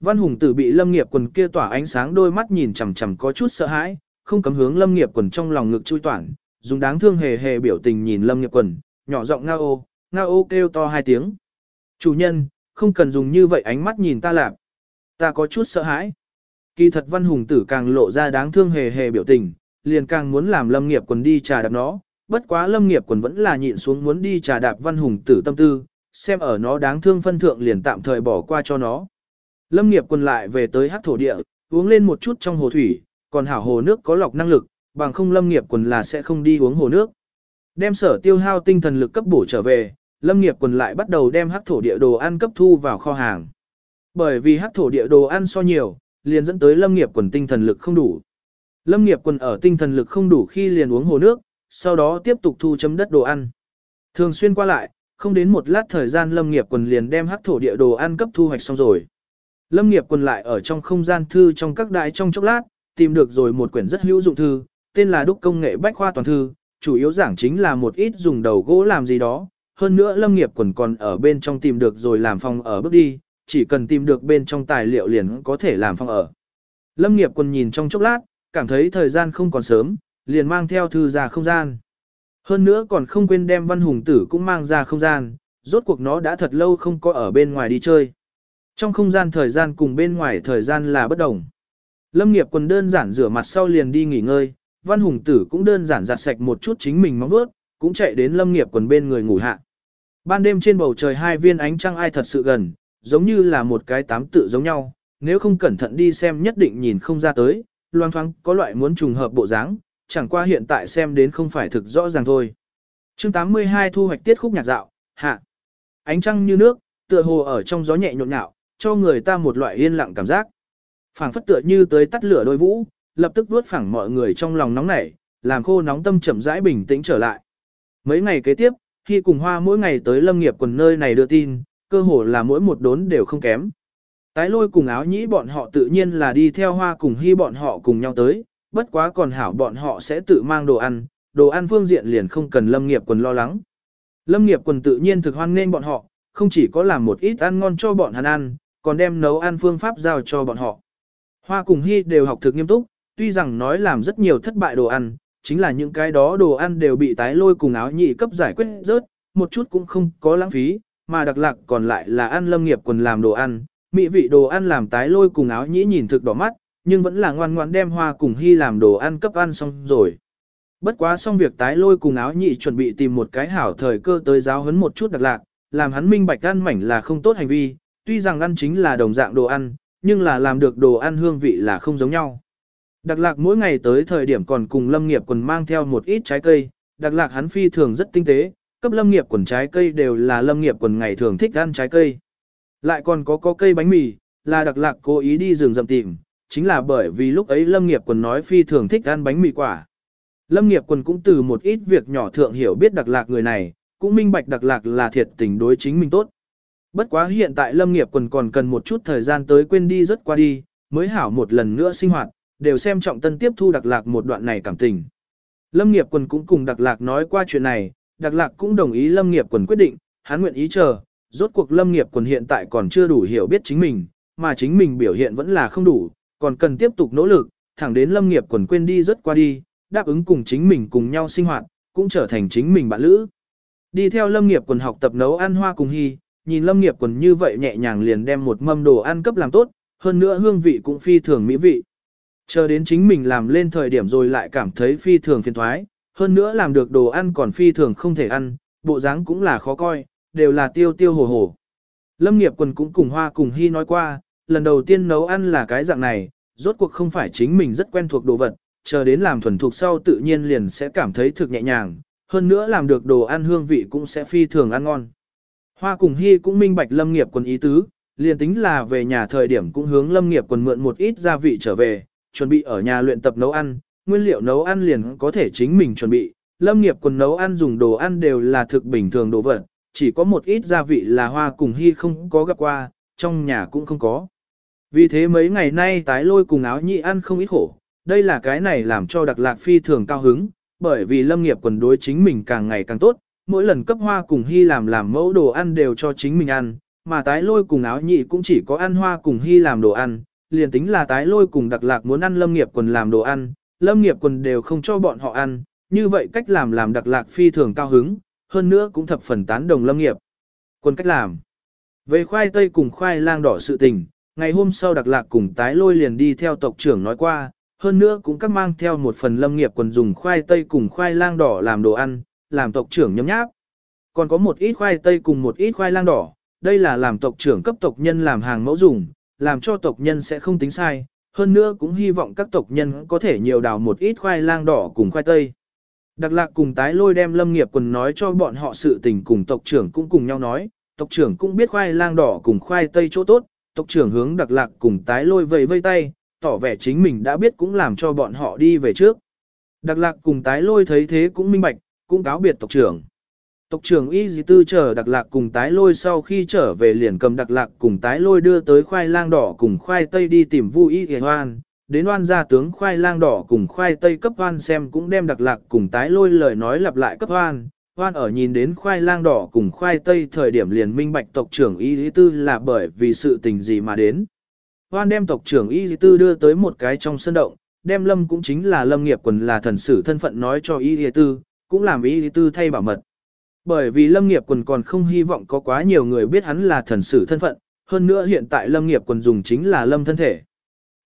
Văn Hùng Tử bị Lâm Nghiệp quần kia tỏa ánh sáng đôi mắt nhìn chằm chằm có chút sợ hãi, không cấm hướng Lâm Nghiệp quần trong lòng ngực chui toản, dùng đáng thương hề hề biểu tình nhìn Lâm Nghiệp quần, nhỏ giọng ngao ô, ngao ô kêu to hai tiếng. Chủ nhân, không cần dùng như vậy ánh mắt nhìn ta làm. Ta có chút sợ hãi. Kỳ thật Văn Hùng Tử càng lộ ra đáng thương hề hề biểu tình, liền càng muốn làm Lâm Nghiệp quần đi trà đạp nó, bất quá Lâm Nghiệp quần vẫn là nhịn xuống muốn đi trà đạp Văn Hùng Tử tâm tư, xem ở nó đáng thương phân thượng liền tạm thời bỏ qua cho nó. Lâm nghiệp quần lại về tới hắc thổ địa, uống lên một chút trong hồ thủy, còn hảo hồ nước có lọc năng lực, bằng không lâm nghiệp quần là sẽ không đi uống hồ nước. Đem sở tiêu hao tinh thần lực cấp bổ trở về, lâm nghiệp quần lại bắt đầu đem hắc thổ địa đồ ăn cấp thu vào kho hàng. Bởi vì hắc thổ địa đồ ăn so nhiều, liền dẫn tới lâm nghiệp quần tinh thần lực không đủ. Lâm nghiệp quần ở tinh thần lực không đủ khi liền uống hồ nước, sau đó tiếp tục thu chấm đất đồ ăn. Thường xuyên qua lại, không đến một lát thời gian lâm nghiệp quần liền đem hắc thổ địa đồ ăn cấp thu hoạch xong rồi. Lâm nghiệp quần lại ở trong không gian thư trong các đại trong chốc lát, tìm được rồi một quyển rất hữu dụng thư, tên là Đúc Công nghệ Bách Khoa Toàn Thư, chủ yếu giảng chính là một ít dùng đầu gỗ làm gì đó. Hơn nữa Lâm nghiệp quần còn ở bên trong tìm được rồi làm phòng ở bước đi, chỉ cần tìm được bên trong tài liệu liền có thể làm phòng ở. Lâm nghiệp quần nhìn trong chốc lát, cảm thấy thời gian không còn sớm, liền mang theo thư ra không gian. Hơn nữa còn không quên đem văn hùng tử cũng mang ra không gian, rốt cuộc nó đã thật lâu không có ở bên ngoài đi chơi. Trong không gian thời gian cùng bên ngoài thời gian là bất đồng. Lâm nghiệp quần đơn giản rửa mặt sau liền đi nghỉ ngơi, văn hùng tử cũng đơn giản giặt sạch một chút chính mình móng bước, cũng chạy đến lâm nghiệp quần bên người ngủ hạ. Ban đêm trên bầu trời hai viên ánh trăng ai thật sự gần, giống như là một cái tám tự giống nhau, nếu không cẩn thận đi xem nhất định nhìn không ra tới, loang thoáng có loại muốn trùng hợp bộ dáng, chẳng qua hiện tại xem đến không phải thực rõ ràng thôi. chương 82 thu hoạch tiết khúc nhạc dạo, hạ. Ánh trăng như nước, tựa hồ ở trong gió nhẹ nhộn nhạo, cho người ta một loại yên lặng cảm giác. phảng phất tựa như tới tắt lửa đôi vũ, lập tức vuốt phẳng mọi người trong lòng nóng nảy, làm khô nóng tâm chậm rãi bình tĩnh trở lại. Mấy ngày kế tiếp, khi cùng hoa mỗi ngày tới lâm nghiệp quần nơi này đưa tin, cơ hồ là mỗi một đốn đều không kém. Tái lôi cùng áo nhĩ bọn họ tự nhiên là đi theo hoa cùng hy bọn họ cùng nhau tới, bất quá còn hảo bọn họ sẽ tự mang đồ ăn, đồ ăn phương diện liền không cần lâm nghiệp quần lo lắng. Lâm nghiệp quần tự nhiên thực hoan nên bọn họ, không chỉ có làm một ít ăn ngon cho bọn hắn ăn, còn đem nấu ăn phương pháp giao cho bọn họ. Hoa cùng Hy đều học thực nghiêm túc, tuy rằng nói làm rất nhiều thất bại đồ ăn, chính là những cái đó đồ ăn đều bị tái lôi cùng áo nhị cấp giải quyết rớt, một chút cũng không có lãng phí, mà đặc lạc còn lại là ăn lâm nghiệp quần làm đồ ăn, mỹ vị đồ ăn làm tái lôi cùng áo nhĩ nhìn thực đỏ mắt, nhưng vẫn là ngoan ngoan đem hoa cùng Hy làm đồ ăn cấp ăn xong rồi. Bất quá xong việc tái lôi cùng áo nhị chuẩn bị tìm một cái hảo thời cơ tới giáo huấn một chút đặc lạc, làm hắn minh bạch ăn mảnh là không tốt hành vi, tuy rằng ăn chính là đồng dạng đồ ăn, nhưng là làm được đồ ăn hương vị là không giống nhau. Đặc lạc mỗi ngày tới thời điểm còn cùng lâm nghiệp quần mang theo một ít trái cây, đặc lạc hắn phi thường rất tinh tế, cấp lâm nghiệp quần trái cây đều là lâm nghiệp quần ngày thường thích ăn trái cây. Lại còn có có cây bánh mì, là đặc lạc cố ý đi rừng rậm tìm, chính là bởi vì lúc ấy lâm nghiệp quần nói phi thường thích ăn bánh mì quả. Lâm nghiệp quần cũng từ một ít việc nhỏ thượng hiểu biết đặc lạc người này, cũng minh bạch đặc lạc là thiệt tình đối chính mình tốt. Bất quá hiện tại lâm nghiệp quần còn cần một chút thời gian tới quên đi rất qua đi, mới hảo một lần nữa sinh hoạt, đều xem trọng tân tiếp thu đặc lạc một đoạn này cảm tình. Lâm nghiệp quần cũng cùng đặc lạc nói qua chuyện này, đặc lạc cũng đồng ý lâm nghiệp quần quyết định, hắn nguyện ý chờ, rốt cuộc lâm nghiệp quần hiện tại còn chưa đủ hiểu biết chính mình, mà chính mình biểu hiện vẫn là không đủ, còn cần tiếp tục nỗ lực, thẳng đến lâm nghiệp quần quên đi rất qua đi, đáp ứng cùng chính mình cùng nhau sinh hoạt, cũng trở thành chính mình bạn lữ. Đi theo lâm nghiệp quần học tập nấu ăn hoa cùng hy, nhìn lâm nghiệp quần như vậy nhẹ nhàng liền đem một mâm đồ ăn cấp làm tốt, hơn nữa hương vị cũng phi thường mỹ vị. Chờ đến chính mình làm lên thời điểm rồi lại cảm thấy phi thường phiền thoái, hơn nữa làm được đồ ăn còn phi thường không thể ăn, bộ dáng cũng là khó coi, đều là tiêu tiêu hồ hồ. Lâm nghiệp quần cũng cùng hoa cùng hy nói qua, lần đầu tiên nấu ăn là cái dạng này, rốt cuộc không phải chính mình rất quen thuộc đồ vật, chờ đến làm thuần thuộc sau tự nhiên liền sẽ cảm thấy thực nhẹ nhàng, hơn nữa làm được đồ ăn hương vị cũng sẽ phi thường ăn ngon. Hoa cùng Hy cũng minh bạch lâm nghiệp quần ý tứ, liền tính là về nhà thời điểm cũng hướng lâm nghiệp quần mượn một ít gia vị trở về, chuẩn bị ở nhà luyện tập nấu ăn, nguyên liệu nấu ăn liền có thể chính mình chuẩn bị. Lâm nghiệp quần nấu ăn dùng đồ ăn đều là thực bình thường đồ vật, chỉ có một ít gia vị là hoa cùng Hy không có gặp qua, trong nhà cũng không có. Vì thế mấy ngày nay tái lôi cùng áo nhị ăn không ít khổ, đây là cái này làm cho đặc lạc phi thường cao hứng, bởi vì lâm nghiệp quần đối chính mình càng ngày càng tốt, mỗi lần cấp hoa cùng hy làm làm mẫu đồ ăn đều cho chính mình ăn, mà tái lôi cùng áo nhị cũng chỉ có ăn hoa cùng hy làm đồ ăn, liền tính là tái lôi cùng đặc lạc muốn ăn lâm nghiệp quần làm đồ ăn, lâm nghiệp quần đều không cho bọn họ ăn, như vậy cách làm làm đặc lạc phi thường cao hứng, hơn nữa cũng thập phần tán đồng lâm nghiệp. Quân cách làm. Về khoai tây cùng khoai lang đỏ sự tình, ngày hôm sau đặc lạc cùng tái lôi liền đi theo tộc trưởng nói qua, hơn nữa cũng các mang theo một phần lâm nghiệp quần dùng khoai tây cùng khoai lang đỏ làm đồ ăn, làm tộc trưởng nhấm nháp. Còn có một ít khoai tây cùng một ít khoai lang đỏ, đây là làm tộc trưởng cấp tộc nhân làm hàng mẫu dùng, làm cho tộc nhân sẽ không tính sai, hơn nữa cũng hy vọng các tộc nhân có thể nhiều đào một ít khoai lang đỏ cùng khoai tây. Đặc lạc cùng tái lôi đem lâm nghiệp quần nói cho bọn họ sự tình cùng tộc trưởng cũng cùng nhau nói, tộc trưởng cũng biết khoai lang đỏ cùng khoai tây chỗ tốt, tộc trưởng hướng đặc lạc cùng tái lôi vầy vây tay, tỏ vẻ chính mình đã biết cũng làm cho bọn họ đi về trước. Đặc lạc cùng tái lôi thấy thế cũng minh bạch, cũng cáo biệt tộc trưởng. Tộc trưởng Y Dì Tư chờ đặc lạc cùng tái lôi sau khi trở về liền cầm đặc lạc cùng tái lôi đưa tới khoai lang đỏ cùng khoai tây đi tìm Vu Y Hề Hoan. Đến oan gia tướng khoai lang đỏ cùng khoai tây cấp hoan xem cũng đem đặc lạc cùng tái lôi lời nói lặp lại cấp hoan. Hoan ở nhìn đến khoai lang đỏ cùng khoai tây thời điểm liền minh bạch tộc trưởng Y Dì Tư là bởi vì sự tình gì mà đến. Hoan đem tộc trưởng Y Dì Tư đưa tới một cái trong sân động, đem lâm cũng chính là lâm nghiệp quần là thần sử thân phận nói cho Y Dì Tư, cũng làm Y Tư thay bảo mật. Bởi vì Lâm nghiệp quần còn không hy vọng có quá nhiều người biết hắn là thần sử thân phận, hơn nữa hiện tại Lâm nghiệp quần dùng chính là Lâm thân thể.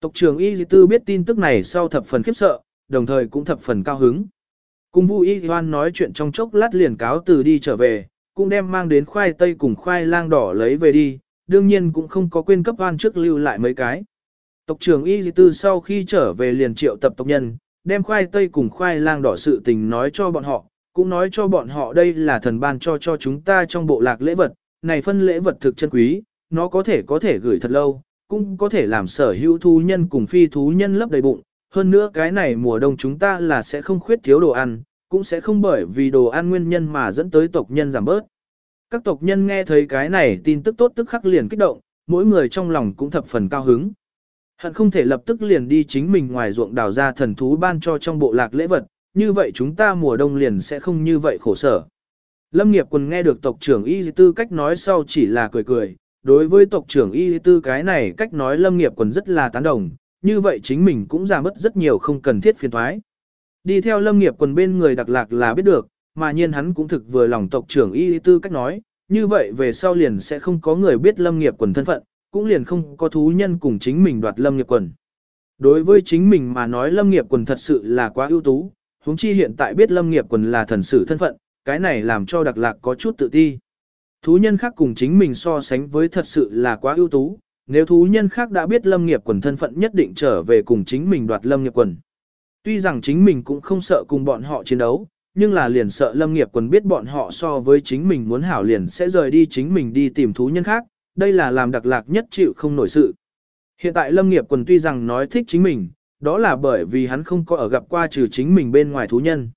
Tộc trưởng Y Di Tư biết tin tức này sau thập phần khiếp sợ, đồng thời cũng thập phần cao hứng. Cùng Vu Y Hoan nói chuyện trong chốc lát liền cáo từ đi trở về, cũng đem mang đến khoai tây cùng khoai lang đỏ lấy về đi, đương nhiên cũng không có quên cấp hoan trước lưu lại mấy cái. Tộc trưởng Y Di Tư sau khi trở về liền triệu tập tộc nhân, đem khoai tây cùng khoai lang đỏ sự tình nói cho bọn họ, cũng nói cho bọn họ đây là thần ban cho cho chúng ta trong bộ lạc lễ vật, này phân lễ vật thực chân quý, nó có thể có thể gửi thật lâu, cũng có thể làm sở hữu thú nhân cùng phi thú nhân lấp đầy bụng, hơn nữa cái này mùa đông chúng ta là sẽ không khuyết thiếu đồ ăn, cũng sẽ không bởi vì đồ ăn nguyên nhân mà dẫn tới tộc nhân giảm bớt. Các tộc nhân nghe thấy cái này tin tức tốt tức khắc liền kích động, mỗi người trong lòng cũng thập phần cao hứng. Hận không thể lập tức liền đi chính mình ngoài ruộng đào ra thần thú ban cho trong bộ lạc lễ vật, như vậy chúng ta mùa đông liền sẽ không như vậy khổ sở. Lâm nghiệp quần nghe được tộc trưởng Y Tư cách nói sau chỉ là cười cười, đối với tộc trưởng Y Tư cái này cách nói lâm nghiệp quần rất là tán đồng, như vậy chính mình cũng giảm bớt rất nhiều không cần thiết phiền thoái. Đi theo lâm nghiệp quần bên người đặc lạc là biết được, mà nhiên hắn cũng thực vừa lòng tộc trưởng Y Tư cách nói, như vậy về sau liền sẽ không có người biết lâm nghiệp quần thân phận, cũng liền không có thú nhân cùng chính mình đoạt lâm nghiệp quần. Đối với chính mình mà nói lâm nghiệp quần thật sự là quá ưu tú, huống chi hiện tại biết lâm nghiệp quần là thần sử thân phận, cái này làm cho đặc lạc có chút tự ti. Thú nhân khác cùng chính mình so sánh với thật sự là quá ưu tú, nếu thú nhân khác đã biết lâm nghiệp quần thân phận nhất định trở về cùng chính mình đoạt lâm nghiệp quần. Tuy rằng chính mình cũng không sợ cùng bọn họ chiến đấu, nhưng là liền sợ lâm nghiệp quần biết bọn họ so với chính mình muốn hảo liền sẽ rời đi chính mình đi tìm thú nhân khác, đây là làm đặc lạc nhất chịu không nổi sự. Hiện tại lâm nghiệp quần tuy rằng nói thích chính mình, đó là bởi vì hắn không có ở gặp qua trừ chính mình bên ngoài thú nhân.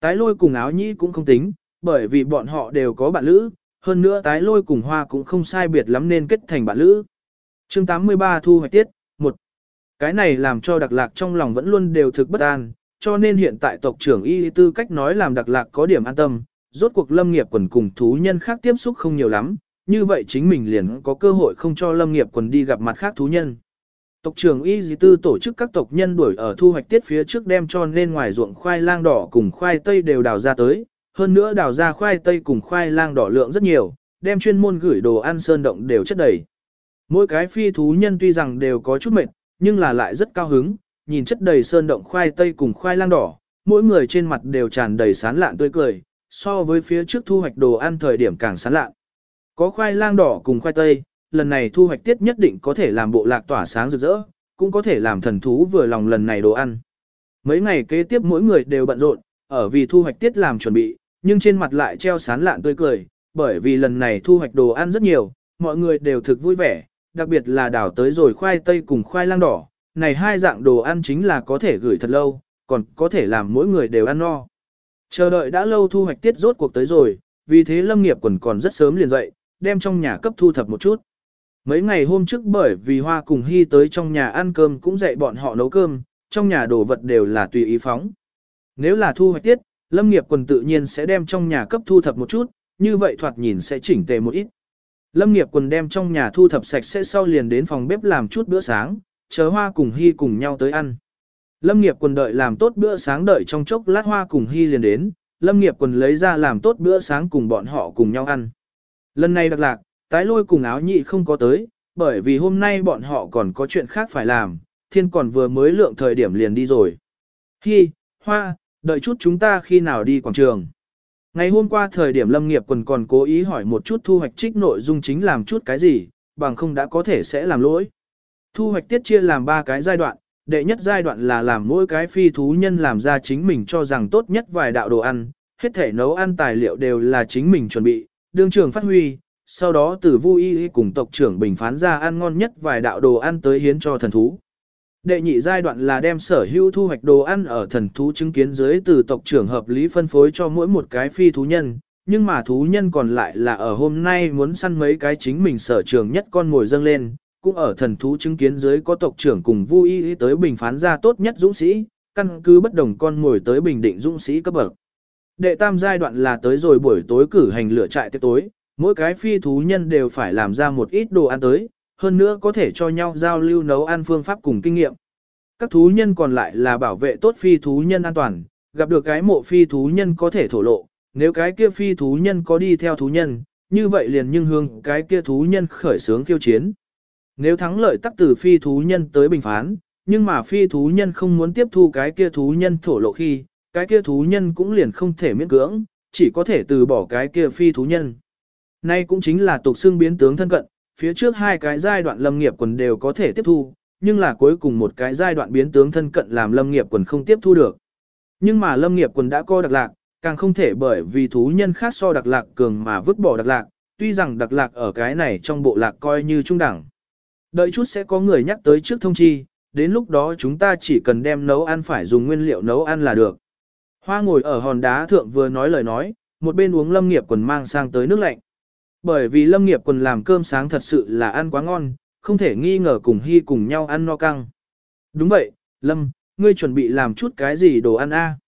Tái lôi cùng áo nhĩ cũng không tính, bởi vì bọn họ đều có bạn lữ, hơn nữa tái lôi cùng hoa cũng không sai biệt lắm nên kết thành bạn lữ. chương 83 thu hoạch tiết, 1. Cái này làm cho đặc lạc trong lòng vẫn luôn đều thực bất an, cho nên hiện tại tộc trưởng y tư cách nói làm đặc lạc có điểm an tâm, rốt cuộc lâm nghiệp quần cùng thú nhân khác tiếp xúc không nhiều lắm, như vậy chính mình liền có cơ hội không cho lâm nghiệp quần đi gặp mặt khác thú nhân. Tộc trưởng Y Dì Tư tổ chức các tộc nhân đuổi ở thu hoạch tiết phía trước đem cho nên ngoài ruộng khoai lang đỏ cùng khoai tây đều đào ra tới, hơn nữa đào ra khoai tây cùng khoai lang đỏ lượng rất nhiều, đem chuyên môn gửi đồ ăn sơn động đều chất đầy. Mỗi cái phi thú nhân tuy rằng đều có chút mệt, nhưng là lại rất cao hứng, nhìn chất đầy sơn động khoai tây cùng khoai lang đỏ, mỗi người trên mặt đều tràn đầy sán lạn tươi cười, so với phía trước thu hoạch đồ ăn thời điểm càng sán lạn. Có khoai lang đỏ cùng khoai tây, lần này thu hoạch tiết nhất định có thể làm bộ lạc tỏa sáng rực rỡ, cũng có thể làm thần thú vừa lòng lần này đồ ăn. Mấy ngày kế tiếp mỗi người đều bận rộn, ở vì thu hoạch tiết làm chuẩn bị, nhưng trên mặt lại treo sán lạn tươi cười, bởi vì lần này thu hoạch đồ ăn rất nhiều, mọi người đều thực vui vẻ, đặc biệt là đảo tới rồi khoai tây cùng khoai lang đỏ, này hai dạng đồ ăn chính là có thể gửi thật lâu, còn có thể làm mỗi người đều ăn no. Chờ đợi đã lâu thu hoạch tiết rốt cuộc tới rồi, vì thế lâm nghiệp quần còn rất sớm liền dậy, đem trong nhà cấp thu thập một chút. Mấy ngày hôm trước bởi vì Hoa cùng Hy tới trong nhà ăn cơm cũng dạy bọn họ nấu cơm, trong nhà đồ vật đều là tùy ý phóng. Nếu là thu hoạch tiết, Lâm nghiệp quần tự nhiên sẽ đem trong nhà cấp thu thập một chút, như vậy thoạt nhìn sẽ chỉnh tề một ít. Lâm nghiệp quần đem trong nhà thu thập sạch sẽ sau liền đến phòng bếp làm chút bữa sáng, chờ hoa cùng hy cùng nhau tới ăn. Lâm nghiệp quần đợi làm tốt bữa sáng đợi trong chốc lát hoa cùng hy liền đến, lâm nghiệp quần lấy ra làm tốt bữa sáng cùng bọn họ cùng nhau ăn. Lần này đặc lạc, tái lôi cùng áo nhị không có tới, bởi vì hôm nay bọn họ còn có chuyện khác phải làm, thiên còn vừa mới lượng thời điểm liền đi rồi. Hi, hoa, đợi chút chúng ta khi nào đi quảng trường. Ngày hôm qua thời điểm lâm nghiệp quần còn cố ý hỏi một chút thu hoạch trích nội dung chính làm chút cái gì, bằng không đã có thể sẽ làm lỗi. Thu hoạch tiết chia làm ba cái giai đoạn, đệ nhất giai đoạn là làm mỗi cái phi thú nhân làm ra chính mình cho rằng tốt nhất vài đạo đồ ăn, hết thể nấu ăn tài liệu đều là chính mình chuẩn bị, đương trường phát huy, sau đó từ vui y cùng tộc trưởng bình phán ra ăn ngon nhất vài đạo đồ ăn tới hiến cho thần thú. Đệ nhị giai đoạn là đem sở hữu thu hoạch đồ ăn ở thần thú chứng kiến dưới từ tộc trưởng hợp lý phân phối cho mỗi một cái phi thú nhân, nhưng mà thú nhân còn lại là ở hôm nay muốn săn mấy cái chính mình sở trường nhất con ngồi dâng lên, cũng ở thần thú chứng kiến dưới có tộc trưởng cùng vui y tới bình phán ra tốt nhất dũng sĩ, căn cứ bất đồng con ngồi tới bình định dũng sĩ cấp bậc. Đệ tam giai đoạn là tới rồi buổi tối cử hành lửa trại tiệc tối, mỗi cái phi thú nhân đều phải làm ra một ít đồ ăn tới, hơn nữa có thể cho nhau giao lưu nấu ăn phương pháp cùng kinh nghiệm. Các thú nhân còn lại là bảo vệ tốt phi thú nhân an toàn, gặp được cái mộ phi thú nhân có thể thổ lộ, nếu cái kia phi thú nhân có đi theo thú nhân, như vậy liền nhưng hương cái kia thú nhân khởi sướng kiêu chiến. Nếu thắng lợi tắc từ phi thú nhân tới bình phán, nhưng mà phi thú nhân không muốn tiếp thu cái kia thú nhân thổ lộ khi, cái kia thú nhân cũng liền không thể miễn cưỡng, chỉ có thể từ bỏ cái kia phi thú nhân. Nay cũng chính là tục xương biến tướng thân cận, phía trước hai cái giai đoạn lâm nghiệp quần đều có thể tiếp thu, nhưng là cuối cùng một cái giai đoạn biến tướng thân cận làm lâm nghiệp quần không tiếp thu được. Nhưng mà lâm nghiệp quần đã co đặc lạc, càng không thể bởi vì thú nhân khác so đặc lạc cường mà vứt bỏ đặc lạc, tuy rằng đặc lạc ở cái này trong bộ lạc coi như trung đẳng. Đợi chút sẽ có người nhắc tới trước thông chi, đến lúc đó chúng ta chỉ cần đem nấu ăn phải dùng nguyên liệu nấu ăn là được. Hoa ngồi ở hòn đá thượng vừa nói lời nói, một bên uống lâm nghiệp quần mang sang tới nước lạnh. Bởi vì lâm nghiệp quần làm cơm sáng thật sự là ăn quá ngon, không thể nghi ngờ cùng hy cùng nhau ăn no căng. Đúng vậy, lâm, ngươi chuẩn bị làm chút cái gì đồ ăn a?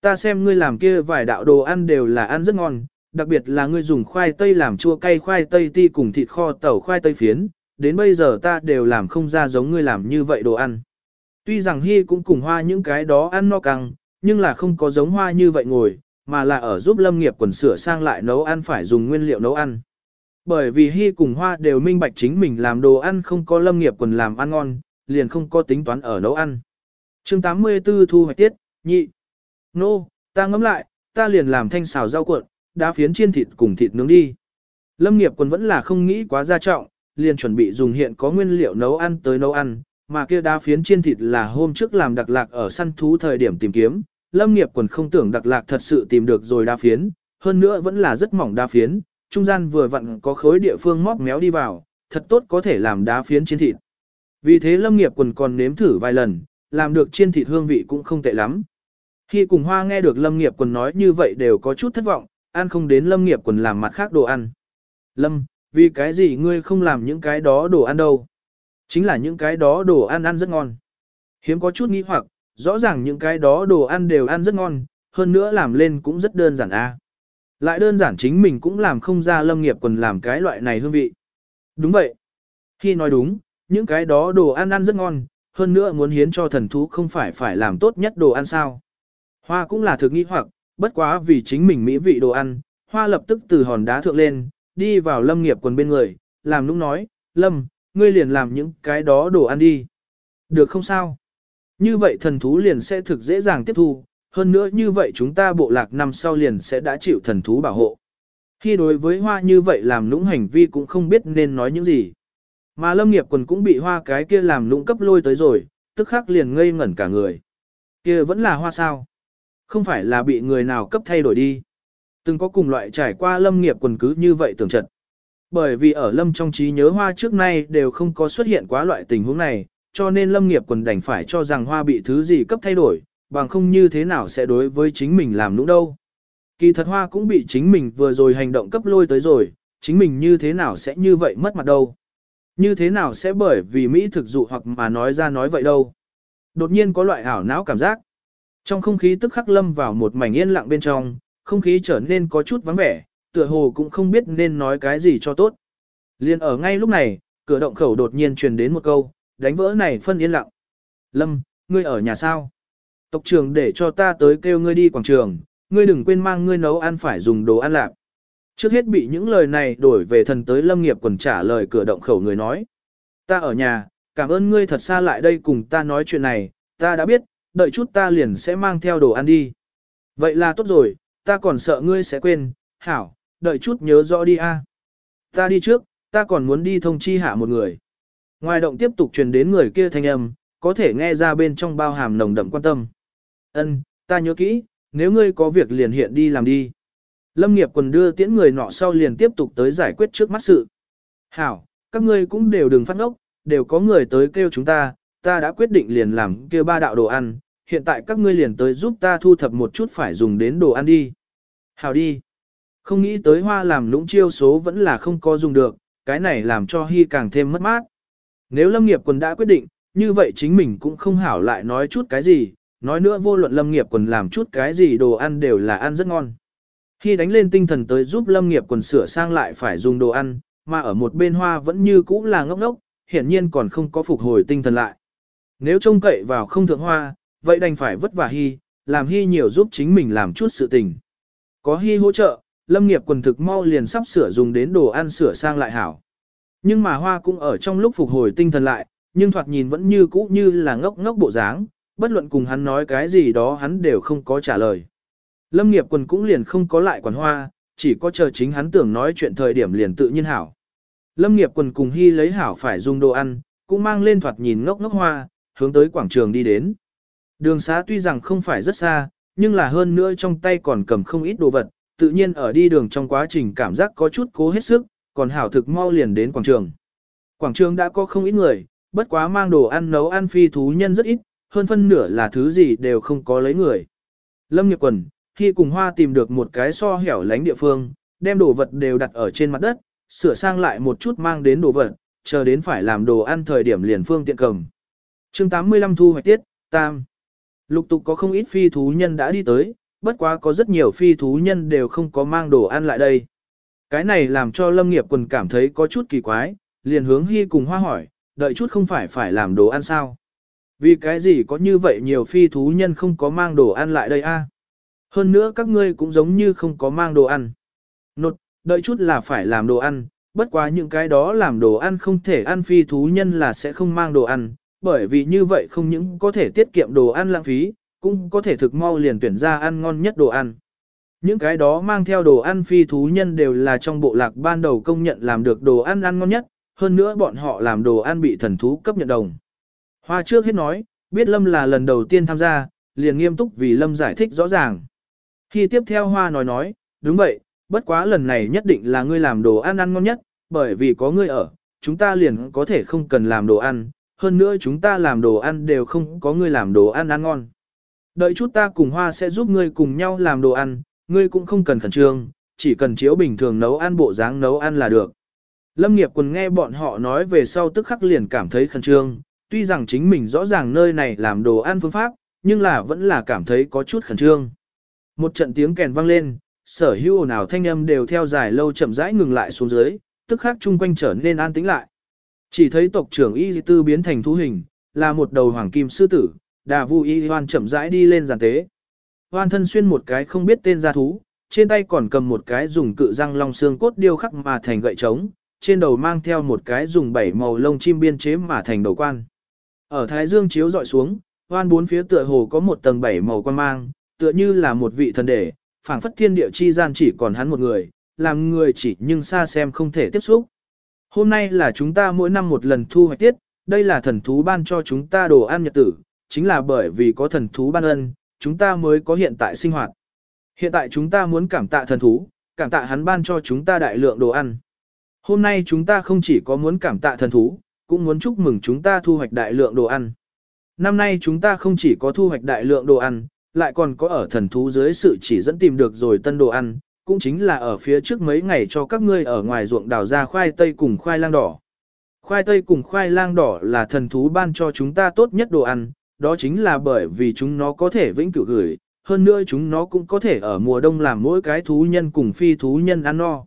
Ta xem ngươi làm kia vài đạo đồ ăn đều là ăn rất ngon, đặc biệt là ngươi dùng khoai tây làm chua cay khoai tây ti cùng thịt kho tẩu khoai tây phiến, đến bây giờ ta đều làm không ra giống ngươi làm như vậy đồ ăn. Tuy rằng Hy cũng cùng hoa những cái đó ăn no căng, nhưng là không có giống hoa như vậy ngồi, mà là ở giúp lâm nghiệp quần sửa sang lại nấu ăn phải dùng nguyên liệu nấu ăn. Bởi vì Hy cùng hoa đều minh bạch chính mình làm đồ ăn không có lâm nghiệp quần làm ăn ngon, liền không có tính toán ở nấu ăn. chương 84 thu hoạch tiết, nhị. Nô, no, ta ngẫm lại, ta liền làm thanh xào rau cuộn, đá phiến chiên thịt cùng thịt nướng đi. Lâm nghiệp quần vẫn là không nghĩ quá ra trọng, liền chuẩn bị dùng hiện có nguyên liệu nấu ăn tới nấu ăn, mà kia đá phiến chiên thịt là hôm trước làm đặc lạc ở săn thú thời điểm tìm kiếm, lâm nghiệp quần không tưởng đặc lạc thật sự tìm được rồi đá phiến, hơn nữa vẫn là rất mỏng đá phiến, trung gian vừa vặn có khối địa phương móc méo đi vào, thật tốt có thể làm đá phiến trên thịt. Vì thế lâm nghiệp quần còn nếm thử vài lần, làm được chiên thịt hương vị cũng không tệ lắm. Khi cùng hoa nghe được lâm nghiệp quần nói như vậy đều có chút thất vọng, ăn không đến lâm nghiệp quần làm mặt khác đồ ăn. Lâm, vì cái gì ngươi không làm những cái đó đồ ăn đâu? Chính là những cái đó đồ ăn ăn rất ngon. Hiếm có chút nghi hoặc, rõ ràng những cái đó đồ ăn đều ăn rất ngon, hơn nữa làm lên cũng rất đơn giản a. Lại đơn giản chính mình cũng làm không ra lâm nghiệp quần làm cái loại này hương vị. Đúng vậy. Khi nói đúng, những cái đó đồ ăn ăn rất ngon, hơn nữa muốn hiến cho thần thú không phải phải làm tốt nhất đồ ăn sao. Hoa cũng là thực nghi hoặc, bất quá vì chính mình mỹ vị đồ ăn, hoa lập tức từ hòn đá thượng lên, đi vào lâm nghiệp quần bên người, làm nũng nói, lâm, ngươi liền làm những cái đó đồ ăn đi. Được không sao? Như vậy thần thú liền sẽ thực dễ dàng tiếp thu, hơn nữa như vậy chúng ta bộ lạc năm sau liền sẽ đã chịu thần thú bảo hộ. Khi đối với hoa như vậy làm nũng hành vi cũng không biết nên nói những gì. Mà lâm nghiệp quần cũng bị hoa cái kia làm nũng cấp lôi tới rồi, tức khắc liền ngây ngẩn cả người. kia vẫn là hoa sao? Không phải là bị người nào cấp thay đổi đi. Từng có cùng loại trải qua lâm nghiệp quần cứ như vậy tưởng trận. Bởi vì ở lâm trong trí nhớ hoa trước nay đều không có xuất hiện quá loại tình huống này, cho nên lâm nghiệp quần đành phải cho rằng hoa bị thứ gì cấp thay đổi, bằng không như thế nào sẽ đối với chính mình làm nũng đâu. Kỳ thật hoa cũng bị chính mình vừa rồi hành động cấp lôi tới rồi, chính mình như thế nào sẽ như vậy mất mặt đâu. Như thế nào sẽ bởi vì Mỹ thực dụ hoặc mà nói ra nói vậy đâu. Đột nhiên có loại ảo não cảm giác. Trong không khí tức khắc lâm vào một mảnh yên lặng bên trong, không khí trở nên có chút vắng vẻ, tựa hồ cũng không biết nên nói cái gì cho tốt. Liên ở ngay lúc này, cửa động khẩu đột nhiên truyền đến một câu, đánh vỡ này phân yên lặng. Lâm, ngươi ở nhà sao? Tộc trưởng để cho ta tới kêu ngươi đi quảng trường, ngươi đừng quên mang ngươi nấu ăn phải dùng đồ ăn lạc. Trước hết bị những lời này đổi về thần tới lâm nghiệp quần trả lời cửa động khẩu người nói. Ta ở nhà, cảm ơn ngươi thật xa lại đây cùng ta nói chuyện này, ta đã biết, đợi chút ta liền sẽ mang theo đồ ăn đi. Vậy là tốt rồi, ta còn sợ ngươi sẽ quên, hảo, đợi chút nhớ rõ đi a. Ta đi trước, ta còn muốn đi thông chi hạ một người. Ngoài động tiếp tục truyền đến người kia thanh âm, có thể nghe ra bên trong bao hàm nồng đậm quan tâm. Ân, ta nhớ kỹ, nếu ngươi có việc liền hiện đi làm đi. Lâm nghiệp quần đưa tiễn người nọ sau liền tiếp tục tới giải quyết trước mắt sự. Hảo, các ngươi cũng đều đừng phát ngốc, đều có người tới kêu chúng ta, ta đã quyết định liền làm kêu ba đạo đồ ăn, hiện tại các ngươi liền tới giúp ta thu thập một chút phải dùng đến đồ ăn đi. Hảo đi. Không nghĩ tới hoa làm lũng chiêu số vẫn là không có dùng được, cái này làm cho Hy càng thêm mất mát. Nếu Lâm nghiệp quần đã quyết định, như vậy chính mình cũng không hảo lại nói chút cái gì, nói nữa vô luận Lâm nghiệp quần làm chút cái gì đồ ăn đều là ăn rất ngon. Khi đánh lên tinh thần tới giúp Lâm nghiệp quần sửa sang lại phải dùng đồ ăn, mà ở một bên hoa vẫn như cũ là ngốc ngốc, hiển nhiên còn không có phục hồi tinh thần lại. Nếu trông cậy vào không thượng hoa, vậy đành phải vất vả Hy, làm Hy nhiều giúp chính mình làm chút sự tình. Có Hy hỗ trợ, Lâm nghiệp quần thực mau liền sắp sửa dùng đến đồ ăn sửa sang lại hảo. Nhưng mà hoa cũng ở trong lúc phục hồi tinh thần lại, nhưng thoạt nhìn vẫn như cũ như là ngốc ngốc bộ dáng, bất luận cùng hắn nói cái gì đó hắn đều không có trả lời. Lâm nghiệp quần cũng liền không có lại quản hoa, chỉ có chờ chính hắn tưởng nói chuyện thời điểm liền tự nhiên hảo. Lâm nghiệp quần cùng hy lấy hảo phải dùng đồ ăn, cũng mang lên thoạt nhìn ngốc ngốc hoa, hướng tới quảng trường đi đến. Đường xá tuy rằng không phải rất xa, nhưng là hơn nữa trong tay còn cầm không ít đồ vật, tự nhiên ở đi đường trong quá trình cảm giác có chút cố hết sức, còn hảo thực mau liền đến quảng trường. Quảng trường đã có không ít người, bất quá mang đồ ăn nấu ăn phi thú nhân rất ít, hơn phân nửa là thứ gì đều không có lấy người. Lâm nghiệp quần, khi cùng hoa tìm được một cái so hẻo lánh địa phương, đem đồ vật đều đặt ở trên mặt đất, sửa sang lại một chút mang đến đồ vật, chờ đến phải làm đồ ăn thời điểm liền phương tiện cầm. chương 85 thu hoạch tiết, tam. Lục tục có không ít phi thú nhân đã đi tới, bất quá có rất nhiều phi thú nhân đều không có mang đồ ăn lại đây. Cái này làm cho lâm nghiệp quần cảm thấy có chút kỳ quái, liền hướng hy cùng hoa hỏi, đợi chút không phải phải làm đồ ăn sao. Vì cái gì có như vậy nhiều phi thú nhân không có mang đồ ăn lại đây a? Hơn nữa các ngươi cũng giống như không có mang đồ ăn. Nột, đợi chút là phải làm đồ ăn, bất quá những cái đó làm đồ ăn không thể ăn phi thú nhân là sẽ không mang đồ ăn, bởi vì như vậy không những có thể tiết kiệm đồ ăn lãng phí, cũng có thể thực mau liền tuyển ra ăn ngon nhất đồ ăn. Những cái đó mang theo đồ ăn phi thú nhân đều là trong bộ lạc ban đầu công nhận làm được đồ ăn ăn ngon nhất, hơn nữa bọn họ làm đồ ăn bị thần thú cấp nhận đồng. Hoa trước hết nói, biết Lâm là lần đầu tiên tham gia, liền nghiêm túc vì Lâm giải thích rõ ràng. Khi tiếp theo Hoa nói nói, đúng vậy, bất quá lần này nhất định là ngươi làm đồ ăn ăn ngon nhất, bởi vì có ngươi ở, chúng ta liền có thể không cần làm đồ ăn, hơn nữa chúng ta làm đồ ăn đều không có ngươi làm đồ ăn ăn ngon. Đợi chút ta cùng Hoa sẽ giúp ngươi cùng nhau làm đồ ăn, ngươi cũng không cần khẩn trương, chỉ cần chiếu bình thường nấu ăn bộ dáng nấu ăn là được. Lâm nghiệp quần nghe bọn họ nói về sau tức khắc liền cảm thấy khẩn trương, tuy rằng chính mình rõ ràng nơi này làm đồ ăn phương pháp, nhưng là vẫn là cảm thấy có chút khẩn trương. Một trận tiếng kèn vang lên, sở hữu ồn ào thanh âm đều theo dài lâu chậm rãi ngừng lại xuống dưới, tức khắc chung quanh trở nên an tĩnh lại. Chỉ thấy tộc trưởng Y Tư biến thành thú hình, là một đầu hoàng kim sư tử, đà vu Y Hoan chậm rãi đi lên giàn tế. Hoan thân xuyên một cái không biết tên gia thú, trên tay còn cầm một cái dùng cự răng long xương cốt điêu khắc mà thành gậy trống, trên đầu mang theo một cái dùng bảy màu lông chim biên chế mà thành đầu quan. Ở thái dương chiếu dọi xuống, hoan bốn phía tựa hồ có một tầng bảy màu quan mang, tựa như là một vị thần đệ, phảng phất thiên địa chi gian chỉ còn hắn một người, làm người chỉ nhưng xa xem không thể tiếp xúc. Hôm nay là chúng ta mỗi năm một lần thu hoạch tiết, đây là thần thú ban cho chúng ta đồ ăn nhật tử, chính là bởi vì có thần thú ban ân, chúng ta mới có hiện tại sinh hoạt. Hiện tại chúng ta muốn cảm tạ thần thú, cảm tạ hắn ban cho chúng ta đại lượng đồ ăn. Hôm nay chúng ta không chỉ có muốn cảm tạ thần thú, cũng muốn chúc mừng chúng ta thu hoạch đại lượng đồ ăn. Năm nay chúng ta không chỉ có thu hoạch đại lượng đồ ăn, lại còn có ở thần thú dưới sự chỉ dẫn tìm được rồi tân đồ ăn, cũng chính là ở phía trước mấy ngày cho các ngươi ở ngoài ruộng đào ra khoai tây cùng khoai lang đỏ. Khoai tây cùng khoai lang đỏ là thần thú ban cho chúng ta tốt nhất đồ ăn, đó chính là bởi vì chúng nó có thể vĩnh cửu gửi, hơn nữa chúng nó cũng có thể ở mùa đông làm mỗi cái thú nhân cùng phi thú nhân ăn no.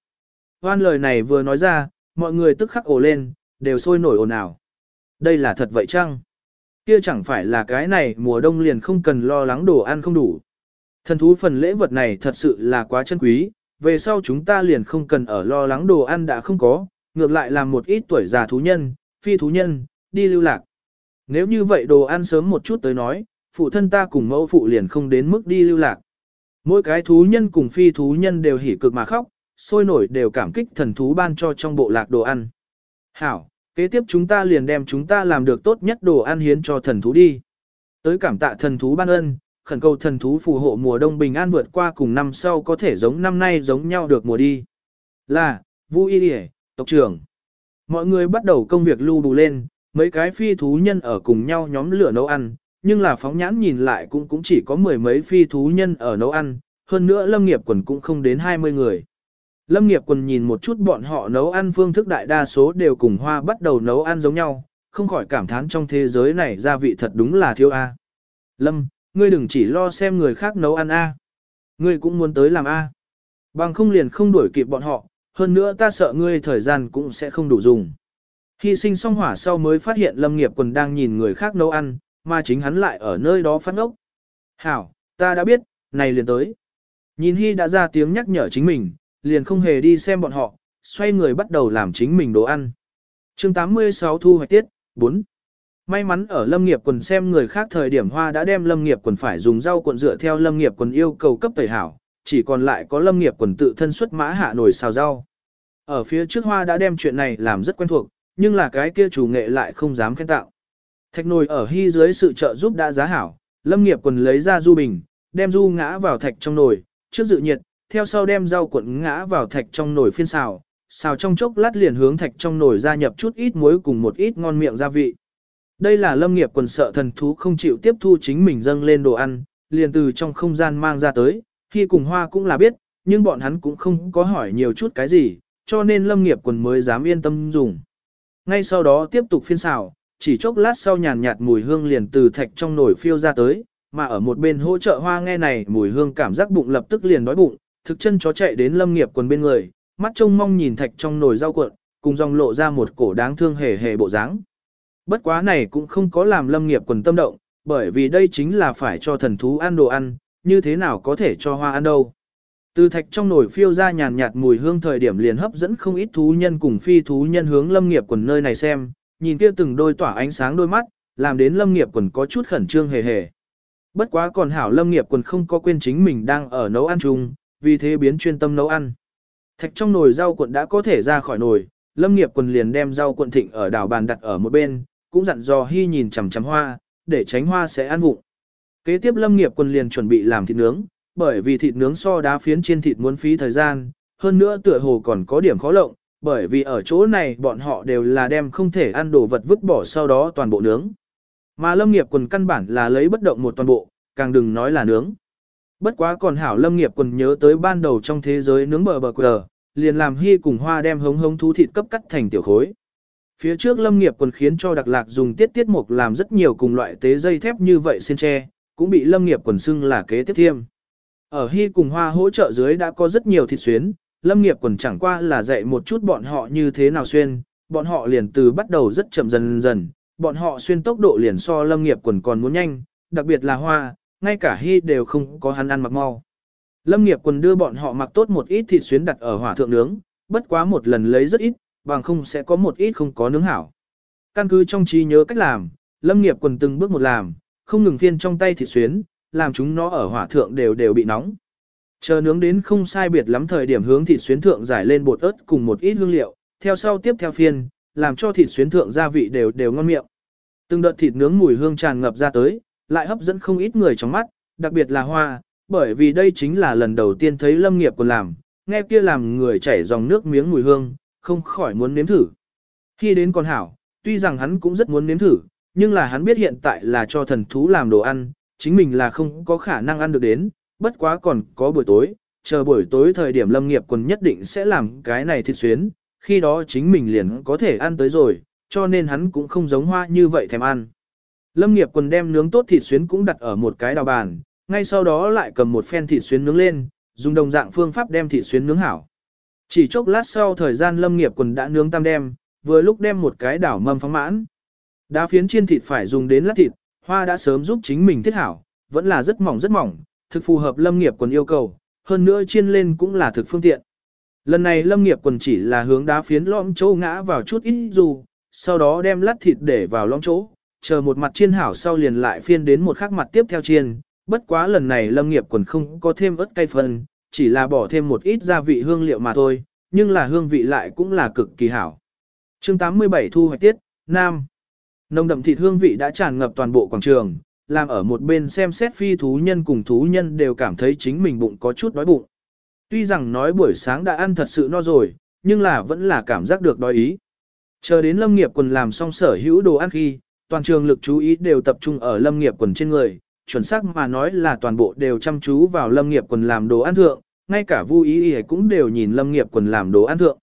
Hoan lời này vừa nói ra, mọi người tức khắc ồ lên, đều sôi nổi ồn ào. Đây là thật vậy chăng? Kia chẳng phải là cái này mùa đông liền không cần lo lắng đồ ăn không đủ. Thần thú phần lễ vật này thật sự là quá chân quý, về sau chúng ta liền không cần ở lo lắng đồ ăn đã không có, ngược lại làm một ít tuổi già thú nhân, phi thú nhân, đi lưu lạc. Nếu như vậy đồ ăn sớm một chút tới nói, phụ thân ta cùng mẫu phụ liền không đến mức đi lưu lạc. Mỗi cái thú nhân cùng phi thú nhân đều hỉ cực mà khóc, sôi nổi đều cảm kích thần thú ban cho trong bộ lạc đồ ăn. Hảo, kế tiếp chúng ta liền đem chúng ta làm được tốt nhất đồ ăn hiến cho thần thú đi. Tới cảm tạ thần thú ban ân, khẩn cầu thần thú phù hộ mùa đông bình an vượt qua cùng năm sau có thể giống năm nay giống nhau được mùa đi. Là, Vu Y Điề, tộc trưởng. Mọi người bắt đầu công việc lưu đủ lên, mấy cái phi thú nhân ở cùng nhau nhóm lửa nấu ăn, nhưng là phóng nhãn nhìn lại cũng cũng chỉ có mười mấy phi thú nhân ở nấu ăn, hơn nữa lâm nghiệp quần cũng không đến 20 người. Lâm nghiệp quần nhìn một chút bọn họ nấu ăn phương thức đại đa số đều cùng hoa bắt đầu nấu ăn giống nhau, không khỏi cảm thán trong thế giới này gia vị thật đúng là thiếu A. Lâm, ngươi đừng chỉ lo xem người khác nấu ăn A. Ngươi cũng muốn tới làm A. Bằng không liền không đuổi kịp bọn họ, hơn nữa ta sợ ngươi thời gian cũng sẽ không đủ dùng. Hy sinh xong hỏa sau mới phát hiện Lâm nghiệp quần đang nhìn người khác nấu ăn, mà chính hắn lại ở nơi đó phát ngốc. Hảo, ta đã biết, này liền tới. Nhìn Hy đã ra tiếng nhắc nhở chính mình, liền không hề đi xem bọn họ, xoay người bắt đầu làm chính mình đồ ăn. chương 86 thu hoạch tiết, 4. May mắn ở lâm nghiệp quần xem người khác thời điểm hoa đã đem lâm nghiệp quần phải dùng rau cuộn dựa theo lâm nghiệp quần yêu cầu cấp tẩy hảo, chỉ còn lại có lâm nghiệp quần tự thân xuất mã hạ nổi xào rau. Ở phía trước hoa đã đem chuyện này làm rất quen thuộc, nhưng là cái kia chủ nghệ lại không dám khen tạo. Thạch nồi ở hy dưới sự trợ giúp đã giá hảo, lâm nghiệp quần lấy ra du bình, đem du ngã vào thạch trong nồi, trước dự nhiệt, theo sau đem rau cuộn ngã vào thạch trong nồi phiên xào, xào trong chốc lát liền hướng thạch trong nồi gia nhập chút ít muối cùng một ít ngon miệng gia vị. Đây là lâm nghiệp quần sợ thần thú không chịu tiếp thu chính mình dâng lên đồ ăn, liền từ trong không gian mang ra tới, khi cùng hoa cũng là biết, nhưng bọn hắn cũng không có hỏi nhiều chút cái gì, cho nên lâm nghiệp quần mới dám yên tâm dùng. Ngay sau đó tiếp tục phiên xào, chỉ chốc lát sau nhàn nhạt mùi hương liền từ thạch trong nồi phiêu ra tới, mà ở một bên hỗ trợ hoa nghe này mùi hương cảm giác bụng lập tức liền đói bụng, thực chân chó chạy đến lâm nghiệp quần bên người, mắt trông mong nhìn thạch trong nồi rau cuộn, cùng dòng lộ ra một cổ đáng thương hề hề bộ dáng. Bất quá này cũng không có làm lâm nghiệp quần tâm động, bởi vì đây chính là phải cho thần thú ăn đồ ăn, như thế nào có thể cho hoa ăn đâu. Từ thạch trong nồi phiêu ra nhàn nhạt mùi hương thời điểm liền hấp dẫn không ít thú nhân cùng phi thú nhân hướng lâm nghiệp quần nơi này xem, nhìn kia từng đôi tỏa ánh sáng đôi mắt, làm đến lâm nghiệp quần có chút khẩn trương hề hề. Bất quá còn hảo lâm nghiệp quần không có quên chính mình đang ở nấu ăn chung, vì thế biến chuyên tâm nấu ăn. Thạch trong nồi rau cuộn đã có thể ra khỏi nồi, lâm nghiệp quần liền đem rau cuộn thịnh ở đảo bàn đặt ở một bên, cũng dặn dò hy nhìn chằm chằm hoa, để tránh hoa sẽ ăn vụng. Kế tiếp lâm nghiệp quần liền chuẩn bị làm thịt nướng, bởi vì thịt nướng so đá phiến trên thịt muốn phí thời gian, hơn nữa tựa hồ còn có điểm khó lộng, bởi vì ở chỗ này bọn họ đều là đem không thể ăn đồ vật vứt bỏ sau đó toàn bộ nướng. Mà lâm nghiệp quần căn bản là lấy bất động một toàn bộ, càng đừng nói là nướng. Bất quá còn hảo lâm nghiệp quần nhớ tới ban đầu trong thế giới nướng bờ bờ quờ, liền làm hy cùng hoa đem hống hống thú thịt cấp cắt thành tiểu khối. Phía trước lâm nghiệp quần khiến cho đặc lạc dùng tiết tiết mục làm rất nhiều cùng loại tế dây thép như vậy xin tre, cũng bị lâm nghiệp quần xưng là kế tiếp thiêm. Ở hy cùng hoa hỗ trợ dưới đã có rất nhiều thịt xuyến, lâm nghiệp quần chẳng qua là dạy một chút bọn họ như thế nào xuyên, bọn họ liền từ bắt đầu rất chậm dần dần, bọn họ xuyên tốc độ liền so lâm nghiệp quần còn muốn nhanh, đặc biệt là hoa, ngay cả hy đều không có hắn ăn mặc mau. Lâm nghiệp quần đưa bọn họ mặc tốt một ít thịt xuyến đặt ở hỏa thượng nướng, bất quá một lần lấy rất ít, bằng không sẽ có một ít không có nướng hảo. Căn cứ trong trí nhớ cách làm, lâm nghiệp quần từng bước một làm, không ngừng phiên trong tay thịt xuyến, làm chúng nó ở hỏa thượng đều đều bị nóng. Chờ nướng đến không sai biệt lắm thời điểm hướng thịt xuyến thượng giải lên bột ớt cùng một ít hương liệu, theo sau tiếp theo phiên, làm cho thịt xuyến thượng gia vị đều đều ngon miệng. Từng đợt thịt nướng mùi hương tràn ngập ra tới, lại hấp dẫn không ít người trong mắt, đặc biệt là hoa, bởi vì đây chính là lần đầu tiên thấy lâm nghiệp còn làm, nghe kia làm người chảy dòng nước miếng mùi hương, không khỏi muốn nếm thử. Khi đến con hảo, tuy rằng hắn cũng rất muốn nếm thử, nhưng là hắn biết hiện tại là cho thần thú làm đồ ăn, chính mình là không có khả năng ăn được đến, bất quá còn có buổi tối, chờ buổi tối thời điểm lâm nghiệp quần nhất định sẽ làm cái này thịt xuyến, khi đó chính mình liền có thể ăn tới rồi, cho nên hắn cũng không giống hoa như vậy thèm ăn. Lâm nghiệp quần đem nướng tốt thịt xuyến cũng đặt ở một cái đào bàn, ngay sau đó lại cầm một phen thịt xuyến nướng lên, dùng đồng dạng phương pháp đem thịt xuyến nướng hảo. Chỉ chốc lát sau thời gian lâm nghiệp quần đã nướng tam đem, vừa lúc đem một cái đảo mâm phóng mãn. Đá phiến chiên thịt phải dùng đến lát thịt, hoa đã sớm giúp chính mình thiết hảo, vẫn là rất mỏng rất mỏng, thực phù hợp lâm nghiệp quần yêu cầu, hơn nữa chiên lên cũng là thực phương tiện. Lần này lâm nghiệp quần chỉ là hướng đá phiến lõm chỗ ngã vào chút ít dù, sau đó đem lát thịt để vào lõm chỗ, chờ một mặt chiên hảo sau liền lại phiên đến một khắc mặt tiếp theo chiên, bất quá lần này lâm nghiệp quần không có thêm ớt cay phần, chỉ là bỏ thêm một ít gia vị hương liệu mà thôi, nhưng là hương vị lại cũng là cực kỳ hảo. chương 87 thu hoạch tiết, Nam. Nồng đậm thịt hương vị đã tràn ngập toàn bộ quảng trường, làm ở một bên xem xét phi thú nhân cùng thú nhân đều cảm thấy chính mình bụng có chút đói bụng. Tuy rằng nói buổi sáng đã ăn thật sự no rồi, nhưng là vẫn là cảm giác được đói ý. Chờ đến lâm nghiệp quần làm xong sở hữu đồ ăn khi, toàn trường lực chú ý đều tập trung ở lâm nghiệp quần trên người, chuẩn xác mà nói là toàn bộ đều chăm chú vào lâm nghiệp quần làm đồ ăn thượng, ngay cả Vu Ý Y cũng đều nhìn Lâm Nghiệp quần làm đồ ăn thượng.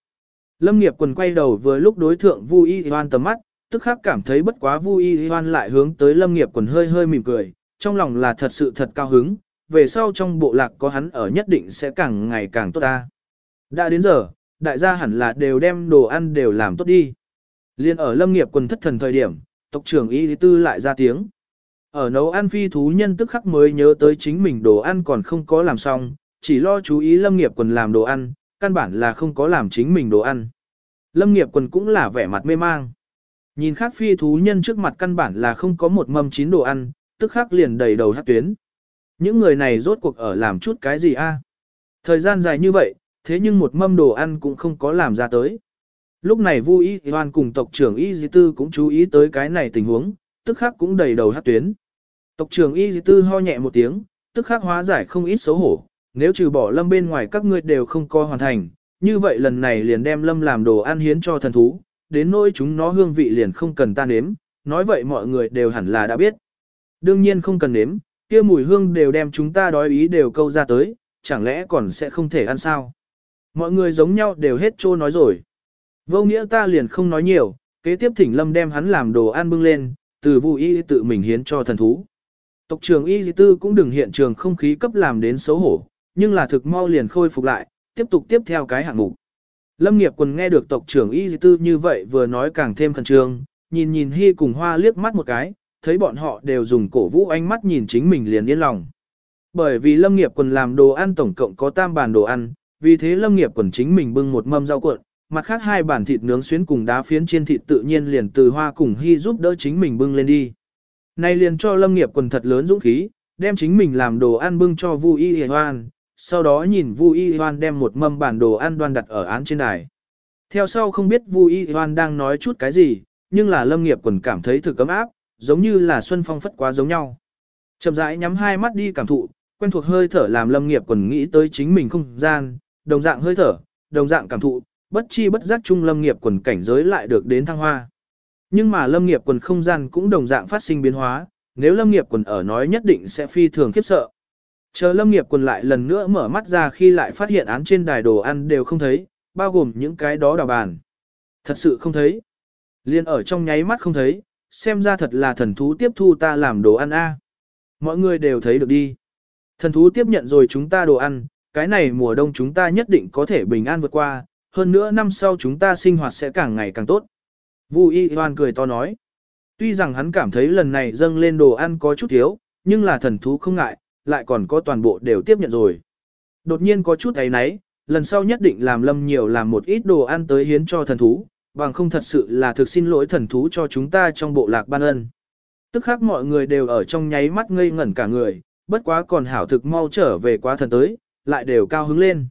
Lâm Nghiệp quần quay đầu vừa lúc đối thượng Vu Y Hoan tầm mắt, tức khắc cảm thấy bất quá vui Y Hoan lại hướng tới Lâm Nghiệp quần hơi hơi mỉm cười, trong lòng là thật sự thật cao hứng, về sau trong bộ lạc có hắn ở nhất định sẽ càng ngày càng tốt ta. Đã đến giờ, đại gia hẳn là đều đem đồ ăn đều làm tốt đi. Liên ở Lâm Nghiệp quần thất thần thời điểm, tộc trưởng Y Tư lại ra tiếng. Ở nấu ăn phi thú nhân tức khắc mới nhớ tới chính mình đồ ăn còn không có làm xong, chỉ lo chú ý lâm nghiệp quần làm đồ ăn, căn bản là không có làm chính mình đồ ăn. Lâm nghiệp quần cũng là vẻ mặt mê mang. Nhìn khác phi thú nhân trước mặt căn bản là không có một mâm chín đồ ăn, tức khắc liền đầy đầu hát tuyến. Những người này rốt cuộc ở làm chút cái gì a? Thời gian dài như vậy, thế nhưng một mâm đồ ăn cũng không có làm ra tới. Lúc này Vu Y Hoan cùng tộc trưởng Y Di Tư cũng chú ý tới cái này tình huống, tức khắc cũng đầy đầu hát tuyến. Tộc trưởng Y Di Tư ho nhẹ một tiếng, tức khắc hóa giải không ít xấu hổ, nếu trừ bỏ lâm bên ngoài các ngươi đều không co hoàn thành, như vậy lần này liền đem lâm làm đồ ăn hiến cho thần thú, đến nỗi chúng nó hương vị liền không cần ta nếm, nói vậy mọi người đều hẳn là đã biết. Đương nhiên không cần nếm, kia mùi hương đều đem chúng ta đói ý đều câu ra tới, chẳng lẽ còn sẽ không thể ăn sao? Mọi người giống nhau đều hết trô nói rồi. Vô nghĩa ta liền không nói nhiều, kế tiếp thỉnh lâm đem hắn làm đồ ăn bưng lên, từ vụ y tự mình hiến cho thần thú. Tộc Trường y tư cũng đừng hiện trường không khí cấp làm đến xấu hổ, nhưng là thực mau liền khôi phục lại, tiếp tục tiếp theo cái hạng mục. Lâm nghiệp quần nghe được tộc trưởng y tư như vậy vừa nói càng thêm khẩn trương, nhìn nhìn hy cùng hoa liếc mắt một cái, thấy bọn họ đều dùng cổ vũ ánh mắt nhìn chính mình liền yên lòng. Bởi vì lâm nghiệp quần làm đồ ăn tổng cộng có tam bàn đồ ăn, vì thế lâm nghiệp quần chính mình bưng một mâm rau cuộn, mặt khác hai bàn thịt nướng xuyến cùng đá phiến chiên thịt tự nhiên liền từ hoa cùng hy giúp đỡ chính mình bưng lên đi. Này liền cho lâm nghiệp quần thật lớn dũng khí, đem chính mình làm đồ ăn bưng cho Vu Y Hoan, sau đó nhìn Vu Y Hoan đem một mâm bản đồ ăn đoan đặt ở án trên đài. Theo sau không biết Vu Y Hoan đang nói chút cái gì, nhưng là Lâm Nghiệp quần cảm thấy thực cấm áp, giống như là xuân phong phất quá giống nhau. Chậm rãi nhắm hai mắt đi cảm thụ, quen thuộc hơi thở làm Lâm Nghiệp quần nghĩ tới chính mình không gian, đồng dạng hơi thở, đồng dạng cảm thụ, bất chi bất giác chung Lâm Nghiệp quần cảnh giới lại được đến thăng hoa. Nhưng mà Lâm Nghiệp quần không gian cũng đồng dạng phát sinh biến hóa, nếu Lâm Nghiệp quần ở nói nhất định sẽ phi thường khiếp sợ. Chờ lâm nghiệp quần lại lần nữa mở mắt ra khi lại phát hiện án trên đài đồ ăn đều không thấy, bao gồm những cái đó đào bàn. Thật sự không thấy. Liên ở trong nháy mắt không thấy, xem ra thật là thần thú tiếp thu ta làm đồ ăn a. Mọi người đều thấy được đi. Thần thú tiếp nhận rồi chúng ta đồ ăn, cái này mùa đông chúng ta nhất định có thể bình an vượt qua, hơn nữa năm sau chúng ta sinh hoạt sẽ càng ngày càng tốt. Vu Y Hoan cười to nói. Tuy rằng hắn cảm thấy lần này dâng lên đồ ăn có chút thiếu, nhưng là thần thú không ngại, lại còn có toàn bộ đều tiếp nhận rồi. Đột nhiên có chút ấy nấy, lần sau nhất định làm lâm nhiều làm một ít đồ ăn tới hiến cho thần thú, bằng không thật sự là thực xin lỗi thần thú cho chúng ta trong bộ lạc ban ân. Tức khác mọi người đều ở trong nháy mắt ngây ngẩn cả người, bất quá còn hảo thực mau trở về quá thần tới, lại đều cao hứng lên.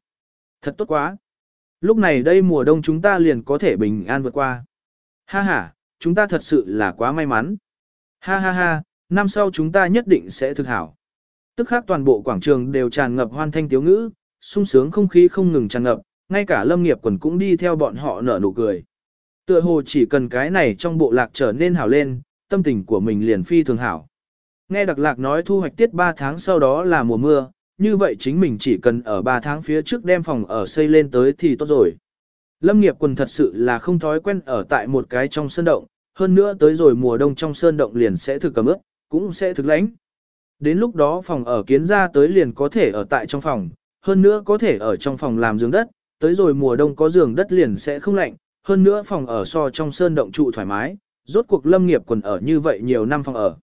Thật tốt quá. Lúc này đây mùa đông chúng ta liền có thể bình an vượt qua. Ha ha, chúng ta thật sự là quá may mắn. Ha ha ha, năm sau chúng ta nhất định sẽ thực hảo. Tức khác toàn bộ quảng trường đều tràn ngập hoan thanh tiếu ngữ, sung sướng không khí không ngừng tràn ngập, ngay cả lâm nghiệp quần cũng đi theo bọn họ nở nụ cười. Tựa hồ chỉ cần cái này trong bộ lạc trở nên hảo lên, tâm tình của mình liền phi thường hảo. Nghe đặc lạc nói thu hoạch tiết 3 tháng sau đó là mùa mưa, như vậy chính mình chỉ cần ở 3 tháng phía trước đem phòng ở xây lên tới thì tốt rồi. Lâm nghiệp quần thật sự là không thói quen ở tại một cái trong sơn động, hơn nữa tới rồi mùa đông trong sơn động liền sẽ thực cầm ướp, cũng sẽ thực lãnh. Đến lúc đó phòng ở kiến ra tới liền có thể ở tại trong phòng, hơn nữa có thể ở trong phòng làm giường đất, tới rồi mùa đông có giường đất liền sẽ không lạnh, hơn nữa phòng ở so trong sơn động trụ thoải mái, rốt cuộc lâm nghiệp quần ở như vậy nhiều năm phòng ở.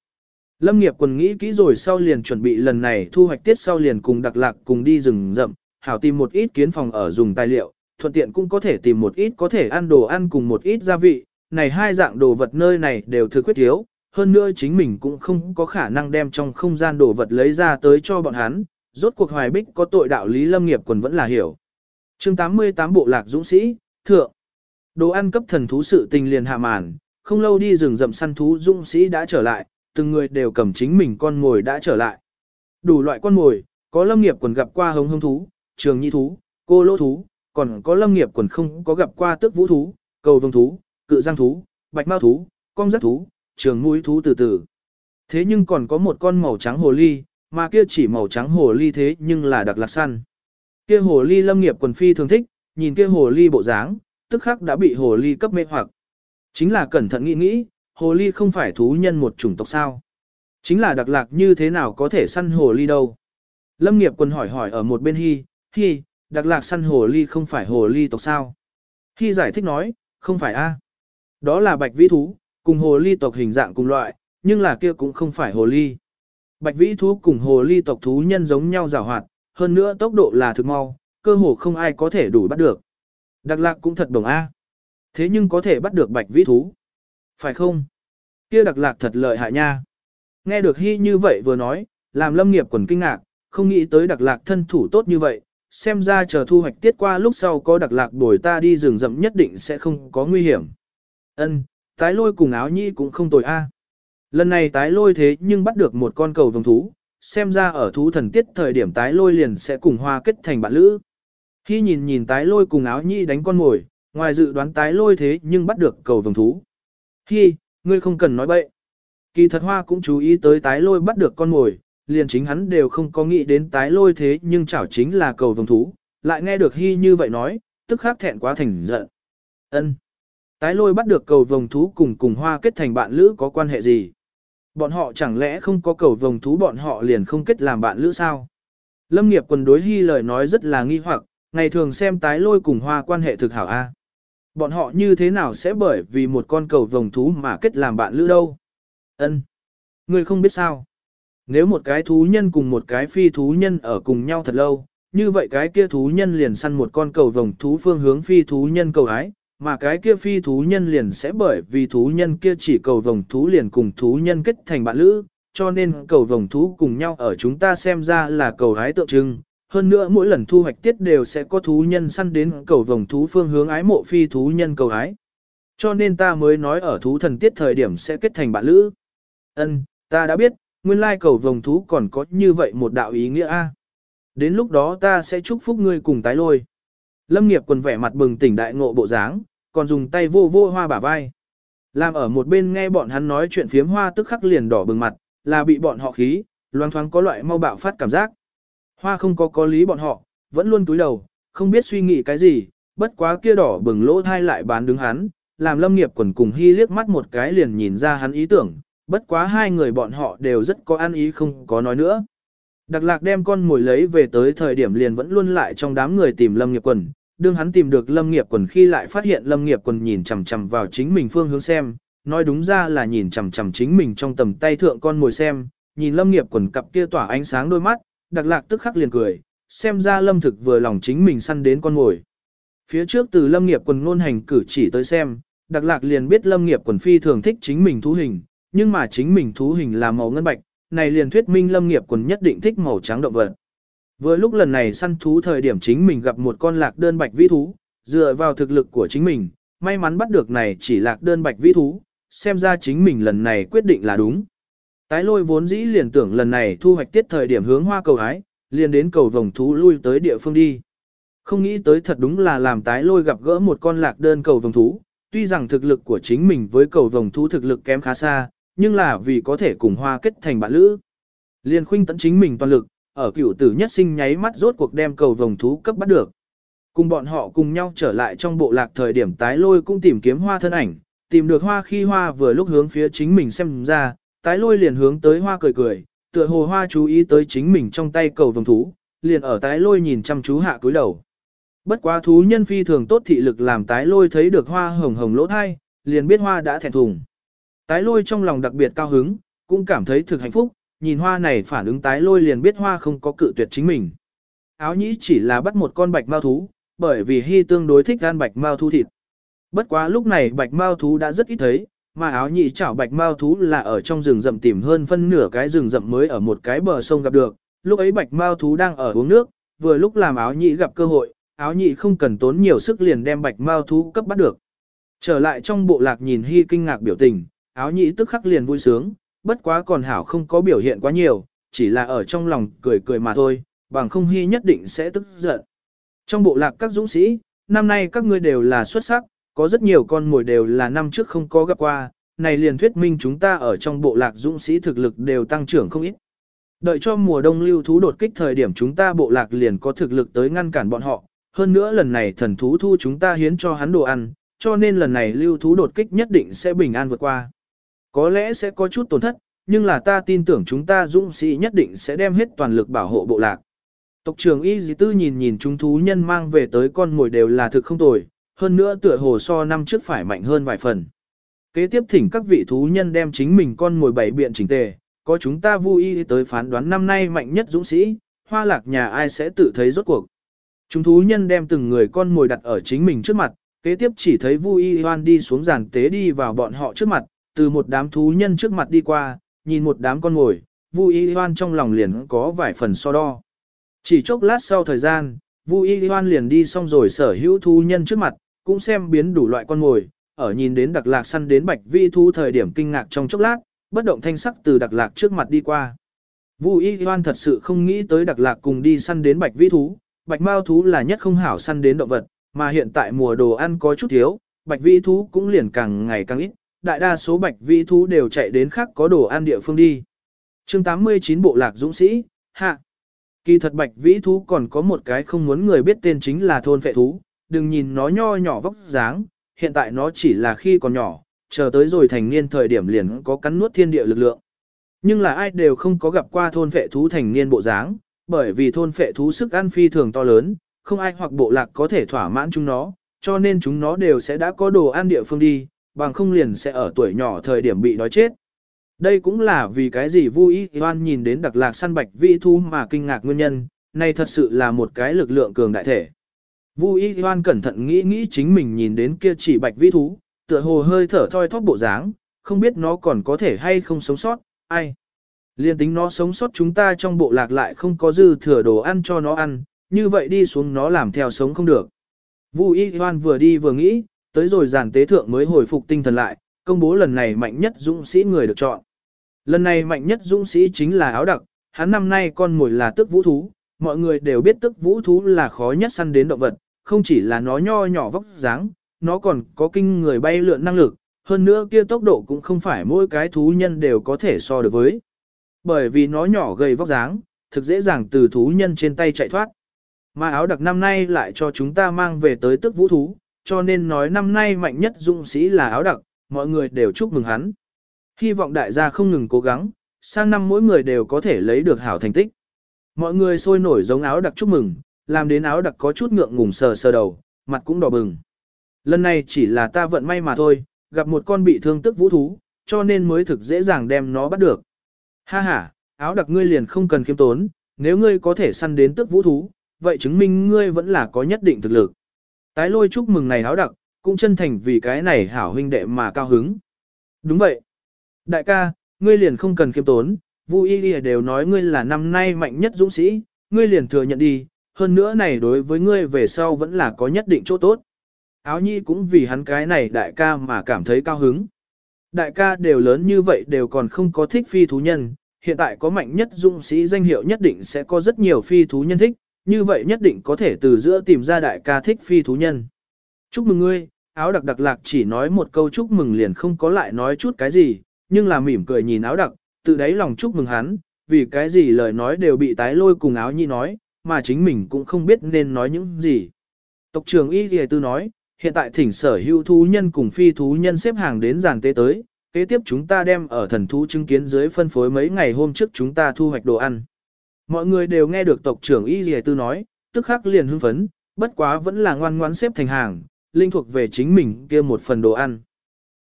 Lâm nghiệp quần nghĩ kỹ rồi sau liền chuẩn bị lần này thu hoạch tiết sau liền cùng đặc lạc cùng đi rừng rậm, hảo tìm một ít kiến phòng ở dùng tài liệu, thuận tiện cũng có thể tìm một ít có thể ăn đồ ăn cùng một ít gia vị, này hai dạng đồ vật nơi này đều thừa quyết thiếu, hơn nữa chính mình cũng không có khả năng đem trong không gian đồ vật lấy ra tới cho bọn hắn, rốt cuộc hoài bích có tội đạo lý lâm nghiệp quần vẫn là hiểu. chương 88 Bộ Lạc Dũng Sĩ, Thượng Đồ ăn cấp thần thú sự tình liền hạ màn, không lâu đi rừng rậm săn thú dũng sĩ đã trở lại, từng người đều cầm chính mình con ngồi đã trở lại. Đủ loại con ngồi, có lâm nghiệp quần gặp qua hống hông thú, trường nhi thú, cô lỗ thú, còn có lâm nghiệp quần không có gặp qua tước vũ thú, cầu vương thú, cự giang thú, bạch mao thú, con giác thú, trường mũi thú từ từ. Thế nhưng còn có một con màu trắng hồ ly, mà kia chỉ màu trắng hồ ly thế nhưng là đặc lạc săn. Kia hồ ly lâm nghiệp quần phi thường thích, nhìn kia hồ ly bộ dáng, tức khắc đã bị hồ ly cấp mê hoặc. Chính là cẩn thận nghĩ nghĩ, hồ ly không phải thú nhân một chủng tộc sao. Chính là đặc lạc như thế nào có thể săn hồ ly đâu. Lâm nghiệp quần hỏi hỏi ở một bên hy, hy, đặc lạc săn hồ ly không phải hồ ly tộc sao. Hy giải thích nói, không phải a Đó là bạch vĩ thú, cùng hồ ly tộc hình dạng cùng loại, nhưng là kia cũng không phải hồ ly. Bạch vĩ thú cùng hồ ly tộc thú nhân giống nhau rào hoạt, hơn nữa tốc độ là thực mau, cơ hồ không ai có thể đủ bắt được. Đặc lạc cũng thật đồng A. Thế nhưng có thể bắt được bạch vĩ thú. Phải không? Kia đặc lạc thật lợi hại nha. Nghe được Hy như vậy vừa nói, làm lâm nghiệp quần kinh ngạc, không nghĩ tới đặc lạc thân thủ tốt như vậy, xem ra chờ thu hoạch tiết qua lúc sau có đặc lạc đuổi ta đi rừng rậm nhất định sẽ không có nguy hiểm. Ân, tái lôi cùng áo nhi cũng không tồi a. Lần này tái lôi thế nhưng bắt được một con cầu vồng thú, xem ra ở thú thần tiết thời điểm tái lôi liền sẽ cùng hoa kết thành bạn lữ. Khi nhìn nhìn tái lôi cùng áo nhi đánh con ngồi, ngoài dự đoán tái lôi thế nhưng bắt được cầu vồng thú. Hi, ngươi không cần nói bậy. Kỳ thật hoa cũng chú ý tới tái lôi bắt được con mồi, liền chính hắn đều không có nghĩ đến tái lôi thế nhưng chảo chính là cầu vồng thú, lại nghe được Hi như vậy nói, tức khắc thẹn quá thành giận. Ân. Tái lôi bắt được cầu vồng thú cùng cùng hoa kết thành bạn lữ có quan hệ gì? Bọn họ chẳng lẽ không có cầu vồng thú bọn họ liền không kết làm bạn lữ sao? Lâm nghiệp quần đối Hi lời nói rất là nghi hoặc, ngày thường xem tái lôi cùng hoa quan hệ thực hảo A. Bọn họ như thế nào sẽ bởi vì một con cầu vồng thú mà kết làm bạn lữ đâu? Ân, người không biết sao? Nếu một cái thú nhân cùng một cái phi thú nhân ở cùng nhau thật lâu, như vậy cái kia thú nhân liền săn một con cầu vồng thú phương hướng phi thú nhân cầu hái mà cái kia phi thú nhân liền sẽ bởi vì thú nhân kia chỉ cầu vồng thú liền cùng thú nhân kết thành bạn lữ, cho nên cầu vồng thú cùng nhau ở chúng ta xem ra là cầu hái tượng trưng, hơn nữa mỗi lần thu hoạch tiết đều sẽ có thú nhân săn đến cầu vồng thú phương hướng ái mộ phi thú nhân cầu hái, Cho nên ta mới nói ở thú thần tiết thời điểm sẽ kết thành bạn lữ. Ân, ta đã biết, nguyên lai cầu vồng thú còn có như vậy một đạo ý nghĩa a. Đến lúc đó ta sẽ chúc phúc ngươi cùng tái lôi. Lâm nghiệp quần vẻ mặt bừng tỉnh đại ngộ bộ dáng, còn dùng tay vô vô hoa bả vai. Làm ở một bên nghe bọn hắn nói chuyện phiếm hoa tức khắc liền đỏ bừng mặt, là bị bọn họ khí, loang thoáng có loại mau bạo phát cảm giác. Hoa không có có lý bọn họ, vẫn luôn túi đầu, không biết suy nghĩ cái gì, bất quá kia đỏ bừng lỗ thai lại bán đứng hắn, làm lâm nghiệp quần cùng hy liếc mắt một cái liền nhìn ra hắn ý tưởng, bất quá hai người bọn họ đều rất có ăn ý không có nói nữa. Đặc lạc đem con mồi lấy về tới thời điểm liền vẫn luôn lại trong đám người tìm lâm nghiệp quần, đương hắn tìm được lâm nghiệp quần khi lại phát hiện lâm nghiệp quần nhìn chằm chằm vào chính mình phương hướng xem, nói đúng ra là nhìn chằm chằm chính mình trong tầm tay thượng con mồi xem, nhìn lâm nghiệp quần cặp kia tỏa ánh sáng đôi mắt, đặc lạc tức khắc liền cười, xem ra lâm thực vừa lòng chính mình săn đến con ngồi. Phía trước từ lâm nghiệp quần ngôn hành cử chỉ tới xem, đặc lạc liền biết lâm nghiệp quần phi thường thích chính mình thú hình, nhưng mà chính mình thú hình là màu ngân bạch, này liền thuyết minh lâm nghiệp quần nhất định thích màu trắng động vật. Vừa lúc lần này săn thú thời điểm chính mình gặp một con lạc đơn bạch vĩ thú, dựa vào thực lực của chính mình, may mắn bắt được này chỉ lạc đơn bạch vĩ thú, xem ra chính mình lần này quyết định là đúng. Tái lôi vốn dĩ liền tưởng lần này thu hoạch tiết thời điểm hướng hoa cầu hái, liền đến cầu vòng thú lui tới địa phương đi. Không nghĩ tới thật đúng là làm tái lôi gặp gỡ một con lạc đơn cầu vòng thú, tuy rằng thực lực của chính mình với cầu vòng thú thực lực kém khá xa, nhưng là vì có thể cùng hoa kết thành bạn lữ. Liền khuynh tận chính mình toàn lực, ở cửu tử nhất sinh nháy mắt rốt cuộc đem cầu vòng thú cấp bắt được. Cùng bọn họ cùng nhau trở lại trong bộ lạc thời điểm tái lôi cũng tìm kiếm hoa thân ảnh, tìm được hoa khi hoa vừa lúc hướng phía chính mình xem ra, tái lôi liền hướng tới hoa cười cười, tựa hồ hoa chú ý tới chính mình trong tay cầu vồng thú, liền ở tái lôi nhìn chăm chú hạ cúi đầu. Bất quá thú nhân phi thường tốt thị lực làm tái lôi thấy được hoa hồng hồng lỗ thai, liền biết hoa đã thẹn thùng. Tái lôi trong lòng đặc biệt cao hứng, cũng cảm thấy thực hạnh phúc, nhìn hoa này phản ứng tái lôi liền biết hoa không có cự tuyệt chính mình. Áo nhĩ chỉ là bắt một con bạch mao thú, bởi vì hy tương đối thích ăn bạch mao thú thịt. Bất quá lúc này bạch mao thú đã rất ít thấy, mà áo nhĩ chảo bạch mao thú là ở trong rừng rậm tìm hơn phân nửa cái rừng rậm mới ở một cái bờ sông gặp được. Lúc ấy bạch mao thú đang ở uống nước, vừa lúc làm áo nhĩ gặp cơ hội, áo nhĩ không cần tốn nhiều sức liền đem bạch mao thú cấp bắt được. Trở lại trong bộ lạc nhìn hy kinh ngạc biểu tình, áo nhĩ tức khắc liền vui sướng, bất quá còn hảo không có biểu hiện quá nhiều, chỉ là ở trong lòng cười cười mà thôi, bằng không hy nhất định sẽ tức giận. Trong bộ lạc các dũng sĩ, năm nay các ngươi đều là xuất sắc, có rất nhiều con mồi đều là năm trước không có gặp qua, này liền thuyết minh chúng ta ở trong bộ lạc dũng sĩ thực lực đều tăng trưởng không ít. Đợi cho mùa đông lưu thú đột kích thời điểm chúng ta bộ lạc liền có thực lực tới ngăn cản bọn họ, hơn nữa lần này thần thú thu chúng ta hiến cho hắn đồ ăn, cho nên lần này lưu thú đột kích nhất định sẽ bình an vượt qua. Có lẽ sẽ có chút tổn thất, nhưng là ta tin tưởng chúng ta dũng sĩ nhất định sẽ đem hết toàn lực bảo hộ bộ lạc. Tộc trưởng Y Dì Tư nhìn nhìn chúng thú nhân mang về tới con mồi đều là thực không tồi, hơn nữa tựa hồ so năm trước phải mạnh hơn vài phần. Kế tiếp thỉnh các vị thú nhân đem chính mình con mồi bảy biện chỉnh tề, có chúng ta vui tới phán đoán năm nay mạnh nhất dũng sĩ, hoa lạc nhà ai sẽ tự thấy rốt cuộc. Chúng thú nhân đem từng người con mồi đặt ở chính mình trước mặt, kế tiếp chỉ thấy vui hoan đi xuống giàn tế đi vào bọn họ trước mặt, từ một đám thú nhân trước mặt đi qua, nhìn một đám con ngùi, Vu Y hoan trong lòng liền có vài phần so đo. Chỉ chốc lát sau thời gian, Vu Y hoan liền đi xong rồi sở hữu thú nhân trước mặt, cũng xem biến đủ loại con ngồi, ở nhìn đến đặc lạc săn đến bạch vi thú thời điểm kinh ngạc trong chốc lát, bất động thanh sắc từ đặc lạc trước mặt đi qua. Vu Y Hoan thật sự không nghĩ tới đặc lạc cùng đi săn đến bạch vi thú, bạch mao thú là nhất không hảo săn đến động vật, mà hiện tại mùa đồ ăn có chút thiếu, bạch vi thú cũng liền càng ngày càng ít, đại đa số bạch vĩ thú đều chạy đến khác có đồ ăn địa phương đi. chương 89 Bộ Lạc Dũng Sĩ, hạ. Kỳ thật bạch vĩ thú còn có một cái không muốn người biết tên chính là thôn phệ thú, đừng nhìn nó nho nhỏ vóc dáng, hiện tại nó chỉ là khi còn nhỏ, chờ tới rồi thành niên thời điểm liền có cắn nuốt thiên địa lực lượng. Nhưng là ai đều không có gặp qua thôn phệ thú thành niên bộ dáng, bởi vì thôn phệ thú sức ăn phi thường to lớn, không ai hoặc bộ lạc có thể thỏa mãn chúng nó, cho nên chúng nó đều sẽ đã có đồ ăn địa phương đi, bằng không liền sẽ ở tuổi nhỏ thời điểm bị đói chết. Đây cũng là vì cái gì vui hoan nhìn đến đặc lạc săn bạch vĩ thú mà kinh ngạc nguyên nhân, này thật sự là một cái lực lượng cường đại thể. Vu Y Hoan cẩn thận nghĩ nghĩ chính mình nhìn đến kia chỉ bạch vĩ thú, tựa hồ hơi thở thoi thóp bộ dáng, không biết nó còn có thể hay không sống sót, ai. Liên tính nó sống sót chúng ta trong bộ lạc lại không có dư thừa đồ ăn cho nó ăn, như vậy đi xuống nó làm theo sống không được. Vu Y Hoan vừa đi vừa nghĩ, tới rồi giàn tế thượng mới hồi phục tinh thần lại, công bố lần này mạnh nhất dũng sĩ người được chọn. Lần này mạnh nhất dũng sĩ chính là áo đặc, hắn năm nay con mồi là tức vũ thú, mọi người đều biết tức vũ thú là khó nhất săn đến động vật, không chỉ là nó nho nhỏ vóc dáng, nó còn có kinh người bay lượn năng lực, hơn nữa kia tốc độ cũng không phải mỗi cái thú nhân đều có thể so được với. Bởi vì nó nhỏ gầy vóc dáng, thực dễ dàng từ thú nhân trên tay chạy thoát. Mà áo đặc năm nay lại cho chúng ta mang về tới tức vũ thú, cho nên nói năm nay mạnh nhất dũng sĩ là áo đặc, mọi người đều chúc mừng hắn. Hy vọng đại gia không ngừng cố gắng, sang năm mỗi người đều có thể lấy được hảo thành tích. Mọi người sôi nổi giống áo đặc chúc mừng, làm đến áo đặc có chút ngượng ngùng sờ sờ đầu, mặt cũng đỏ bừng. Lần này chỉ là ta vận may mà thôi, gặp một con bị thương tức vũ thú, cho nên mới thực dễ dàng đem nó bắt được. Ha ha, áo đặc ngươi liền không cần kiêm tốn, nếu ngươi có thể săn đến tức vũ thú, vậy chứng minh ngươi vẫn là có nhất định thực lực. Tái lôi chúc mừng này áo đặc, cũng chân thành vì cái này hảo huynh đệ mà cao hứng. Đúng vậy. Đại ca, ngươi liền không cần kiêm tốn, Vu Y lìa đều nói ngươi là năm nay mạnh nhất dũng sĩ, ngươi liền thừa nhận đi, hơn nữa này đối với ngươi về sau vẫn là có nhất định chỗ tốt. Áo nhi cũng vì hắn cái này đại ca mà cảm thấy cao hứng. Đại ca đều lớn như vậy đều còn không có thích phi thú nhân, hiện tại có mạnh nhất dũng sĩ danh hiệu nhất định sẽ có rất nhiều phi thú nhân thích, như vậy nhất định có thể từ giữa tìm ra đại ca thích phi thú nhân. Chúc mừng ngươi, áo đặc đặc lạc chỉ nói một câu chúc mừng liền không có lại nói chút cái gì, nhưng là mỉm cười nhìn áo đặc, tự đáy lòng chúc mừng hắn, vì cái gì lời nói đều bị tái lôi cùng áo nhi nói, mà chính mình cũng không biết nên nói những gì. Tộc trưởng Y Ghi Tư nói, hiện tại thỉnh sở hữu thú nhân cùng phi thú nhân xếp hàng đến giàn tế tới, kế tiếp chúng ta đem ở thần thú chứng kiến dưới phân phối mấy ngày hôm trước chúng ta thu hoạch đồ ăn. Mọi người đều nghe được tộc trưởng Y Dì Tư nói, tức khắc liền hưng phấn, bất quá vẫn là ngoan ngoãn xếp thành hàng, linh thuộc về chính mình kia một phần đồ ăn.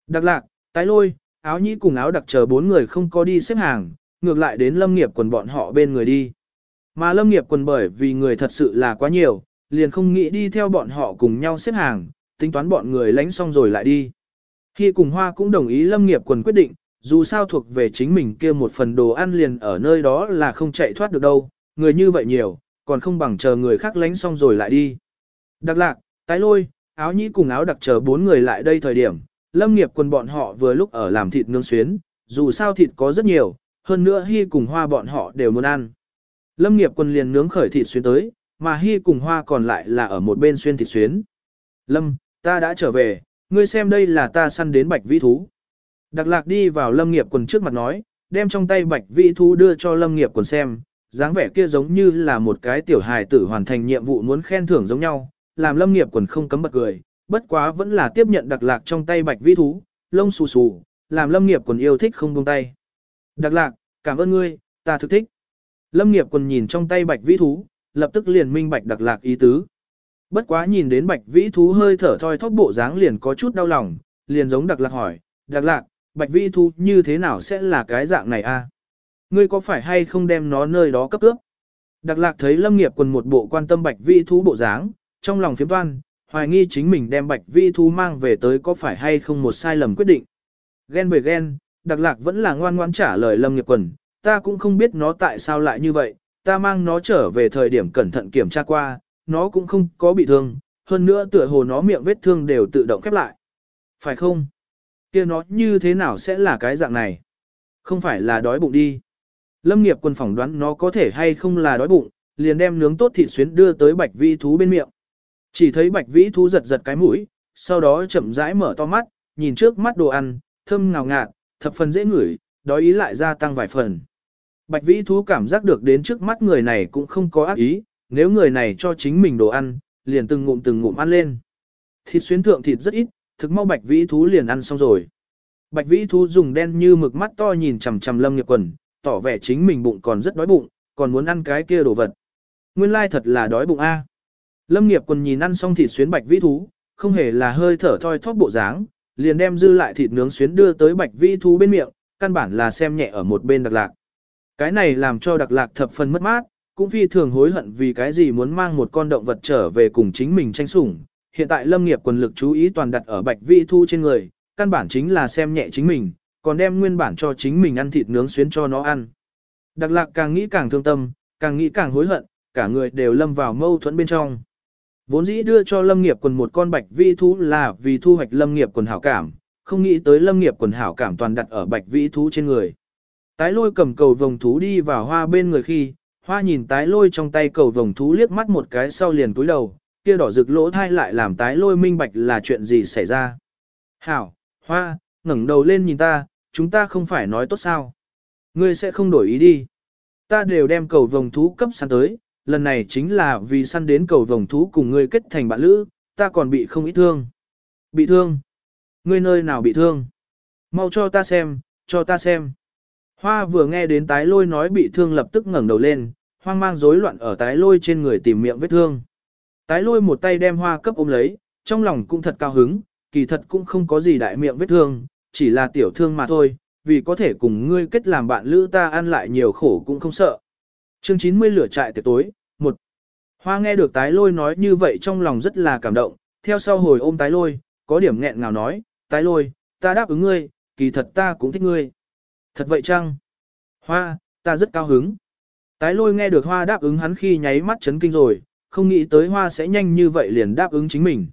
Đặc lạc, tái lôi, áo nhĩ cùng áo đặc chờ bốn người không có đi xếp hàng, ngược lại đến lâm nghiệp quần bọn họ bên người đi. Mà lâm nghiệp quần bởi vì người thật sự là quá nhiều, liền không nghĩ đi theo bọn họ cùng nhau xếp hàng, tính toán bọn người lánh xong rồi lại đi. Khi cùng hoa cũng đồng ý lâm nghiệp quần quyết định, dù sao thuộc về chính mình kia một phần đồ ăn liền ở nơi đó là không chạy thoát được đâu, người như vậy nhiều, còn không bằng chờ người khác lánh xong rồi lại đi. Đặc lạc, tái lôi, áo nhĩ cùng áo đặc chờ bốn người lại đây thời điểm, lâm nghiệp quân bọn họ vừa lúc ở làm thịt nướng xuyến, dù sao thịt có rất nhiều, hơn nữa Hy cùng hoa bọn họ đều muốn ăn. Lâm nghiệp quân liền nướng khởi thịt xuyến tới, mà Hy cùng hoa còn lại là ở một bên xuyên thịt xuyến. Lâm, ta đã trở về, ngươi xem đây là ta săn đến bạch vĩ thú. Đặc lạc đi vào lâm nghiệp quần trước mặt nói, đem trong tay bạch vĩ thú đưa cho lâm nghiệp quần xem, dáng vẻ kia giống như là một cái tiểu hài tử hoàn thành nhiệm vụ muốn khen thưởng giống nhau, làm lâm nghiệp quần không cấm bật cười, bất quá vẫn là tiếp nhận đặc lạc trong tay bạch vĩ thú, lông xù xù, làm lâm nghiệp quần yêu thích không buông tay. Đặc lạc, cảm ơn ngươi, ta thực thích. Lâm nghiệp quần nhìn trong tay bạch vĩ thú, lập tức liền minh bạch đặc lạc ý tứ. Bất quá nhìn đến bạch vĩ thú hơi thở thoi thóp bộ dáng liền có chút đau lòng, liền giống đặc lạc hỏi, đặc lạc, bạch vĩ Thu như thế nào sẽ là cái dạng này a? Ngươi có phải hay không đem nó nơi đó cấp ước? Đặc lạc thấy lâm nghiệp quần một bộ quan tâm bạch vĩ Thu bộ dáng, trong lòng phiếm toan, hoài nghi chính mình đem bạch vĩ Thu mang về tới có phải hay không một sai lầm quyết định. Ghen về ghen, đặc lạc vẫn là ngoan ngoan trả lời lâm nghiệp quần, ta cũng không biết nó tại sao lại như vậy, ta mang nó trở về thời điểm cẩn thận kiểm tra qua, nó cũng không có bị thương, hơn nữa tựa hồ nó miệng vết thương đều tự động khép lại. Phải không? Kia nó như thế nào sẽ là cái dạng này? Không phải là đói bụng đi. Lâm nghiệp quân phỏng đoán nó có thể hay không là đói bụng, liền đem nướng tốt thịt xuyến đưa tới bạch vĩ thú bên miệng. Chỉ thấy bạch vĩ thú giật giật cái mũi, sau đó chậm rãi mở to mắt, nhìn trước mắt đồ ăn, thơm ngào ngạt, thập phần dễ ngửi, đói ý lại gia tăng vài phần. Bạch vĩ thú cảm giác được đến trước mắt người này cũng không có ác ý, nếu người này cho chính mình đồ ăn, liền từng ngụm từng ngụm ăn lên. Thịt xuyến thượng thịt rất ít, thực mau bạch vĩ thú liền ăn xong rồi. Bạch vĩ thú dùng đen như mực mắt to nhìn chằm chằm lâm nghiệp quần, tỏ vẻ chính mình bụng còn rất đói bụng, còn muốn ăn cái kia đồ vật. Nguyên lai thật là đói bụng a. Lâm nghiệp quần nhìn ăn xong thịt xuyến bạch vĩ thú, không hề là hơi thở thoi thóp bộ dáng, liền đem dư lại thịt nướng xuyến đưa tới bạch vĩ thú bên miệng, căn bản là xem nhẹ ở một bên đặc lạc. Cái này làm cho đặc lạc thập phần mất mát, cũng phi thường hối hận vì cái gì muốn mang một con động vật trở về cùng chính mình tranh sủng. Hiện tại lâm nghiệp quần lực chú ý toàn đặt ở bạch vĩ thu trên người, căn bản chính là xem nhẹ chính mình, còn đem nguyên bản cho chính mình ăn thịt nướng xuyến cho nó ăn. Đặc lạc càng nghĩ càng thương tâm, càng nghĩ càng hối hận, cả người đều lâm vào mâu thuẫn bên trong. Vốn dĩ đưa cho lâm nghiệp quần một con bạch vĩ thú là vì thu hoạch lâm nghiệp quần hảo cảm, không nghĩ tới lâm nghiệp quần hảo cảm toàn đặt ở bạch vĩ thú trên người. Tái lôi cầm cầu vồng thú đi vào hoa bên người khi, hoa nhìn tái lôi trong tay cầu vồng thú liếc mắt một cái sau liền túi đầu, kia đỏ rực lỗ thai lại làm tái lôi minh bạch là chuyện gì xảy ra. Hảo, hoa, ngẩng đầu lên nhìn ta, chúng ta không phải nói tốt sao. Ngươi sẽ không đổi ý đi. Ta đều đem cầu vồng thú cấp săn tới, lần này chính là vì săn đến cầu vồng thú cùng ngươi kết thành bạn lữ, ta còn bị không ít thương. Bị thương? Ngươi nơi nào bị thương? Mau cho ta xem, cho ta xem. Hoa vừa nghe đến tái lôi nói bị thương lập tức ngẩng đầu lên, hoang mang rối loạn ở tái lôi trên người tìm miệng vết thương. Tái lôi một tay đem hoa cấp ôm lấy, trong lòng cũng thật cao hứng, kỳ thật cũng không có gì đại miệng vết thương, chỉ là tiểu thương mà thôi, vì có thể cùng ngươi kết làm bạn lữ ta ăn lại nhiều khổ cũng không sợ. Chương 90 lửa trại tiệc tối, một Hoa nghe được tái lôi nói như vậy trong lòng rất là cảm động, theo sau hồi ôm tái lôi, có điểm nghẹn ngào nói, tái lôi, ta đáp ứng ngươi, kỳ thật ta cũng thích ngươi. Thật vậy chăng? Hoa, ta rất cao hứng. Tái lôi nghe được hoa đáp ứng hắn khi nháy mắt chấn kinh rồi, không nghĩ tới hoa sẽ nhanh như vậy liền đáp ứng chính mình.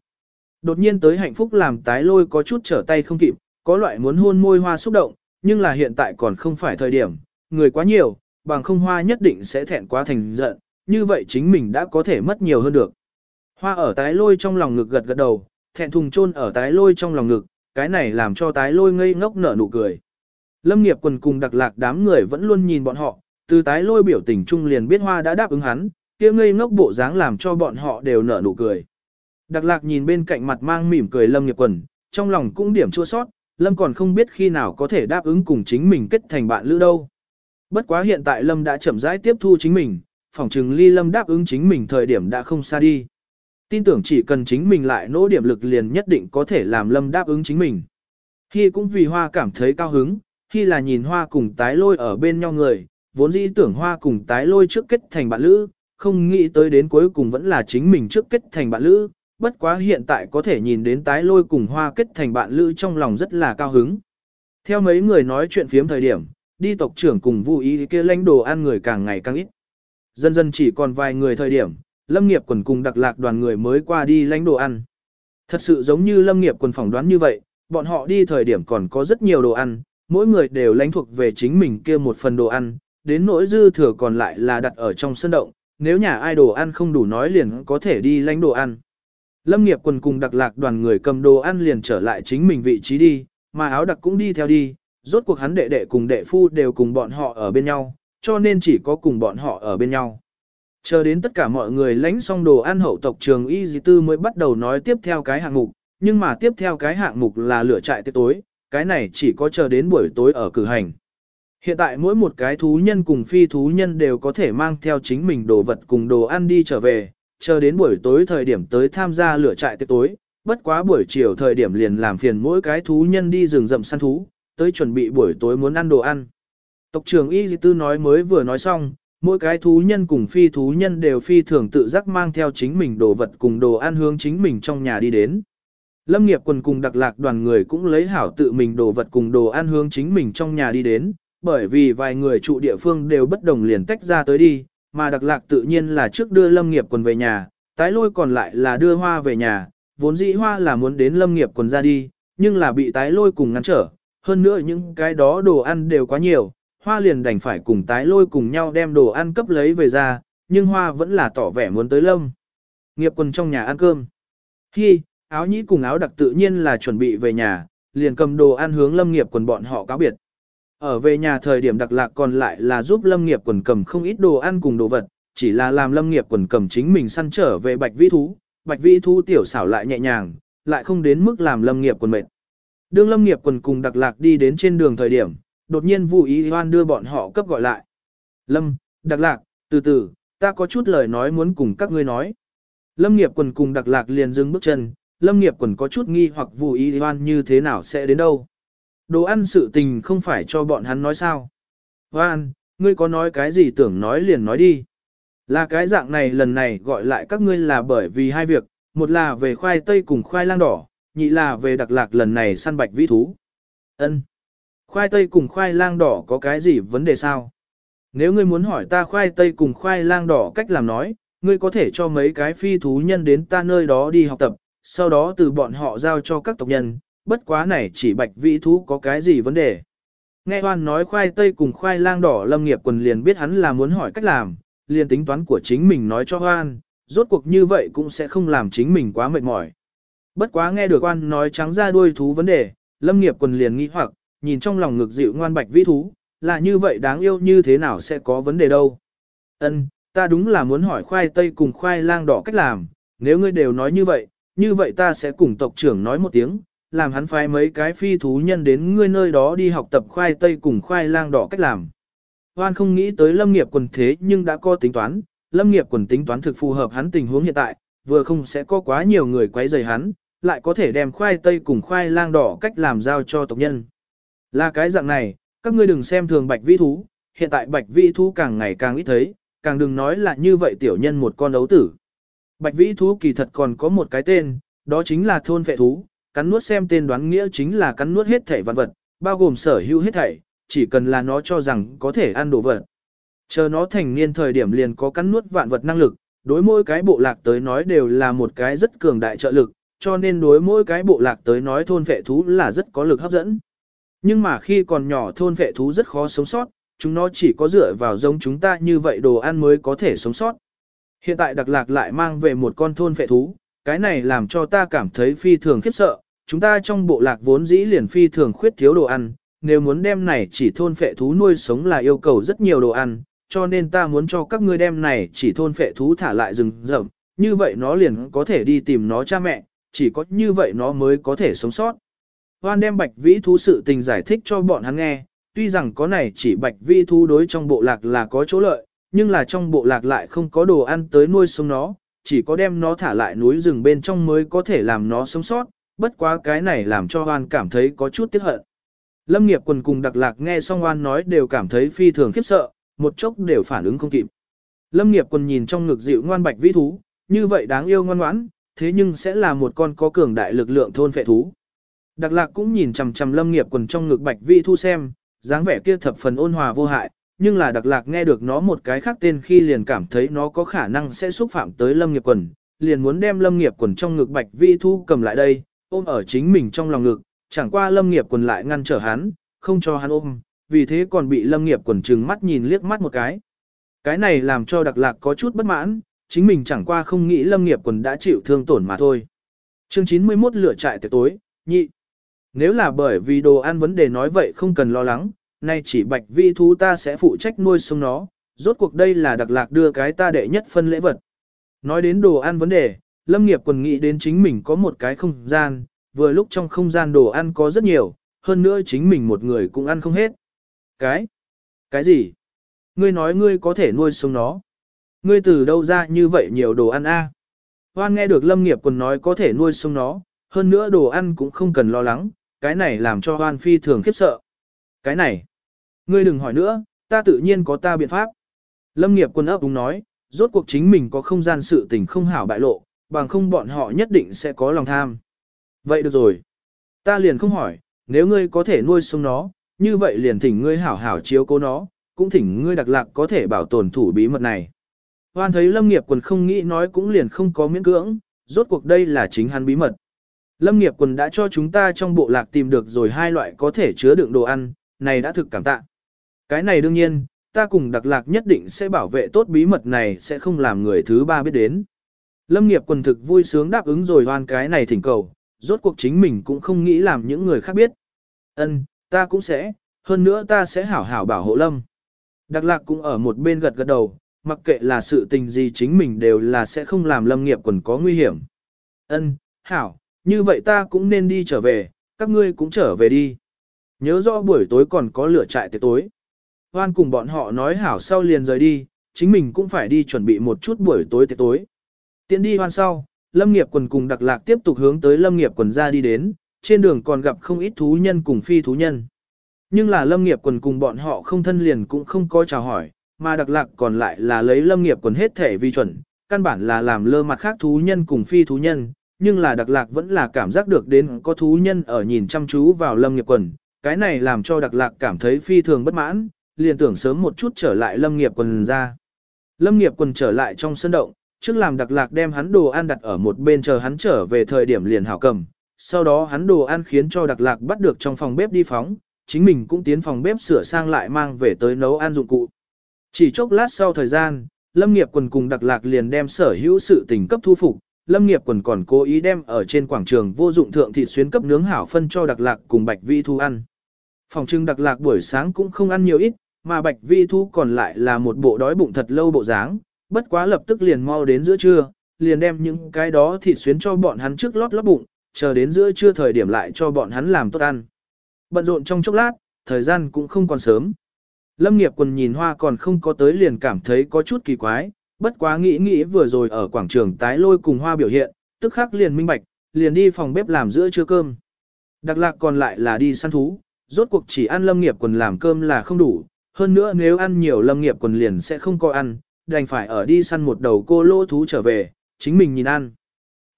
Đột nhiên tới hạnh phúc làm tái lôi có chút trở tay không kịp, có loại muốn hôn môi hoa xúc động, nhưng là hiện tại còn không phải thời điểm, người quá nhiều, bằng không hoa nhất định sẽ thẹn quá thành giận, như vậy chính mình đã có thể mất nhiều hơn được. Hoa ở tái lôi trong lòng ngực gật gật đầu, thẹn thùng chôn ở tái lôi trong lòng ngực, cái này làm cho tái lôi ngây ngốc nở nụ cười. Lâm nghiệp quần cùng đặc lạc đám người vẫn luôn nhìn bọn họ, từ tái lôi biểu tình trung liền biết hoa đã đáp ứng hắn, kia ngây ngốc bộ dáng làm cho bọn họ đều nở nụ cười. Đặc lạc nhìn bên cạnh mặt mang mỉm cười lâm nghiệp quần, trong lòng cũng điểm chua sót, lâm còn không biết khi nào có thể đáp ứng cùng chính mình kết thành bạn lữ đâu. Bất quá hiện tại lâm đã chậm rãi tiếp thu chính mình, phỏng chừng ly lâm đáp ứng chính mình thời điểm đã không xa đi. Tin tưởng chỉ cần chính mình lại nỗ điểm lực liền nhất định có thể làm lâm đáp ứng chính mình. Khi cũng vì hoa cảm thấy cao hứng, khi là nhìn hoa cùng tái lôi ở bên nhau người, vốn dĩ tưởng hoa cùng tái lôi trước kết thành bạn lữ, không nghĩ tới đến cuối cùng vẫn là chính mình trước kết thành bạn lữ, bất quá hiện tại có thể nhìn đến tái lôi cùng hoa kết thành bạn lữ trong lòng rất là cao hứng. Theo mấy người nói chuyện phiếm thời điểm, đi tộc trưởng cùng Vu ý kia lãnh đồ ăn người càng ngày càng ít. Dần dần chỉ còn vài người thời điểm, lâm nghiệp quần cùng đặc lạc đoàn người mới qua đi lãnh đồ ăn. Thật sự giống như lâm nghiệp quần phỏng đoán như vậy, bọn họ đi thời điểm còn có rất nhiều đồ ăn, mỗi người đều lãnh thuộc về chính mình kia một phần đồ ăn, đến nỗi dư thừa còn lại là đặt ở trong sân động, nếu nhà ai đồ ăn không đủ nói liền có thể đi lãnh đồ ăn. Lâm nghiệp quần cùng đặc lạc đoàn người cầm đồ ăn liền trở lại chính mình vị trí đi, mà áo đặc cũng đi theo đi, rốt cuộc hắn đệ đệ cùng đệ phu đều cùng bọn họ ở bên nhau, cho nên chỉ có cùng bọn họ ở bên nhau. Chờ đến tất cả mọi người lãnh xong đồ ăn hậu tộc trường Y Dì Tư mới bắt đầu nói tiếp theo cái hạng mục, nhưng mà tiếp theo cái hạng mục là lửa trại tiệc tối, cái này chỉ có chờ đến buổi tối ở cử hành. Hiện tại mỗi một cái thú nhân cùng phi thú nhân đều có thể mang theo chính mình đồ vật cùng đồ ăn đi trở về, chờ đến buổi tối thời điểm tới tham gia lửa trại tiệc tối, bất quá buổi chiều thời điểm liền làm phiền mỗi cái thú nhân đi rừng rậm săn thú, tới chuẩn bị buổi tối muốn ăn đồ ăn. Tộc trưởng Y Di Tư nói mới vừa nói xong, mỗi cái thú nhân cùng phi thú nhân đều phi thường tự giác mang theo chính mình đồ vật cùng đồ ăn hướng chính mình trong nhà đi đến. Lâm nghiệp quần cùng đặc lạc đoàn người cũng lấy hảo tự mình đồ vật cùng đồ ăn hướng chính mình trong nhà đi đến, bởi vì vài người trụ địa phương đều bất đồng liền tách ra tới đi, mà đặc lạc tự nhiên là trước đưa lâm nghiệp quần về nhà, tái lôi còn lại là đưa hoa về nhà, vốn dĩ hoa là muốn đến lâm nghiệp quần ra đi, nhưng là bị tái lôi cùng ngăn trở, hơn nữa những cái đó đồ ăn đều quá nhiều, hoa liền đành phải cùng tái lôi cùng nhau đem đồ ăn cấp lấy về ra, nhưng hoa vẫn là tỏ vẻ muốn tới lâm. Nghiệp quần trong nhà ăn cơm. khi áo nhĩ cùng áo đặc tự nhiên là chuẩn bị về nhà, liền cầm đồ ăn hướng lâm nghiệp quần bọn họ cáo biệt. Ở về nhà thời điểm đặc lạc còn lại là giúp lâm nghiệp quần cầm không ít đồ ăn cùng đồ vật, chỉ là làm lâm nghiệp quần cầm chính mình săn trở về bạch vĩ thú, bạch vĩ thú tiểu xảo lại nhẹ nhàng, lại không đến mức làm lâm nghiệp quần mệt. Đương lâm nghiệp quần cùng đặc lạc đi đến trên đường thời điểm, đột nhiên Vu Ý Hoan đưa bọn họ cấp gọi lại. Lâm, đặc lạc, từ từ, ta có chút lời nói muốn cùng các ngươi nói. Lâm nghiệp quần cùng đặc lạc liền dừng bước chân, lâm nghiệp quần có chút nghi hoặc Vu Ý Hoan như thế nào sẽ đến đâu. Đồ ăn sự tình không phải cho bọn hắn nói sao. Hoan, ngươi có nói cái gì tưởng nói liền nói đi. Là cái dạng này lần này gọi lại các ngươi là bởi vì hai việc, một là về khoai tây cùng khoai lang đỏ, nhị là về đặc lạc lần này săn bạch vĩ thú. Ân. Khoai tây cùng khoai lang đỏ có cái gì vấn đề sao? Nếu ngươi muốn hỏi ta khoai tây cùng khoai lang đỏ cách làm nói, ngươi có thể cho mấy cái phi thú nhân đến ta nơi đó đi học tập, sau đó từ bọn họ giao cho các tộc nhân, bất quá này chỉ bạch vĩ thú có cái gì vấn đề. Nghe hoan nói khoai tây cùng khoai lang đỏ lâm nghiệp quần liền biết hắn là muốn hỏi cách làm, liền tính toán của chính mình nói cho hoan, rốt cuộc như vậy cũng sẽ không làm chính mình quá mệt mỏi. Bất quá nghe được hoan nói trắng ra đuôi thú vấn đề, lâm nghiệp quần liền nghĩ hoặc, nhìn trong lòng ngực dịu ngoan bạch vĩ thú, là như vậy đáng yêu như thế nào sẽ có vấn đề đâu. Ân, ta đúng là muốn hỏi khoai tây cùng khoai lang đỏ cách làm, nếu ngươi đều nói như vậy, như vậy ta sẽ cùng tộc trưởng nói một tiếng, làm hắn phái mấy cái phi thú nhân đến ngươi nơi đó đi học tập khoai tây cùng khoai lang đỏ cách làm. Hoan không nghĩ tới lâm nghiệp quần thế nhưng đã có tính toán, lâm nghiệp quần tính toán thực phù hợp hắn tình huống hiện tại, vừa không sẽ có quá nhiều người quấy rầy hắn, lại có thể đem khoai tây cùng khoai lang đỏ cách làm giao cho tộc nhân. Là cái dạng này, các ngươi đừng xem thường bạch vĩ thú, hiện tại bạch vĩ thú càng ngày càng ít thấy, càng đừng nói là như vậy tiểu nhân một con đấu tử. Bạch vĩ thú kỳ thật còn có một cái tên, đó chính là thôn vệ thú, cắn nuốt xem tên đoán nghĩa chính là cắn nuốt hết thảy vạn vật, bao gồm sở hữu hết thảy, chỉ cần là nó cho rằng có thể ăn đồ vật. Chờ nó thành niên thời điểm liền có cắn nuốt vạn vật năng lực, đối mỗi cái bộ lạc tới nói đều là một cái rất cường đại trợ lực, cho nên đối mỗi cái bộ lạc tới nói thôn vệ thú là rất có lực hấp dẫn. Nhưng mà khi còn nhỏ thôn vệ thú rất khó sống sót, chúng nó chỉ có dựa vào giống chúng ta như vậy đồ ăn mới có thể sống sót. Hiện tại Đặc Lạc lại mang về một con thôn vệ thú, cái này làm cho ta cảm thấy phi thường khiếp sợ, chúng ta trong bộ lạc vốn dĩ liền phi thường khuyết thiếu đồ ăn, nếu muốn đem này chỉ thôn phệ thú nuôi sống là yêu cầu rất nhiều đồ ăn, cho nên ta muốn cho các ngươi đem này chỉ thôn phệ thú thả lại rừng rậm, như vậy nó liền có thể đi tìm nó cha mẹ, chỉ có như vậy nó mới có thể sống sót. Hoan đem bạch vĩ thú sự tình giải thích cho bọn hắn nghe, tuy rằng có này chỉ bạch vĩ thú đối trong bộ lạc là có chỗ lợi, nhưng là trong bộ lạc lại không có đồ ăn tới nuôi sống nó, chỉ có đem nó thả lại núi rừng bên trong mới có thể làm nó sống sót, bất quá cái này làm cho hoan cảm thấy có chút tiếc hận. Lâm nghiệp quần cùng đặc lạc nghe xong hoan nói đều cảm thấy phi thường khiếp sợ, một chốc đều phản ứng không kịp. Lâm nghiệp quần nhìn trong ngực dịu ngoan bạch vĩ thú, như vậy đáng yêu ngoan ngoãn, thế nhưng sẽ là một con có cường đại lực lượng thôn phệ thú. Đặc lạc cũng nhìn chằm chằm lâm nghiệp quần trong ngực bạch vĩ thú xem, dáng vẻ kia thập phần ôn hòa vô hại, nhưng là đặc lạc nghe được nó một cái khác tên khi liền cảm thấy nó có khả năng sẽ xúc phạm tới lâm nghiệp quần, liền muốn đem lâm nghiệp quần trong ngực bạch vĩ thú cầm lại đây, ôm ở chính mình trong lòng ngực, chẳng qua lâm nghiệp quần lại ngăn trở hắn, không cho hắn ôm, vì thế còn bị lâm nghiệp quần trừng mắt nhìn liếc mắt một cái. Cái này làm cho đặc lạc có chút bất mãn, chính mình chẳng qua không nghĩ lâm nghiệp quần đã chịu thương tổn mà thôi. Chương 91 lửa trại tiệc tối, nhị. Nếu là bởi vì đồ ăn vấn đề nói vậy không cần lo lắng, nay chỉ bạch vi thú ta sẽ phụ trách nuôi sống nó, rốt cuộc đây là đặc lạc đưa cái ta đệ nhất phân lễ vật. Nói đến đồ ăn vấn đề, lâm nghiệp quần nghĩ đến chính mình có một cái không gian, vừa lúc trong không gian đồ ăn có rất nhiều, hơn nữa chính mình một người cũng ăn không hết. Cái? Cái gì? Ngươi nói ngươi có thể nuôi sống nó. Ngươi từ đâu ra như vậy nhiều đồ ăn a? Hoan nghe được Lâm Nghiệp quần nói có thể nuôi sống nó, hơn nữa đồ ăn cũng không cần lo lắng, cái này làm cho Hoan phi thường khiếp sợ. Cái này, ngươi đừng hỏi nữa, ta tự nhiên có ta biện pháp. Lâm Nghiệp quần ấp đúng nói, rốt cuộc chính mình có không gian sự tình không hảo bại lộ, bằng không bọn họ nhất định sẽ có lòng tham. Vậy được rồi. Ta liền không hỏi, nếu ngươi có thể nuôi sống nó, như vậy liền thỉnh ngươi hảo hảo chiếu cố nó, cũng thỉnh ngươi đặc lạc có thể bảo tồn thủ bí mật này. Hoan thấy Lâm Nghiệp Quần không nghĩ nói cũng liền không có miễn cưỡng, rốt cuộc đây là chính hắn bí mật. Lâm Nghiệp Quần đã cho chúng ta trong bộ lạc tìm được rồi hai loại có thể chứa đựng đồ ăn, này đã thực cảm tạ. Cái này đương nhiên, ta cùng đặc lạc nhất định sẽ bảo vệ tốt bí mật này sẽ không làm người thứ ba biết đến. Lâm Nghiệp Quần thực vui sướng đáp ứng rồi hoan cái này thỉnh cầu, rốt cuộc chính mình cũng không nghĩ làm những người khác biết. Ân, ta cũng sẽ, hơn nữa ta sẽ hảo hảo bảo hộ Lâm. Đặc lạc cũng ở một bên gật gật đầu, mặc kệ là sự tình gì chính mình đều là sẽ không làm lâm nghiệp quần có nguy hiểm. Ân, hảo, như vậy ta cũng nên đi trở về, các ngươi cũng trở về đi. Nhớ rõ buổi tối còn có lửa trại tới tối. Hoan cùng bọn họ nói hảo sau liền rời đi, chính mình cũng phải đi chuẩn bị một chút buổi tối tới tối. Tiến đi hoan sau, lâm nghiệp quần cùng đặc lạc tiếp tục hướng tới lâm nghiệp quần ra đi đến, trên đường còn gặp không ít thú nhân cùng phi thú nhân. Nhưng là lâm nghiệp quần cùng bọn họ không thân liền cũng không có chào hỏi, mà đặc lạc còn lại là lấy lâm nghiệp quần hết thể vi chuẩn, căn bản là làm lơ mặt khác thú nhân cùng phi thú nhân, nhưng là đặc lạc vẫn là cảm giác được đến có thú nhân ở nhìn chăm chú vào lâm nghiệp quần, cái này làm cho đặc lạc cảm thấy phi thường bất mãn, liền tưởng sớm một chút trở lại lâm nghiệp quần ra. Lâm nghiệp quần trở lại trong sân động, trước làm đặc lạc đem hắn đồ ăn đặt ở một bên chờ hắn trở về thời điểm liền hảo cầm, sau đó hắn đồ ăn khiến cho đặc lạc bắt được trong phòng bếp đi phóng, chính mình cũng tiến phòng bếp sửa sang lại mang về tới nấu ăn dụng cụ. Chỉ chốc lát sau thời gian, Lâm Nghiệp Quần cùng Đặc Lạc liền đem sở hữu sự tình cấp thu phục, Lâm Nghiệp Quần còn cố ý đem ở trên quảng trường vô dụng thượng thịt xuyến cấp nướng hảo phân cho Đặc Lạc cùng Bạch Vi Thu ăn. Phòng trưng Đặc Lạc buổi sáng cũng không ăn nhiều ít, mà Bạch Vi Thu còn lại là một bộ đói bụng thật lâu bộ dáng, bất quá lập tức liền mau đến giữa trưa, liền đem những cái đó thịt xuyến cho bọn hắn trước lót lót bụng, chờ đến giữa trưa thời điểm lại cho bọn hắn làm tốt ăn. Bận rộn trong chốc lát, thời gian cũng không còn sớm. Lâm nghiệp quần nhìn hoa còn không có tới liền cảm thấy có chút kỳ quái, bất quá nghĩ nghĩ vừa rồi ở quảng trường tái lôi cùng hoa biểu hiện, tức khắc liền minh bạch, liền đi phòng bếp làm giữa trưa cơm. Đặc lạc còn lại là đi săn thú, rốt cuộc chỉ ăn lâm nghiệp quần làm cơm là không đủ, hơn nữa nếu ăn nhiều lâm nghiệp quần liền sẽ không có ăn, đành phải ở đi săn một đầu cô lô thú trở về, chính mình nhìn ăn.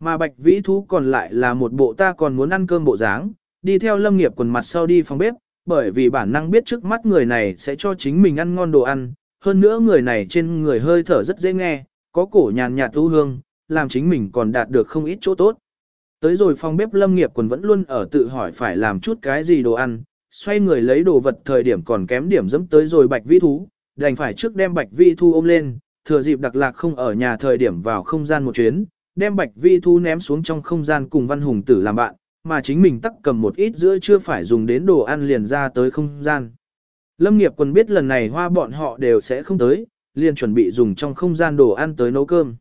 Mà bạch vĩ thú còn lại là một bộ ta còn muốn ăn cơm bộ dáng, đi theo lâm nghiệp quần mặt sau đi phòng bếp, bởi vì bản năng biết trước mắt người này sẽ cho chính mình ăn ngon đồ ăn, hơn nữa người này trên người hơi thở rất dễ nghe, có cổ nhàn nhạt thu hương, làm chính mình còn đạt được không ít chỗ tốt. Tới rồi phòng bếp lâm nghiệp quần vẫn luôn ở tự hỏi phải làm chút cái gì đồ ăn, xoay người lấy đồ vật thời điểm còn kém điểm dẫm tới rồi bạch vĩ thú, đành phải trước đem bạch vĩ thu ôm lên, thừa dịp đặc lạc không ở nhà thời điểm vào không gian một chuyến, đem bạch vĩ thu ném xuống trong không gian cùng văn hùng tử làm bạn, mà chính mình tắc cầm một ít giữa chưa phải dùng đến đồ ăn liền ra tới không gian. Lâm nghiệp quân biết lần này hoa bọn họ đều sẽ không tới, liền chuẩn bị dùng trong không gian đồ ăn tới nấu cơm.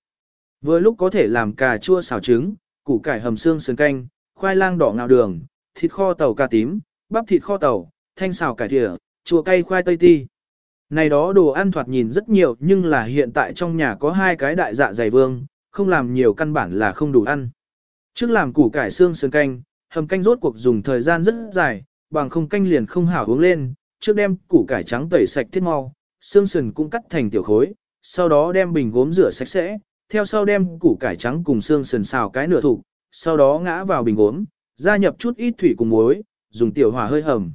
Vừa lúc có thể làm cà chua xào trứng, củ cải hầm xương sườn canh, khoai lang đỏ ngào đường, thịt kho tàu cà tím, bắp thịt kho tàu, thanh xào cải thịa, chua cay khoai tây ti. Này đó đồ ăn thoạt nhìn rất nhiều nhưng là hiện tại trong nhà có hai cái đại dạ dày vương, không làm nhiều căn bản là không đủ ăn. Trước làm củ cải xương sườn canh, hầm canh rốt cuộc dùng thời gian rất dài, bằng không canh liền không hảo uống lên, trước đem củ cải trắng tẩy sạch thiết mau, xương sườn cũng cắt thành tiểu khối, sau đó đem bình gốm rửa sạch sẽ, theo sau đem củ cải trắng cùng xương sườn xào cái nửa thủ, sau đó ngã vào bình gốm, gia nhập chút ít thủy cùng muối, dùng tiểu hỏa hơi hầm.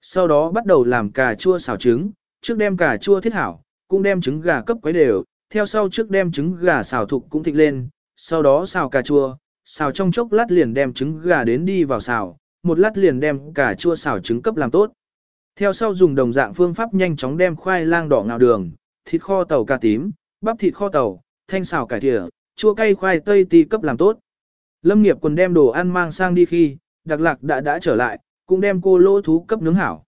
Sau đó bắt đầu làm cà chua xào trứng, trước đem cà chua thiết hảo, cũng đem trứng gà cấp quấy đều, theo sau trước đem trứng gà xào thục cũng thịnh lên, sau đó xào cà chua, xào trong chốc lát liền đem trứng gà đến đi vào xào, một lát liền đem cà chua xào trứng cấp làm tốt. Theo sau dùng đồng dạng phương pháp nhanh chóng đem khoai lang đỏ ngào đường, thịt kho tàu cà tím, bắp thịt kho tàu, thanh xào cải thịa, chua cay khoai tây ti cấp làm tốt. Lâm nghiệp còn đem đồ ăn mang sang đi khi, đặc lạc đã đã trở lại, cũng đem cô lỗ thú cấp nướng hảo.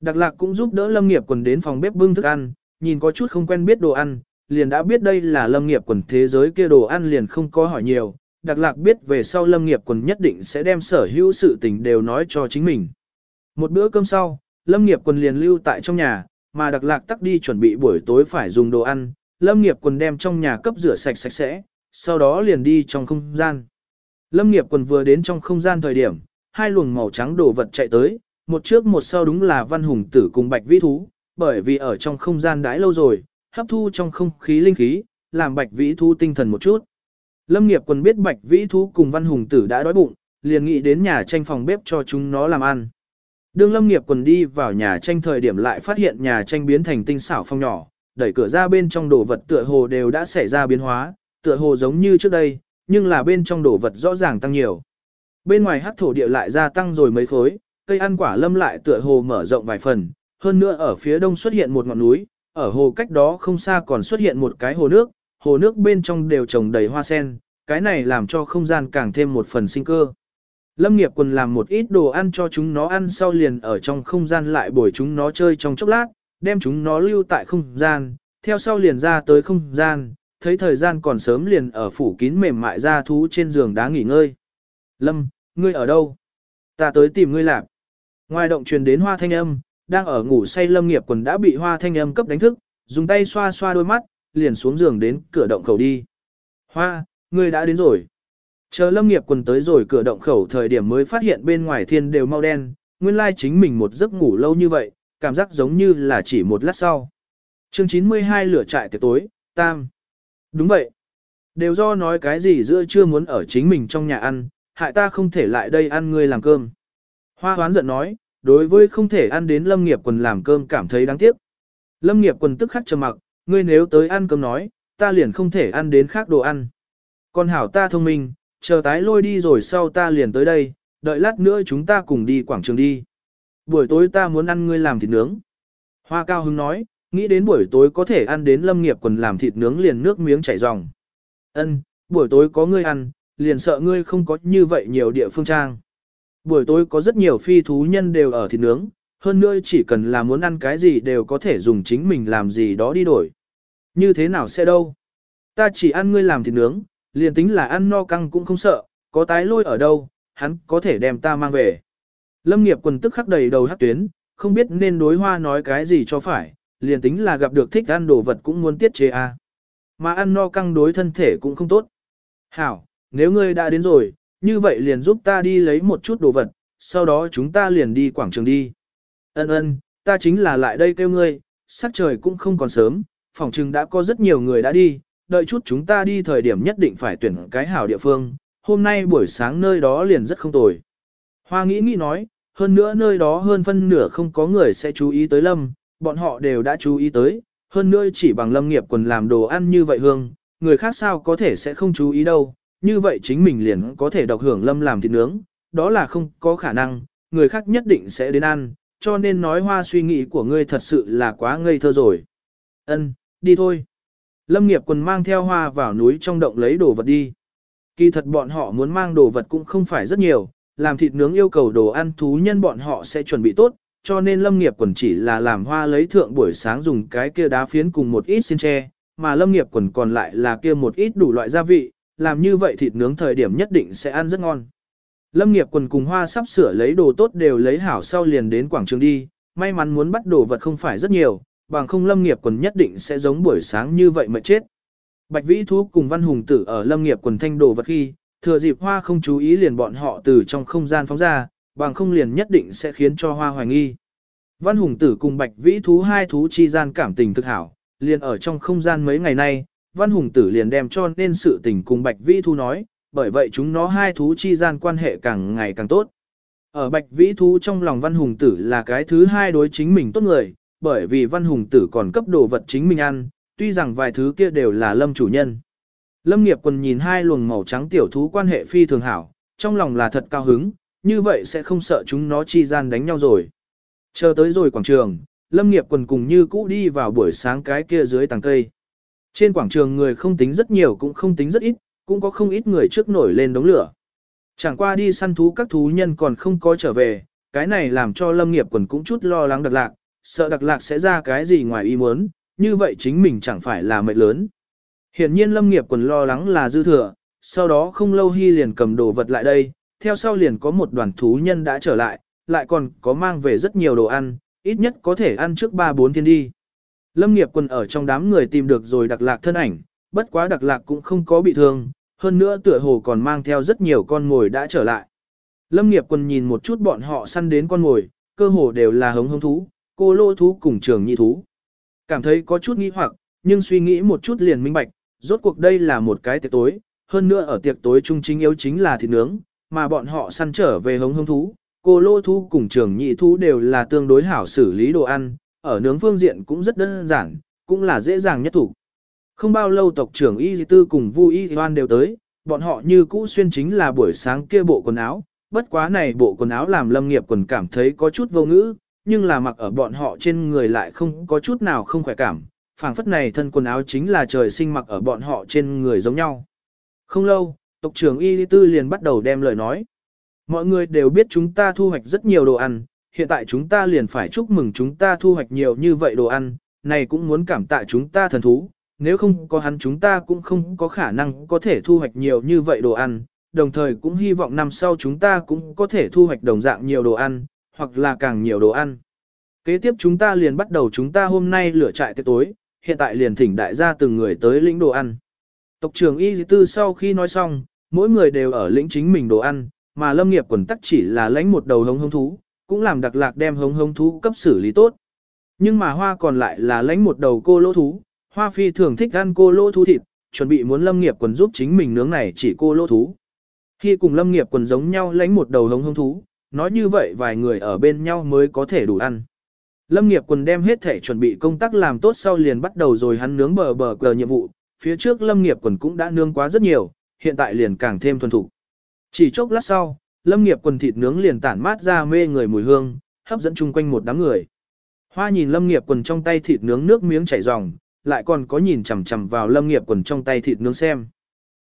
Đặc lạc cũng giúp đỡ lâm nghiệp quần đến phòng bếp bưng thức ăn, nhìn có chút không quen biết đồ ăn, liền đã biết đây là lâm nghiệp quần thế giới kia đồ ăn liền không có hỏi nhiều. Đặc lạc biết về sau lâm nghiệp quần nhất định sẽ đem sở hữu sự tình đều nói cho chính mình. Một bữa cơm sau, lâm nghiệp quần liền lưu tại trong nhà, mà đặc lạc tắc đi chuẩn bị buổi tối phải dùng đồ ăn, lâm nghiệp quần đem trong nhà cấp rửa sạch sạch sẽ, sau đó liền đi trong không gian. Lâm nghiệp quần vừa đến trong không gian thời điểm, hai luồng màu trắng đồ vật chạy tới, một trước một sau đúng là văn hùng tử cùng bạch vĩ thú, bởi vì ở trong không gian đãi lâu rồi, hấp thu trong không khí linh khí, làm bạch vĩ thú tinh thần một chút. Lâm nghiệp còn biết bạch vĩ thú cùng văn hùng tử đã đói bụng, liền nghĩ đến nhà tranh phòng bếp cho chúng nó làm ăn. Đường lâm nghiệp quần đi vào nhà tranh thời điểm lại phát hiện nhà tranh biến thành tinh xảo phong nhỏ, đẩy cửa ra bên trong đồ vật tựa hồ đều đã xảy ra biến hóa, tựa hồ giống như trước đây, nhưng là bên trong đồ vật rõ ràng tăng nhiều. Bên ngoài hắc thổ địa lại gia tăng rồi mấy khối, cây ăn quả lâm lại tựa hồ mở rộng vài phần, hơn nữa ở phía đông xuất hiện một ngọn núi, ở hồ cách đó không xa còn xuất hiện một cái hồ nước, hồ nước bên trong đều trồng đầy hoa sen, cái này làm cho không gian càng thêm một phần sinh cơ. Lâm nghiệp quần làm một ít đồ ăn cho chúng nó ăn sau liền ở trong không gian lại bồi chúng nó chơi trong chốc lát, đem chúng nó lưu tại không gian, theo sau liền ra tới không gian, thấy thời gian còn sớm liền ở phủ kín mềm mại ra thú trên giường đá nghỉ ngơi. Lâm, ngươi ở đâu? Ta tới tìm ngươi làm. Ngoài động truyền đến hoa thanh âm, đang ở ngủ say lâm nghiệp quần đã bị hoa thanh âm cấp đánh thức, dùng tay xoa xoa đôi mắt, liền xuống giường đến cửa động khẩu đi. Hoa, ngươi đã đến rồi. Chờ lâm nghiệp quần tới rồi cửa động khẩu thời điểm mới phát hiện bên ngoài thiên đều mau đen, nguyên lai chính mình một giấc ngủ lâu như vậy, cảm giác giống như là chỉ một lát sau. chương 92 lửa trại tiệc tối, tam. Đúng vậy. Đều do nói cái gì giữa chưa muốn ở chính mình trong nhà ăn, hại ta không thể lại đây ăn ngươi làm cơm. Hoa hoán giận nói, đối với không thể ăn đến lâm nghiệp quần làm cơm cảm thấy đáng tiếc. Lâm nghiệp quần tức khắc trầm mặc, ngươi nếu tới ăn cơm nói, ta liền không thể ăn đến khác đồ ăn. Còn hảo ta thông minh, chờ tái lôi đi rồi sau ta liền tới đây, đợi lát nữa chúng ta cùng đi quảng trường đi. Buổi tối ta muốn ăn ngươi làm thịt nướng. Hoa cao hứng nói, nghĩ đến buổi tối có thể ăn đến lâm nghiệp quần làm thịt nướng liền nước miếng chảy ròng. Ân, buổi tối có ngươi ăn, liền sợ ngươi không có như vậy nhiều địa phương trang. Buổi tối có rất nhiều phi thú nhân đều ở thịt nướng, hơn nữa chỉ cần là muốn ăn cái gì đều có thể dùng chính mình làm gì đó đi đổi. Như thế nào sẽ đâu? Ta chỉ ăn ngươi làm thịt nướng, liền tính là ăn no căng cũng không sợ, có tái lôi ở đâu, hắn có thể đem ta mang về. Lâm nghiệp quần tức khắc đầy đầu hát tuyến, không biết nên đối hoa nói cái gì cho phải, liền tính là gặp được thích ăn đồ vật cũng muốn tiết chế a à. Mà ăn no căng đối thân thể cũng không tốt. Hảo, nếu ngươi đã đến rồi, như vậy liền giúp ta đi lấy một chút đồ vật, sau đó chúng ta liền đi quảng trường đi. Ân ân, ta chính là lại đây kêu ngươi, sắc trời cũng không còn sớm, phòng trường đã có rất nhiều người đã đi, đợi chút chúng ta đi thời điểm nhất định phải tuyển cái hảo địa phương, hôm nay buổi sáng nơi đó liền rất không tồi. Hoa nghĩ nghĩ nói, hơn nữa nơi đó hơn phân nửa không có người sẽ chú ý tới lâm, bọn họ đều đã chú ý tới, hơn nữa chỉ bằng lâm nghiệp quần làm đồ ăn như vậy hương, người khác sao có thể sẽ không chú ý đâu, như vậy chính mình liền có thể độc hưởng lâm làm thịt nướng, đó là không có khả năng, người khác nhất định sẽ đến ăn, cho nên nói hoa suy nghĩ của ngươi thật sự là quá ngây thơ rồi. Ân, đi thôi. Lâm nghiệp quần mang theo hoa vào núi trong động lấy đồ vật đi. Kỳ thật bọn họ muốn mang đồ vật cũng không phải rất nhiều, làm thịt nướng yêu cầu đồ ăn thú nhân bọn họ sẽ chuẩn bị tốt, cho nên lâm nghiệp quần chỉ là làm hoa lấy thượng buổi sáng dùng cái kia đá phiến cùng một ít xin tre, mà lâm nghiệp quần còn lại là kia một ít đủ loại gia vị, làm như vậy thịt nướng thời điểm nhất định sẽ ăn rất ngon. Lâm nghiệp quần cùng hoa sắp sửa lấy đồ tốt đều lấy hảo sau liền đến quảng trường đi, may mắn muốn bắt đồ vật không phải rất nhiều, bằng không lâm nghiệp quần nhất định sẽ giống buổi sáng như vậy mà chết. Bạch Vĩ Thú cùng Văn Hùng Tử ở lâm nghiệp quần thanh đồ vật khi, thừa dịp hoa không chú ý liền bọn họ từ trong không gian phóng ra, bằng không liền nhất định sẽ khiến cho hoa hoài nghi. Văn Hùng Tử cùng Bạch Vĩ Thú hai thú chi gian cảm tình thực hảo, liền ở trong không gian mấy ngày nay, Văn Hùng Tử liền đem cho nên sự tình cùng Bạch Vĩ Thú nói, bởi vậy chúng nó hai thú chi gian quan hệ càng ngày càng tốt. Ở Bạch Vĩ Thú trong lòng Văn Hùng Tử là cái thứ hai đối chính mình tốt người, bởi vì Văn Hùng Tử còn cấp đồ vật chính mình ăn, tuy rằng vài thứ kia đều là lâm chủ nhân. Lâm nghiệp quần nhìn hai luồng màu trắng tiểu thú quan hệ phi thường hảo, trong lòng là thật cao hứng, như vậy sẽ không sợ chúng nó chi gian đánh nhau rồi. Chờ tới rồi quảng trường, Lâm nghiệp quần cùng như cũ đi vào buổi sáng cái kia dưới tàng cây. Trên quảng trường người không tính rất nhiều cũng không tính rất ít, cũng có không ít người trước nổi lên đống lửa. Chẳng qua đi săn thú các thú nhân còn không có trở về, cái này làm cho lâm nghiệp quần cũng chút lo lắng đặc lạc, sợ đặc lạc sẽ ra cái gì ngoài ý muốn, như vậy chính mình chẳng phải là mệt lớn. Hiện nhiên lâm nghiệp quần lo lắng là dư thừa, sau đó không lâu hy liền cầm đồ vật lại đây, theo sau liền có một đoàn thú nhân đã trở lại, lại còn có mang về rất nhiều đồ ăn, ít nhất có thể ăn trước 3-4 thiên đi. Lâm nghiệp Quân ở trong đám người tìm được rồi đặc lạc thân ảnh, bất quá đặc lạc cũng không có bị thương, hơn nữa tựa hồ còn mang theo rất nhiều con ngồi đã trở lại. Lâm nghiệp Quân nhìn một chút bọn họ săn đến con ngồi, cơ hồ đều là hống hống thú, cô lô thú cùng trường nhị thú. Cảm thấy có chút nghi hoặc, nhưng suy nghĩ một chút liền minh bạch, rốt cuộc đây là một cái tiệc tối, hơn nữa ở tiệc tối trung chính yếu chính là thịt nướng, mà bọn họ săn trở về hống hống thú, cô lô thú cùng trường nhị thú đều là tương đối hảo xử lý đồ ăn, ở nướng phương diện cũng rất đơn giản, cũng là dễ dàng nhất thủ. Không bao lâu tộc trưởng Y Tư cùng Vu Y Hoan đều tới, bọn họ như cũ xuyên chính là buổi sáng kia bộ quần áo, bất quá này bộ quần áo làm lâm nghiệp quần cảm thấy có chút vô ngữ, nhưng là mặc ở bọn họ trên người lại không có chút nào không khỏe cảm, phảng phất này thân quần áo chính là trời sinh mặc ở bọn họ trên người giống nhau. Không lâu, tộc trưởng Y Tư liền bắt đầu đem lời nói. Mọi người đều biết chúng ta thu hoạch rất nhiều đồ ăn, hiện tại chúng ta liền phải chúc mừng chúng ta thu hoạch nhiều như vậy đồ ăn, này cũng muốn cảm tạ chúng ta thần thú, nếu không có hắn chúng ta cũng không có khả năng có thể thu hoạch nhiều như vậy đồ ăn, đồng thời cũng hy vọng năm sau chúng ta cũng có thể thu hoạch đồng dạng nhiều đồ ăn, hoặc là càng nhiều đồ ăn. Kế tiếp chúng ta liền bắt đầu chúng ta hôm nay lửa trại tới tối, hiện tại liền thỉnh đại gia từng người tới lĩnh đồ ăn. Tộc trưởng Y Tư sau khi nói xong, mỗi người đều ở lĩnh chính mình đồ ăn, mà lâm nghiệp quần tắc chỉ là lãnh một đầu hống hống thú, cũng làm đặc lạc đem hống hống thú cấp xử lý tốt. Nhưng mà hoa còn lại là lãnh một đầu cô lỗ thú, hoa phi thường thích ăn cô lỗ thú thịt, chuẩn bị muốn lâm nghiệp quần giúp chính mình nướng này chỉ cô lỗ thú. Khi cùng lâm nghiệp quần giống nhau lãnh một đầu hống hống thú, nói như vậy vài người ở bên nhau mới có thể đủ ăn. Lâm nghiệp quần đem hết thể chuẩn bị công tác làm tốt sau liền bắt đầu rồi hắn nướng bờ bờ cờ nhiệm vụ, phía trước lâm nghiệp quần cũng đã nướng quá rất nhiều, hiện tại liền càng thêm thuần thủ. Chỉ chốc lát sau, lâm nghiệp quần thịt nướng liền tản mát ra mê người mùi hương, hấp dẫn chung quanh một đám người. Hoa nhìn lâm nghiệp quần trong tay thịt nướng nước miếng chảy ròng, lại còn có nhìn chằm chằm vào lâm nghiệp quần trong tay thịt nướng xem.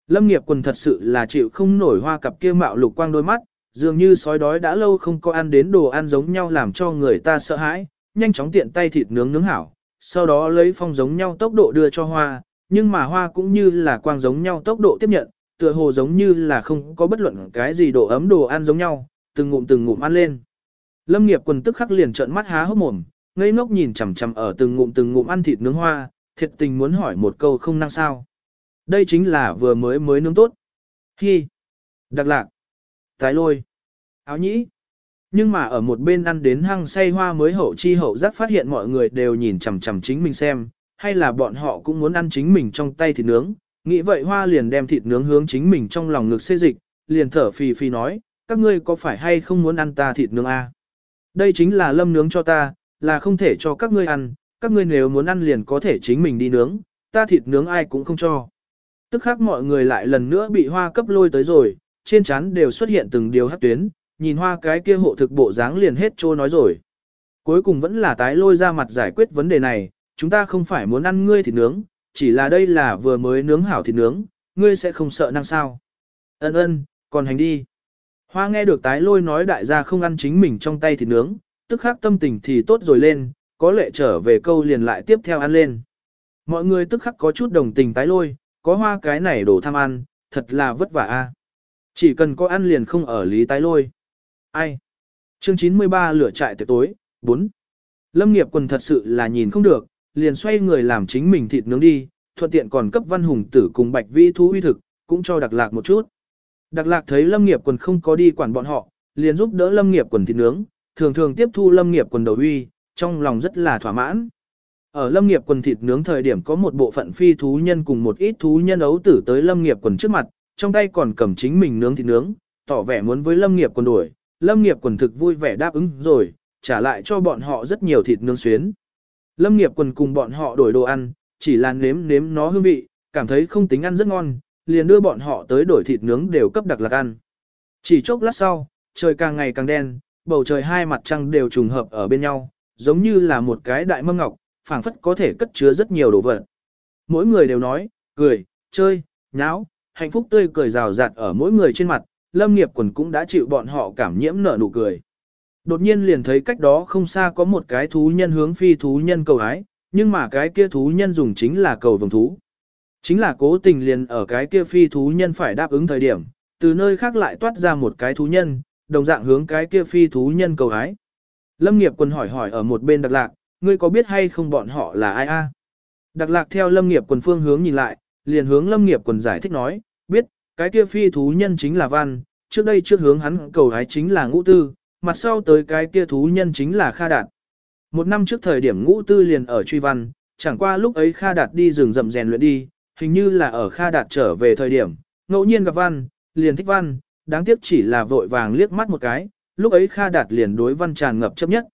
Lâm nghiệp quần thật sự là chịu không nổi hoa cặp kia mạo lục quang đôi mắt, dường như sói đói đã lâu không có ăn đến đồ ăn giống nhau làm cho người ta sợ hãi, nhanh chóng tiện tay thịt nướng nướng hảo, sau đó lấy phong giống nhau tốc độ đưa cho hoa, nhưng mà hoa cũng như là quang giống nhau tốc độ tiếp nhận, tựa hồ giống như là không có bất luận cái gì độ ấm đồ ăn giống nhau, từng ngụm từng ngụm ăn lên. Lâm nghiệp quần tức khắc liền trợn mắt há hốc mồm, ngây ngốc nhìn chằm chằm ở từng ngụm từng ngụm ăn thịt nướng hoa, thiệt tình muốn hỏi một câu không năng sao. Đây chính là vừa mới mới nướng tốt. Hi. Đặc lạc. Tái lôi. Áo nhĩ. Nhưng mà ở một bên ăn đến hăng say hoa mới hậu chi hậu giác phát hiện mọi người đều nhìn chằm chằm chính mình xem, hay là bọn họ cũng muốn ăn chính mình trong tay thịt nướng. Nghĩ vậy hoa liền đem thịt nướng hướng chính mình trong lòng ngực xê dịch, liền thở phì phì nói, các ngươi có phải hay không muốn ăn ta thịt nướng a? À? Đây chính là lâm nướng cho ta, là không thể cho các ngươi ăn, các ngươi nếu muốn ăn liền có thể chính mình đi nướng, ta thịt nướng ai cũng không cho. Tức khác mọi người lại lần nữa bị hoa cấp lôi tới rồi, trên trán đều xuất hiện từng điều hắc tuyến, nhìn hoa cái kia hộ thực bộ dáng liền hết trô nói rồi. Cuối cùng vẫn là tái lôi ra mặt giải quyết vấn đề này, chúng ta không phải muốn ăn ngươi thịt nướng, chỉ là đây là vừa mới nướng hảo thịt nướng, ngươi sẽ không sợ năng sao. Ân ân, còn hành đi. Hoa nghe được tái lôi nói đại gia không ăn chính mình trong tay thịt nướng, tức khắc tâm tình thì tốt rồi lên, có lệ trở về câu liền lại tiếp theo ăn lên. Mọi người tức khắc có chút đồng tình tái lôi, có hoa cái này đổ tham ăn, thật là vất vả a. Chỉ cần có ăn liền không ở lý tái lôi. Ai? Chương 93 lửa trại tiệc tối, 4. Lâm nghiệp quần thật sự là nhìn không được, liền xoay người làm chính mình thịt nướng đi, thuận tiện còn cấp văn hùng tử cùng bạch vĩ thú uy thực, cũng cho đặc lạc một chút. Đặc lạc thấy lâm nghiệp quần không có đi quản bọn họ, liền giúp đỡ lâm nghiệp quần thịt nướng, thường thường tiếp thu lâm nghiệp quần đầu uy, trong lòng rất là thỏa mãn. Ở lâm nghiệp quần thịt nướng thời điểm có một bộ phận phi thú nhân cùng một ít thú nhân ấu tử tới lâm nghiệp quần trước mặt, trong tay còn cầm chính mình nướng thịt nướng, tỏ vẻ muốn với lâm nghiệp quần đuổi. Lâm nghiệp quần thực vui vẻ đáp ứng rồi, trả lại cho bọn họ rất nhiều thịt nướng xuyến. Lâm nghiệp quần cùng bọn họ đổi đồ ăn, chỉ là nếm nếm nó hương vị, cảm thấy không tính ăn rất ngon, liền đưa bọn họ tới đổi thịt nướng đều cấp đặc lạc ăn. Chỉ chốc lát sau, trời càng ngày càng đen, bầu trời hai mặt trăng đều trùng hợp ở bên nhau, giống như là một cái đại mâm ngọc, phảng phất có thể cất chứa rất nhiều đồ vật. Mỗi người đều nói, cười, chơi, nháo, hạnh phúc tươi cười rào rạt ở mỗi người trên mặt, lâm nghiệp quần cũng đã chịu bọn họ cảm nhiễm nở nụ cười. Đột nhiên liền thấy cách đó không xa có một cái thú nhân hướng phi thú nhân cầu ái nhưng mà cái kia thú nhân dùng chính là cầu vồng thú. Chính là cố tình liền ở cái kia phi thú nhân phải đáp ứng thời điểm, từ nơi khác lại toát ra một cái thú nhân, đồng dạng hướng cái kia phi thú nhân cầu ái Lâm nghiệp quần hỏi hỏi ở một bên đặc lạc, ngươi có biết hay không bọn họ là ai a? Đặc lạc theo lâm nghiệp quần phương hướng nhìn lại, liền hướng lâm nghiệp quần giải thích nói, biết, cái kia phi thú nhân chính là văn, trước đây trước hướng hắn cầu hái chính là ngũ tư, mặt sau tới cái kia thú nhân chính là Kha Đạt. Một năm trước thời điểm ngũ tư liền ở truy văn, chẳng qua lúc ấy Kha Đạt đi rừng rậm rèn luyện đi, hình như là ở Kha Đạt trở về thời điểm, ngẫu nhiên gặp văn, liền thích văn, đáng tiếc chỉ là vội vàng liếc mắt một cái, lúc ấy Kha Đạt liền đối văn tràn ngập chấp nhất.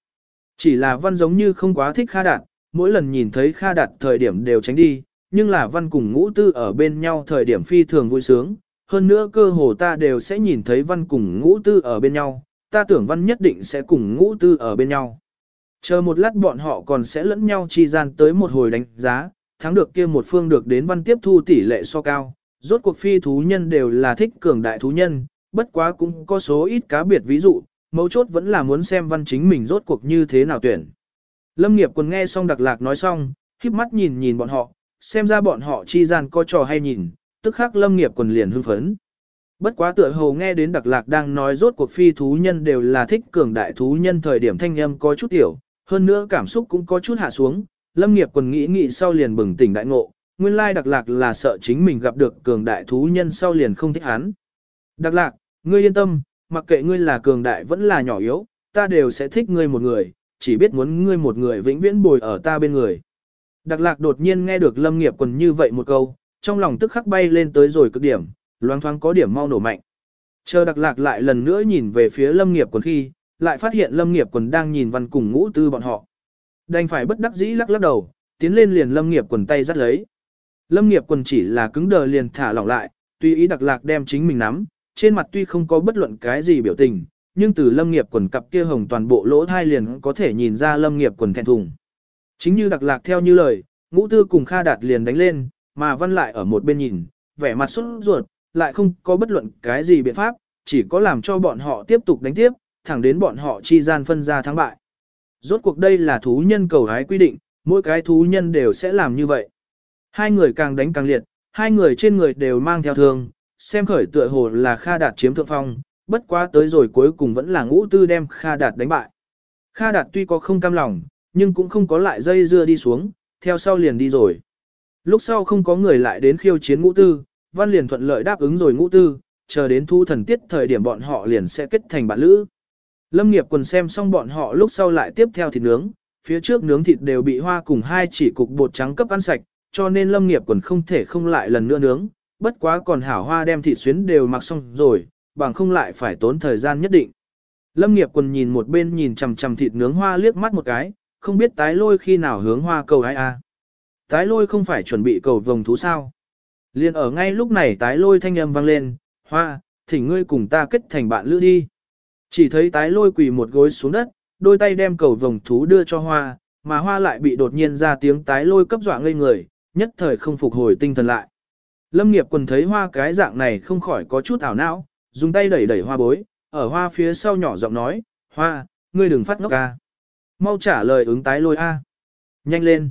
Chỉ là văn giống như không quá thích Kha Đạt, mỗi lần nhìn thấy Kha Đạt thời điểm đều tránh đi, nhưng là văn cùng ngũ tư ở bên nhau thời điểm phi thường vui sướng, hơn nữa cơ hồ ta đều sẽ nhìn thấy văn cùng ngũ tư ở bên nhau, ta tưởng văn nhất định sẽ cùng ngũ tư ở bên nhau. Chờ một lát bọn họ còn sẽ lẫn nhau chi gian tới một hồi đánh giá, thắng được kia một phương được đến văn tiếp thu tỷ lệ so cao. Rốt cuộc phi thú nhân đều là thích cường đại thú nhân, bất quá cũng có số ít cá biệt ví dụ, mấu chốt vẫn là muốn xem văn chính mình rốt cuộc như thế nào tuyển. Lâm nghiệp còn nghe xong đặc lạc nói xong, khiếp mắt nhìn nhìn bọn họ, xem ra bọn họ chi gian có trò hay nhìn, tức khắc lâm nghiệp còn liền hưng phấn. Bất quá tựa hồ nghe đến đặc lạc đang nói rốt cuộc phi thú nhân đều là thích cường đại thú nhân thời điểm thanh âm có chút tiểu, hơn nữa cảm xúc cũng có chút hạ xuống, lâm nghiệp quần nghĩ nghĩ sau liền bừng tỉnh đại ngộ, nguyên lai đặc lạc là sợ chính mình gặp được cường đại thú nhân sau liền không thích hắn. Đặc lạc, ngươi yên tâm, mặc kệ ngươi là cường đại vẫn là nhỏ yếu, ta đều sẽ thích ngươi một người, chỉ biết muốn ngươi một người vĩnh viễn bồi ở ta bên người. Đặc lạc đột nhiên nghe được lâm nghiệp quần như vậy một câu, trong lòng tức khắc bay lên tới rồi cực điểm, loang thoáng có điểm mau nổ mạnh. Chờ đặc lạc lại lần nữa nhìn về phía lâm nghiệp quần khi, lại phát hiện lâm nghiệp quần đang nhìn văn cùng ngũ tư bọn họ. Đành phải bất đắc dĩ lắc lắc đầu, tiến lên liền lâm nghiệp quần tay dắt lấy. Lâm nghiệp quần chỉ là cứng đờ liền thả lỏng lại, tùy ý đặc lạc đem chính mình nắm, trên mặt tuy không có bất luận cái gì biểu tình, nhưng từ lâm nghiệp quần cặp kia hồng toàn bộ lỗ thai liền có thể nhìn ra lâm nghiệp quần thẹn thùng. Chính như đặc lạc theo như lời, ngũ tư cùng Kha Đạt liền đánh lên, mà văn lại ở một bên nhìn, vẻ mặt xuất ruột, lại không có bất luận cái gì biện pháp, chỉ có làm cho bọn họ tiếp tục đánh tiếp, thẳng đến bọn họ chi gian phân ra thắng bại. Rốt cuộc đây là thú nhân cầu hái quy định, mỗi cái thú nhân đều sẽ làm như vậy. Hai người càng đánh càng liệt, hai người trên người đều mang theo thương, xem khởi tựa hồ là Kha Đạt chiếm thượng phong, bất quá tới rồi cuối cùng vẫn là ngũ tư đem Kha Đạt đánh bại. Kha Đạt tuy có không cam lòng, nhưng cũng không có lại dây dưa đi xuống, theo sau liền đi rồi. Lúc sau không có người lại đến khiêu chiến ngũ tư, văn liền thuận lợi đáp ứng rồi ngũ tư, chờ đến thu thần tiết thời điểm bọn họ liền sẽ kết thành bạn lữ. Lâm nghiệp quần xem xong bọn họ lúc sau lại tiếp theo thịt nướng, phía trước nướng thịt đều bị hoa cùng hai chỉ cục bột trắng cấp ăn sạch, cho nên lâm nghiệp quần không thể không lại lần nữa nướng, bất quá còn hảo hoa đem thịt xuyến đều mặc xong rồi, bằng không lại phải tốn thời gian nhất định. Lâm nghiệp quần nhìn một bên nhìn chằm chằm thịt nướng hoa liếc mắt một cái, không biết tái lôi khi nào hướng hoa cầu ai a. Tái lôi không phải chuẩn bị cầu vồng thú sao. Liên ở ngay lúc này tái lôi thanh âm vang lên, hoa, thỉnh ngươi cùng ta kết thành bạn lữ đi. Chỉ thấy tái lôi quỳ một gối xuống đất, đôi tay đem cầu vồng thú đưa cho hoa, mà hoa lại bị đột nhiên ra tiếng tái lôi cấp dọa ngây người, nhất thời không phục hồi tinh thần lại. Lâm nghiệp quần thấy hoa cái dạng này không khỏi có chút ảo não, dùng tay đẩy đẩy hoa bối, ở hoa phía sau nhỏ giọng nói, hoa, ngươi đừng phát ngốc ca. Mau trả lời ứng tái lôi A. Nhanh lên.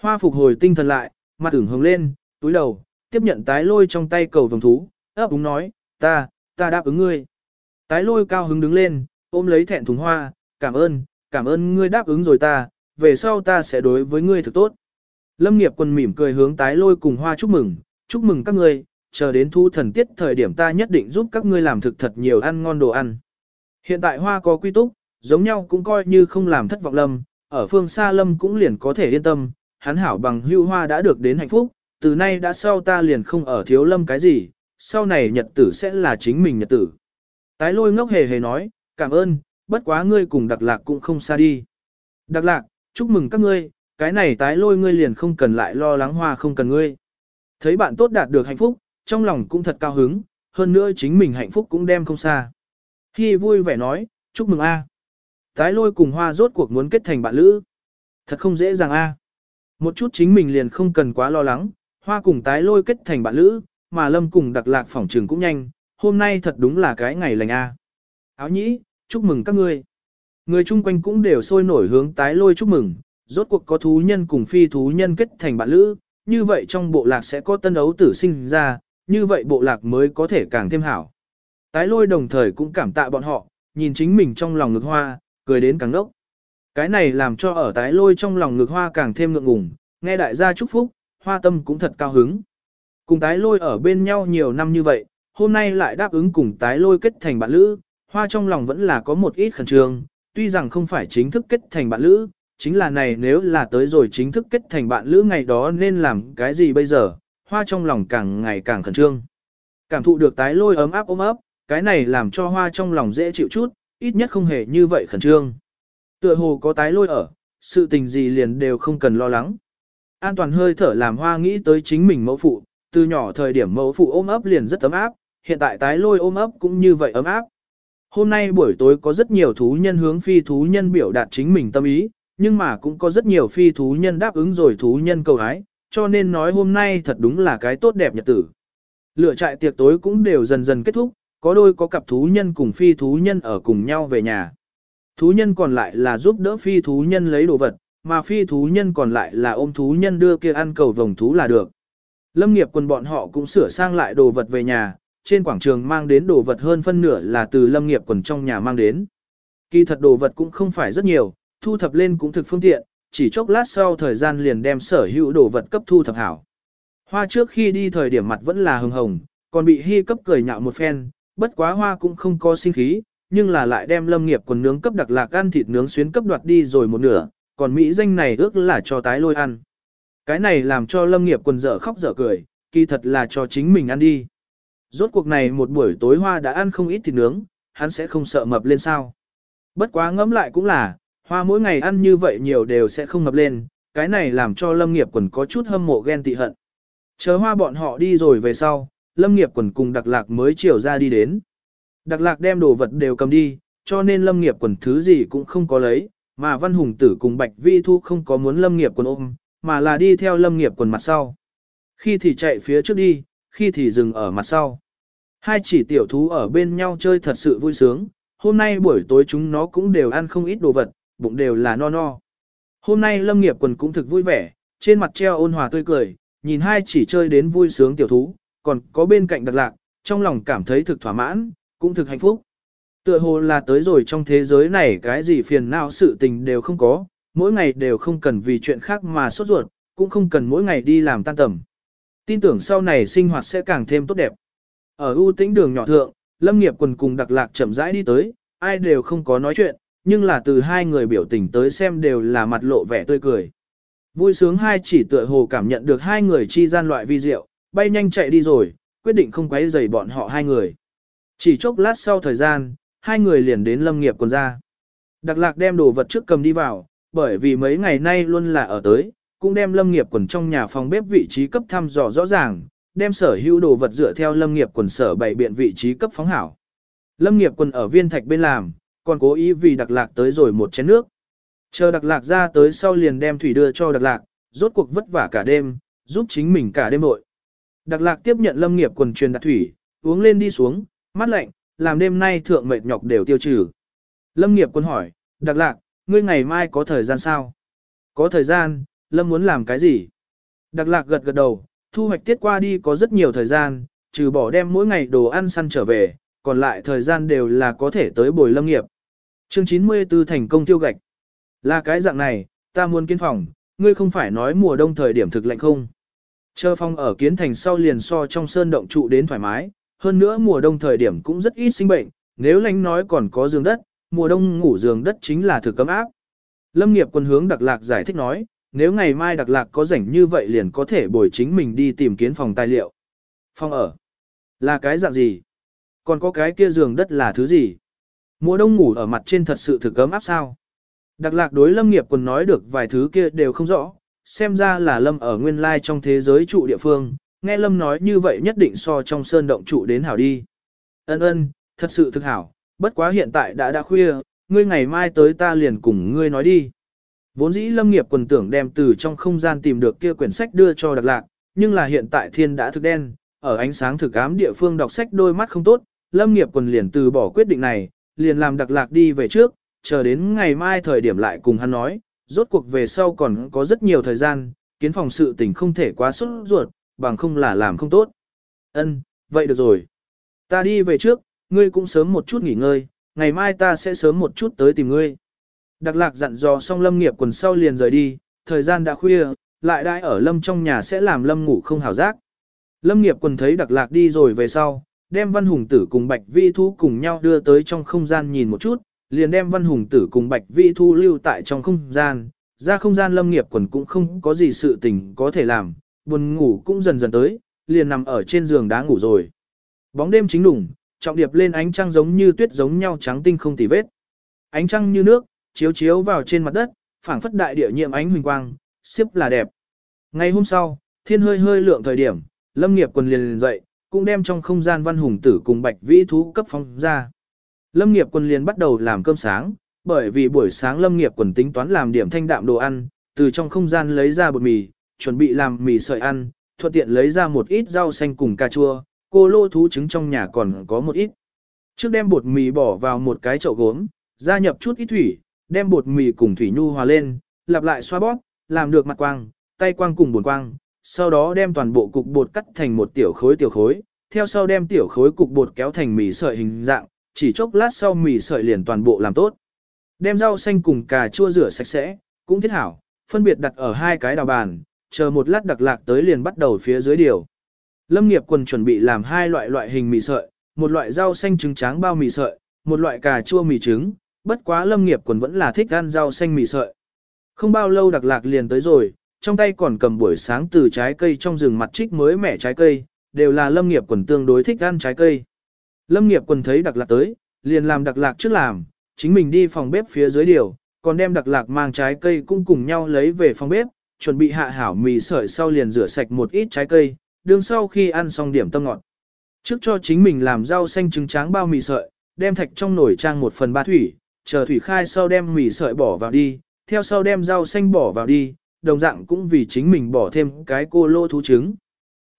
Hoa phục hồi tinh thần lại, mặt ửng hồng lên, túi đầu, tiếp nhận tái lôi trong tay cầu vồng thú, ấp úng nói, ta, ta đáp ứng ngươi. Tái lôi cao hứng đứng lên, ôm lấy thẹn thùng hoa, cảm ơn, cảm ơn ngươi đáp ứng rồi ta, về sau ta sẽ đối với ngươi thật tốt. Lâm nghiệp quân mỉm cười hướng tái lôi cùng hoa chúc mừng, chúc mừng các ngươi, chờ đến thu thần tiết thời điểm ta nhất định giúp các ngươi làm thực thật nhiều ăn ngon đồ ăn. Hiện tại hoa có quy túc, giống nhau cũng coi như không làm thất vọng lâm, ở phương xa lâm cũng liền có thể yên tâm, hắn hảo bằng hưu hoa đã được đến hạnh phúc, từ nay đã sau ta liền không ở thiếu lâm cái gì, sau này nhật tử sẽ là chính mình nhật tử. Tái lôi ngốc hề hề nói, cảm ơn, bất quá ngươi cùng đặc lạc cũng không xa đi. Đặc lạc, chúc mừng các ngươi, cái này tái lôi ngươi liền không cần lại lo lắng hoa không cần ngươi. Thấy bạn tốt đạt được hạnh phúc, trong lòng cũng thật cao hứng, hơn nữa chính mình hạnh phúc cũng đem không xa. Khi vui vẻ nói, chúc mừng a. Tái lôi cùng hoa rốt cuộc muốn kết thành bạn lữ. Thật không dễ dàng a. Một chút chính mình liền không cần quá lo lắng, hoa cùng tái lôi kết thành bạn lữ, mà lâm cùng đặc lạc phỏng trường cũng nhanh, hôm nay thật đúng là cái ngày lành a. Áo nhĩ, chúc mừng các ngươi. Người chung quanh cũng đều sôi nổi hướng tái lôi chúc mừng, rốt cuộc có thú nhân cùng phi thú nhân kết thành bạn lữ, như vậy trong bộ lạc sẽ có tân ấu tử sinh ra, như vậy bộ lạc mới có thể càng thêm hảo. Tái lôi đồng thời cũng cảm tạ bọn họ, nhìn chính mình trong lòng ngực hoa, cười đến càng đốc. Cái này làm cho ở tái lôi trong lòng ngực hoa càng thêm ngượng ngùng, nghe đại gia chúc phúc, hoa tâm cũng thật cao hứng. Cùng tái lôi ở bên nhau nhiều năm như vậy, hôm nay lại đáp ứng cùng tái lôi kết thành bạn lữ, hoa trong lòng vẫn là có một ít khẩn trương, tuy rằng không phải chính thức kết thành bạn lữ, chính là này nếu là tới rồi chính thức kết thành bạn lữ ngày đó nên làm cái gì bây giờ, hoa trong lòng càng ngày càng khẩn trương. Cảm thụ được tái lôi ấm áp ôm ấp, cái này làm cho hoa trong lòng dễ chịu chút, ít nhất không hề như vậy khẩn trương. Tựa hồ có tái lôi ở, sự tình gì liền đều không cần lo lắng. An toàn hơi thở làm hoa nghĩ tới chính mình mẫu phụ, từ nhỏ thời điểm mẫu phụ ôm ấp liền rất ấm áp, hiện tại tái lôi ôm ấp cũng như vậy ấm áp. Hôm nay buổi tối có rất nhiều thú nhân hướng phi thú nhân biểu đạt chính mình tâm ý, nhưng mà cũng có rất nhiều phi thú nhân đáp ứng rồi thú nhân cầu hái, cho nên nói hôm nay thật đúng là cái tốt đẹp nhật tử. Lựa trại tiệc tối cũng đều dần dần kết thúc, có đôi có cặp thú nhân cùng phi thú nhân ở cùng nhau về nhà. Thú nhân còn lại là giúp đỡ phi thú nhân lấy đồ vật, mà phi thú nhân còn lại là ôm thú nhân đưa kia ăn cầu vồng thú là được. Lâm nghiệp quần bọn họ cũng sửa sang lại đồ vật về nhà, trên quảng trường mang đến đồ vật hơn phân nửa là từ lâm nghiệp quần trong nhà mang đến. Kỳ thật đồ vật cũng không phải rất nhiều, thu thập lên cũng thực phương tiện, chỉ chốc lát sau thời gian liền đem sở hữu đồ vật cấp thu thập hảo. Hoa trước khi đi thời điểm mặt vẫn là hồng hồng, còn bị hy cấp cười nhạo một phen, bất quá hoa cũng không có sinh khí, nhưng là lại đem lâm nghiệp quần nướng cấp đặc lạc ăn thịt nướng xuyến cấp đoạt đi rồi một nửa, còn Mỹ danh này ước là cho tái lôi ăn. Cái này làm cho lâm nghiệp quần dở khóc dở cười, kỳ thật là cho chính mình ăn đi. Rốt cuộc này một buổi tối hoa đã ăn không ít thịt nướng, hắn sẽ không sợ mập lên sao. Bất quá ngẫm lại cũng là, hoa mỗi ngày ăn như vậy nhiều đều sẽ không mập lên, cái này làm cho lâm nghiệp quần có chút hâm mộ ghen tị hận. Chờ hoa bọn họ đi rồi về sau, lâm nghiệp quần cùng đặc lạc mới chiều ra đi đến. Đặc lạc đem đồ vật đều cầm đi, cho nên lâm nghiệp quần thứ gì cũng không có lấy, mà văn hùng tử cùng bạch vi thu không có muốn lâm nghiệp quần ôm, mà là đi theo lâm nghiệp quần mặt sau. Khi thì chạy phía trước đi, khi thì dừng ở mặt sau. Hai chỉ tiểu thú ở bên nhau chơi thật sự vui sướng, hôm nay buổi tối chúng nó cũng đều ăn không ít đồ vật, bụng đều là no no. Hôm nay lâm nghiệp quần cũng thực vui vẻ, trên mặt treo ôn hòa tươi cười, nhìn hai chỉ chơi đến vui sướng tiểu thú, còn có bên cạnh đặc lạc, trong lòng cảm thấy thực thỏa mãn, cũng thực hạnh phúc. Tựa hồ là tới rồi trong thế giới này cái gì phiền não sự tình đều không có, mỗi ngày đều không cần vì chuyện khác mà sốt ruột, cũng không cần mỗi ngày đi làm tan tầm. Tin tưởng sau này sinh hoạt sẽ càng thêm tốt đẹp. Ở ưu tĩnh đường nhỏ thượng, Lâm Nghiệp quần cùng đặc lạc chậm rãi đi tới, ai đều không có nói chuyện, nhưng là từ hai người biểu tình tới xem đều là mặt lộ vẻ tươi cười. Vui sướng hai chỉ tựa hồ cảm nhận được hai người chi gian loại vi diệu, bay nhanh chạy đi rồi, quyết định không quấy rầy bọn họ hai người. Chỉ chốc lát sau thời gian, hai người liền đến lâm nghiệp quần ra. Đặc lạc đem đồ vật trước cầm đi vào, bởi vì mấy ngày nay luôn là ở tới, cũng đem lâm nghiệp quần trong nhà phòng bếp vị trí cấp thăm dò rõ ràng, đem sở hữu đồ vật dựa theo lâm nghiệp quần sở bày biện vị trí cấp phóng hảo. Lâm nghiệp quần ở viên thạch bên làm, còn cố ý vì đặc lạc tới rồi một chén nước. Chờ đặc lạc ra tới sau liền đem thủy đưa cho đặc lạc, rốt cuộc vất vả cả đêm, giúp chính mình cả đêm hội. Đặc lạc tiếp nhận lâm nghiệp quần truyền đặt thủy, uống lên đi xuống, mắt lạnh, làm đêm nay thượng mệt nhọc đều tiêu trừ. Lâm nghiệp quân hỏi, đặc lạc, ngươi ngày mai có thời gian sao? Có thời gian, Lâm muốn làm cái gì? Đặc lạc gật gật đầu, thu hoạch tiết qua đi có rất nhiều thời gian, trừ bỏ đem mỗi ngày đồ ăn săn trở về, còn lại thời gian đều là có thể tới bồi lâm nghiệp. Chương 94 thành công tiêu gạch. Là cái dạng này, ta muốn kiến phòng, ngươi không phải nói mùa đông thời điểm thực lạnh không? Chờ phong ở kiến thành sau liền so trong sơn động trụ đến thoải mái, hơn nữa mùa đông thời điểm cũng rất ít sinh bệnh, nếu lánh nói còn có giường đất, mùa đông ngủ giường đất chính là thực cấm áp. Lâm nghiệp quân hướng Đặc Lạc giải thích nói, nếu ngày mai Đặc Lạc có rảnh như vậy liền có thể bồi chính mình đi tìm kiến phòng tài liệu. Phòng ở, là cái dạng gì? Còn có cái kia giường đất là thứ gì? Mùa đông ngủ ở mặt trên thật sự thực cấm áp sao? Đặc Lạc đối Lâm nghiệp quân nói được vài thứ kia đều không rõ, xem ra là Lâm ở nguyên lai trong thế giới trụ địa phương, nghe Lâm nói như vậy nhất định so trong sơn động trụ đến hảo đi. Ân ân, thật sự thực hảo, bất quá hiện tại đã đã khuya, ngươi ngày mai tới ta liền cùng ngươi nói đi. Vốn dĩ lâm nghiệp quần tưởng đem từ trong không gian tìm được kia quyển sách đưa cho đặc lạc, nhưng là hiện tại thiên đã thực đen, ở ánh sáng thực ám địa phương đọc sách đôi mắt không tốt, lâm nghiệp quần liền từ bỏ quyết định này, liền làm đặc lạc đi về trước, chờ đến ngày mai thời điểm lại cùng hắn nói, rốt cuộc về sau còn có rất nhiều thời gian, kiến phòng sự tình không thể quá xuất ruột, bằng không là làm không tốt. Ân, vậy được rồi. Ta đi về trước, ngươi cũng sớm một chút nghỉ ngơi, ngày mai ta sẽ sớm một chút tới tìm ngươi. Đặc lạc dặn dò xong lâm nghiệp quần sau liền rời đi, thời gian đã khuya, lại đãi ở lâm trong nhà sẽ làm lâm ngủ không hảo giác. Lâm nghiệp quần thấy đặc lạc đi rồi về sau, đem văn hùng tử cùng bạch vi thu cùng nhau đưa tới trong không gian nhìn một chút, liền đem văn hùng tử cùng bạch vi thu lưu tại trong không gian, ra không gian lâm nghiệp quần cũng không có gì sự tình có thể làm, buồn ngủ cũng dần dần tới, liền nằm ở trên giường đá ngủ rồi. Bóng đêm chính đủng, trọng điệp lên ánh trăng giống như tuyết giống nhau trắng tinh không tì vết. Ánh trăng như nước, chiếu chiếu vào trên mặt đất, phảng phất đại địa nhiệm ánh huỳnh quang, xếp là đẹp. Ngày hôm sau, thiên hơi hơi lượng thời điểm, lâm nghiệp quần liền liền dậy, cũng đem trong không gian văn hùng tử cùng bạch vĩ thú cấp phong ra. Lâm nghiệp quần liền bắt đầu làm cơm sáng, bởi vì buổi sáng lâm nghiệp quần tính toán làm điểm thanh đạm đồ ăn, từ trong không gian lấy ra bột mì, chuẩn bị làm mì sợi ăn, thuận tiện lấy ra một ít rau xanh cùng cà chua, cô lô thú trứng trong nhà còn có một ít. Trước đem bột mì bỏ vào một cái chậu gốm, gia nhập chút ít thủy, đem bột mì cùng thủy nhu hòa lên, lặp lại xoa bóp, làm được mặt quang, tay quang cùng buồn quang, sau đó đem toàn bộ cục bột cắt thành một tiểu khối tiểu khối, theo sau đem tiểu khối cục bột kéo thành mì sợi hình dạng, chỉ chốc lát sau mì sợi liền toàn bộ làm tốt. Đem rau xanh cùng cà chua rửa sạch sẽ, cũng thiết hảo, phân biệt đặt ở hai cái đào bàn, chờ một lát đặc lạc tới liền bắt đầu phía dưới điều. Lâm nghiệp quần chuẩn bị làm hai loại loại hình mì sợi, một loại rau xanh trứng tráng bao mì sợi, một loại cà chua mì trứng, bất quá lâm nghiệp quần vẫn là thích ăn rau xanh mì sợi. Không bao lâu đặc lạc liền tới rồi, trong tay còn cầm buổi sáng từ trái cây trong rừng mặt trích mới mẻ trái cây, đều là lâm nghiệp quần tương đối thích ăn trái cây. Lâm nghiệp quần thấy đặc lạc tới, liền làm đặc lạc trước làm, chính mình đi phòng bếp phía dưới điều, còn đem đặc lạc mang trái cây cũng cùng nhau lấy về phòng bếp, chuẩn bị hạ hảo mì sợi sau liền rửa sạch một ít trái cây, đương sau khi ăn xong điểm tâm ngọt. Trước cho chính mình làm rau xanh trứng tráng bao mì sợi, đem thạch trong nồi trang một phần ba thủy, chờ thủy khai sau đem mì sợi bỏ vào đi, theo sau đem rau xanh bỏ vào đi, đồng dạng cũng vì chính mình bỏ thêm cái cô lô thú trứng.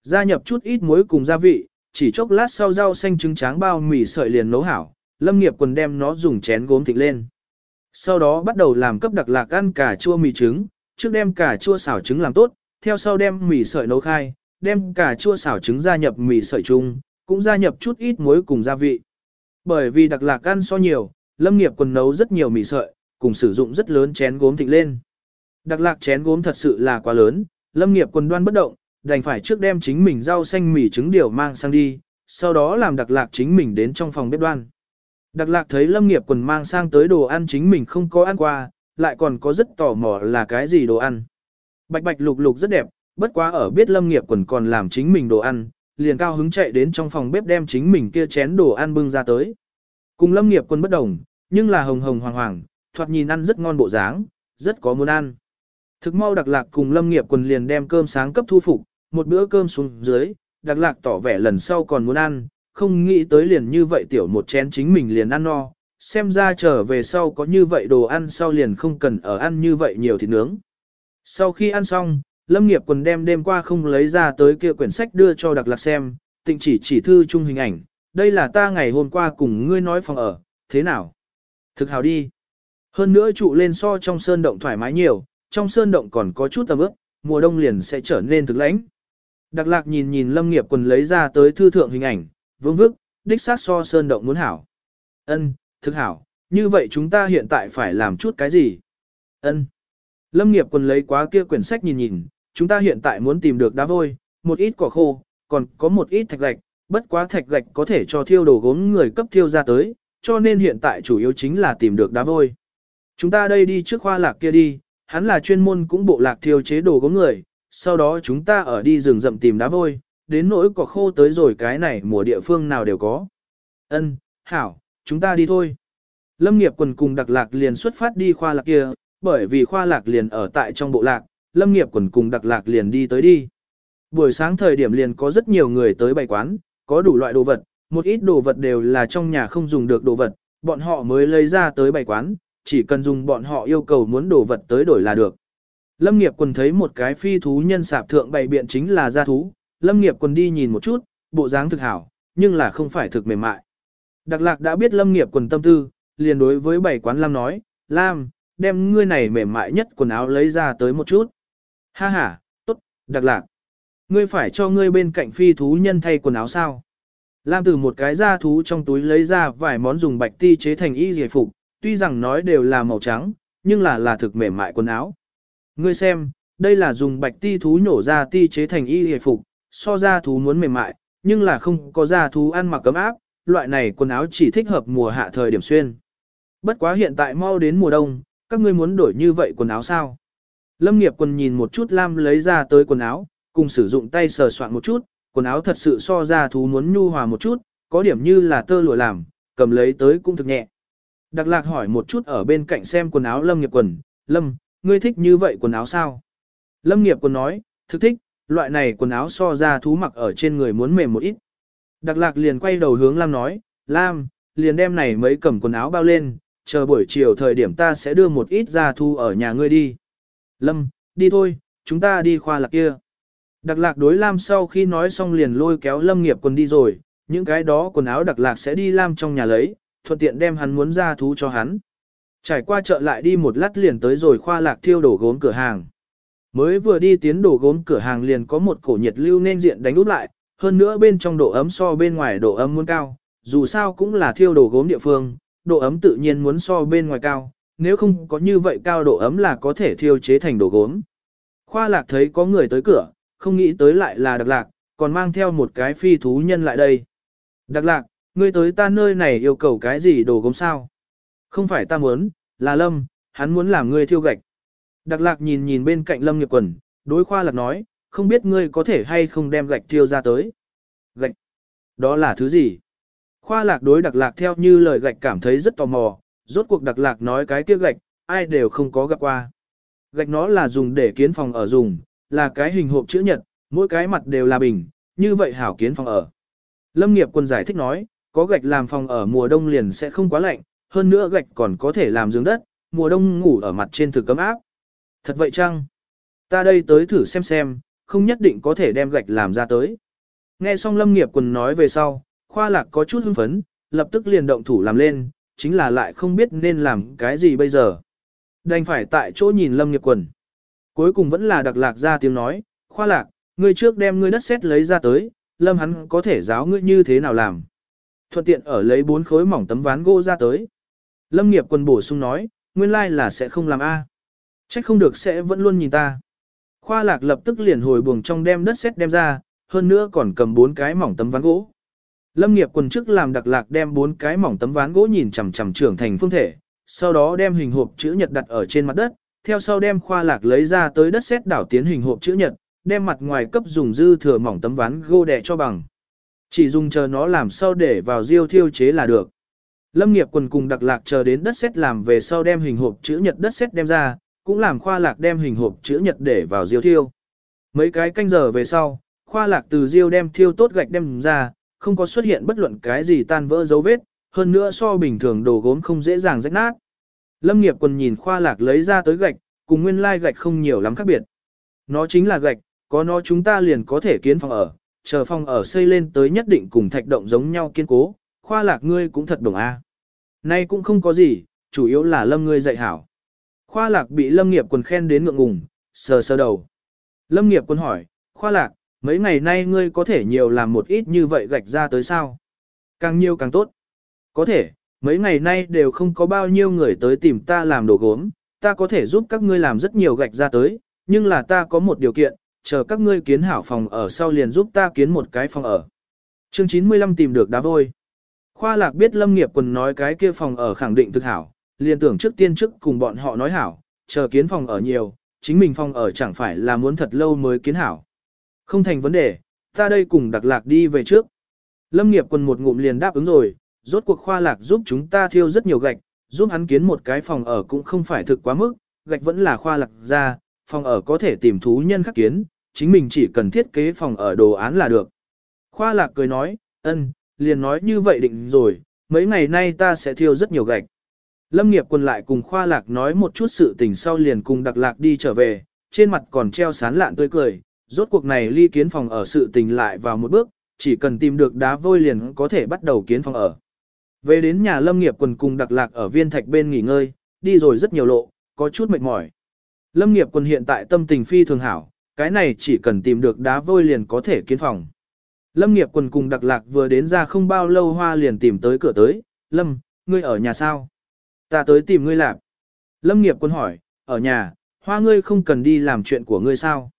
Gia nhập chút ít muối cùng gia vị, chỉ chốc lát sau rau xanh trứng tráng bao mì sợi liền nấu hảo, lâm nghiệp quần đem nó dùng chén gốm thịt lên. Sau đó bắt đầu làm cấp đặc lạc ăn cà chua mì trứng, trước đem cà chua xào trứng làm tốt, theo sau đem mì sợi nấu khai, đem cà chua xào trứng gia nhập mì sợi chung, cũng gia nhập chút ít muối cùng gia vị. Bởi vì đặc lạc ăn so nhiều, lâm nghiệp quần nấu rất nhiều mì sợi, cùng sử dụng rất lớn chén gốm thịnh lên. Đặc lạc chén gốm thật sự là quá lớn, lâm nghiệp quần đoan bất động, đành phải trước đem chính mình rau xanh mì trứng điều mang sang đi, sau đó làm đặc lạc chính mình đến trong phòng bếp đoan. Đặc lạc thấy lâm nghiệp quần mang sang tới đồ ăn chính mình không có ăn qua, lại còn có rất tò mò là cái gì đồ ăn. Bạch bạch lục lục rất đẹp, bất quá ở biết lâm nghiệp quần còn làm chính mình đồ ăn, liền cao hứng chạy đến trong phòng bếp đem chính mình kia chén đồ ăn bưng ra tới. Cùng lâm nghiệp quần bất đồng, nhưng là hồng hồng hoàng hoàng, thoạt nhìn ăn rất ngon bộ dáng, rất có muốn ăn. Thực mau đặc lạc cùng lâm nghiệp quần liền đem cơm sáng cấp thu phục, một bữa cơm xuống dưới, đặc lạc tỏ vẻ lần sau còn muốn ăn, không nghĩ tới liền như vậy tiểu một chén chính mình liền ăn no, xem ra trở về sau có như vậy đồ ăn sau liền không cần ở ăn như vậy nhiều thịt nướng. Sau khi ăn xong, Lâm nghiệp quần đem đêm qua không lấy ra tới kia quyển sách đưa cho Đặc Lạc xem, tịnh chỉ chỉ thư chung hình ảnh, đây là ta ngày hôm qua cùng ngươi nói phòng ở, thế nào? Thực hào đi. Hơn nữa trụ lên so trong sơn động thoải mái nhiều, trong sơn động còn có chút tầm ướp, mùa đông liền sẽ trở nên thực lãnh. Đặc lạc nhìn nhìn lâm nghiệp quần lấy ra tới thư thượng hình ảnh, vương vức, đích xác so sơn động muốn hảo. Ân, thực hảo, như vậy chúng ta hiện tại phải làm chút cái gì? Ân. Lâm nghiệp quần lấy quá kia quyển sách nhìn nhìn, chúng ta hiện tại muốn tìm được đá vôi, một ít cỏ khô, còn có một ít thạch gạch, bất quá thạch gạch có thể cho thiêu đồ gốm người cấp thiêu ra tới, cho nên hiện tại chủ yếu chính là tìm được đá vôi. Chúng ta đây đi trước khoa lạc kia đi, hắn là chuyên môn cũng bộ lạc thiêu chế đồ gốm người, sau đó chúng ta ở đi rừng rậm tìm đá vôi, đến nỗi cỏ khô tới rồi cái này mùa địa phương nào đều có. Ân, hảo, chúng ta đi thôi. Lâm nghiệp quần cùng đặc lạc liền xuất phát đi khoa lạc kia, bởi vì khoa lạc liền ở tại trong bộ lạc, lâm nghiệp quần cùng đặc lạc liền đi tới đi. Buổi sáng thời điểm liền có rất nhiều người tới bày quán, có đủ loại đồ vật, một ít đồ vật đều là trong nhà không dùng được đồ vật, bọn họ mới lấy ra tới bày quán, chỉ cần dùng bọn họ yêu cầu muốn đồ vật tới đổi là được. Lâm nghiệp quần thấy một cái phi thú nhân sạp thượng bày biện chính là gia thú, lâm nghiệp quần đi nhìn một chút, bộ dáng thực hảo, nhưng là không phải thực mềm mại. Đặc lạc đã biết lâm nghiệp quần tâm tư, liền đối với bảy quán Lam nói, Lam, đem ngươi này mềm mại nhất quần áo lấy ra tới một chút. Ha ha, tốt, đặc lạc. Ngươi phải cho ngươi bên cạnh phi thú nhân thay quần áo sao? Lam từ một cái da thú trong túi lấy ra vài món dùng bạch ti chế thành y giải phục, tuy rằng nói đều là màu trắng, nhưng là là thực mềm mại quần áo. Ngươi xem, đây là dùng bạch ti thú nhổ ra ti chế thành y giải phục, so da thú muốn mềm mại, nhưng là không có da thú ăn mặc cấm áp, loại này quần áo chỉ thích hợp mùa hạ thời điểm xuyên. Bất quá hiện tại mau đến mùa đông, các ngươi muốn đổi như vậy quần áo sao? Lâm nghiệp quần nhìn một chút Lam lấy ra tới quần áo, cùng sử dụng tay sờ soạn một chút, quần áo thật sự so ra thú muốn nhu hòa một chút, có điểm như là tơ lụa làm, cầm lấy tới cũng thực nhẹ. Đặc lạc hỏi một chút ở bên cạnh xem quần áo Lâm nghiệp quần, Lâm, ngươi thích như vậy quần áo sao? Lâm nghiệp quần nói, thực thích, loại này quần áo so ra thú mặc ở trên người muốn mềm một ít. Đặc lạc liền quay đầu hướng Lam nói, Lam, liền đem này mấy cầm quần áo bao lên, chờ buổi chiều thời điểm ta sẽ đưa một ít ra thu ở nhà ngươi đi. Lâm, đi thôi, chúng ta đi khoa lạc kia. Đặc lạc đối Lam sau khi nói xong liền lôi kéo Lâm nghiệp quần đi rồi, những cái đó quần áo đặc lạc sẽ đi Lam trong nhà lấy, thuận tiện đem hắn muốn ra thú cho hắn. Trải qua chợ lại đi một lát liền tới rồi khoa lạc thiêu đổ gốm cửa hàng. Mới vừa đi tiến đổ gốm cửa hàng liền có một cổ nhiệt lưu nên diện đánh úp lại, hơn nữa bên trong độ ấm so bên ngoài độ ấm muốn cao, dù sao cũng là thiêu đồ gốm địa phương, độ ấm tự nhiên muốn so bên ngoài cao, nếu không có như vậy cao độ ấm là có thể thiêu chế thành đồ gốm. Khoa lạc thấy có người tới cửa, không nghĩ tới lại là đặc lạc, còn mang theo một cái phi thú nhân lại đây. Đặc lạc, ngươi tới ta nơi này yêu cầu cái gì đồ gốm sao? Không phải ta muốn, là Lâm, hắn muốn làm ngươi thiêu gạch. Đặc lạc nhìn nhìn bên cạnh Lâm nghiệp quần, đối khoa lạc nói, không biết ngươi có thể hay không đem gạch thiêu ra tới. Gạch? Đó là thứ gì? Khoa lạc đối đặc lạc theo như lời gạch cảm thấy rất tò mò, rốt cuộc đặc lạc nói cái kia gạch, ai đều không có gặp qua. Gạch nó là dùng để kiến phòng ở dùng, là cái hình hộp chữ nhật, mỗi cái mặt đều là bình, như vậy hảo kiến phòng ở. Lâm nghiệp quân giải thích nói, có gạch làm phòng ở mùa đông liền sẽ không quá lạnh, hơn nữa gạch còn có thể làm giường đất, mùa đông ngủ ở mặt trên thực cấm áp. Thật vậy chăng? Ta đây tới thử xem xem, không nhất định có thể đem gạch làm ra tới. Nghe xong Lâm nghiệp quân nói về sau, khoa lạc có chút hưng phấn, lập tức liền động thủ làm lên, chính là lại không biết nên làm cái gì bây giờ. Đành phải tại chỗ nhìn lâm nghiệp quần. Cuối cùng vẫn là đặc lạc ra tiếng nói, khoa lạc, ngươi trước đem ngươi đất sét lấy ra tới, lâm hắn có thể giáo ngươi như thế nào làm. Thuận tiện ở lấy bốn khối mỏng tấm ván gỗ ra tới. Lâm nghiệp quần bổ sung nói, nguyên lai là sẽ không làm A. Trách không được sẽ vẫn luôn nhìn ta. Khoa lạc lập tức liền hồi buồng trong đem đất sét đem ra, hơn nữa còn cầm bốn cái mỏng tấm ván gỗ. Lâm nghiệp quần chức làm đặc lạc đem bốn cái mỏng tấm ván gỗ nhìn chằm chằm trưởng thành phương thể, sau đó đem hình hộp chữ nhật đặt ở trên mặt đất, theo sau đem khoa lạc lấy ra tới đất sét đảo tiến hình hộp chữ nhật, đem mặt ngoài cấp dùng dư thừa mỏng tấm ván gỗ đè cho bằng. Chỉ dùng chờ nó làm sau để vào riêu thiêu chế là được. Lâm nghiệp quần cùng đặc lạc chờ đến đất sét làm về sau đem hình hộp chữ nhật đất sét đem ra, cũng làm khoa lạc đem hình hộp chữ nhật để vào diêu thiêu. Mấy cái canh giờ về sau, khoa lạc từ diêu đem thiêu tốt gạch đem ra, không có xuất hiện bất luận cái gì tan vỡ dấu vết, hơn nữa so bình thường đồ gốm không dễ dàng rách nát. Lâm nghiệp quần nhìn khoa lạc lấy ra tới gạch, cùng nguyên lai gạch không nhiều lắm khác biệt. Nó chính là gạch, có nó chúng ta liền có thể kiến phòng ở, chờ phòng ở xây lên tới nhất định cùng thạch động giống nhau kiên cố, khoa lạc ngươi cũng thật đồng a. Nay cũng không có gì, chủ yếu là lâm ngươi dạy hảo. Khoa lạc bị lâm nghiệp quần khen đến ngượng ngùng, sờ sờ đầu. Lâm nghiệp quần hỏi, khoa lạc, mấy ngày nay ngươi có thể nhiều làm một ít như vậy gạch ra tới sao? Càng nhiều càng tốt. Có thể, mấy ngày nay đều không có bao nhiêu người tới tìm ta làm đồ gốm, ta có thể giúp các ngươi làm rất nhiều gạch ra tới, nhưng là ta có một điều kiện, chờ các ngươi kiến hảo phòng ở sau liền giúp ta kiến một cái phòng ở. Chương 95 tìm được đá vôi. Khoa lạc biết Lâm Nghiệp quần nói cái kia phòng ở khẳng định thực hảo, liền tưởng trước tiên trước cùng bọn họ nói hảo, chờ kiến phòng ở nhiều, chính mình phòng ở chẳng phải là muốn thật lâu mới kiến hảo. Không thành vấn đề, ta đây cùng đặc lạc đi về trước. Lâm nghiệp quần một ngụm liền đáp ứng rồi, rốt cuộc khoa lạc giúp chúng ta thiêu rất nhiều gạch, giúp hắn kiến một cái phòng ở cũng không phải thực quá mức, gạch vẫn là khoa lạc ra, phòng ở có thể tìm thú nhân khắc kiến, chính mình chỉ cần thiết kế phòng ở đồ án là được. Khoa lạc cười nói, ân, liền nói như vậy định rồi, mấy ngày nay ta sẽ thiêu rất nhiều gạch. Lâm nghiệp quân lại cùng khoa lạc nói một chút sự tình sau liền cùng đặc lạc đi trở về, trên mặt còn treo sán lạn tươi cười, rốt cuộc này ly kiến phòng ở sự tình lại vào một bước, chỉ cần tìm được đá vôi liền có thể bắt đầu kiến phòng ở. Về đến nhà lâm nghiệp quần cùng đặc lạc ở viên thạch bên nghỉ ngơi, đi rồi rất nhiều lộ, có chút mệt mỏi. Lâm nghiệp quần hiện tại tâm tình phi thường hảo, cái này chỉ cần tìm được đá vôi liền có thể kiến phòng. Lâm nghiệp quần cùng đặc lạc vừa đến ra không bao lâu hoa liền tìm tới cửa tới, Lâm, ngươi ở nhà sao? Ta tới tìm ngươi làm. Lâm nghiệp quân hỏi, ở nhà, hoa ngươi không cần đi làm chuyện của ngươi sao?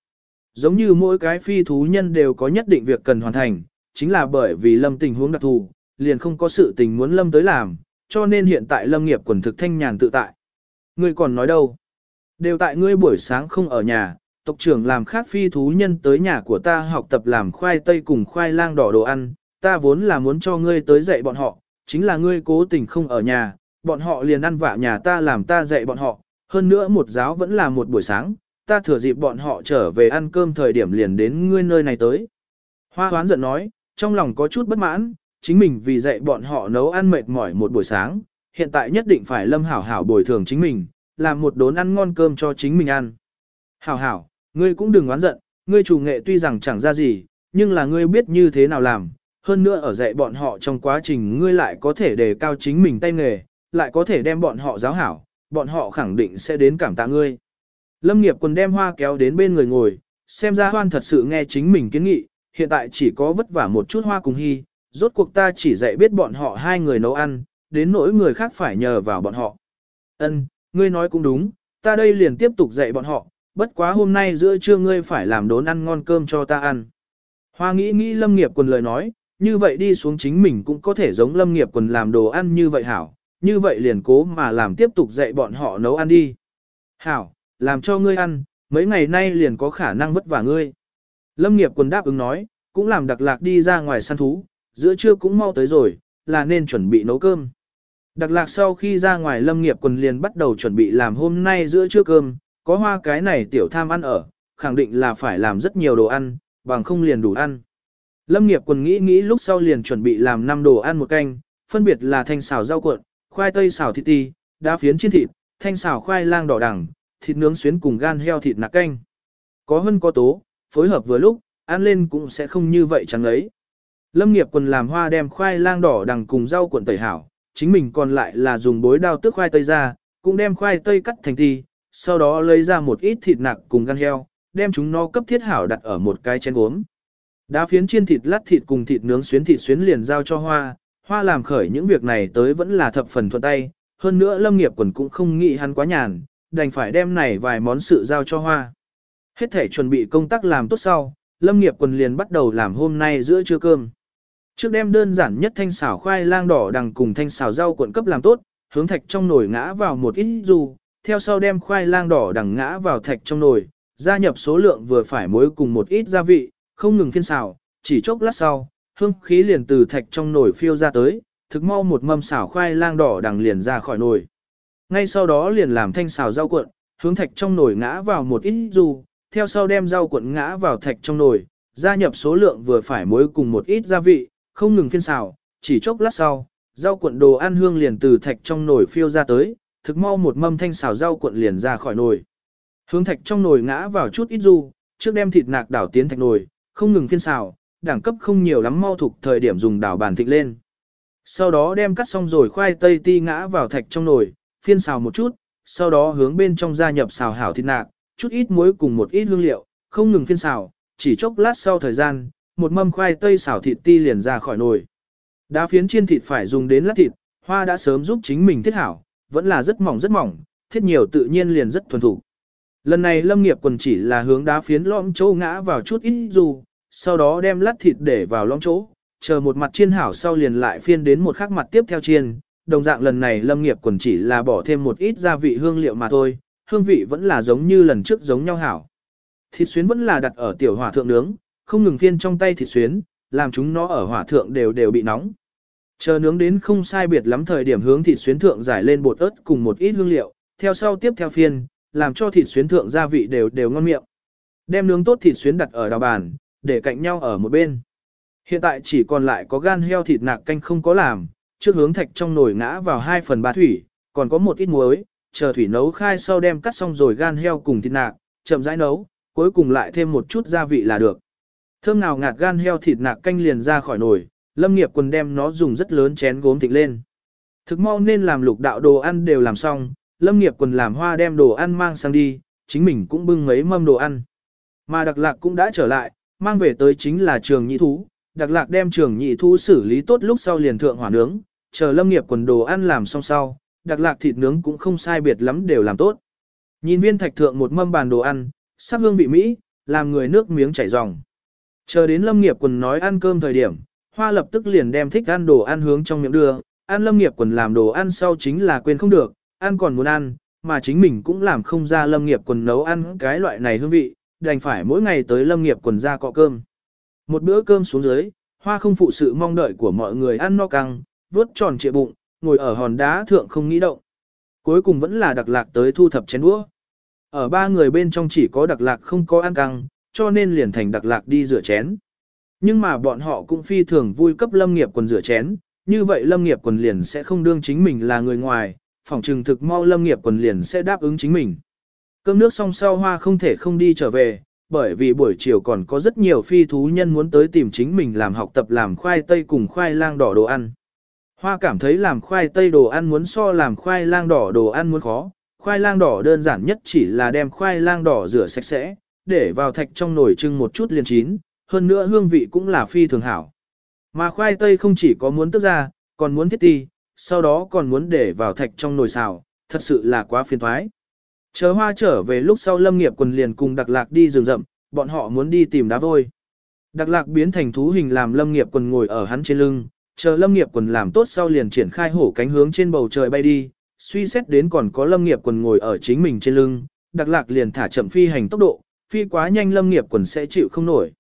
Giống như mỗi cái phi thú nhân đều có nhất định việc cần hoàn thành, chính là bởi vì lâm tình huống đặc thù, liền không có sự tình muốn lâm tới làm, cho nên hiện tại lâm nghiệp quần thực thanh nhàn tự tại. Ngươi còn nói đâu? Đều tại ngươi buổi sáng không ở nhà, tộc trưởng làm khác phi thú nhân tới nhà của ta học tập làm khoai tây cùng khoai lang đỏ đồ ăn, ta vốn là muốn cho ngươi tới dạy bọn họ, chính là ngươi cố tình không ở nhà, bọn họ liền ăn vạ nhà ta làm ta dạy bọn họ, hơn nữa một giáo vẫn là một buổi sáng, ta thừa dịp bọn họ trở về ăn cơm thời điểm liền đến ngươi nơi này tới. Hoa hoán giận nói, trong lòng có chút bất mãn, chính mình vì dạy bọn họ nấu ăn mệt mỏi một buổi sáng, hiện tại nhất định phải lâm hảo hảo bồi thường chính mình, làm một đốn ăn ngon cơm cho chính mình ăn. Hảo hảo, ngươi cũng đừng oán giận, ngươi chủ nghệ tuy rằng chẳng ra gì, nhưng là ngươi biết như thế nào làm, hơn nữa ở dạy bọn họ trong quá trình ngươi lại có thể đề cao chính mình tay nghề, lại có thể đem bọn họ giáo hảo, bọn họ khẳng định sẽ đến cảm tạ ngươi. Lâm nghiệp quần đem hoa kéo đến bên người ngồi, xem ra hoan thật sự nghe chính mình kiến nghị, hiện tại chỉ có vất vả một chút hoa cùng hy, rốt cuộc ta chỉ dạy biết bọn họ hai người nấu ăn, đến nỗi người khác phải nhờ vào bọn họ. Ân, ngươi nói cũng đúng, ta đây liền tiếp tục dạy bọn họ, bất quá hôm nay giữa trưa ngươi phải làm đốn ăn ngon cơm cho ta ăn. Hoa nghĩ nghĩ lâm nghiệp quần lời nói, như vậy đi xuống chính mình cũng có thể giống lâm nghiệp quần làm đồ ăn như vậy hảo, như vậy liền cố mà làm tiếp tục dạy bọn họ nấu ăn đi. Hảo, làm cho ngươi ăn, mấy ngày nay liền có khả năng vất vả ngươi. Lâm nghiệp quần đáp ứng nói, cũng làm đặc lạc đi ra ngoài săn thú, giữa trưa cũng mau tới rồi, là nên chuẩn bị nấu cơm. Đặc lạc sau khi ra ngoài lâm nghiệp quần liền bắt đầu chuẩn bị làm hôm nay giữa trưa cơm, có hoa cái này tiểu tham ăn ở, khẳng định là phải làm rất nhiều đồ ăn, bằng không liền đủ ăn. Lâm nghiệp quần nghĩ nghĩ lúc sau liền chuẩn bị làm 5 đồ ăn một canh, phân biệt là thanh xào rau cuộn, khoai tây xào thịt ti, đá phiến chiên thịt, thanh xào khoai lang đỏ đằng, thịt nướng xuyến cùng gan heo thịt nạc canh. Có hơn có tố, phối hợp vừa lúc, ăn lên cũng sẽ không như vậy chẳng ấy. Lâm nghiệp quần làm hoa đem khoai lang đỏ đằng cùng rau cuộn tẩy hảo, chính mình còn lại là dùng bối đao tước khoai tây ra, cũng đem khoai tây cắt thành ti, sau đó lấy ra một ít thịt nạc cùng gan heo, đem chúng nó cấp thiết hảo đặt ở một cái chén gốm. Đá phiến chiên thịt lát thịt cùng thịt nướng xuyến thịt xuyến liền giao cho hoa, hoa làm khởi những việc này tới vẫn là thập phần thuận tay, hơn nữa lâm nghiệp quần cũng không nghĩ hắn quá nhàn, đành phải đem này vài món sự giao cho hoa. Hết thể chuẩn bị công tác làm tốt sau, lâm nghiệp quần liền bắt đầu làm hôm nay giữa trưa cơm. Trước đem đơn giản nhất thanh xào khoai lang đỏ đằng cùng thanh xào rau cuộn cấp làm tốt, hướng thạch trong nồi ngã vào một ít dù, theo sau đem khoai lang đỏ đằng ngã vào thạch trong nồi, gia nhập số lượng vừa phải muối cùng một ít gia vị, không ngừng phiên xào, chỉ chốc lát sau, hương khí liền từ thạch trong nồi phiêu ra tới, thực mau một mâm xào khoai lang đỏ đằng liền ra khỏi nồi. Ngay sau đó liền làm thanh xào rau cuộn, hướng thạch trong nồi ngã vào một ít dù, theo sau đem rau cuộn ngã vào thạch trong nồi, gia nhập số lượng vừa phải muối cùng một ít gia vị, không ngừng phiên xào, chỉ chốc lát sau, rau cuộn đồ ăn hương liền từ thạch trong nồi phiêu ra tới, thực mau một mâm thanh xào rau cuộn liền ra khỏi nồi. Hướng thạch trong nồi ngã vào chút ít du, trước đem thịt nạc đảo tiến thạch nồi, không ngừng phiên xào, đẳng cấp không nhiều lắm mau thuộc thời điểm dùng đảo bàn thịt lên. Sau đó đem cắt xong rồi khoai tây ti ngã vào thạch trong nồi, phiên xào một chút, sau đó hướng bên trong gia nhập xào hảo thịt nạc, chút ít muối cùng một ít hương liệu, không ngừng phiên xào, chỉ chốc lát sau thời gian, một mâm khoai tây xào thịt ti liền ra khỏi nồi. Đá phiến chiên thịt phải dùng đến lát thịt, hoa đã sớm giúp chính mình thiết hảo, vẫn là rất mỏng rất mỏng, thiết nhiều tự nhiên liền rất thuần thủ. Lần này lâm nghiệp quần chỉ là hướng đá phiến lõm chỗ ngã vào chút ít dù, sau đó đem lát thịt để vào lõm chỗ, chờ một mặt chiên hảo sau liền lại phiên đến một khắc mặt tiếp theo chiên. Đồng dạng lần này lâm nghiệp quần chỉ là bỏ thêm một ít gia vị hương liệu mà thôi, hương vị vẫn là giống như lần trước giống nhau hảo. Thịt xuyến vẫn là đặt ở tiểu hỏa thượng nướng, không ngừng phiên trong tay thịt xuyến, làm chúng nó ở hỏa thượng đều đều bị nóng. Chờ nướng đến không sai biệt lắm thời điểm hướng thịt xuyến thượng giải lên bột ớt cùng một ít hương liệu, theo sau tiếp theo phiên, làm cho thịt xuyến thượng gia vị đều đều ngon miệng. Đem nướng tốt thịt xuyến đặt ở đào bàn, để cạnh nhau ở một bên. Hiện tại chỉ còn lại có gan heo thịt nạc canh không có làm, trước hướng thạch trong nồi ngã vào 2 phần 3 thủy, còn có một ít muối, chờ thủy nấu khai sau đem cắt xong rồi gan heo cùng thịt nạc, chậm rãi nấu, cuối cùng lại thêm một chút gia vị là được. Thơm nào ngạt gan heo thịt nạc canh liền ra khỏi nồi, lâm nghiệp quần đem nó dùng rất lớn chén gốm thịt lên. Thực mau nên làm lục đạo đồ ăn đều làm xong, lâm nghiệp quần làm hoa đem đồ ăn mang sang đi, chính mình cũng bưng mấy mâm đồ ăn. Mà đặc lạc cũng đã trở lại, mang về tới chính là trường nhị thú, đặc lạc đem trường nhị thú xử lý tốt lúc sau liền thượng hỏa nướng, chờ lâm nghiệp quần đồ ăn làm xong sau, đặc lạc thịt nướng cũng không sai biệt lắm đều làm tốt. Nhìn viên thạch thượng một mâm bàn đồ ăn, sắc hương vị Mỹ, làm người nước miếng chảy ròng. Chờ đến lâm nghiệp quần nói ăn cơm thời điểm, hoa lập tức liền đem thích ăn đồ ăn hướng trong miệng đưa, ăn lâm nghiệp quần làm đồ ăn sau chính là quên không được, ăn còn muốn ăn, mà chính mình cũng làm không ra lâm nghiệp quần nấu ăn cái loại này hương vị, đành phải mỗi ngày tới lâm nghiệp quần ra cọ cơm. Một bữa cơm xuống dưới, hoa không phụ sự mong đợi của mọi người ăn no căng, vớt tròn trịa bụng, ngồi ở hòn đá thượng không nghĩ động. Cuối cùng vẫn là đặc lạc tới thu thập chén đũa. Ở ba người bên trong chỉ có đặc lạc không có ăn căng, cho nên liền thành đặc lạc đi rửa chén. Nhưng mà bọn họ cũng phi thường vui cấp lâm nghiệp quần rửa chén, như vậy lâm nghiệp quần liền sẽ không đương chính mình là người ngoài, phòng trừng thực mau lâm nghiệp quần liền sẽ đáp ứng chính mình. Cơm nước xong sau hoa không thể không đi trở về, bởi vì buổi chiều còn có rất nhiều phi thú nhân muốn tới tìm chính mình làm học tập làm khoai tây cùng khoai lang đỏ đồ ăn. Hoa cảm thấy làm khoai tây đồ ăn muốn so làm khoai lang đỏ đồ ăn muốn khó, khoai lang đỏ đơn giản nhất chỉ là đem khoai lang đỏ rửa sạch sẽ, để vào thạch trong nồi trưng một chút liền chín, hơn nữa hương vị cũng là phi thường hảo. Mà khoai tây không chỉ có muốn tức ra, còn muốn thiết ti, sau đó còn muốn để vào thạch trong nồi xào, thật sự là quá phiền thoái. Chờ hoa trở về lúc sau lâm nghiệp quần liền cùng đặc lạc đi rừng rậm, bọn họ muốn đi tìm đá vôi. Đặc lạc biến thành thú hình làm lâm nghiệp quần ngồi ở hắn trên lưng, chờ lâm nghiệp quần làm tốt sau liền triển khai hổ cánh hướng trên bầu trời bay đi, suy xét đến còn có lâm nghiệp quần ngồi ở chính mình trên lưng, đặc lạc liền thả chậm phi hành tốc độ, phi quá nhanh lâm nghiệp quần sẽ chịu không nổi.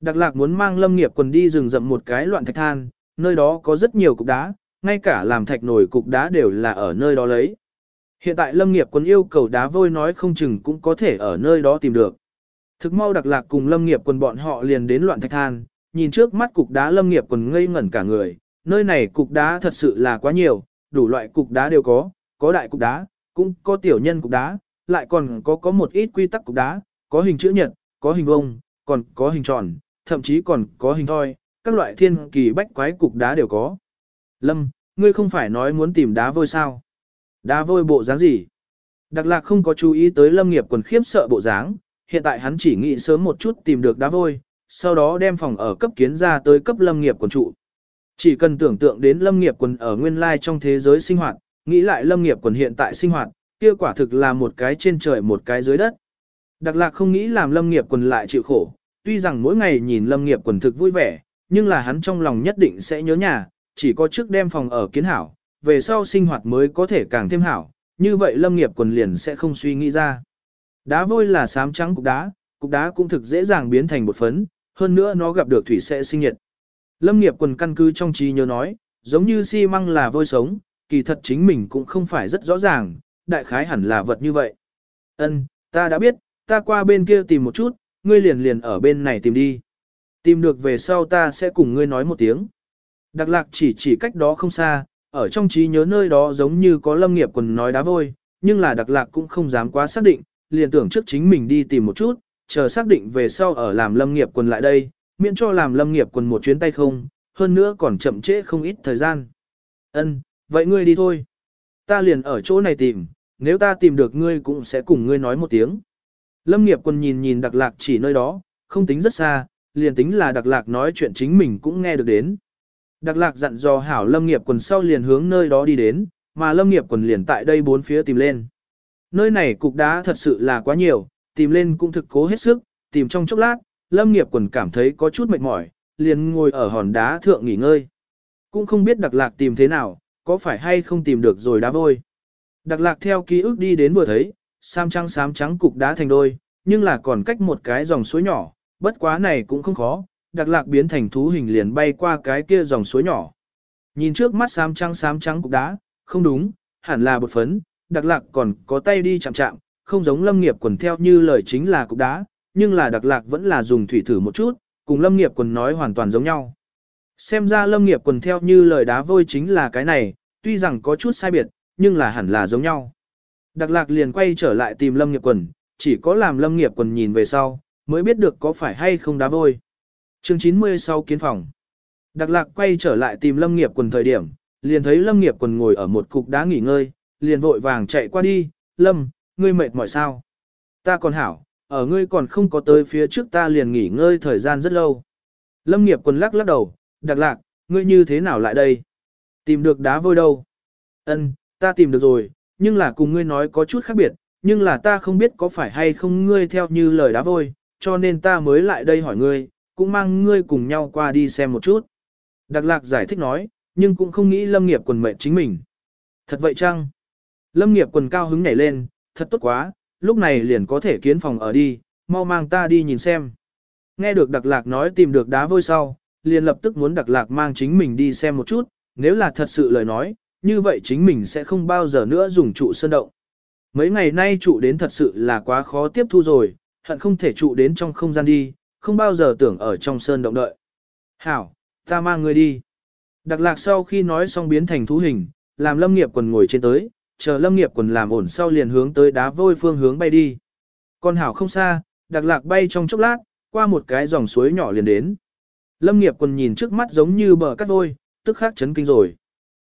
Đặc lạc muốn mang lâm nghiệp quần đi rừng rậm một cái loạn thạch than, nơi đó có rất nhiều cục đá, ngay cả làm thạch nổi cục đá đều là ở nơi đó lấy. Hiện tại lâm nghiệp quân yêu cầu đá vôi nói không chừng cũng có thể ở nơi đó tìm được. Thực mau đặc lạc cùng lâm nghiệp quân bọn họ liền đến loạn thạch than, nhìn trước mắt cục đá lâm nghiệp quân ngây ngẩn cả người, nơi này cục đá thật sự là quá nhiều, đủ loại cục đá đều có, có đại cục đá, cũng có tiểu nhân cục đá, lại còn có có một ít quy tắc cục đá, có hình chữ nhật, có hình vông, còn có hình tròn, thậm chí còn có hình thoi, các loại thiên kỳ bách quái cục đá đều có. Lâm, ngươi không phải nói muốn tìm đá vôi sao? Đá vôi bộ dáng gì? Đặc lạc không có chú ý tới lâm nghiệp quần khiếp sợ bộ dáng, hiện tại hắn chỉ nghĩ sớm một chút tìm được đá vôi, sau đó đem phòng ở cấp kiến ra tới cấp lâm nghiệp quần trụ. Chỉ cần tưởng tượng đến lâm nghiệp quần ở nguyên lai trong thế giới sinh hoạt, nghĩ lại lâm nghiệp quần hiện tại sinh hoạt, kia quả thực là một cái trên trời một cái dưới đất. Đặc lạc không nghĩ làm lâm nghiệp quần lại chịu khổ, tuy rằng mỗi ngày nhìn lâm nghiệp quần thực vui vẻ, nhưng là hắn trong lòng nhất định sẽ nhớ nhà, chỉ có trước đem phòng ở kiến hảo, về sau sinh hoạt mới có thể càng thêm hảo, như vậy lâm nghiệp quần liền sẽ không suy nghĩ ra. Đá vôi là xám trắng cục đá, cục đá cũng thực dễ dàng biến thành bột phấn, hơn nữa nó gặp được thủy sẽ sinh nhiệt. Lâm nghiệp quần căn cứ trong trí nhớ nói, giống như xi măng là vôi sống, kỳ thật chính mình cũng không phải rất rõ ràng, đại khái hẳn là vật như vậy. Ân, ta đã biết, ta qua bên kia tìm một chút, ngươi liền liền ở bên này tìm đi. Tìm được về sau ta sẽ cùng ngươi nói một tiếng. Đặc lạc chỉ chỉ cách đó không xa, ở trong trí nhớ nơi đó giống như có lâm nghiệp quần nói đá vôi, nhưng là đặc lạc cũng không dám quá xác định, liền tưởng trước chính mình đi tìm một chút, chờ xác định về sau ở làm lâm nghiệp quần lại đây, miễn cho làm lâm nghiệp quần một chuyến tay không, hơn nữa còn chậm trễ không ít thời gian. Ân, vậy ngươi đi thôi. Ta liền ở chỗ này tìm, nếu ta tìm được ngươi cũng sẽ cùng ngươi nói một tiếng. Lâm nghiệp quân nhìn nhìn đặc lạc chỉ nơi đó, không tính rất xa, liền tính là đặc lạc nói chuyện chính mình cũng nghe được đến. Đặc lạc dặn dò hảo lâm nghiệp quần sau liền hướng nơi đó đi đến, mà lâm nghiệp quần liền tại đây bốn phía tìm lên. Nơi này cục đá thật sự là quá nhiều, tìm lên cũng thực cố hết sức, tìm trong chốc lát, Lâm nghiệp quần cảm thấy có chút mệt mỏi, liền ngồi ở hòn đá thượng nghỉ ngơi. Cũng không biết đặc lạc tìm thế nào, có phải hay không tìm được rồi đá vôi. Đặc lạc theo ký ức đi đến vừa thấy, sam trắng xám trắng cục đá thành đôi, nhưng là còn cách một cái dòng suối nhỏ, bất quá này cũng không khó, đặc lạc biến thành thú hình liền bay qua cái kia dòng suối nhỏ. Nhìn trước mắt xám trắng xám trắng cục đá, không đúng, hẳn là bột phấn, đặc lạc còn có tay đi chạm chạm, không giống lâm nghiệp quần theo như lời chính là cục đá, nhưng là đặc lạc vẫn là dùng thủy thử một chút, cùng lâm nghiệp quần nói hoàn toàn giống nhau. Xem ra lâm nghiệp quần theo như lời đá vôi chính là cái này, tuy rằng có chút sai biệt, nhưng là hẳn là giống nhau. Đặc lạc liền quay trở lại tìm lâm nghiệp quần, chỉ có làm lâm nghiệp quần nhìn về sau, mới biết được có phải hay không đá vôi chương 90 sau kiến phòng. Đặc lạc quay trở lại tìm lâm nghiệp quần thời điểm, liền thấy lâm nghiệp quần ngồi ở một cục đá nghỉ ngơi, liền vội vàng chạy qua đi, lâm, ngươi mệt mỏi sao? Ta còn hảo, ở ngươi còn không có tới phía trước ta liền nghỉ ngơi thời gian rất lâu. Lâm nghiệp quần lắc lắc đầu, đặc lạc, ngươi như thế nào lại đây? Tìm được đá vôi đâu? Ân, ta tìm được rồi, nhưng là cùng ngươi nói có chút khác biệt, nhưng là ta không biết có phải hay không ngươi theo như lời đá vôi, cho nên ta mới lại đây hỏi ngươi, cũng mang ngươi cùng nhau qua đi xem một chút. Đặc lạc giải thích nói, nhưng cũng không nghĩ lâm nghiệp quần mệnh chính mình. Thật vậy chăng? Lâm nghiệp quần cao hứng nhảy lên, thật tốt quá, lúc này liền có thể kiến phòng ở đi, mau mang ta đi nhìn xem. Nghe được đặc lạc nói tìm được đá vôi sau, liền lập tức muốn đặc lạc mang chính mình đi xem một chút, nếu là thật sự lời nói, như vậy chính mình sẽ không bao giờ nữa dùng trụ sơn động. Mấy ngày nay trụ đến thật sự là quá khó tiếp thu rồi, hận không thể trụ đến trong không gian đi, không bao giờ tưởng ở trong sơn động đợi. Hảo, ta mang ngươi đi. Đặc lạc sau khi nói xong biến thành thú hình, làm lâm nghiệp quần ngồi trên tới, chờ lâm nghiệp quần làm ổn sau liền hướng tới đá vôi phương hướng bay đi. Con hảo không xa, đặc lạc bay trong chốc lát, qua một cái dòng suối nhỏ liền đến. Lâm nghiệp quần nhìn trước mắt giống như bờ cắt vôi, tức khắc chấn kinh rồi.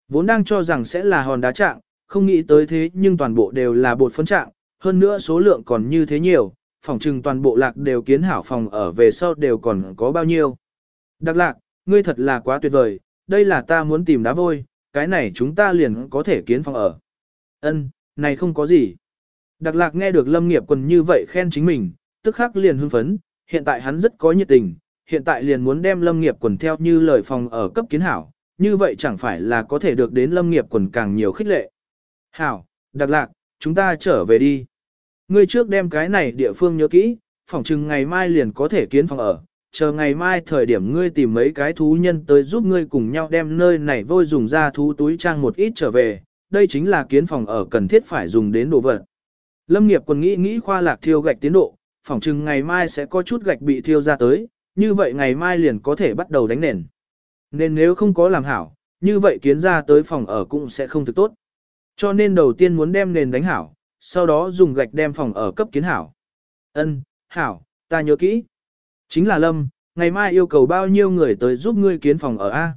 Vốn đang cho rằng sẽ là hòn đá trạng, không nghĩ tới thế nhưng toàn bộ đều là bột phấn trạng, hơn nữa số lượng còn như thế nhiều, phòng trừng toàn bộ lạc đều kiến hảo phòng ở về sau đều còn có bao nhiêu. Đặc lạc, ngươi thật là quá tuyệt vời, đây là ta muốn tìm đá vôi, cái này chúng ta liền có thể kiến phòng ở. Ân, này không có gì. Đặc lạc nghe được lâm nghiệp quần như vậy khen chính mình, tức khắc liền hưng phấn, hiện tại hắn rất có nhiệt tình, hiện tại liền muốn đem lâm nghiệp quần theo như lời phòng ở cấp kiến hảo, như vậy chẳng phải là có thể được đến lâm nghiệp quần càng nhiều khích lệ. Hảo, đặc lạc, chúng ta trở về đi. Ngươi trước đem cái này địa phương nhớ kỹ, phòng chừng ngày mai liền có thể kiến phòng ở, chờ ngày mai thời điểm ngươi tìm mấy cái thú nhân tới giúp ngươi cùng nhau đem nơi này vôi dùng ra thú túi trang một ít trở về, đây chính là kiến phòng ở cần thiết phải dùng đến đồ vật. Lâm nghiệp còn nghĩ nghĩ khoa lạc thiêu gạch tiến độ, phòng chừng ngày mai sẽ có chút gạch bị thiêu ra tới, như vậy ngày mai liền có thể bắt đầu đánh nền. Nên nếu không có làm hảo, như vậy kiến ra tới phòng ở cũng sẽ không thực tốt. Cho nên đầu tiên muốn đem nền đánh hảo, sau đó dùng gạch đem phòng ở cấp kiến hảo. Ân, hảo, ta nhớ kỹ. Chính là Lâm, ngày mai yêu cầu bao nhiêu người tới giúp ngươi kiến phòng ở A.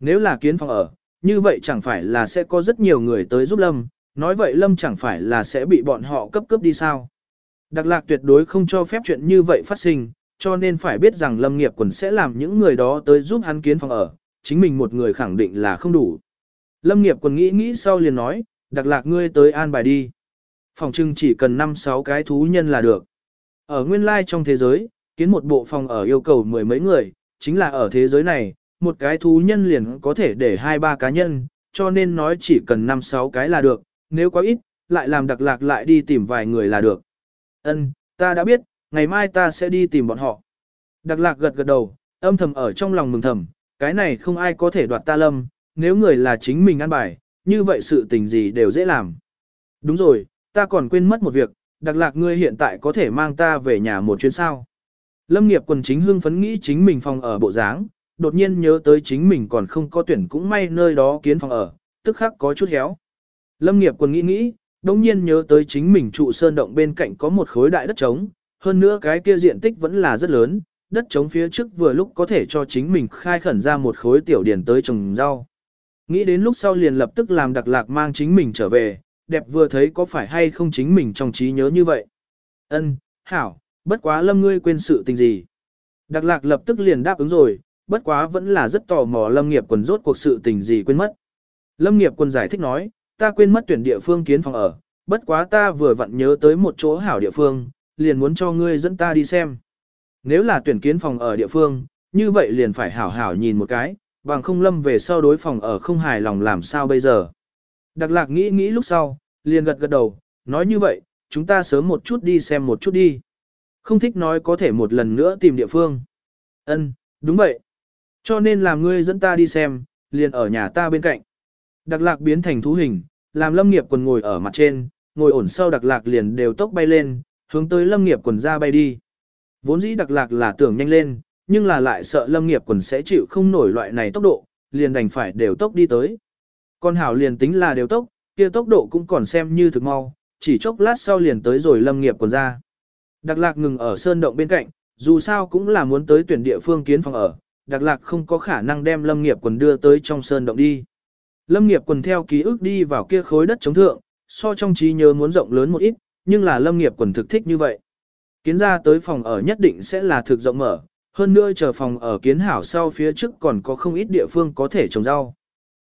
Nếu là kiến phòng ở, như vậy chẳng phải là sẽ có rất nhiều người tới giúp Lâm, nói vậy Lâm chẳng phải là sẽ bị bọn họ cấp cấp đi sao. Đặc lạc tuyệt đối không cho phép chuyện như vậy phát sinh, cho nên phải biết rằng Lâm nghiệp quần sẽ làm những người đó tới giúp hắn kiến phòng ở, chính mình một người khẳng định là không đủ. Lâm nghiệp quần nghĩ nghĩ sau liền nói, đặc lạc ngươi tới an bài đi. Phòng trưng chỉ cần 5-6 cái thú nhân là được. Ở nguyên lai trong thế giới, kiến một bộ phòng ở yêu cầu mười mấy người, chính là ở thế giới này, một cái thú nhân liền có thể để hai ba cá nhân, cho nên nói chỉ cần 5-6 cái là được, nếu quá ít, lại làm đặc lạc lại đi tìm vài người là được. Ân, ta đã biết, ngày mai ta sẽ đi tìm bọn họ. Đặc lạc gật gật đầu, âm thầm ở trong lòng mừng thầm, cái này không ai có thể đoạt ta lâm, nếu người là chính mình ăn bài, như vậy sự tình gì đều dễ làm. Đúng rồi, ta còn quên mất một việc, đặc lạc ngươi hiện tại có thể mang ta về nhà một chuyến sao. Lâm nghiệp quần chính hương phấn nghĩ chính mình phòng ở bộ dáng, đột nhiên nhớ tới chính mình còn không có tuyển cũng may nơi đó kiến phòng ở, tức khắc có chút héo. Lâm nghiệp quần nghĩ nghĩ, đồng nhiên nhớ tới chính mình trụ sơn động bên cạnh có một khối đại đất trống, hơn nữa cái kia diện tích vẫn là rất lớn, đất trống phía trước vừa lúc có thể cho chính mình khai khẩn ra một khối tiểu điển tới trồng rau. Nghĩ đến lúc sau liền lập tức làm đặc lạc mang chính mình trở về, đẹp vừa thấy có phải hay không chính mình trong trí nhớ như vậy. Ân, hảo, bất quá lâm ngươi quên sự tình gì. Đặc lạc lập tức liền đáp ứng rồi, bất quá vẫn là rất tò mò lâm nghiệp quần rốt cuộc sự tình gì quên mất. Lâm nghiệp quần giải thích nói, ta quên mất tuyển địa phương kiến phòng ở, bất quá ta vừa vặn nhớ tới một chỗ hảo địa phương, liền muốn cho ngươi dẫn ta đi xem. Nếu là tuyển kiến phòng ở địa phương, như vậy liền phải hảo hảo nhìn một cái, bằng không lâm về sau đối phòng ở không hài lòng làm sao bây giờ. Đặc lạc nghĩ nghĩ lúc sau, liền gật gật đầu, nói như vậy, chúng ta sớm một chút đi xem một chút đi. Không thích nói có thể một lần nữa tìm địa phương. Ân, đúng vậy. Cho nên làm ngươi dẫn ta đi xem, liền ở nhà ta bên cạnh. Đặc lạc biến thành thú hình, làm lâm nghiệp quần ngồi ở mặt trên, ngồi ổn sau đặc lạc liền đều tốc bay lên, hướng tới lâm nghiệp quần ra bay đi. Vốn dĩ đặc lạc là tưởng nhanh lên, nhưng là lại sợ lâm nghiệp quần sẽ chịu không nổi loại này tốc độ, liền đành phải đều tốc đi tới. Con hảo liền tính là đều tốc, kia tốc độ cũng còn xem như thực mau, chỉ chốc lát sau liền tới rồi lâm nghiệp quần ra. Đặc lạc ngừng ở sơn động bên cạnh, dù sao cũng là muốn tới tuyển địa phương kiến phòng ở, đặc lạc không có khả năng đem lâm nghiệp quần đưa tới trong sơn động đi. Lâm nghiệp quần theo ký ức đi vào kia khối đất chống thượng, so trong trí nhớ muốn rộng lớn một ít, nhưng là lâm nghiệp quần thực thích như vậy. Kiến ra tới phòng ở nhất định sẽ là thực rộng mở, hơn nữa chờ phòng ở kiến hảo sau phía trước còn có không ít địa phương có thể trồng rau.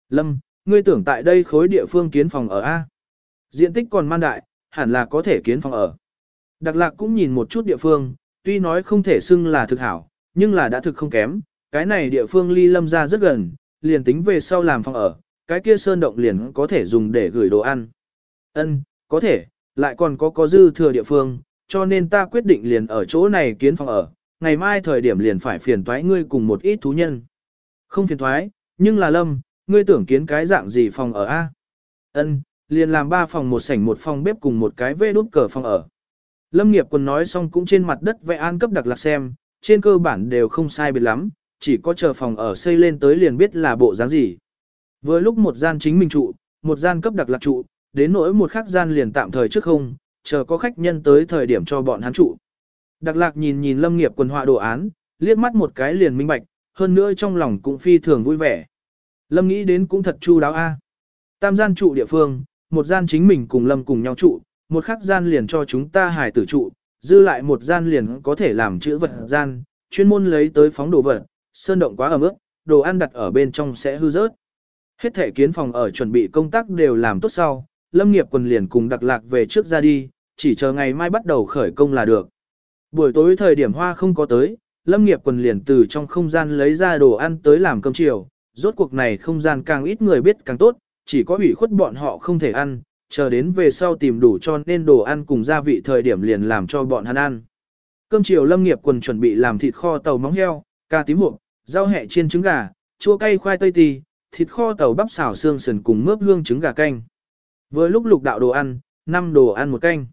Lâm, ngươi tưởng tại đây khối địa phương kiến phòng ở A. Diện tích còn man đại, hẳn là có thể kiến phòng ở. Đặc lạc cũng nhìn một chút địa phương, tuy nói không thể xưng là thực hảo, nhưng là đã thực không kém, cái này địa phương ly lâm ra rất gần, liền tính về sau làm phòng ở, cái kia sơn động liền có thể dùng để gửi đồ ăn. Ân, có thể, lại còn có có dư thừa địa phương, cho nên ta quyết định liền ở chỗ này kiến phòng ở, ngày mai thời điểm liền phải phiền toái ngươi cùng một ít thú nhân. Không phiền toái, nhưng là lâm, ngươi tưởng kiến cái dạng gì phòng ở a? Ân, liền làm ba phòng một sảnh một phòng bếp cùng một cái vê đút cờ phòng ở. Lâm nghiệp quân nói xong cũng trên mặt đất vẽ an cấp đặc lạc xem, trên cơ bản đều không sai biệt lắm, chỉ có chờ phòng ở xây lên tới liền biết là bộ dáng gì. Vừa lúc một gian chính mình trụ, một gian cấp đặc lạc trụ, đến nỗi một khác gian liền tạm thời trước không, chờ có khách nhân tới thời điểm cho bọn hắn trụ. Đặc lạc nhìn nhìn lâm nghiệp quần họa đồ án, liếc mắt một cái liền minh bạch, hơn nữa trong lòng cũng phi thường vui vẻ. Lâm nghĩ đến cũng thật chu đáo a. Tam gian trụ địa phương, một gian chính mình cùng Lâm cùng nhau trụ, một khác gian liền cho chúng ta hài tử trụ, dư lại một gian liền có thể làm chữ vật gian, chuyên môn lấy tới phóng đồ vật, sơn động quá ẩm ướt, đồ ăn đặt ở bên trong sẽ hư rớt. Hết thể kiến phòng ở chuẩn bị công tác đều làm tốt sau, Lâm nghiệp quần liền cùng đặc lạc về trước ra đi, chỉ chờ ngày mai bắt đầu khởi công là được. Buổi tối thời điểm hoa không có tới, Lâm nghiệp quần liền từ trong không gian lấy ra đồ ăn tới làm cơm chiều, rốt cuộc này không gian càng ít người biết càng tốt, chỉ có ủy khuất bọn họ không thể ăn, chờ đến về sau tìm đủ cho nên đồ ăn cùng gia vị thời điểm liền làm cho bọn hắn ăn. Cơm chiều lâm nghiệp quần chuẩn bị làm thịt kho tàu móng heo, ca tím hộp, rau hẹ chiên trứng gà, chua cay khoai tây tì, thịt kho tàu bắp xào xương sườn cùng mướp hương trứng gà canh. Vừa lúc lục đạo đồ ăn, năm đồ ăn một canh.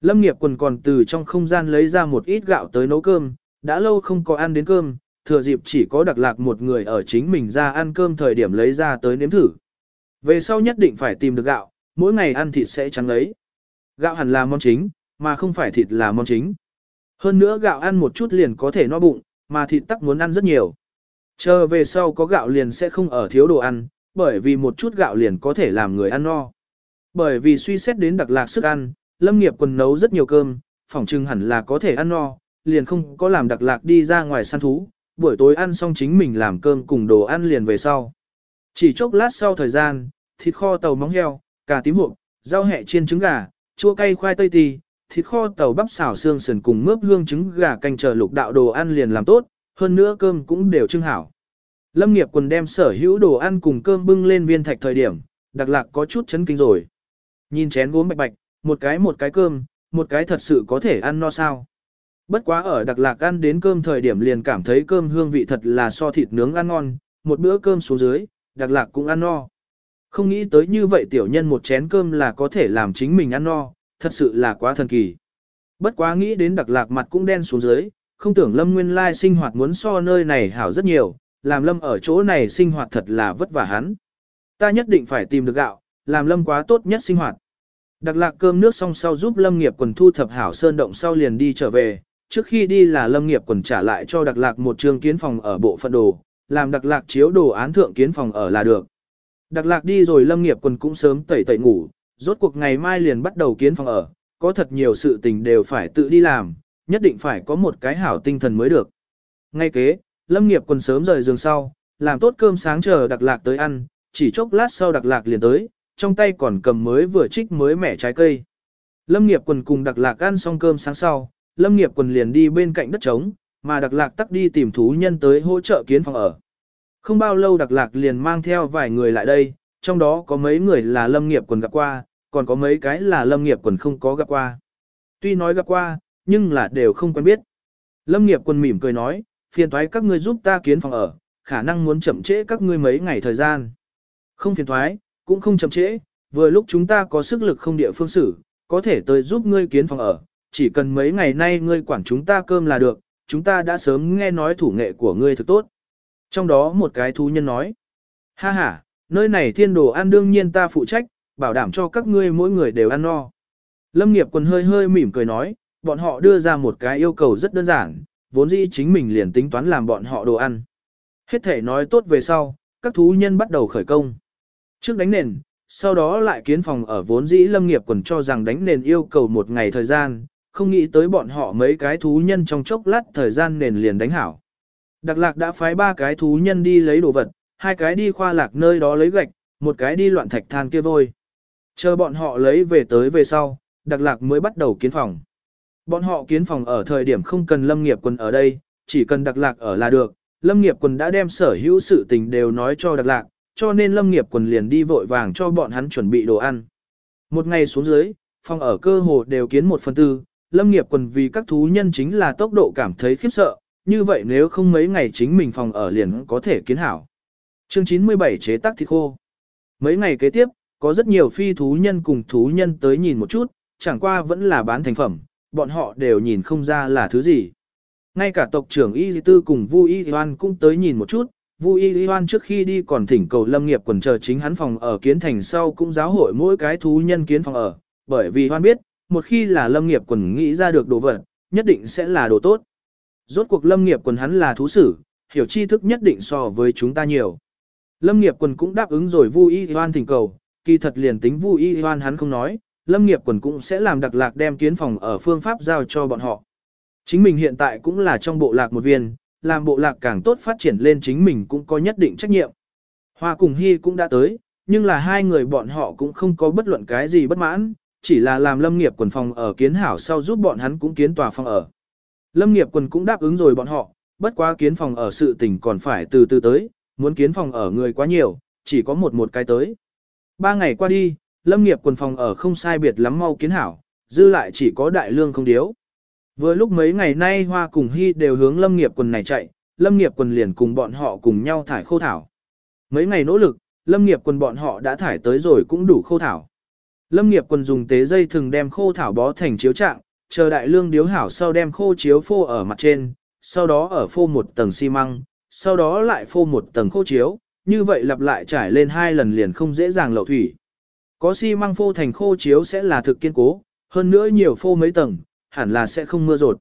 Lâm nghiệp quần còn từ trong không gian lấy ra một ít gạo tới nấu cơm, đã lâu không có ăn đến cơm, thừa dịp chỉ có đặc lạc một người ở chính mình ra ăn cơm thời điểm lấy ra tới nếm thử. Về sau nhất định phải tìm được gạo, mỗi ngày ăn thịt sẽ trắng lấy. Gạo hẳn là món chính, mà không phải thịt là món chính. Hơn nữa gạo ăn một chút liền có thể no bụng, mà thịt tắc muốn ăn rất nhiều. Chờ về sau có gạo liền sẽ không ở thiếu đồ ăn, bởi vì một chút gạo liền có thể làm người ăn no. Bởi vì suy xét đến đặc lạc sức ăn, lâm nghiệp quần nấu rất nhiều cơm, phỏng chừng hẳn là có thể ăn no, liền không có làm đặc lạc đi ra ngoài săn thú, buổi tối ăn xong chính mình làm cơm cùng đồ ăn liền về sau. Chỉ chốc lát sau thời gian, thịt kho tàu móng heo, cà tím hộp, rau hẹ chiên trứng gà, chua cay khoai tây tì, thịt kho tàu bắp xào xương sườn cùng mướp hương trứng gà canh chờ lục đạo đồ ăn liền làm tốt, hơn nữa cơm cũng đều trưng hảo. Lâm nghiệp quần đem sở hữu đồ ăn cùng cơm bưng lên viên thạch thời điểm, đặc lạc có chút chấn kinh rồi. Nhìn chén gốm bạch bạch, một cái một cái cơm, một cái thật sự có thể ăn no sao. Bất quá ở đặc lạc ăn đến cơm thời điểm liền cảm thấy cơm hương vị thật là so thịt nướng ăn ngon, một bữa cơm xuống dưới, đặc lạc cũng ăn no. Không nghĩ tới như vậy tiểu nhân một chén cơm là có thể làm chính mình ăn no, thật sự là quá thần kỳ. Bất quá nghĩ đến đặc lạc mặt cũng đen xuống dưới, không tưởng lâm nguyên lai sinh hoạt muốn so nơi này hảo rất nhiều, làm lâm ở chỗ này sinh hoạt thật là vất vả hắn. Ta nhất định phải tìm được gạo, làm lâm quá tốt nhất sinh hoạt. Đặc lạc cơm nước xong sau giúp lâm nghiệp quần thu thập hảo sơn động sau liền đi trở về, trước khi đi là lâm nghiệp quần trả lại cho đặc lạc một trường kiến phòng ở bộ phận đồ, làm đặc lạc chiếu đồ án thượng kiến phòng ở là được. Đặc lạc đi rồi lâm nghiệp quần cũng sớm tẩy tẩy ngủ, rốt cuộc ngày mai liền bắt đầu kiến phòng ở, có thật nhiều sự tình đều phải tự đi làm, nhất định phải có một cái hảo tinh thần mới được. Ngay kế, lâm nghiệp quần sớm rời giường sau, làm tốt cơm sáng chờ đặc lạc tới ăn, chỉ chốc lát sau đặc lạc liền tới, trong tay còn cầm mới vừa trích mới mẻ trái cây. Lâm nghiệp quần cùng đặc lạc ăn xong cơm sáng sau, lâm nghiệp quần liền đi bên cạnh đất trống, mà đặc lạc tắc đi tìm thú nhân tới hỗ trợ kiến phòng ở. Không bao lâu đặc lạc liền mang theo vài người lại đây, trong đó có mấy người là lâm nghiệp quần gặp qua, còn có mấy cái là lâm nghiệp quần không có gặp qua. Tuy nói gặp qua, nhưng là đều không quen biết. Lâm nghiệp quần mỉm cười nói, phiền thoái các ngươi giúp ta kiến phòng ở, khả năng muốn chậm trễ các ngươi mấy ngày thời gian. Không phiền thoái, cũng không chậm trễ, vừa lúc chúng ta có sức lực không địa phương xử, có thể tới giúp ngươi kiến phòng ở, chỉ cần mấy ngày nay ngươi quản chúng ta cơm là được, chúng ta đã sớm nghe nói thủ nghệ của ngươi thực tốt. Trong đó một cái thú nhân nói, ha ha, nơi này thiên đồ ăn đương nhiên ta phụ trách, bảo đảm cho các ngươi mỗi người đều ăn no. Lâm nghiệp quần hơi hơi mỉm cười nói, bọn họ đưa ra một cái yêu cầu rất đơn giản, vốn dĩ chính mình liền tính toán làm bọn họ đồ ăn. Hết thể nói tốt về sau, các thú nhân bắt đầu khởi công. Trước đánh nền, sau đó lại kiến phòng ở vốn dĩ lâm nghiệp quần cho rằng đánh nền yêu cầu một ngày thời gian, không nghĩ tới bọn họ mấy cái thú nhân trong chốc lát thời gian nền liền đánh hảo. Đặc lạc đã phái ba cái thú nhân đi lấy đồ vật, hai cái đi khoa lạc nơi đó lấy gạch, một cái đi loạn thạch than kia vôi. Chờ bọn họ lấy về tới về sau, đặc lạc mới bắt đầu kiến phòng. Bọn họ kiến phòng ở thời điểm không cần lâm nghiệp quân ở đây, chỉ cần đặc lạc ở là được. Lâm nghiệp quân đã đem sở hữu sự tình đều nói cho đặc lạc, cho nên lâm nghiệp quân liền đi vội vàng cho bọn hắn chuẩn bị đồ ăn. Một ngày xuống dưới, phòng ở cơ hồ đều kiến một phần tư, lâm nghiệp quần vì các thú nhân chính là tốc độ cảm thấy khiếp sợ, như vậy nếu không mấy ngày chính mình phòng ở liền có thể kiến hảo. Chương 97 chế tác thịt khô. Mấy ngày kế tiếp, có rất nhiều phi thú nhân cùng thú nhân tới nhìn một chút, chẳng qua vẫn là bán thành phẩm, bọn họ đều nhìn không ra là thứ gì. Ngay cả tộc trưởng Y Di Tư cùng Vu Y Hoan cũng tới nhìn một chút, Vu Y Hoan trước khi đi còn thỉnh cầu lâm nghiệp quần chờ chính hắn phòng ở kiến thành sau cũng giáo hội mỗi cái thú nhân kiến phòng ở, bởi vì Hoan biết, một khi là lâm nghiệp quần nghĩ ra được đồ vật, nhất định sẽ là đồ tốt. Rốt cuộc lâm nghiệp quần hắn là thú sử, hiểu tri thức nhất định so với chúng ta nhiều. Lâm nghiệp quần cũng đáp ứng rồi Vu Y Hoan thỉnh cầu, kỳ thật liền tính Vu Y Hoan hắn không nói, Lâm nghiệp quần cũng sẽ làm đặc lạc đem kiến phòng ở phương pháp giao cho bọn họ. Chính mình hiện tại cũng là trong bộ lạc một viên, làm bộ lạc càng tốt phát triển lên chính mình cũng có nhất định trách nhiệm. Hoa cùng Hy cũng đã tới, nhưng là hai người bọn họ cũng không có bất luận cái gì bất mãn, chỉ là làm lâm nghiệp quần phòng ở kiến hảo sau giúp bọn hắn cũng kiến tòa phòng ở. Lâm nghiệp quần cũng đáp ứng rồi bọn họ, bất quá kiến phòng ở sự tình còn phải từ từ tới, muốn kiến phòng ở người quá nhiều, chỉ có một một cái tới. Ba ngày qua đi, lâm nghiệp quần phòng ở không sai biệt lắm mau kiến hảo, dư lại chỉ có đại lương không điếu. Vừa lúc mấy ngày nay Hoa cùng Hy đều hướng lâm nghiệp quần này chạy, lâm nghiệp quần liền cùng bọn họ cùng nhau thải khô thảo. Mấy ngày nỗ lực, lâm nghiệp quần bọn họ đã thải tới rồi cũng đủ khô thảo. Lâm nghiệp quần dùng tế dây thường đem khô thảo bó thành chiếu trạng, chờ đại lương điếu hảo sau đem khô chiếu phô ở mặt trên, sau đó ở phô một tầng xi măng, sau đó lại phô một tầng khô chiếu, như vậy lặp lại trải lên hai lần liền không dễ dàng lậu thủy. Có xi măng phô thành khô chiếu sẽ là thực kiên cố, hơn nữa nhiều phô mấy tầng, hẳn là sẽ không mưa rột.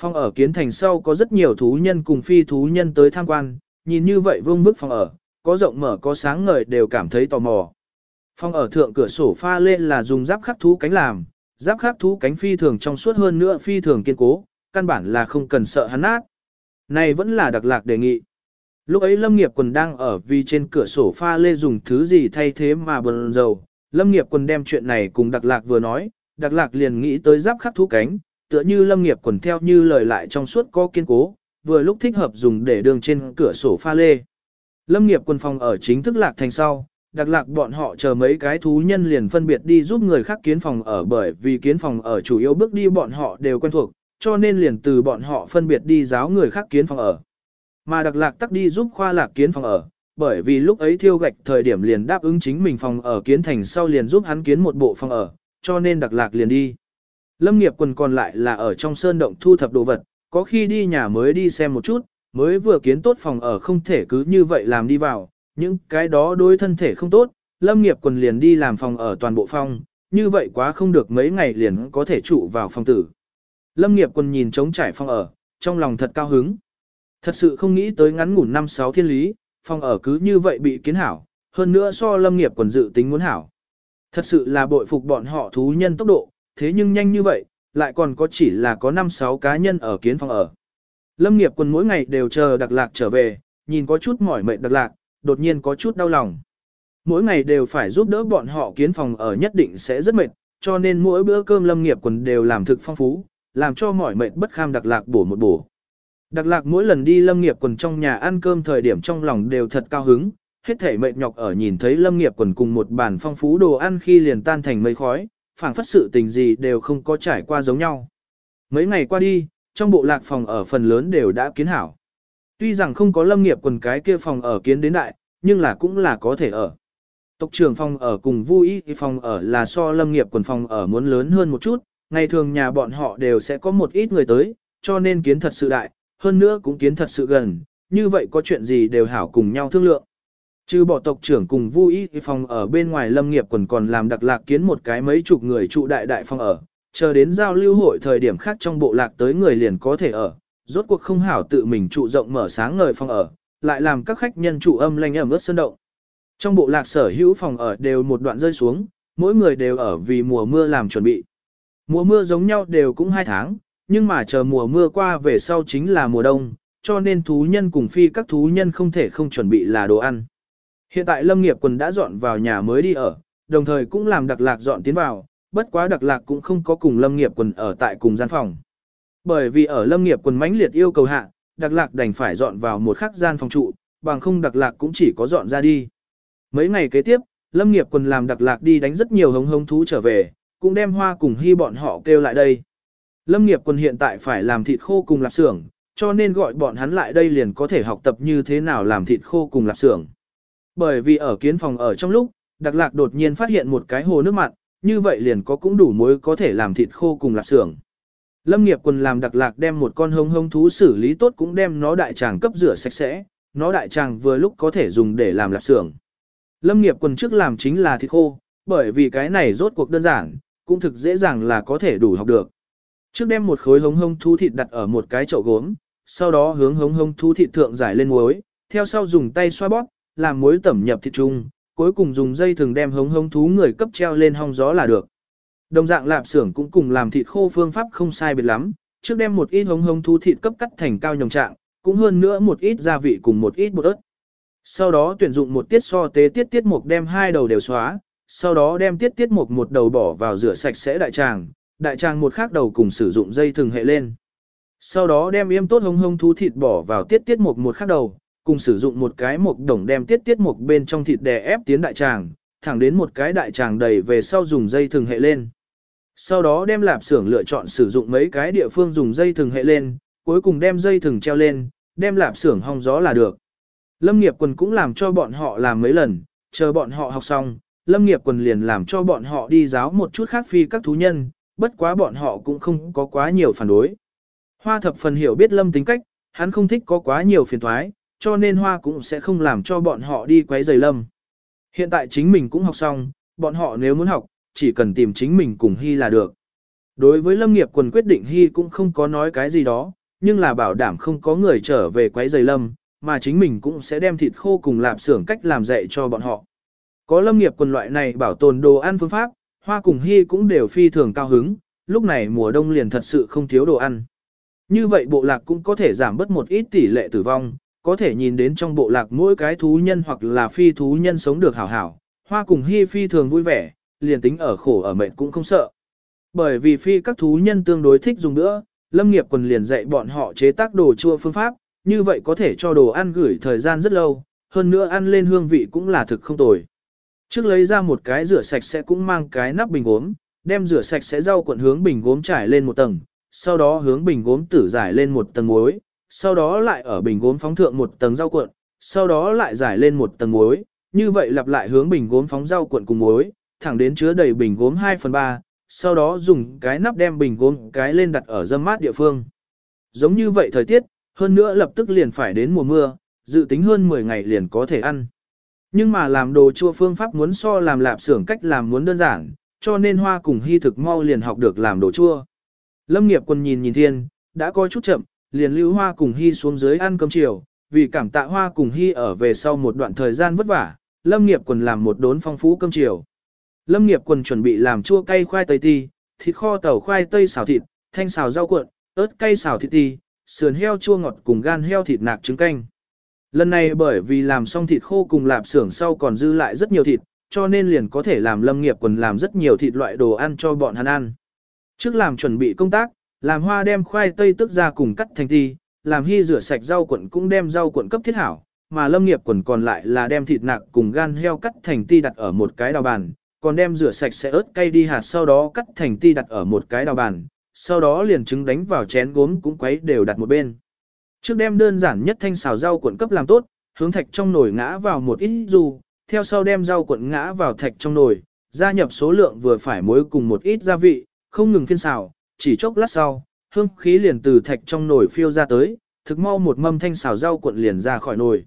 Phòng ở kiến thành sau có rất nhiều thú nhân cùng phi thú nhân tới tham quan, nhìn như vậy vương bức phòng ở, có rộng mở có sáng ngời đều cảm thấy tò mò. Phòng ở thượng cửa sổ pha lên là dùng giáp khắc thú cánh làm, giáp khắc thú cánh phi thường trong suốt hơn nữa phi thường kiên cố, căn bản là không cần sợ hắn nát. Này vẫn là đặc lạc đề nghị. Lúc ấy Lâm Nghiệp Quần đang ở vì trên cửa sổ pha lê dùng thứ gì thay thế mà bần dầu, Lâm nghiệp quần đem chuyện này cùng Đặc Lạc vừa nói, Đặc Lạc liền nghĩ tới giáp khắc thú cánh, tựa như Lâm nghiệp quần theo như lời lại trong suốt có kiên cố, vừa lúc thích hợp dùng để đường trên cửa sổ pha lê. Lâm nghiệp quần phòng ở chính thức lạc thành sau, Đặc Lạc bọn họ chờ mấy cái thú nhân liền phân biệt đi giúp người khác kiến phòng ở bởi vì kiến phòng ở chủ yếu bước đi bọn họ đều quen thuộc, cho nên liền từ bọn họ phân biệt đi giáo người khác kiến phòng ở. Mà Đặc Lạc tắc đi giúp khoa lạc kiến phòng ở, bởi vì lúc ấy thiêu gạch thời điểm liền đáp ứng chính mình phòng ở kiến thành sau liền giúp hắn kiến một bộ phòng ở, cho nên đặc lạc liền đi. Lâm nghiệp quần còn lại là ở trong sơn động thu thập đồ vật, có khi đi nhà mới đi xem một chút, mới vừa kiến tốt phòng ở không thể cứ như vậy làm đi vào, những cái đó đối thân thể không tốt, lâm nghiệp quần liền đi làm phòng ở toàn bộ phòng, như vậy quá không được mấy ngày liền có thể trụ vào phòng tử. Lâm nghiệp quần nhìn trống trải phòng ở, trong lòng thật cao hứng. Thật sự không nghĩ tới ngắn ngủn năm sáu thiên lý, phòng ở cứ như vậy bị kiến hảo, hơn nữa so lâm nghiệp quần dự tính muốn hảo. Thật sự là bội phục bọn họ thú nhân tốc độ, thế nhưng nhanh như vậy, lại còn có chỉ là có 5-6 cá nhân ở kiến phòng ở. Lâm nghiệp quần mỗi ngày đều chờ đặc lạc trở về, nhìn có chút mỏi mệt đặc lạc, đột nhiên có chút đau lòng. Mỗi ngày đều phải giúp đỡ bọn họ kiến phòng ở nhất định sẽ rất mệt, cho nên mỗi bữa cơm lâm nghiệp quần đều làm thực phong phú, làm cho mỏi mệt bất kham đặc lạc bổ một bổ. Đặc lạc mỗi lần đi lâm nghiệp quần trong nhà ăn cơm thời điểm trong lòng đều thật cao hứng, hết thể mệt nhọc ở nhìn thấy lâm nghiệp quần cùng một bàn phong phú đồ ăn khi liền tan thành mây khói, phảng phất sự tình gì đều không có trải qua giống nhau. Mấy ngày qua đi, trong bộ lạc phòng ở phần lớn đều đã kiến hảo. Tuy rằng không có lâm nghiệp quần cái kia phòng ở kiến đến đại, nhưng là cũng là có thể ở. Tộc trưởng phòng ở cùng vui phòng ở là so lâm nghiệp quần phòng ở muốn lớn hơn một chút, ngày thường nhà bọn họ đều sẽ có một ít người tới, cho nên kiến thật sự đại, hơn nữa cũng kiến thật sự gần, như vậy có chuyện gì đều hảo cùng nhau thương lượng. Trừ bỏ tộc trưởng cùng vui phòng ở bên ngoài lâm nghiệp quần còn làm đặc lạc kiến một cái mấy chục người trụ đại đại phòng ở, chờ đến giao lưu hội thời điểm khác trong bộ lạc tới người liền có thể ở, rốt cuộc không hảo tự mình trụ rộng mở sáng ngời phòng ở, lại làm các khách nhân trụ âm lanh ẩm ướt sân động. Trong bộ lạc sở hữu phòng ở đều một đoạn rơi xuống, mỗi người đều ở vì mùa mưa làm chuẩn bị. Mùa mưa giống nhau đều cũng hai tháng, nhưng mà chờ mùa mưa qua về sau chính là mùa đông, cho nên thú nhân cùng phi các thú nhân không thể không chuẩn bị là đồ ăn. Hiện tại Lâm Nghiệp Quần đã dọn vào nhà mới đi ở, đồng thời cũng làm đặc lạc dọn tiến vào, bất quá đặc lạc cũng không có cùng Lâm Nghiệp Quần ở tại cùng gian phòng. Bởi vì ở Lâm Nghiệp Quần mãnh liệt yêu cầu hạ, đặc lạc đành phải dọn vào một khắc gian phòng trụ, bằng không đặc lạc cũng chỉ có dọn ra đi. Mấy ngày kế tiếp, Lâm Nghiệp Quần làm đặc lạc đi đánh rất nhiều hống hống thú trở về, cũng đem hoa cùng hy bọn họ kêu lại đây. Lâm nghiệp quần hiện tại phải làm thịt khô cùng lạp xưởng, cho nên gọi bọn hắn lại đây liền có thể học tập như thế nào làm thịt khô cùng lạp xưởng. Bởi vì ở kiến phòng ở trong lúc, Đặc Lạc đột nhiên phát hiện một cái hồ nước mặn, như vậy liền có cũng đủ muối có thể làm thịt khô cùng lạp xưởng. Lâm nghiệp quần làm Đặc Lạc đem một con hông hông thú xử lý tốt cũng đem nó đại tràng cấp rửa sạch sẽ, nó đại tràng vừa lúc có thể dùng để làm lạp xưởng. Lâm nghiệp quần trước làm chính là thịt khô, bởi vì cái này rốt cuộc đơn giản, cũng thực dễ dàng là có thể đủ học được. Trước đem một khối hống hông thú thịt đặt ở một cái chậu gốm, sau đó hướng hống hông thú thịt thượng giải lên muối, theo sau dùng tay xoa bóp, làm muối tẩm nhập thịt chung, cuối cùng dùng dây thường đem hống hông thú người cấp treo lên hong gió là được. Đồng dạng lạp xưởng cũng cùng làm thịt khô phương pháp không sai biệt lắm, trước đem một ít hống hống thú thịt cấp cắt thành cao nhồng trạng, cũng hơn nữa một ít gia vị cùng một ít bột ớt. Sau đó tuyển dụng một tiết so tế tiết tiết mục đem hai đầu đều xóa, sau đó đem tiết tiết mục một đầu bỏ vào rửa sạch sẽ đại tràng, đại tràng một khác đầu cùng sử dụng dây thừng hệ lên. Sau đó đem yêm tốt hống hống thú thịt bỏ vào tiết tiết mục một khác đầu, cùng sử dụng một cái mục đồng đem tiết tiết mục bên trong thịt đè ép tiến đại tràng, thẳng đến một cái đại tràng đầy về sau dùng dây thừng hệ lên. Sau đó đem lạp xưởng lựa chọn sử dụng mấy cái địa phương dùng dây thừng hệ lên, cuối cùng đem dây thừng treo lên, đem lạp xưởng hong gió là được. Lâm nghiệp quần cũng làm cho bọn họ làm mấy lần, chờ bọn họ học xong, Lâm nghiệp quần liền làm cho bọn họ đi giáo một chút khác phi các thú nhân, bất quá bọn họ cũng không có quá nhiều phản đối. Hoa thập phần hiểu biết Lâm tính cách, hắn không thích có quá nhiều phiền thoái, cho nên Hoa cũng sẽ không làm cho bọn họ đi quấy rầy Lâm. Hiện tại chính mình cũng học xong, bọn họ nếu muốn học, chỉ cần tìm chính mình cùng Hy là được. Đối với Lâm nghiệp quần quyết định Hy cũng không có nói cái gì đó, nhưng là bảo đảm không có người trở về quấy rầy Lâm, mà chính mình cũng sẽ đem thịt khô cùng lạp xưởng cách làm dạy cho bọn họ. Có lâm nghiệp quần loại này bảo tồn đồ ăn phương pháp, hoa cùng hy cũng đều phi thường cao hứng, lúc này mùa đông liền thật sự không thiếu đồ ăn. Như vậy bộ lạc cũng có thể giảm bớt một ít tỷ lệ tử vong, có thể nhìn đến trong bộ lạc mỗi cái thú nhân hoặc là phi thú nhân sống được hảo hảo, hoa cùng hy phi thường vui vẻ, liền tính ở khổ ở mệnh cũng không sợ. Bởi vì phi các thú nhân tương đối thích dùng nữa, lâm nghiệp quần liền dạy bọn họ chế tác đồ chua phương pháp, như vậy có thể cho đồ ăn gửi thời gian rất lâu, hơn nữa ăn lên hương vị cũng là thực không tồi. Trước lấy ra một cái rửa sạch sẽ cũng mang cái nắp bình gốm, đem rửa sạch sẽ rau cuộn hướng bình gốm trải lên một tầng, sau đó hướng bình gốm tử giải lên một tầng muối, sau đó lại ở bình gốm phóng thượng một tầng rau cuộn, sau đó lại giải lên một tầng muối, như vậy lặp lại hướng bình gốm phóng rau cuộn cùng muối, thẳng đến chứa đầy bình gốm 2 phần 3, sau đó dùng cái nắp đem bình gốm cái lên đặt ở dâm mát địa phương. Giống như vậy thời tiết, hơn nữa lập tức liền phải đến mùa mưa, dự tính hơn 10 ngày liền có thể ăn. Nhưng mà làm đồ chua phương pháp muốn so làm lạp xưởng cách làm muốn đơn giản, cho nên hoa cùng hy thực mau liền học được làm đồ chua. Lâm nghiệp quân nhìn nhìn thiên, đã có chút chậm, liền lưu hoa cùng hy xuống dưới ăn cơm chiều, vì cảm tạ hoa cùng hy ở về sau một đoạn thời gian vất vả, lâm nghiệp quân làm một đốn phong phú cơm chiều. Lâm nghiệp quần chuẩn bị làm chua cay khoai tây ti, thịt kho tàu khoai tây xào thịt, thanh xào rau cuộn, ớt cay xào thịt ti, sườn heo chua ngọt cùng gan heo thịt nạc trứng canh. Lần này bởi vì làm xong thịt khô cùng lạp xưởng sau còn dư lại rất nhiều thịt, cho nên liền có thể làm lâm nghiệp quần làm rất nhiều thịt loại đồ ăn cho bọn hắn ăn. Trước làm chuẩn bị công tác, làm hoa đem khoai tây tức ra cùng cắt thành ti, làm hy rửa sạch rau cuộn cũng đem rau cuộn cấp thiết hảo, mà lâm nghiệp quần còn lại là đem thịt nạc cùng gan heo cắt thành ti đặt ở một cái đào bàn, còn đem rửa sạch sẽ ớt cay đi hạt sau đó cắt thành ti đặt ở một cái đào bàn, sau đó liền trứng đánh vào chén gốm cũng quấy đều đặt một bên. Trước đem đơn giản nhất thanh xào rau cuộn cấp làm tốt, hướng thạch trong nồi ngã vào một ít dù, theo sau đem rau cuộn ngã vào thạch trong nồi, gia nhập số lượng vừa phải muối cùng một ít gia vị, không ngừng phiên xào, chỉ chốc lát sau, hương khí liền từ thạch trong nồi phiêu ra tới, thực mau một mâm thanh xào rau cuộn liền ra khỏi nồi.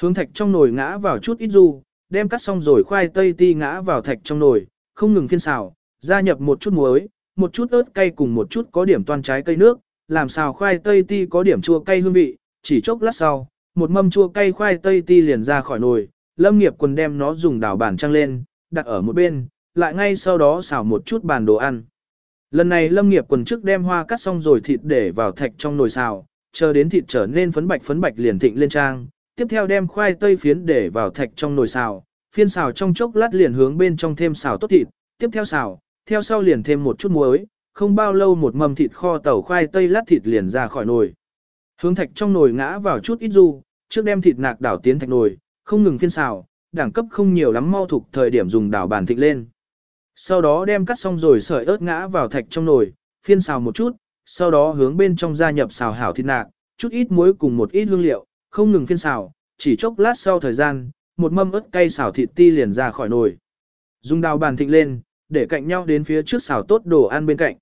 Hướng thạch trong nồi ngã vào chút ít du, đem cắt xong rồi khoai tây ti ngã vào thạch trong nồi, không ngừng phiên xào, gia nhập một chút muối, một chút ớt cay cùng một chút có điểm toan trái cây nước, làm xào khoai tây ti có điểm chua cay hương vị, chỉ chốc lát sau, một mâm chua cay khoai tây ti liền ra khỏi nồi, lâm nghiệp quần đem nó dùng đảo bàn trăng lên, đặt ở một bên, lại ngay sau đó xào một chút bàn đồ ăn. Lần này lâm nghiệp quần trước đem hoa cắt xong rồi thịt để vào thạch trong nồi xào, chờ đến thịt trở nên phấn bạch phấn bạch liền thịnh lên trang, tiếp theo đem khoai tây phiến để vào thạch trong nồi xào, phiên xào trong chốc lát liền hướng bên trong thêm xào tốt thịt, tiếp theo xào, theo sau liền thêm một chút muối, không bao lâu một mầm thịt kho tàu khoai tây lát thịt liền ra khỏi nồi. Hướng thạch trong nồi ngã vào chút ít du, trước đem thịt nạc đảo tiến thạch nồi, không ngừng phiên xào, đẳng cấp không nhiều lắm mau thuộc thời điểm dùng đảo bàn thịt lên. Sau đó đem cắt xong rồi sợi ớt ngã vào thạch trong nồi, phiên xào một chút, sau đó hướng bên trong gia nhập xào hảo thịt nạc, chút ít muối cùng một ít hương liệu, không ngừng phiên xào, chỉ chốc lát sau thời gian, một mâm ớt cay xào thịt ti liền ra khỏi nồi. Dùng đào bàn thịnh lên, để cạnh nhau đến phía trước xào tốt đồ ăn bên cạnh.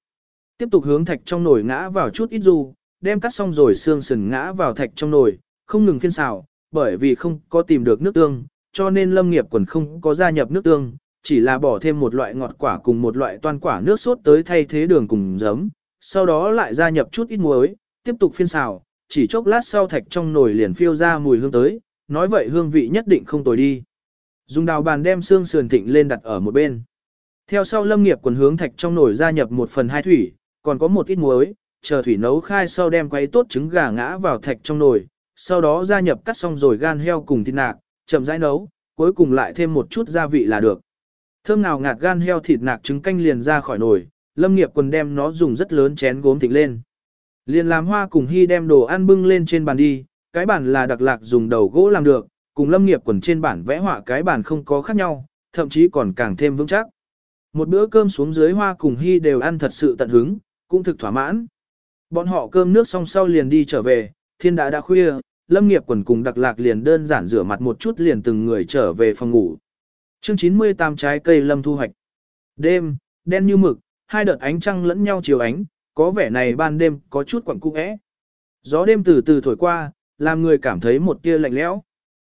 Tiếp tục hướng thạch trong nồi ngã vào chút ít du, đem cắt xong rồi xương sườn ngã vào thạch trong nồi, không ngừng phiên xào, bởi vì không có tìm được nước tương, cho nên lâm nghiệp quần không có gia nhập nước tương, chỉ là bỏ thêm một loại ngọt quả cùng một loại toan quả nước sốt tới thay thế đường cùng giấm, sau đó lại gia nhập chút ít muối, tiếp tục phiên xào, chỉ chốc lát sau thạch trong nồi liền phiêu ra mùi hương tới, nói vậy hương vị nhất định không tồi đi. Dùng đào bàn đem xương sườn thịnh lên đặt ở một bên. Theo sau lâm nghiệp quần hướng thạch trong nồi gia nhập một phần hai thủy, còn có một ít muối, chờ thủy nấu khai sau đem quấy tốt trứng gà ngã vào thạch trong nồi, sau đó gia nhập cắt xong rồi gan heo cùng thịt nạc, chậm rãi nấu, cuối cùng lại thêm một chút gia vị là được. Thơm nào ngạt gan heo thịt nạc trứng canh liền ra khỏi nồi, lâm nghiệp quần đem nó dùng rất lớn chén gốm thịnh lên. Liền làm hoa cùng hy đem đồ ăn bưng lên trên bàn đi, cái bàn là đặc lạc dùng đầu gỗ làm được, cùng lâm nghiệp quần trên bản vẽ họa cái bàn không có khác nhau, thậm chí còn càng thêm vững chắc. Một bữa cơm xuống dưới hoa cùng hy đều ăn thật sự tận hứng, cũng thực thỏa mãn. Bọn họ cơm nước xong sau liền đi trở về, thiên đã đã khuya, lâm nghiệp quần cùng đặc lạc liền đơn giản rửa mặt một chút liền từng người trở về phòng ngủ. Chương 98 trái cây lâm thu hoạch. Đêm, đen như mực, hai đợt ánh trăng lẫn nhau chiều ánh, có vẻ này ban đêm có chút quẩn cung ẽ. Gió đêm từ từ thổi qua, làm người cảm thấy một tia lạnh lẽo.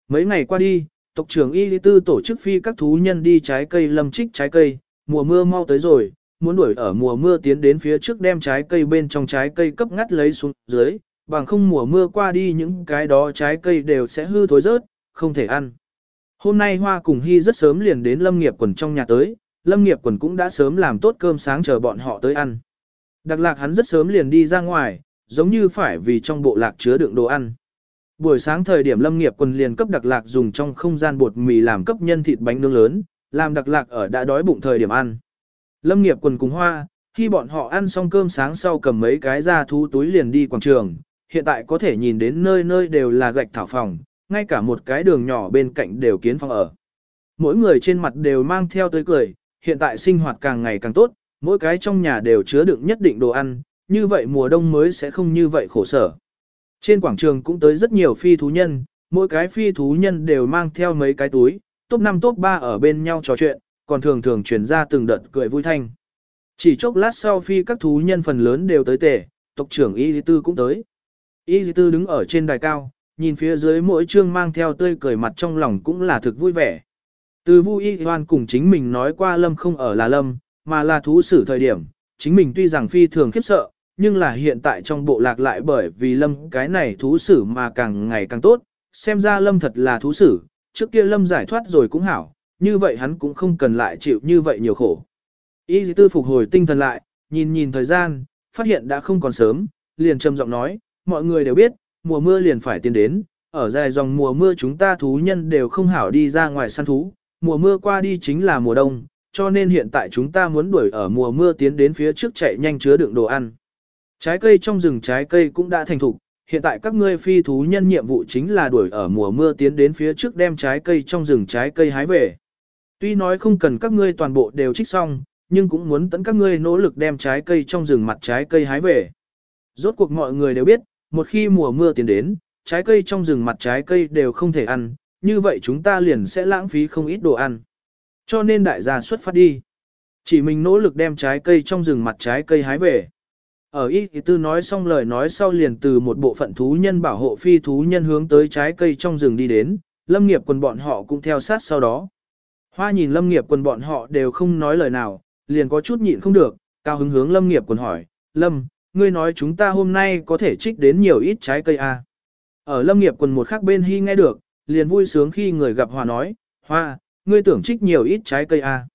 Mấy ngày qua đi, tộc trưởng Y Lý Tư tổ chức phi các thú nhân đi trái cây lâm trích trái cây, mùa mưa mau tới rồi, muốn đuổi ở mùa mưa tiến đến phía trước đem trái cây bên trong trái cây cấp ngắt lấy xuống dưới, bằng không mùa mưa qua đi những cái đó trái cây đều sẽ hư thối rớt, không thể ăn. Hôm nay Hoa cùng Hy rất sớm liền đến Lâm Nghiệp quần trong nhà tới, Lâm Nghiệp quần cũng đã sớm làm tốt cơm sáng chờ bọn họ tới ăn. Đặc lạc hắn rất sớm liền đi ra ngoài, giống như phải vì trong bộ lạc chứa đựng đồ ăn. Buổi sáng thời điểm Lâm Nghiệp quần liền cấp đặc lạc dùng trong không gian bột mì làm cấp nhân thịt bánh nướng lớn, làm đặc lạc ở đã đói bụng thời điểm ăn. Lâm nghiệp quần cùng hoa, khi bọn họ ăn xong cơm sáng sau cầm mấy cái ra thú túi liền đi quảng trường, hiện tại có thể nhìn đến nơi nơi đều là gạch thảo phòng, ngay cả một cái đường nhỏ bên cạnh đều kiến phòng ở. Mỗi người trên mặt đều mang theo tới cười, hiện tại sinh hoạt càng ngày càng tốt, mỗi cái trong nhà đều chứa đựng nhất định đồ ăn, như vậy mùa đông mới sẽ không như vậy khổ sở. Trên quảng trường cũng tới rất nhiều phi thú nhân, mỗi cái phi thú nhân đều mang theo mấy cái túi, top 5 top 3 ở bên nhau trò chuyện, còn thường thường truyền ra từng đợt cười vui thanh. Chỉ chốc lát sau phi các thú nhân phần lớn đều tới tể, tộc trưởng Y Di Tư cũng tới. Y Di Tư đứng ở trên đài cao, nhìn phía dưới mỗi chương mang theo tươi cười mặt trong lòng cũng là thực vui vẻ. Từ Vu Y Hoan cùng chính mình nói qua Lâm không ở là Lâm, mà là thú sử thời điểm, chính mình tuy rằng phi thường khiếp sợ, nhưng là hiện tại trong bộ lạc lại bởi vì Lâm cái này thú sử mà càng ngày càng tốt, xem ra Lâm thật là thú sử, trước kia Lâm giải thoát rồi cũng hảo, như vậy hắn cũng không cần lại chịu như vậy nhiều khổ. Y dì tư phục hồi tinh thần lại, nhìn nhìn thời gian, phát hiện đã không còn sớm, liền trầm giọng nói, mọi người đều biết, mùa mưa liền phải tiến đến, ở dài dòng mùa mưa chúng ta thú nhân đều không hảo đi ra ngoài săn thú, mùa mưa qua đi chính là mùa đông, cho nên hiện tại chúng ta muốn đuổi ở mùa mưa tiến đến phía trước chạy nhanh chứa đựng đồ ăn. Trái cây trong rừng trái cây cũng đã thành thục, hiện tại các ngươi phi thú nhân nhiệm vụ chính là đuổi ở mùa mưa tiến đến phía trước đem trái cây trong rừng trái cây hái về. Tuy nói không cần các ngươi toàn bộ đều trích xong, nhưng cũng muốn tận các ngươi nỗ lực đem trái cây trong rừng mặt trái cây hái về. Rốt cuộc mọi người đều biết, một khi mùa mưa tiến đến, trái cây trong rừng mặt trái cây đều không thể ăn, như vậy chúng ta liền sẽ lãng phí không ít đồ ăn. Cho nên đại gia xuất phát đi. Chỉ mình nỗ lực đem trái cây trong rừng mặt trái cây hái về. Ở y thì tư nói xong lời nói sau liền từ một bộ phận thú nhân bảo hộ phi thú nhân hướng tới trái cây trong rừng đi đến, lâm nghiệp quần bọn họ cũng theo sát sau đó. Hoa nhìn lâm nghiệp quần bọn họ đều không nói lời nào, liền có chút nhịn không được, cao hứng hướng lâm nghiệp quần hỏi, lâm, ngươi nói chúng ta hôm nay có thể trích đến nhiều ít trái cây à? Ở lâm nghiệp quần một khác bên hy nghe được, liền vui sướng khi người gặp hoa nói, hoa, ngươi tưởng trích nhiều ít trái cây à?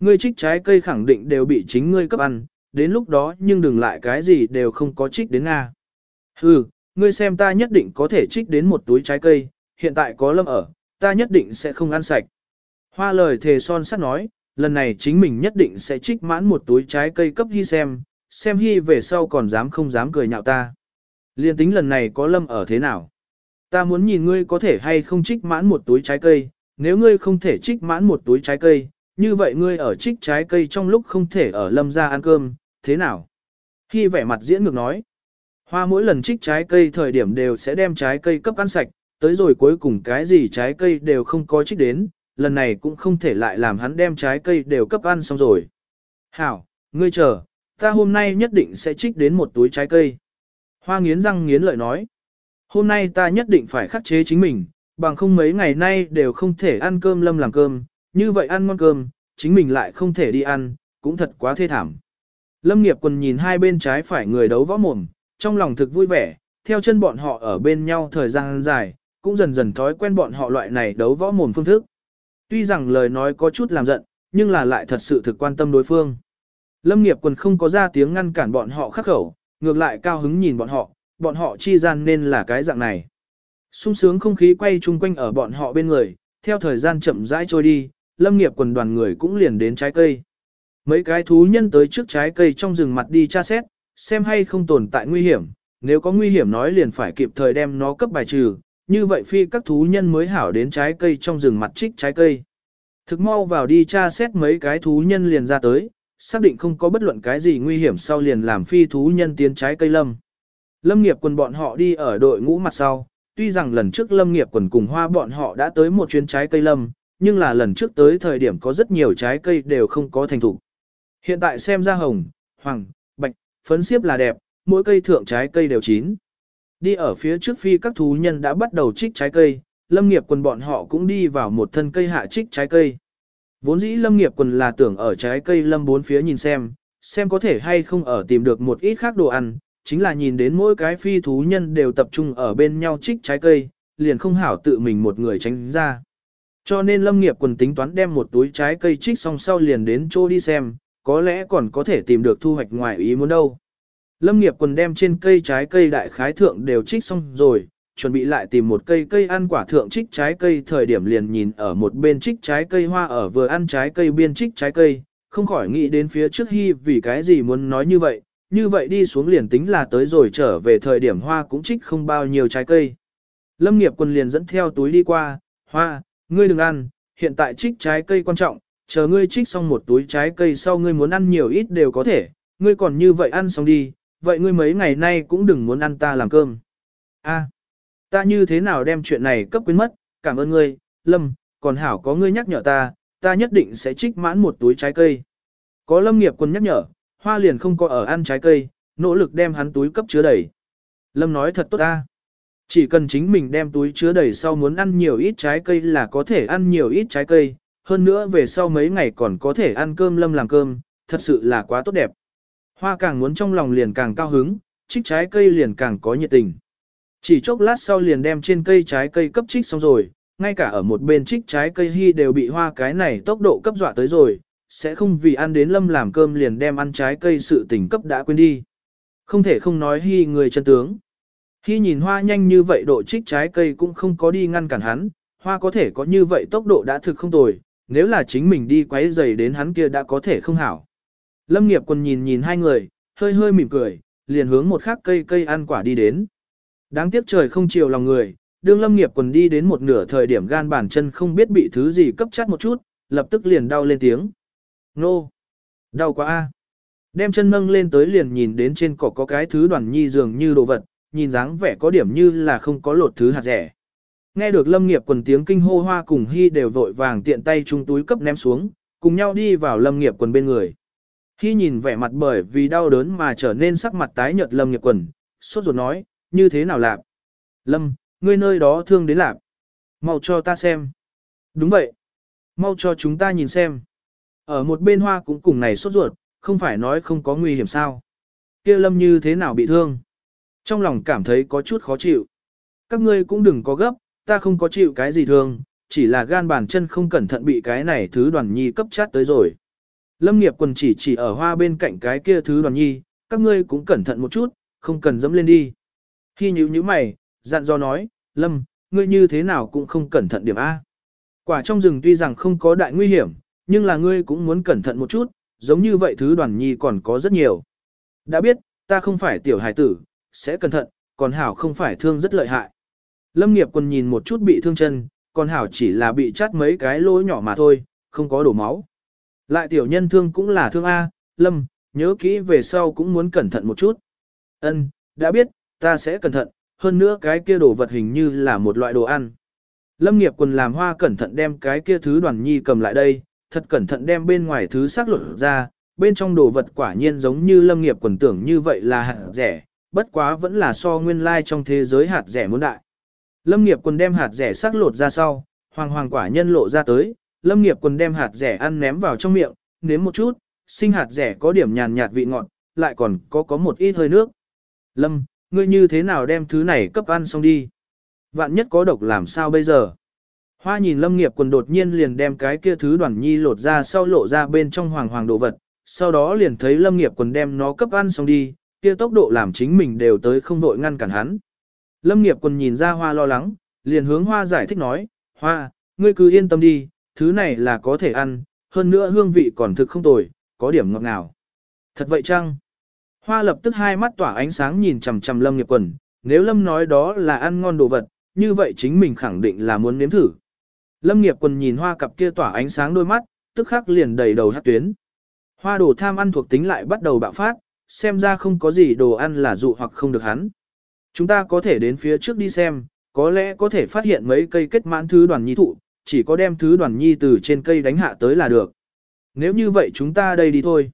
Ngươi trích trái cây khẳng định đều bị chính ngươi cấp ăn, đến lúc đó nhưng đừng lại cái gì đều không có trích đến à? Hừ, ngươi xem ta nhất định có thể trích đến một túi trái cây, hiện tại có lâm ở, ta nhất định sẽ không ăn sạch. Hoa lời thề son sắt nói, lần này chính mình nhất định sẽ trích mãn một túi trái cây cấp hy xem, xem hy về sau còn dám không dám cười nhạo ta. Liên tính lần này có lâm ở thế nào? Ta muốn nhìn ngươi có thể hay không trích mãn một túi trái cây, nếu ngươi không thể trích mãn một túi trái cây, như vậy ngươi ở trích trái cây trong lúc không thể ở lâm ra ăn cơm, thế nào? Khi vẻ mặt diễn ngược nói, hoa mỗi lần trích trái cây thời điểm đều sẽ đem trái cây cấp ăn sạch, tới rồi cuối cùng cái gì trái cây đều không có trích đến, lần này cũng không thể lại làm hắn đem trái cây đều cấp ăn xong rồi. Hảo, ngươi chờ, ta hôm nay nhất định sẽ trích đến một túi trái cây. Hoa nghiến răng nghiến lợi nói, hôm nay ta nhất định phải khắc chế chính mình, bằng không mấy ngày nay đều không thể ăn cơm lâm làm cơm, như vậy ăn ngon cơm, chính mình lại không thể đi ăn, cũng thật quá thê thảm. Lâm nghiệp quần nhìn hai bên trái phải người đấu võ mồm, trong lòng thực vui vẻ, theo chân bọn họ ở bên nhau thời gian dài, cũng dần dần thói quen bọn họ loại này đấu võ mồm phương thức. Tuy rằng lời nói có chút làm giận, nhưng là lại thật sự thực quan tâm đối phương. Lâm nghiệp quần không có ra tiếng ngăn cản bọn họ khắc khẩu, ngược lại cao hứng nhìn bọn họ, bọn họ chi gian nên là cái dạng này sung sướng không khí quay chung quanh ở bọn họ bên người, theo thời gian chậm rãi trôi đi, lâm nghiệp quần đoàn người cũng liền đến trái cây. Mấy cái thú nhân tới trước trái cây trong rừng mặt đi tra xét, xem hay không tồn tại nguy hiểm, nếu có nguy hiểm nói liền phải kịp thời đem nó cấp bài trừ, như vậy phi các thú nhân mới hảo đến trái cây trong rừng mặt trích trái cây. Thực mau vào đi tra xét mấy cái thú nhân liền ra tới, xác định không có bất luận cái gì nguy hiểm sau liền làm phi thú nhân tiến trái cây lâm. Lâm nghiệp quần bọn họ đi ở đội ngũ mặt sau, tuy rằng lần trước lâm nghiệp quần cùng hoa bọn họ đã tới một chuyến trái cây lâm, nhưng là lần trước tới thời điểm có rất nhiều trái cây đều không có thành thủ. Hiện tại xem ra hồng, hoàng, bạch, phấn xiếp là đẹp, mỗi cây thượng trái cây đều chín. Đi ở phía trước phi các thú nhân đã bắt đầu trích trái cây, lâm nghiệp quần bọn họ cũng đi vào một thân cây hạ trích trái cây. Vốn dĩ lâm nghiệp quần là tưởng ở trái cây lâm bốn phía nhìn xem, xem có thể hay không ở tìm được một ít khác đồ ăn, chính là nhìn đến mỗi cái phi thú nhân đều tập trung ở bên nhau trích trái cây, liền không hảo tự mình một người tránh ra. Cho nên lâm nghiệp quần tính toán đem một túi trái cây trích xong sau liền đến chỗ đi xem, có lẽ còn có thể tìm được thu hoạch ngoài ý muốn đâu. Lâm nghiệp quần đem trên cây trái cây đại khái thượng đều trích xong rồi, chuẩn bị lại tìm một cây cây ăn quả thượng trích trái cây thời điểm liền nhìn ở một bên trích trái cây hoa ở vừa ăn trái cây biên trích trái cây, không khỏi nghĩ đến phía trước hy vì cái gì muốn nói như vậy, như vậy đi xuống liền tính là tới rồi trở về thời điểm hoa cũng trích không bao nhiêu trái cây. Lâm nghiệp quân liền dẫn theo túi đi qua, hoa, ngươi đừng ăn, hiện tại trích trái cây quan trọng, chờ ngươi trích xong một túi trái cây sau ngươi muốn ăn nhiều ít đều có thể, ngươi còn như vậy ăn xong đi, vậy ngươi mấy ngày nay cũng đừng muốn ăn ta làm cơm. A, ta như thế nào đem chuyện này cấp quên mất, cảm ơn ngươi, Lâm, còn hảo có ngươi nhắc nhở ta, ta nhất định sẽ trích mãn một túi trái cây. Có Lâm nghiệp quân nhắc nhở, hoa liền không có ở ăn trái cây, nỗ lực đem hắn túi cấp chứa đầy. Lâm nói thật tốt ta. Chỉ cần chính mình đem túi chứa đầy sau muốn ăn nhiều ít trái cây là có thể ăn nhiều ít trái cây, hơn nữa về sau mấy ngày còn có thể ăn cơm lâm làm cơm, thật sự là quá tốt đẹp. Hoa càng muốn trong lòng liền càng cao hứng, trích trái cây liền càng có nhiệt tình. Chỉ chốc lát sau liền đem trên cây trái cây cấp trích xong rồi, ngay cả ở một bên trích trái cây hy đều bị hoa cái này tốc độ cấp dọa tới rồi, sẽ không vì ăn đến lâm làm cơm liền đem ăn trái cây sự tình cấp đã quên đi. Không thể không nói hy người chân tướng. hy nhìn hoa nhanh như vậy độ trích trái cây cũng không có đi ngăn cản hắn, hoa có thể có như vậy tốc độ đã thực không tồi, nếu là chính mình đi quấy giày đến hắn kia đã có thể không hảo. Lâm nghiệp còn nhìn nhìn hai người, hơi hơi mỉm cười, liền hướng một khắc cây cây ăn quả đi đến. Đáng tiếc trời không chiều lòng người, đương lâm nghiệp quần đi đến một nửa thời điểm gan bàn chân không biết bị thứ gì cấp chắt một chút, lập tức liền đau lên tiếng. Nô! Đau quá a Đem chân nâng lên tới liền nhìn đến trên cỏ có cái thứ đoàn nhi dường như đồ vật, nhìn dáng vẻ có điểm như là không có lột thứ hạt rẻ. Nghe được lâm nghiệp quần tiếng kinh hô hoa cùng hy đều vội vàng tiện tay chung túi cấp ném xuống, cùng nhau đi vào lâm nghiệp quần bên người. Hy nhìn vẻ mặt bởi vì đau đớn mà trở nên sắc mặt tái nhợt lâm nghiệp quần, sốt ruột nói, như thế nào lạp? Lâm, ngươi nơi đó thương đến lạp. Mau cho ta xem. Đúng vậy. Mau cho chúng ta nhìn xem. Ở một bên hoa cũng cùng này sốt ruột, không phải nói không có nguy hiểm sao. kia lâm như thế nào bị thương? Trong lòng cảm thấy có chút khó chịu. Các ngươi cũng đừng có gấp, ta không có chịu cái gì thương, chỉ là gan bàn chân không cẩn thận bị cái này thứ đoàn nhi cấp chát tới rồi. Lâm nghiệp quần chỉ chỉ ở hoa bên cạnh cái kia thứ đoàn nhi, các ngươi cũng cẩn thận một chút, không cần dẫm lên đi. Khi nhíu nhíu mày, dặn do nói, Lâm, ngươi như thế nào cũng không cẩn thận điểm A. Quả trong rừng tuy rằng không có đại nguy hiểm, nhưng là ngươi cũng muốn cẩn thận một chút, giống như vậy thứ đoàn nhi còn có rất nhiều. Đã biết, ta không phải tiểu hải tử, sẽ cẩn thận, còn hảo không phải thương rất lợi hại. Lâm nghiệp còn nhìn một chút bị thương chân, còn hảo chỉ là bị chát mấy cái lỗ nhỏ mà thôi, không có đổ máu. Lại tiểu nhân thương cũng là thương A, Lâm, nhớ kỹ về sau cũng muốn cẩn thận một chút. Ân, đã biết, ta sẽ cẩn thận, hơn nữa cái kia đồ vật hình như là một loại đồ ăn. Lâm nghiệp quần làm hoa cẩn thận đem cái kia thứ đoàn nhi cầm lại đây, thật cẩn thận đem bên ngoài thứ xác luật ra, bên trong đồ vật quả nhiên giống như lâm nghiệp quần tưởng như vậy là hạt rẻ, bất quá vẫn là so nguyên lai like trong thế giới hạt rẻ muốn đại. Lâm nghiệp quần đem hạt rẻ xác lột ra sau, hoàng hoàng quả nhân lộ ra tới, lâm nghiệp quần đem hạt rẻ ăn ném vào trong miệng, nếm một chút, sinh hạt rẻ có điểm nhàn nhạt vị ngọt, lại còn có có một ít hơi nước. Lâm, ngươi như thế nào đem thứ này cấp ăn xong đi? Vạn nhất có độc làm sao bây giờ? Hoa nhìn lâm nghiệp quần đột nhiên liền đem cái kia thứ đoàn nhi lột ra sau lộ ra bên trong hoàng hoàng đồ vật, sau đó liền thấy lâm nghiệp quần đem nó cấp ăn xong đi, kia tốc độ làm chính mình đều tới không đội ngăn cản hắn. Lâm nghiệp quần nhìn ra hoa lo lắng, liền hướng hoa giải thích nói, hoa, ngươi cứ yên tâm đi, thứ này là có thể ăn, hơn nữa hương vị còn thực không tồi, có điểm ngọt ngào. Thật vậy chăng? Hoa lập tức hai mắt tỏa ánh sáng nhìn chằm chằm lâm nghiệp quần, nếu lâm nói đó là ăn ngon đồ vật, như vậy chính mình khẳng định là muốn nếm thử. Lâm nghiệp quần nhìn hoa cặp kia tỏa ánh sáng đôi mắt, tức khắc liền đầy đầu hát tuyến. Hoa đồ tham ăn thuộc tính lại bắt đầu bạo phát, xem ra không có gì đồ ăn là dụ hoặc không được hắn. Chúng ta có thể đến phía trước đi xem, có lẽ có thể phát hiện mấy cây kết mãn thứ đoàn nhi thụ, chỉ có đem thứ đoàn nhi từ trên cây đánh hạ tới là được. Nếu như vậy chúng ta đây đi thôi.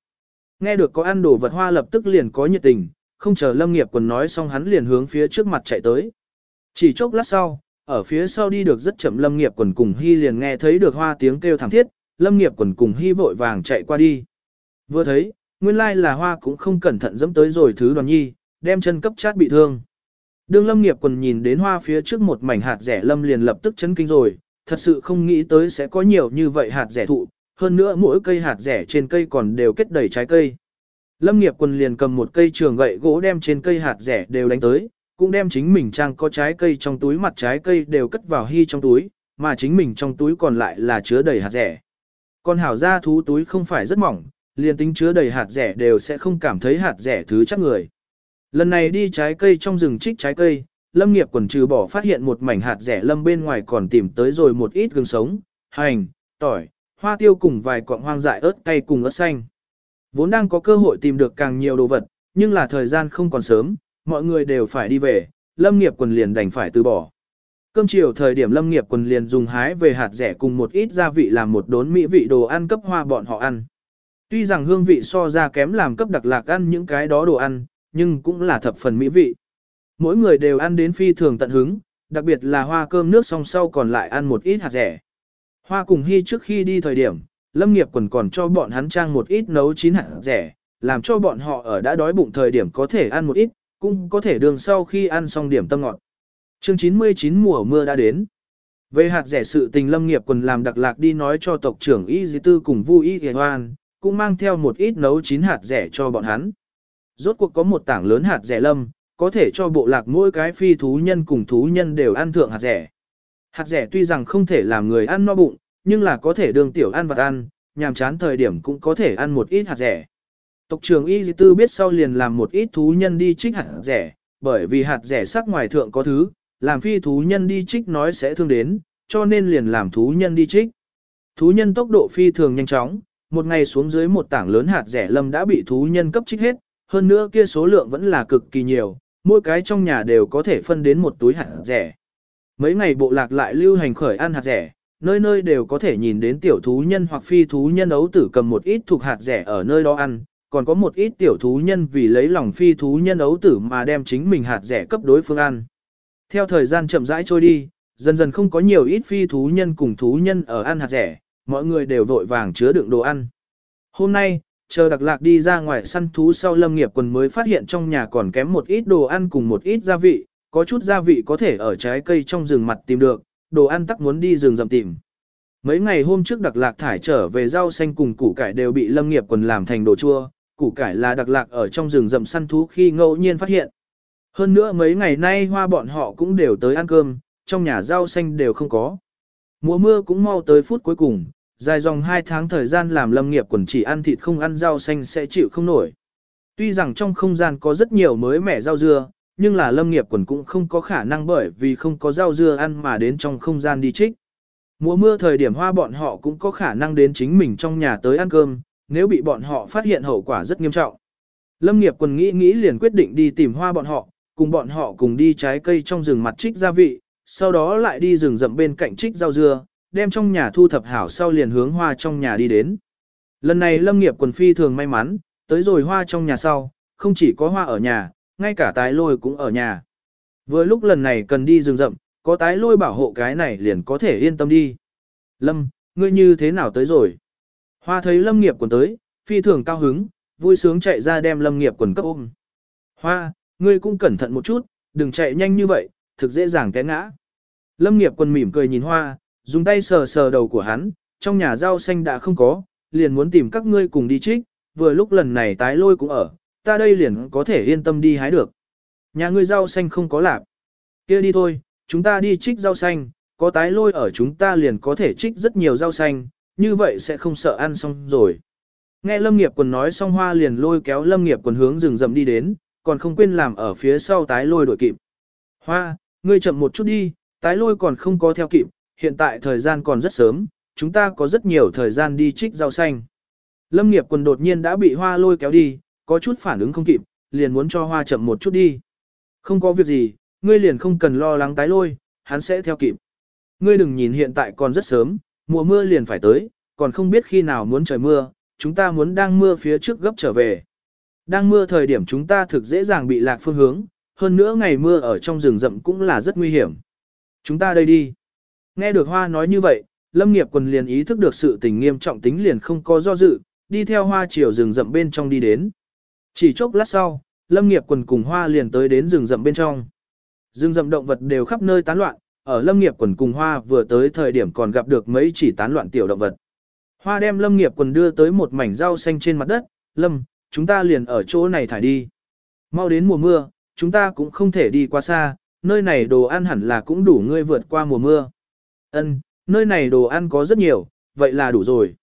Nghe được có ăn đồ vật hoa lập tức liền có nhiệt tình, không chờ lâm nghiệp quần nói xong hắn liền hướng phía trước mặt chạy tới. Chỉ chốc lát sau, ở phía sau đi được rất chậm lâm nghiệp quần cùng hy liền nghe thấy được hoa tiếng kêu thảm thiết, lâm nghiệp quần cùng hy vội vàng chạy qua đi. Vừa thấy, nguyên lai là hoa cũng không cẩn thận dẫm tới rồi thứ đoàn nhi, đem chân cấp chát bị thương. Đương lâm nghiệp quần nhìn đến hoa phía trước một mảnh hạt rẻ lâm liền lập tức chấn kinh rồi, thật sự không nghĩ tới sẽ có nhiều như vậy hạt rẻ thụ, hơn nữa mỗi cây hạt rẻ trên cây còn đều kết đầy trái cây. Lâm nghiệp quần liền cầm một cây trường gậy gỗ đem trên cây hạt rẻ đều đánh tới, cũng đem chính mình trang có trái cây trong túi mặt trái cây đều cất vào hy trong túi, mà chính mình trong túi còn lại là chứa đầy hạt rẻ. Còn hảo ra thú túi không phải rất mỏng, liền tính chứa đầy hạt rẻ đều sẽ không cảm thấy hạt rẻ thứ chắc người. Lần này đi trái cây trong rừng trích trái cây, lâm nghiệp quần trừ bỏ phát hiện một mảnh hạt rẻ lâm bên ngoài còn tìm tới rồi một ít gừng sống, hành, tỏi, hoa tiêu cùng vài cọng hoang dại ớt cay cùng ớt xanh. Vốn đang có cơ hội tìm được càng nhiều đồ vật, nhưng là thời gian không còn sớm, mọi người đều phải đi về, lâm nghiệp quần liền đành phải từ bỏ. Cơm chiều thời điểm lâm nghiệp quần liền dùng hái về hạt rẻ cùng một ít gia vị làm một đốn mỹ vị đồ ăn cấp hoa bọn họ ăn. Tuy rằng hương vị so ra kém làm cấp đặc lạc ăn những cái đó đồ ăn, nhưng cũng là thập phần mỹ vị. Mỗi người đều ăn đến phi thường tận hứng, đặc biệt là hoa cơm nước song sau còn lại ăn một ít hạt rẻ. Hoa cùng hy trước khi đi thời điểm, lâm nghiệp quần còn cho bọn hắn trang một ít nấu chín hạt rẻ, làm cho bọn họ ở đã đói bụng thời điểm có thể ăn một ít, cũng có thể đường sau khi ăn xong điểm tâm ngọt. Chương 99 mùa mưa đã đến. Về hạt rẻ sự tình lâm nghiệp quần làm đặc lạc đi nói cho tộc trưởng Y Di Tư cùng Vu Y Hề Hoan, cũng mang theo một ít nấu chín hạt rẻ cho bọn hắn. Rốt cuộc có một tảng lớn hạt rẻ lâm, có thể cho bộ lạc mỗi cái phi thú nhân cùng thú nhân đều ăn thượng hạt rẻ. Hạt rẻ tuy rằng không thể làm người ăn no bụng, nhưng là có thể đường tiểu ăn vật ăn, nhàm chán thời điểm cũng có thể ăn một ít hạt rẻ. Tộc trưởng Y Dì Tư biết sau liền làm một ít thú nhân đi trích hạt rẻ, bởi vì hạt rẻ sắc ngoài thượng có thứ, làm phi thú nhân đi trích nói sẽ thương đến, cho nên liền làm thú nhân đi trích. Thú nhân tốc độ phi thường nhanh chóng, một ngày xuống dưới một tảng lớn hạt rẻ lâm đã bị thú nhân cấp trích hết, hơn nữa kia số lượng vẫn là cực kỳ nhiều, mỗi cái trong nhà đều có thể phân đến một túi hạt rẻ. Mấy ngày bộ lạc lại lưu hành khởi ăn hạt rẻ, nơi nơi đều có thể nhìn đến tiểu thú nhân hoặc phi thú nhân ấu tử cầm một ít thuộc hạt rẻ ở nơi đó ăn, còn có một ít tiểu thú nhân vì lấy lòng phi thú nhân ấu tử mà đem chính mình hạt rẻ cấp đối phương ăn. Theo thời gian chậm rãi trôi đi, dần dần không có nhiều ít phi thú nhân cùng thú nhân ở ăn hạt rẻ, mọi người đều vội vàng chứa đựng đồ ăn. Hôm nay, chờ đặc lạc đi ra ngoài săn thú sau lâm nghiệp quần mới phát hiện trong nhà còn kém một ít đồ ăn cùng một ít gia vị, có chút gia vị có thể ở trái cây trong rừng mặt tìm được, đồ ăn tắc muốn đi rừng rậm tìm. Mấy ngày hôm trước đặc lạc thải trở về rau xanh cùng củ cải đều bị lâm nghiệp quần làm thành đồ chua, củ cải là đặc lạc ở trong rừng rậm săn thú khi ngẫu nhiên phát hiện. Hơn nữa mấy ngày nay hoa bọn họ cũng đều tới ăn cơm, trong nhà rau xanh đều không có. Mùa mưa cũng mau tới phút cuối cùng, dài dòng 2 tháng thời gian làm lâm nghiệp quần chỉ ăn thịt không ăn rau xanh sẽ chịu không nổi. Tuy rằng trong không gian có rất nhiều mới mẻ rau dưa, nhưng là lâm nghiệp quần cũng không có khả năng bởi vì không có rau dưa ăn mà đến trong không gian đi trích. Mùa mưa thời điểm hoa bọn họ cũng có khả năng đến chính mình trong nhà tới ăn cơm, nếu bị bọn họ phát hiện hậu quả rất nghiêm trọng. Lâm nghiệp quần nghĩ nghĩ liền quyết định đi tìm hoa bọn họ, cùng bọn họ cùng đi trái cây trong rừng mặt trích gia vị, sau đó lại đi rừng rậm bên cạnh trích rau dưa, đem trong nhà thu thập hảo sau liền hướng hoa trong nhà đi đến. Lần này lâm nghiệp quần phi thường may mắn, tới rồi hoa trong nhà sau, không chỉ có hoa ở nhà, ngay cả tái lôi cũng ở nhà. Vừa lúc lần này cần đi rừng rậm, có tái lôi bảo hộ cái này liền có thể yên tâm đi. Lâm, ngươi như thế nào tới rồi? Hoa thấy lâm nghiệp quần tới, phi thường cao hứng, vui sướng chạy ra đem lâm nghiệp quần cấp ôm. Hoa, ngươi cũng cẩn thận một chút, đừng chạy nhanh như vậy, thực dễ dàng té ngã. Lâm nghiệp quần mỉm cười nhìn hoa, dùng tay sờ sờ đầu của hắn, trong nhà rau xanh đã không có, liền muốn tìm các ngươi cùng đi trích, vừa lúc lần này tái lôi cũng ở, ta đây liền có thể yên tâm đi hái được. Nhà ngươi rau xanh không có lạp. kia đi thôi, chúng ta đi trích rau xanh, có tái lôi ở chúng ta liền có thể trích rất nhiều rau xanh, như vậy sẽ không sợ ăn xong rồi. Nghe Lâm Nghiệp quần nói xong hoa liền lôi kéo Lâm Nghiệp quần hướng rừng rậm đi đến, còn không quên làm ở phía sau tái lôi đuổi kịp. Hoa, ngươi chậm một chút đi, tái lôi còn không có theo kịp, hiện tại thời gian còn rất sớm, chúng ta có rất nhiều thời gian đi trích rau xanh. Lâm nghiệp quần đột nhiên đã bị hoa lôi kéo đi, có chút phản ứng không kịp, liền muốn cho hoa chậm một chút đi. Không có việc gì, ngươi liền không cần lo lắng tái lôi, hắn sẽ theo kịp. Ngươi đừng nhìn hiện tại còn rất sớm, mùa mưa liền phải tới, còn không biết khi nào muốn trời mưa, chúng ta muốn đang mưa phía trước gấp trở về. Đang mưa thời điểm chúng ta thực dễ dàng bị lạc phương hướng, hơn nữa ngày mưa ở trong rừng rậm cũng là rất nguy hiểm. Chúng ta đây đi. Nghe được Hoa nói như vậy, Lâm nghiệp quần liền ý thức được sự tình nghiêm trọng tính liền không có do dự, đi theo Hoa chiều rừng rậm bên trong đi đến. Chỉ chốc lát sau, Lâm nghiệp quần cùng Hoa liền tới đến rừng rậm bên trong. Rừng rậm động vật đều khắp nơi tán loạn, ở Lâm nghiệp quần cùng Hoa vừa tới thời điểm còn gặp được mấy chỉ tán loạn tiểu động vật. Hoa đem Lâm nghiệp quần đưa tới một mảnh rau xanh trên mặt đất, Lâm, chúng ta liền ở chỗ này thải đi. Mau đến mùa mưa, chúng ta cũng không thể đi quá xa, nơi này đồ ăn hẳn là cũng đủ ngươi vượt qua mùa mưa. Ân, nơi này đồ ăn có rất nhiều, vậy là đủ rồi.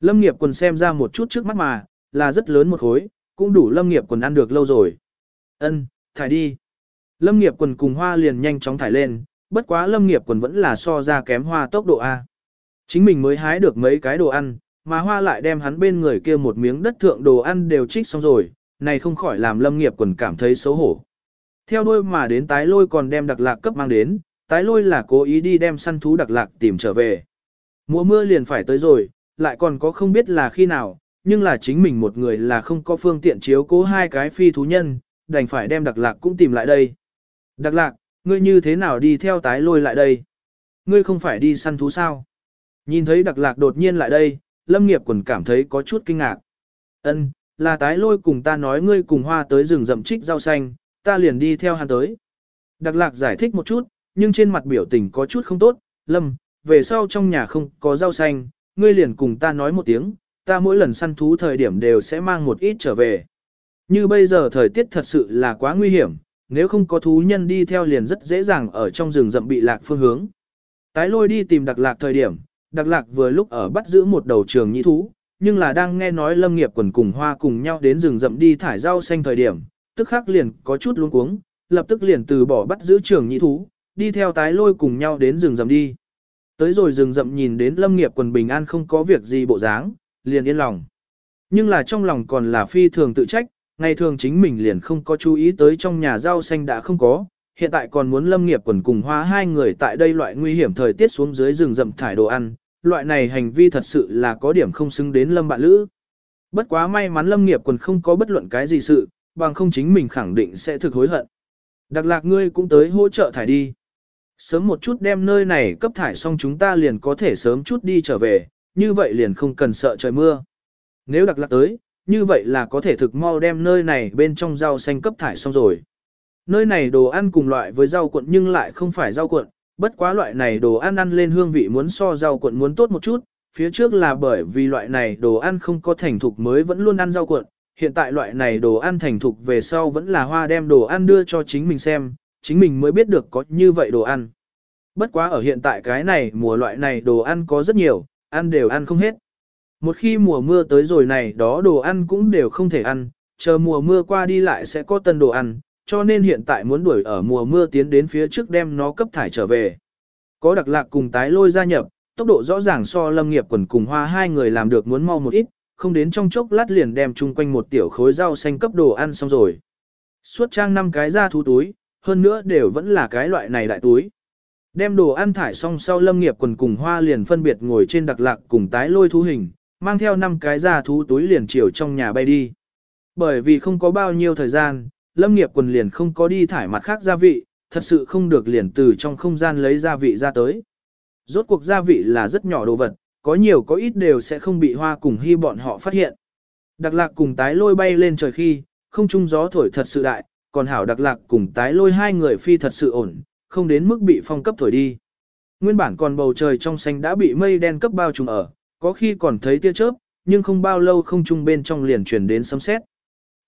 Lâm nghiệp quần xem ra một chút trước mắt mà, là rất lớn một khối, cũng đủ lâm nghiệp quần ăn được lâu rồi. Ân, thải đi. Lâm nghiệp quần cùng hoa liền nhanh chóng thải lên, bất quá lâm nghiệp quần vẫn là so ra kém hoa tốc độ A. Chính mình mới hái được mấy cái đồ ăn, mà hoa lại đem hắn bên người kia một miếng đất thượng đồ ăn đều trích xong rồi, này không khỏi làm lâm nghiệp quần cảm thấy xấu hổ. Theo đuôi mà đến tái lôi còn đem đặc lạc cấp mang đến, tái lôi là cố ý đi đem săn thú đặc lạc tìm trở về. Mùa mưa liền phải tới rồi, lại còn có không biết là khi nào, nhưng là chính mình một người là không có phương tiện chiếu cố hai cái phi thú nhân, đành phải đem đặc lạc cũng tìm lại đây. Đặc lạc, ngươi như thế nào đi theo tái lôi lại đây? Ngươi không phải đi săn thú sao? Nhìn thấy đặc lạc đột nhiên lại đây, lâm nghiệp quần cảm thấy có chút kinh ngạc. Ân, là tái lôi cùng ta nói ngươi cùng hoa tới rừng rậm trích rau xanh, ta liền đi theo hắn tới. Đặc lạc giải thích một chút, nhưng trên mặt biểu tình có chút không tốt, lâm, về sau trong nhà không có rau xanh, ngươi liền cùng ta nói một tiếng, ta mỗi lần săn thú thời điểm đều sẽ mang một ít trở về. Như bây giờ thời tiết thật sự là quá nguy hiểm, nếu không có thú nhân đi theo liền rất dễ dàng ở trong rừng rậm bị lạc phương hướng. Tái lôi đi tìm đặc lạc thời điểm, đặc lạc vừa lúc ở bắt giữ một đầu trường nhĩ thú, nhưng là đang nghe nói lâm nghiệp quần cùng hoa cùng nhau đến rừng rậm đi thải rau xanh thời điểm, tức khắc liền có chút luống cuống, lập tức liền từ bỏ bắt giữ trường nhĩ thú, đi theo tái lôi cùng nhau đến rừng rậm đi. Tới rồi rừng rậm nhìn đến lâm nghiệp quần bình an không có việc gì bộ dáng, liền yên lòng. Nhưng là trong lòng còn là phi thường tự trách, ngày thường chính mình liền không có chú ý tới trong nhà rau xanh đã không có, hiện tại còn muốn lâm nghiệp quần cùng hoa hai người tại đây loại nguy hiểm thời tiết xuống dưới rừng rậm thải đồ ăn, loại này hành vi thật sự là có điểm không xứng đến lâm bạn lữ. Bất quá may mắn lâm nghiệp quần không có bất luận cái gì sự, bằng không chính mình khẳng định sẽ thực hối hận. Đặc lạc ngươi cũng tới hỗ trợ thải đi. Sớm một chút đem nơi này cấp thải xong chúng ta liền có thể sớm chút đi trở về, như vậy liền không cần sợ trời mưa. Nếu đặc lạc tới, như vậy là có thể thực mau đem nơi này bên trong rau xanh cấp thải xong rồi. Nơi này đồ ăn cùng loại với rau cuộn nhưng lại không phải rau cuộn, bất quá loại này đồ ăn ăn lên hương vị muốn so rau cuộn muốn tốt một chút, phía trước là bởi vì loại này đồ ăn không có thành thục mới vẫn luôn ăn rau cuộn, hiện tại loại này đồ ăn thành thục về sau vẫn là hoa đem đồ ăn đưa cho chính mình xem, chính mình mới biết được có như vậy đồ ăn. Bất quá ở hiện tại cái này mùa loại này đồ ăn có rất nhiều, ăn đều ăn không hết. Một khi mùa mưa tới rồi này đó đồ ăn cũng đều không thể ăn, chờ mùa mưa qua đi lại sẽ có tân đồ ăn, cho nên hiện tại muốn đuổi ở mùa mưa tiến đến phía trước đem nó cấp thải trở về. Có đặc lạc cùng tái lôi gia nhập, tốc độ rõ ràng so lâm nghiệp quần cùng hoa hai người làm được muốn mau một ít, không đến trong chốc lát liền đem chung quanh một tiểu khối rau xanh cấp đồ ăn xong rồi. Suốt trang năm cái ra thú túi, hơn nữa đều vẫn là cái loại này đại túi. Đem đồ ăn thải xong sau lâm nghiệp quần cùng hoa liền phân biệt ngồi trên đặc lạc cùng tái lôi thú hình, mang theo năm cái già thú túi liền chiều trong nhà bay đi. Bởi vì không có bao nhiêu thời gian, lâm nghiệp quần liền không có đi thải mặt khác gia vị, thật sự không được liền từ trong không gian lấy gia vị ra tới. Rốt cuộc gia vị là rất nhỏ đồ vật, có nhiều có ít đều sẽ không bị hoa cùng hy bọn họ phát hiện. Đặc lạc cùng tái lôi bay lên trời khi, không trung gió thổi thật sự đại, còn hảo đặc lạc cùng tái lôi hai người phi thật sự ổn, không đến mức bị phong cấp thổi đi. Nguyên bản còn bầu trời trong xanh đã bị mây đen cấp bao trùm ở, có khi còn thấy tia chớp, nhưng không bao lâu không trung bên trong liền chuyển đến sấm sét.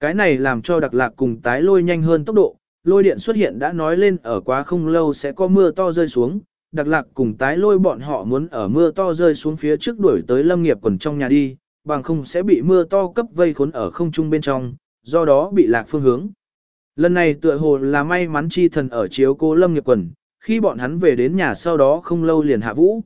Cái này làm cho đặc lạc cùng tái lôi nhanh hơn tốc độ, lôi điện xuất hiện đã nói lên ở quá không lâu sẽ có mưa to rơi xuống, đặc lạc cùng tái lôi bọn họ muốn ở mưa to rơi xuống phía trước đuổi tới lâm nghiệp quần trong nhà đi, bằng không sẽ bị mưa to cấp vây khốn ở không trung bên trong, do đó bị lạc phương hướng. Lần này tựa hồ là may mắn chi thần ở chiếu cô lâm nghiệp quần, khi bọn hắn về đến nhà sau đó không lâu liền hạ vũ.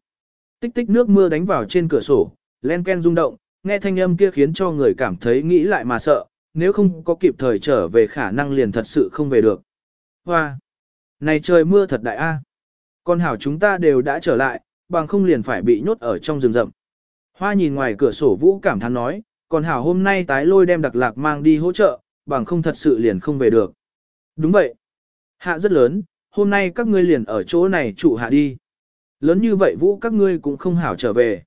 Tích tích nước mưa đánh vào trên cửa sổ, len ken rung động, nghe thanh âm kia khiến cho người cảm thấy nghĩ lại mà sợ, nếu không có kịp thời trở về khả năng liền thật sự không về được. Hoa! Này trời mưa thật đại a. Con hảo chúng ta đều đã trở lại, bằng không liền phải bị nhốt ở trong rừng rậm. Hoa nhìn ngoài cửa sổ vũ cảm thán nói, còn hảo hôm nay tái lôi đem đặc lạc mang đi hỗ trợ, bằng không thật sự liền không về được. Đúng vậy. Hạ rất lớn, hôm nay các ngươi liền ở chỗ này trụ hạ đi. Lớn như vậy vũ các ngươi cũng không hảo trở về.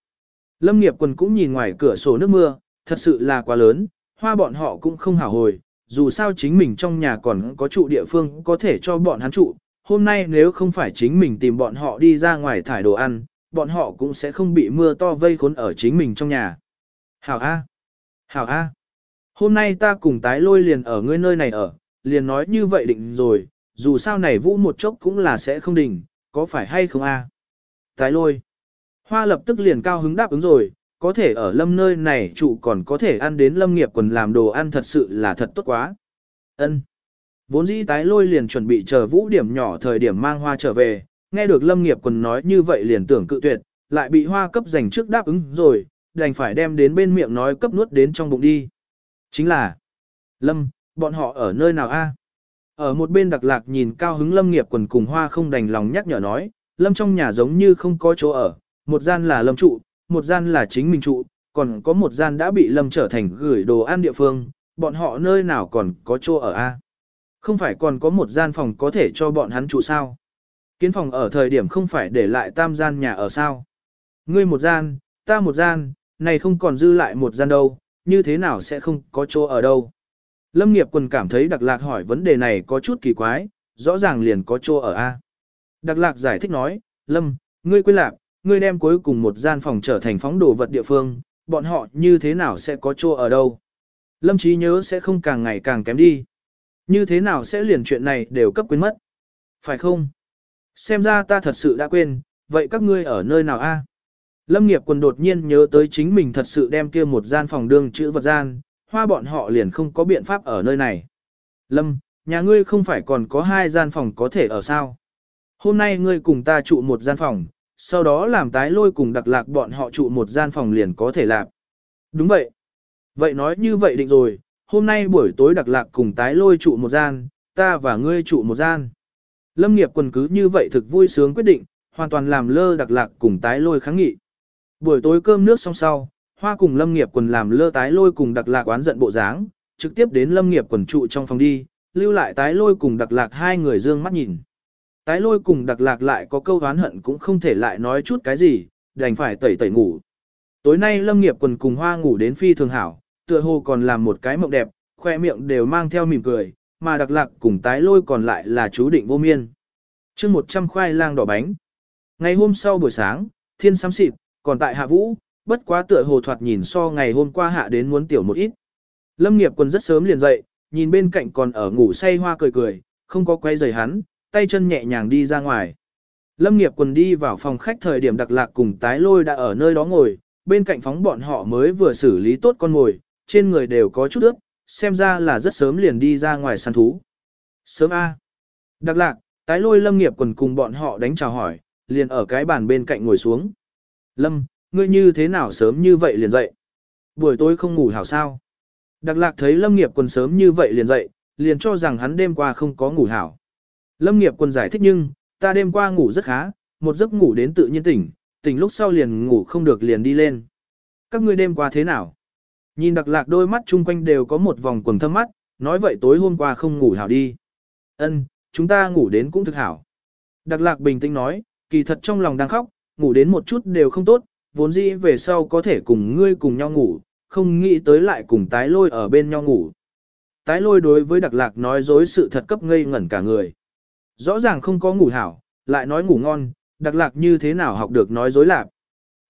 Lâm nghiệp quần cũng nhìn ngoài cửa sổ nước mưa, thật sự là quá lớn, hoa bọn họ cũng không hảo hồi, dù sao chính mình trong nhà còn có trụ địa phương có thể cho bọn hắn trụ, hôm nay nếu không phải chính mình tìm bọn họ đi ra ngoài thải đồ ăn, bọn họ cũng sẽ không bị mưa to vây khốn ở chính mình trong nhà. Hảo A. Hảo A. Hôm nay ta cùng tái lôi liền ở ngươi nơi này ở, liền nói như vậy định rồi, dù sao này vũ một chốc cũng là sẽ không đỉnh, có phải hay không A. Tái lôi. Hoa lập tức liền cao hứng đáp ứng rồi, có thể ở lâm nơi này trụ còn có thể ăn đến lâm nghiệp quần làm đồ ăn thật sự là thật tốt quá. ân Vốn dĩ tái lôi liền chuẩn bị chờ vũ điểm nhỏ thời điểm mang hoa trở về, nghe được lâm nghiệp quần nói như vậy liền tưởng cự tuyệt, lại bị hoa cấp dành trước đáp ứng rồi, đành phải đem đến bên miệng nói cấp nuốt đến trong bụng đi. Chính là, lâm, bọn họ ở nơi nào a? Ở một bên đặc lạc nhìn cao hứng lâm nghiệp quần cùng hoa không đành lòng nhắc nhở nói, lâm trong nhà giống như không có chỗ ở, một gian là lâm trụ, một gian là chính mình trụ, còn có một gian đã bị lâm trở thành gửi đồ ăn địa phương, bọn họ nơi nào còn có chỗ ở a? Không phải còn có một gian phòng có thể cho bọn hắn trụ sao? Kiến phòng ở thời điểm không phải để lại tam gian nhà ở sao? Ngươi một gian, ta một gian, này không còn dư lại một gian đâu, như thế nào sẽ không có chỗ ở đâu? Lâm nghiệp quần cảm thấy Đặc Lạc hỏi vấn đề này có chút kỳ quái, rõ ràng liền có chỗ ở A. Đặc Lạc giải thích nói, Lâm, ngươi quên lạc, ngươi đem cuối cùng một gian phòng trở thành phóng đồ vật địa phương, bọn họ như thế nào sẽ có chỗ ở đâu? Lâm trí nhớ sẽ không càng ngày càng kém đi. Như thế nào sẽ liền chuyện này đều cấp quên mất? Phải không? Xem ra ta thật sự đã quên, vậy các ngươi ở nơi nào a? Lâm nghiệp quần đột nhiên nhớ tới chính mình thật sự đem kia một gian phòng đương chữ vật gian, hoa bọn họ liền không có biện pháp ở nơi này. Lâm, nhà ngươi không phải còn có hai gian phòng có thể ở sao? Hôm nay ngươi cùng ta trụ một gian phòng, sau đó làm tái lôi cùng đặc lạc bọn họ trụ một gian phòng liền có thể làm. Đúng vậy. Vậy nói như vậy định rồi, hôm nay buổi tối đặc lạc cùng tái lôi trụ một gian, ta và ngươi trụ một gian. Lâm nghiệp quần cứ như vậy thực vui sướng quyết định, hoàn toàn làm lơ đặc lạc cùng tái lôi kháng nghị. Buổi tối cơm nước xong sau, hoa cùng lâm nghiệp quần làm lơ tái lôi cùng đặc lạc oán giận bộ dáng, trực tiếp đến lâm nghiệp quần trụ trong phòng đi, lưu lại tái lôi cùng đặc lạc hai người dương mắt nhìn. Tái lôi cùng đặc lạc lại có câu oán hận cũng không thể lại nói chút cái gì, đành phải tẩy tẩy ngủ. Tối nay lâm nghiệp quần cùng hoa ngủ đến phi thường hảo, tựa hồ còn làm một cái mộng đẹp, khoe miệng đều mang theo mỉm cười, mà đặc lạc cùng tái lôi còn lại là chú định vô miên. chương 100 khoai lang đỏ bánh. Ngày hôm sau buổi sáng, thiên sám xịt, còn tại hạ vũ, bất quá tựa hồ thoạt nhìn so ngày hôm qua hạ đến muốn tiểu một ít. Lâm nghiệp quần rất sớm liền dậy, nhìn bên cạnh còn ở ngủ say hoa cười cười, không có quay rời hắn, tay chân nhẹ nhàng đi ra ngoài. Lâm nghiệp quần đi vào phòng khách thời điểm đặc lạc cùng tái lôi đã ở nơi đó ngồi, bên cạnh phóng bọn họ mới vừa xử lý tốt con ngồi, trên người đều có chút ướt, xem ra là rất sớm liền đi ra ngoài săn thú. Sớm A. Đặc lạc, tái lôi lâm nghiệp quần cùng bọn họ đánh chào hỏi, liền ở cái bàn bên cạnh ngồi xuống. Lâm, ngươi như thế nào sớm như vậy liền dậy? Buổi tối không ngủ hảo sao? Đặc lạc thấy lâm nghiệp quần sớm như vậy liền dậy, liền cho rằng hắn đêm qua không có ngủ hảo. Lâm nghiệp quân giải thích nhưng, ta đêm qua ngủ rất khá, một giấc ngủ đến tự nhiên tỉnh, tỉnh lúc sau liền ngủ không được liền đi lên. Các ngươi đêm qua thế nào? Nhìn đặc lạc đôi mắt chung quanh đều có một vòng quần thâm mắt, nói vậy tối hôm qua không ngủ hảo đi. Ân, chúng ta ngủ đến cũng thực hảo. Đặc lạc bình tĩnh nói, kỳ thật trong lòng đang khóc, ngủ đến một chút đều không tốt, vốn dĩ về sau có thể cùng ngươi cùng nhau ngủ, không nghĩ tới lại cùng tái lôi ở bên nhau ngủ. Tái lôi đối với đặc lạc nói dối sự thật cấp ngây ngẩn cả người. Rõ ràng không có ngủ hảo, lại nói ngủ ngon, đặc lạc như thế nào học được nói dối lạc.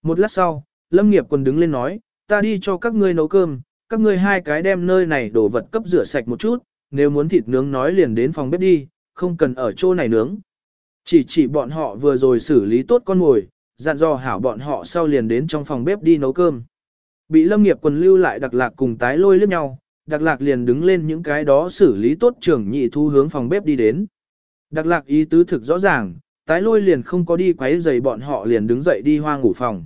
Một lát sau, Lâm nghiệp quần đứng lên nói, ta đi cho các ngươi nấu cơm, các ngươi hai cái đem nơi này đổ vật cấp rửa sạch một chút, nếu muốn thịt nướng nói liền đến phòng bếp đi, không cần ở chỗ này nướng. Chỉ chỉ bọn họ vừa rồi xử lý tốt con ngồi, dặn dò hảo bọn họ sau liền đến trong phòng bếp đi nấu cơm. Bị lâm nghiệp quần lưu lại đặc lạc cùng tái lôi liếc nhau, đặc lạc liền đứng lên những cái đó xử lý tốt trưởng nhị thu hướng phòng bếp đi đến. Đặc lạc ý tứ thực rõ ràng, tái lôi liền không có đi quấy giày bọn họ liền đứng dậy đi hoa ngủ phòng.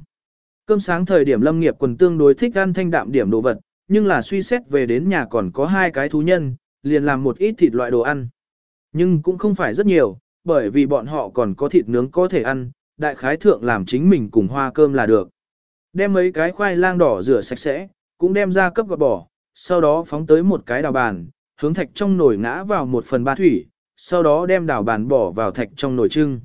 Cơm sáng thời điểm lâm nghiệp quần tương đối thích ăn thanh đạm điểm đồ vật, nhưng là suy xét về đến nhà còn có hai cái thú nhân, liền làm một ít thịt loại đồ ăn. Nhưng cũng không phải rất nhiều, bởi vì bọn họ còn có thịt nướng có thể ăn, đại khái thượng làm chính mình cùng hoa cơm là được. Đem mấy cái khoai lang đỏ rửa sạch sẽ, cũng đem ra cấp gọt bỏ, sau đó phóng tới một cái đào bàn, hướng thạch trong nồi ngã vào một phần ba thủy, sau đó đem đào bàn bỏ vào thạch trong nồi trưng.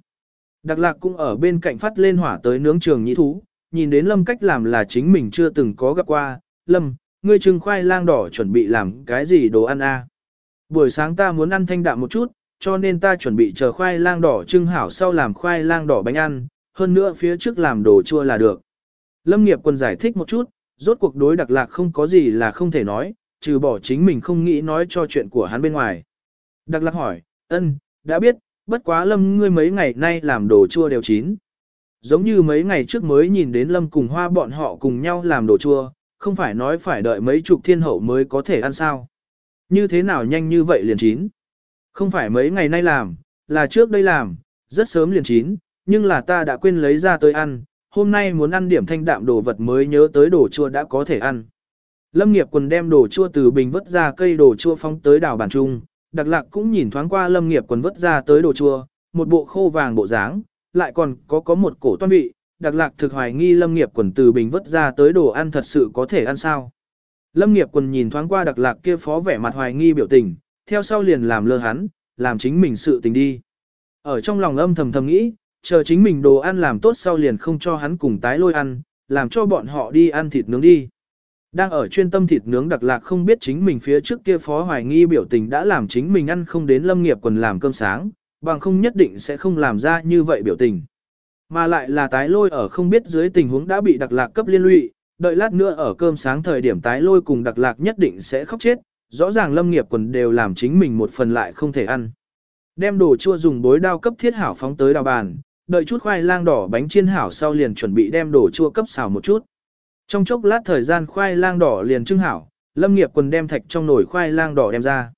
Đặc lạc cũng ở bên cạnh phát lên hỏa tới nướng trường nhĩ thú, nhìn đến Lâm cách làm là chính mình chưa từng có gặp qua. Lâm, ngươi trưng khoai lang đỏ chuẩn bị làm cái gì đồ ăn a? À? Buổi sáng ta muốn ăn thanh đạm một chút, cho nên ta chuẩn bị chờ khoai lang đỏ trưng hảo sau làm khoai lang đỏ bánh ăn, hơn nữa phía trước làm đồ chua là được. Lâm nghiệp quân giải thích một chút, rốt cuộc đối đặc lạc không có gì là không thể nói, trừ bỏ chính mình không nghĩ nói cho chuyện của hắn bên ngoài. Đặc lạc hỏi, ân, đã biết, bất quá lâm ngươi mấy ngày nay làm đồ chua đều chín. Giống như mấy ngày trước mới nhìn đến lâm cùng hoa bọn họ cùng nhau làm đồ chua, không phải nói phải đợi mấy chục thiên hậu mới có thể ăn sao. Như thế nào nhanh như vậy liền chín. Không phải mấy ngày nay làm, là trước đây làm, rất sớm liền chín, nhưng là ta đã quên lấy ra tới ăn, hôm nay muốn ăn điểm thanh đạm đồ vật mới nhớ tới đồ chua đã có thể ăn. Lâm nghiệp quần đem đồ chua từ bình vứt ra cây đồ chua phóng tới đảo bàn trung, đặc lạc cũng nhìn thoáng qua lâm nghiệp quần vứt ra tới đồ chua, một bộ khô vàng bộ dáng, lại còn có có một cổ toan vị, đặc lạc thực hoài nghi lâm nghiệp quần từ bình vứt ra tới đồ ăn thật sự có thể ăn sao. Lâm nghiệp quần nhìn thoáng qua đặc lạc kia phó vẻ mặt hoài nghi biểu tình, theo sau liền làm lơ hắn, làm chính mình sự tình đi. Ở trong lòng âm thầm thầm nghĩ, chờ chính mình đồ ăn làm tốt sau liền không cho hắn cùng tái lôi ăn, làm cho bọn họ đi ăn thịt nướng đi. Đang ở chuyên tâm thịt nướng đặc lạc không biết chính mình phía trước kia phó hoài nghi biểu tình đã làm chính mình ăn không đến lâm nghiệp quần làm cơm sáng, bằng không nhất định sẽ không làm ra như vậy biểu tình. Mà lại là tái lôi ở không biết dưới tình huống đã bị đặc lạc cấp liên lụy, đợi lát nữa ở cơm sáng thời điểm tái lôi cùng đặc lạc nhất định sẽ khóc chết, rõ ràng lâm nghiệp quần đều làm chính mình một phần lại không thể ăn. Đem đồ chua dùng bối đao cấp thiết hảo phóng tới đào bàn, đợi chút khoai lang đỏ bánh chiên hảo sau liền chuẩn bị đem đồ chua cấp xào một chút. Trong chốc lát thời gian khoai lang đỏ liền trưng hảo, lâm nghiệp quần đem thạch trong nồi khoai lang đỏ đem ra.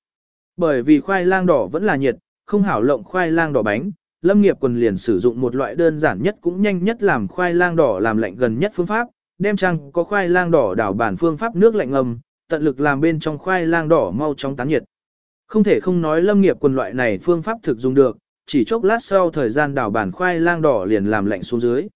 Bởi vì khoai lang đỏ vẫn là nhiệt, không hảo lộng khoai lang đỏ bánh, lâm nghiệp quần liền sử dụng một loại đơn giản nhất cũng nhanh nhất làm khoai lang đỏ làm lạnh gần nhất phương pháp, đem trang có khoai lang đỏ đảo bản phương pháp nước lạnh ngầm, tận lực làm bên trong khoai lang đỏ mau chóng tán nhiệt. Không thể không nói lâm nghiệp quần loại này phương pháp thực dùng được, chỉ chốc lát sau thời gian đảo bản khoai lang đỏ liền làm lạnh xuống dưới.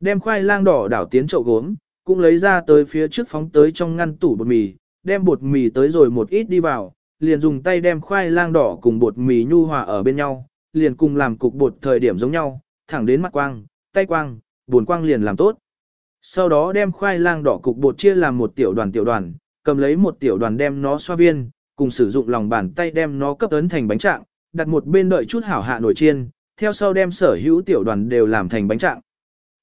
Đem khoai lang đỏ đảo tiến chậu gốm, cũng lấy ra tới phía trước phóng tới trong ngăn tủ bột mì, đem bột mì tới rồi một ít đi vào, liền dùng tay đem khoai lang đỏ cùng bột mì nhu hòa ở bên nhau, liền cùng làm cục bột thời điểm giống nhau, thẳng đến mắt quang, tay quang, buồn quang liền làm tốt. Sau đó đem khoai lang đỏ cục bột chia làm một tiểu đoàn tiểu đoàn, cầm lấy một tiểu đoàn đem nó xoa viên, cùng sử dụng lòng bàn tay đem nó cấp ấn thành bánh trạng, đặt một bên đợi chút hảo hạ nồi chiên, theo sau đem sở hữu tiểu đoàn đều làm thành bánh trạng.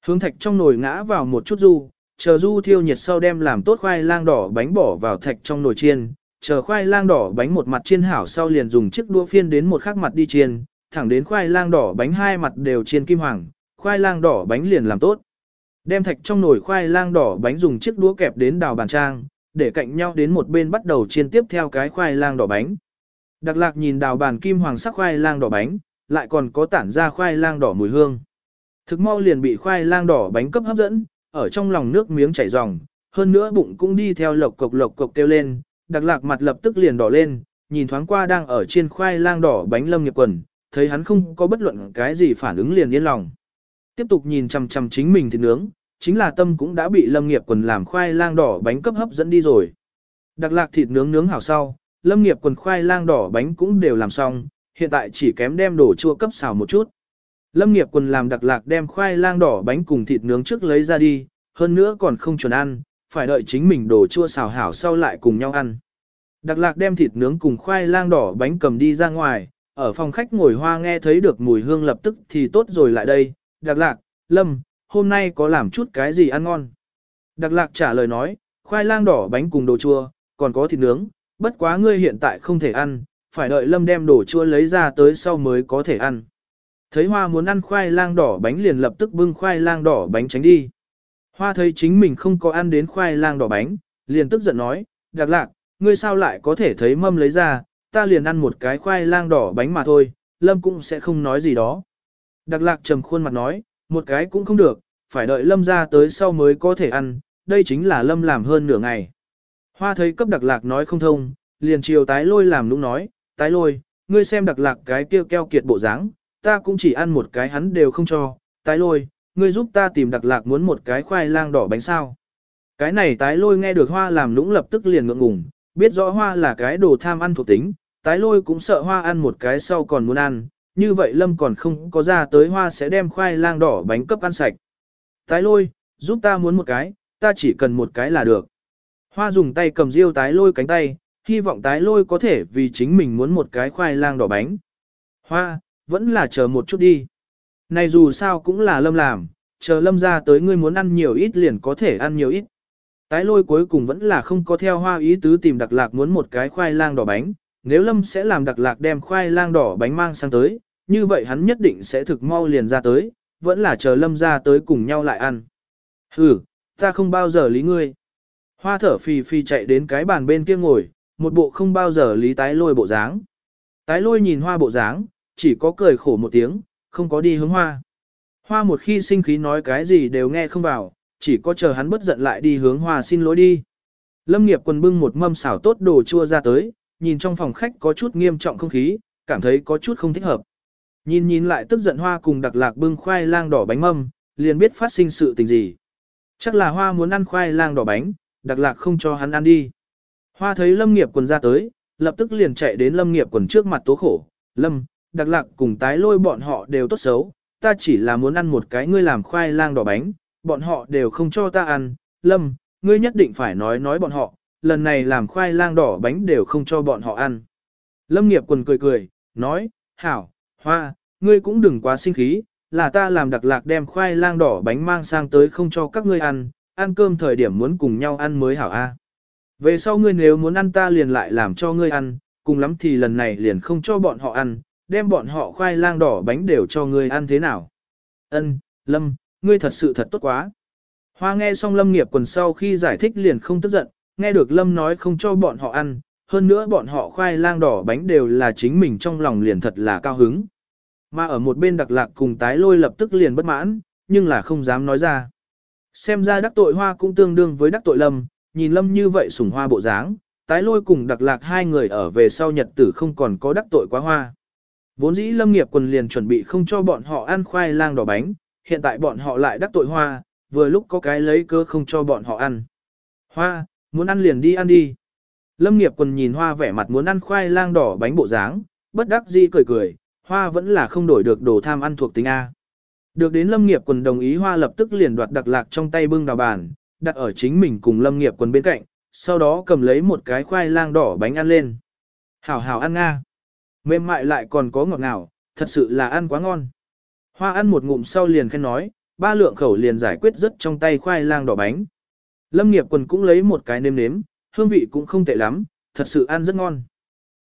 Hướng thạch trong nồi ngã vào một chút du, chờ du thiêu nhiệt sau đem làm tốt khoai lang đỏ bánh bỏ vào thạch trong nồi chiên, chờ khoai lang đỏ bánh một mặt chiên hảo sau liền dùng chiếc đũa phiên đến một khắc mặt đi chiên, thẳng đến khoai lang đỏ bánh hai mặt đều chiên kim hoàng, khoai lang đỏ bánh liền làm tốt. Đem thạch trong nồi khoai lang đỏ bánh dùng chiếc đũa kẹp đến đào bàn trang, để cạnh nhau đến một bên bắt đầu chiên tiếp theo cái khoai lang đỏ bánh. Đặc lạc nhìn đào bàn kim hoàng sắc khoai lang đỏ bánh, lại còn có tản ra khoai lang đỏ mùi hương. Thực mau liền bị khoai lang đỏ bánh cấp hấp dẫn, ở trong lòng nước miếng chảy ròng, hơn nữa bụng cũng đi theo lộc cộc lộc cộc kêu lên, đặc lạc mặt lập tức liền đỏ lên, nhìn thoáng qua đang ở trên khoai lang đỏ bánh lâm nghiệp quần, thấy hắn không có bất luận cái gì phản ứng liền yên lòng. Tiếp tục nhìn chằm chằm chính mình thịt nướng, chính là tâm cũng đã bị lâm nghiệp quần làm khoai lang đỏ bánh cấp hấp dẫn đi rồi. Đặc lạc thịt nướng nướng hảo sau, lâm nghiệp quần khoai lang đỏ bánh cũng đều làm xong, hiện tại chỉ kém đem đồ chua cấp xào một chút. Lâm nghiệp quần làm đặc lạc đem khoai lang đỏ bánh cùng thịt nướng trước lấy ra đi, hơn nữa còn không chuẩn ăn, phải đợi chính mình đồ chua xào hảo sau lại cùng nhau ăn. Đặc lạc đem thịt nướng cùng khoai lang đỏ bánh cầm đi ra ngoài, ở phòng khách ngồi hoa nghe thấy được mùi hương lập tức thì tốt rồi lại đây. Đặc lạc, Lâm, hôm nay có làm chút cái gì ăn ngon? Đặc lạc trả lời nói, khoai lang đỏ bánh cùng đồ chua, còn có thịt nướng, bất quá ngươi hiện tại không thể ăn, phải đợi Lâm đem đồ chua lấy ra tới sau mới có thể ăn. Thấy hoa muốn ăn khoai lang đỏ bánh liền lập tức bưng khoai lang đỏ bánh tránh đi. Hoa thấy chính mình không có ăn đến khoai lang đỏ bánh, liền tức giận nói, đặc lạc, ngươi sao lại có thể thấy mâm lấy ra, ta liền ăn một cái khoai lang đỏ bánh mà thôi, Lâm cũng sẽ không nói gì đó. Đặc lạc trầm khuôn mặt nói, một cái cũng không được, phải đợi Lâm ra tới sau mới có thể ăn, đây chính là Lâm làm hơn nửa ngày. Hoa thấy cấp đặc lạc nói không thông, liền chiều tái lôi làm nũng nói, tái lôi, ngươi xem đặc lạc cái kia keo kiệt bộ dáng, ta cũng chỉ ăn một cái hắn đều không cho, tái lôi, ngươi giúp ta tìm đặc lạc muốn một cái khoai lang đỏ bánh sao. Cái này tái lôi nghe được hoa làm lũng lập tức liền ngượng ngùng, biết rõ hoa là cái đồ tham ăn thuộc tính, tái lôi cũng sợ hoa ăn một cái sau còn muốn ăn, như vậy lâm còn không có ra tới hoa sẽ đem khoai lang đỏ bánh cấp ăn sạch. Tái lôi, giúp ta muốn một cái, ta chỉ cần một cái là được. Hoa dùng tay cầm riêu tái lôi cánh tay, hy vọng tái lôi có thể vì chính mình muốn một cái khoai lang đỏ bánh. Hoa, vẫn là chờ một chút đi. Này dù sao cũng là lâm làm, chờ lâm ra tới ngươi muốn ăn nhiều ít liền có thể ăn nhiều ít. Tái lôi cuối cùng vẫn là không có theo hoa ý tứ tìm đặc lạc muốn một cái khoai lang đỏ bánh, nếu lâm sẽ làm đặc lạc đem khoai lang đỏ bánh mang sang tới, như vậy hắn nhất định sẽ thực mau liền ra tới, vẫn là chờ lâm ra tới cùng nhau lại ăn. Ừ, ta không bao giờ lý ngươi. Hoa thở phì phì chạy đến cái bàn bên kia ngồi, một bộ không bao giờ lý tái lôi bộ dáng. Tái lôi nhìn hoa bộ dáng, chỉ có cười khổ một tiếng, không có đi hướng hoa. Hoa một khi sinh khí nói cái gì đều nghe không vào, chỉ có chờ hắn bất giận lại đi hướng hoa xin lỗi đi. Lâm nghiệp quần bưng một mâm xảo tốt đồ chua ra tới, nhìn trong phòng khách có chút nghiêm trọng không khí, cảm thấy có chút không thích hợp. Nhìn nhìn lại tức giận hoa cùng đặc lạc bưng khoai lang đỏ bánh mâm, liền biết phát sinh sự tình gì. Chắc là hoa muốn ăn khoai lang đỏ bánh, đặc lạc không cho hắn ăn đi. Hoa thấy lâm nghiệp quần ra tới, lập tức liền chạy đến lâm nghiệp quần trước mặt tố khổ. Lâm, đặc lạc cùng tái lôi bọn họ đều tốt xấu, ta chỉ là muốn ăn một cái ngươi làm khoai lang đỏ bánh, bọn họ đều không cho ta ăn, lâm, ngươi nhất định phải nói nói bọn họ, lần này làm khoai lang đỏ bánh đều không cho bọn họ ăn. Lâm nghiệp quần cười cười, nói, hảo, hoa, ngươi cũng đừng quá sinh khí, là ta làm đặc lạc đem khoai lang đỏ bánh mang sang tới không cho các ngươi ăn, ăn cơm thời điểm muốn cùng nhau ăn mới hảo a. Về sau ngươi nếu muốn ăn ta liền lại làm cho ngươi ăn, cùng lắm thì lần này liền không cho bọn họ ăn, đem bọn họ khoai lang đỏ bánh đều cho ngươi ăn thế nào. Ân, Lâm, ngươi thật sự thật tốt quá. Hoa nghe xong Lâm nghiệp quần sau khi giải thích liền không tức giận, nghe được Lâm nói không cho bọn họ ăn, hơn nữa bọn họ khoai lang đỏ bánh đều là chính mình trong lòng liền thật là cao hứng. Mà ở một bên đặc lạc cùng tái lôi lập tức liền bất mãn, nhưng là không dám nói ra. Xem ra đắc tội hoa cũng tương đương với đắc tội lâm, nhìn lâm như vậy sủng hoa bộ dáng, tái lôi cùng đặc lạc hai người ở về sau nhật tử không còn có đắc tội quá hoa. Vốn dĩ lâm nghiệp quần liền chuẩn bị không cho bọn họ ăn khoai lang đỏ bánh, hiện tại bọn họ lại đắc tội hoa, vừa lúc có cái lấy cơ không cho bọn họ ăn. Hoa, muốn ăn liền đi ăn đi. Lâm nghiệp quần nhìn hoa vẻ mặt muốn ăn khoai lang đỏ bánh bộ dáng, bất đắc dĩ cười cười, hoa vẫn là không đổi được đồ tham ăn thuộc tính A. Được đến lâm nghiệp quần đồng ý hoa lập tức liền đoạt đặc lạc trong tay bưng đào bàn, đặt ở chính mình cùng lâm nghiệp quần bên cạnh, sau đó cầm lấy một cái khoai lang đỏ bánh ăn lên. Hảo hảo ăn nga. Mềm mại lại còn có ngọt ngào, thật sự là ăn quá ngon. Hoa ăn một ngụm sau liền khen nói, ba lượng khẩu liền giải quyết rất trong tay khoai lang đỏ bánh. Lâm nghiệp quần cũng lấy một cái nêm nếm, hương vị cũng không tệ lắm, thật sự ăn rất ngon.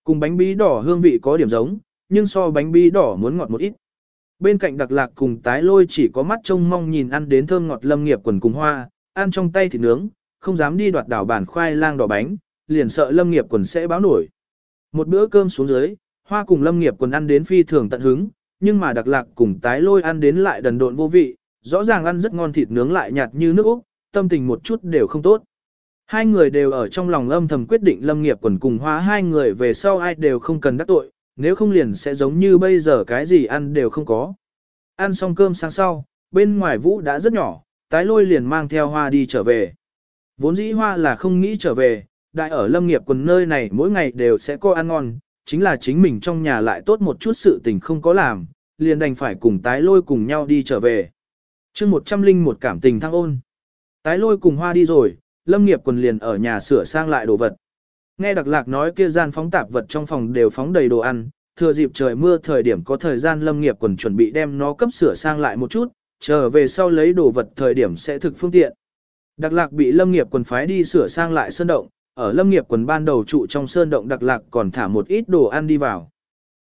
Cùng bánh bí đỏ hương vị có điểm giống, nhưng so bánh bí đỏ muốn ngọt một ít. Bên cạnh đặc lạc cùng tái lôi chỉ có mắt trông mong nhìn ăn đến thơm ngọt lâm nghiệp quần cùng hoa, ăn trong tay thịt nướng, không dám đi đoạt đảo bản khoai lang đỏ bánh, liền sợ lâm nghiệp quần sẽ báo nổi. Một bữa cơm xuống dưới, hoa cùng lâm nghiệp quần ăn đến phi thường tận hứng, nhưng mà đặc lạc cùng tái lôi ăn đến lại đần độn vô vị, rõ ràng ăn rất ngon thịt nướng lại nhạt như nước Úc, tâm tình một chút đều không tốt. Hai người đều ở trong lòng âm thầm quyết định lâm nghiệp quần cùng hoa hai người về sau ai đều không cần đắc tội, nếu không liền sẽ giống như bây giờ cái gì ăn đều không có. Ăn xong cơm sáng sau, bên ngoài vũ đã rất nhỏ, tái lôi liền mang theo hoa đi trở về. Vốn dĩ hoa là không nghĩ trở về, đại ở lâm nghiệp quần nơi này mỗi ngày đều sẽ có ăn ngon, chính là chính mình trong nhà lại tốt một chút sự tình không có làm, liền đành phải cùng tái lôi cùng nhau đi trở về. chương một trăm linh một cảm tình thăng ôn. Tái lôi cùng hoa đi rồi, lâm nghiệp quần liền ở nhà sửa sang lại đồ vật. Nghe đặc lạc nói kia gian phóng tạp vật trong phòng đều phóng đầy đồ ăn, thừa dịp trời mưa thời điểm có thời gian lâm nghiệp quần chuẩn bị đem nó cấp sửa sang lại một chút, trở về sau lấy đồ vật thời điểm sẽ thực phương tiện. Đặc lạc bị lâm nghiệp quần phái đi sửa sang lại sơn động, ở lâm nghiệp quần ban đầu trụ trong sơn động đặc lạc còn thả một ít đồ ăn đi vào.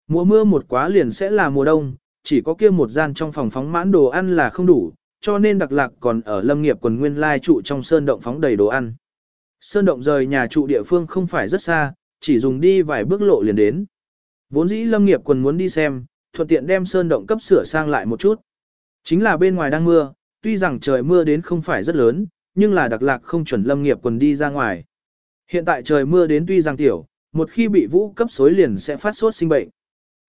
Mùa mưa một quá liền sẽ là mùa đông, chỉ có kia một gian trong phòng phóng mãn đồ ăn là không đủ, cho nên đặc lạc còn ở lâm nghiệp quần nguyên lai trụ trong sơn động phóng đầy đồ ăn. Sơn động rời nhà trụ địa phương không phải rất xa, chỉ dùng đi vài bước lộ liền đến. Vốn dĩ lâm nghiệp quần muốn đi xem, thuận tiện đem sơn động cấp sửa sang lại một chút. Chính là bên ngoài đang mưa, tuy rằng trời mưa đến không phải rất lớn, nhưng là đặc lạc không chuẩn lâm nghiệp quần đi ra ngoài. Hiện tại trời mưa đến tuy rằng tiểu, một khi bị vũ cấp xối liền sẽ phát sốt sinh bệnh.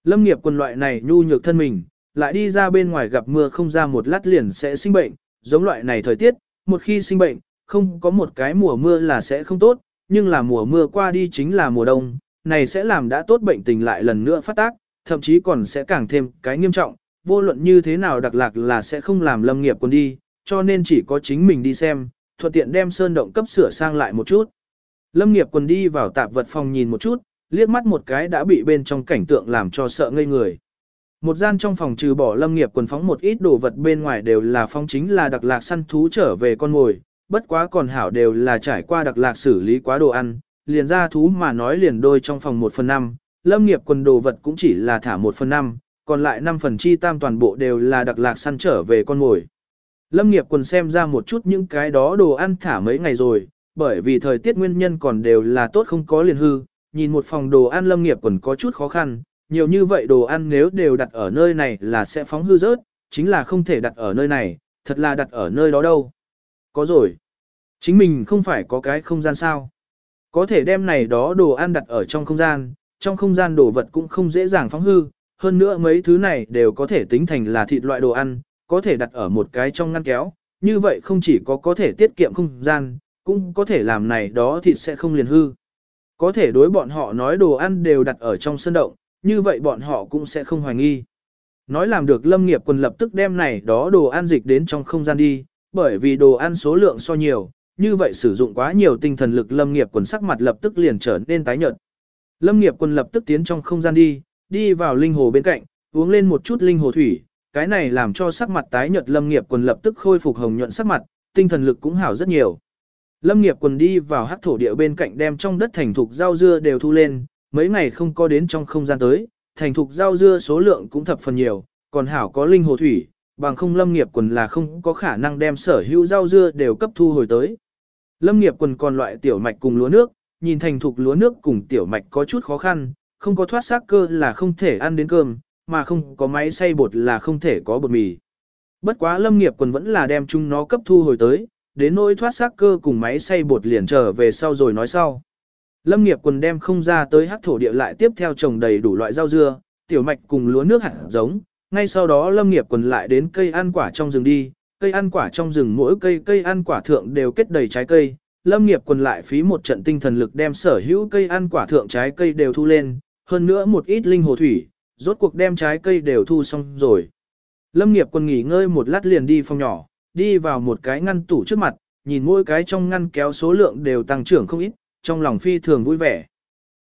Lâm nghiệp quần loại này nhu nhược thân mình, lại đi ra bên ngoài gặp mưa không ra một lát liền sẽ sinh bệnh, giống loại này thời tiết, một khi sinh bệnh, không có một cái mùa mưa là sẽ không tốt, nhưng là mùa mưa qua đi chính là mùa đông, này sẽ làm đã tốt bệnh tình lại lần nữa phát tác, thậm chí còn sẽ càng thêm cái nghiêm trọng, vô luận như thế nào đặc lạc là sẽ không làm lâm nghiệp quần đi, cho nên chỉ có chính mình đi xem, thuận tiện đem sơn động cấp sửa sang lại một chút. Lâm nghiệp quần đi vào tạp vật phòng nhìn một chút, liếc mắt một cái đã bị bên trong cảnh tượng làm cho sợ ngây người. Một gian trong phòng trừ bỏ lâm nghiệp quần phóng một ít đồ vật bên ngoài đều là phong chính là đặc lạc săn thú trở về con ngồi, bất quá còn hảo đều là trải qua đặc lạc xử lý quá đồ ăn, liền ra thú mà nói liền đôi trong phòng 1 phần 5, lâm nghiệp quần đồ vật cũng chỉ là thả 1 phần 5, còn lại 5 phần chi tam toàn bộ đều là đặc lạc săn trở về con ngồi. Lâm nghiệp quần xem ra một chút những cái đó đồ ăn thả mấy ngày rồi, bởi vì thời tiết nguyên nhân còn đều là tốt không có liền hư, nhìn một phòng đồ ăn lâm nghiệp còn có chút khó khăn, nhiều như vậy đồ ăn nếu đều đặt ở nơi này là sẽ phóng hư rớt, chính là không thể đặt ở nơi này, thật là đặt ở nơi đó đâu. Có rồi. Chính mình không phải có cái không gian sao. Có thể đem này đó đồ ăn đặt ở trong không gian, trong không gian đồ vật cũng không dễ dàng phóng hư, hơn nữa mấy thứ này đều có thể tính thành là thịt loại đồ ăn, có thể đặt ở một cái trong ngăn kéo, như vậy không chỉ có có thể tiết kiệm không gian, cũng có thể làm này đó thịt sẽ không liền hư. Có thể đối bọn họ nói đồ ăn đều đặt ở trong sân động, như vậy bọn họ cũng sẽ không hoài nghi. Nói làm được lâm nghiệp quần lập tức đem này đó đồ ăn dịch đến trong không gian đi, bởi vì đồ ăn số lượng so nhiều, như vậy sử dụng quá nhiều tinh thần lực lâm nghiệp quần sắc mặt lập tức liền trở nên tái nhợt. Lâm nghiệp quần lập tức tiến trong không gian đi, đi vào linh hồ bên cạnh, uống lên một chút linh hồ thủy, cái này làm cho sắc mặt tái nhợt lâm nghiệp quần lập tức khôi phục hồng nhuận sắc mặt, tinh thần lực cũng hảo rất nhiều. Lâm nghiệp quần đi vào hắc thổ địa bên cạnh đem trong đất thành thục rau dưa đều thu lên, mấy ngày không có đến trong không gian tới, thành thục rau dưa số lượng cũng thập phần nhiều, còn hảo có linh hồ thủy, bằng không lâm nghiệp quần là không có khả năng đem sở hữu rau dưa đều cấp thu hồi tới. Lâm nghiệp quần còn loại tiểu mạch cùng lúa nước, nhìn thành thục lúa nước cùng tiểu mạch có chút khó khăn, không có thoát xác cơ là không thể ăn đến cơm, mà không có máy xay bột là không thể có bột mì. Bất quá lâm nghiệp quần vẫn là đem chúng nó cấp thu hồi tới, đến nỗi thoát xác cơ cùng máy xay bột liền trở về sau rồi nói sau. Lâm nghiệp quần đem không ra tới hắc thổ địa lại tiếp theo trồng đầy đủ loại rau dưa, tiểu mạch cùng lúa nước hạt giống, ngay sau đó lâm nghiệp quần lại đến cây ăn quả trong rừng đi, cây ăn quả trong rừng mỗi cây cây ăn quả thượng đều kết đầy trái cây, lâm nghiệp quần lại phí một trận tinh thần lực đem sở hữu cây ăn quả thượng trái cây đều thu lên, hơn nữa một ít linh hồ thủy, rốt cuộc đem trái cây đều thu xong rồi. Lâm nghiệp quần nghỉ ngơi một lát liền đi phòng nhỏ, đi vào một cái ngăn tủ trước mặt, nhìn mỗi cái trong ngăn kéo số lượng đều tăng trưởng không ít, trong lòng phi thường vui vẻ.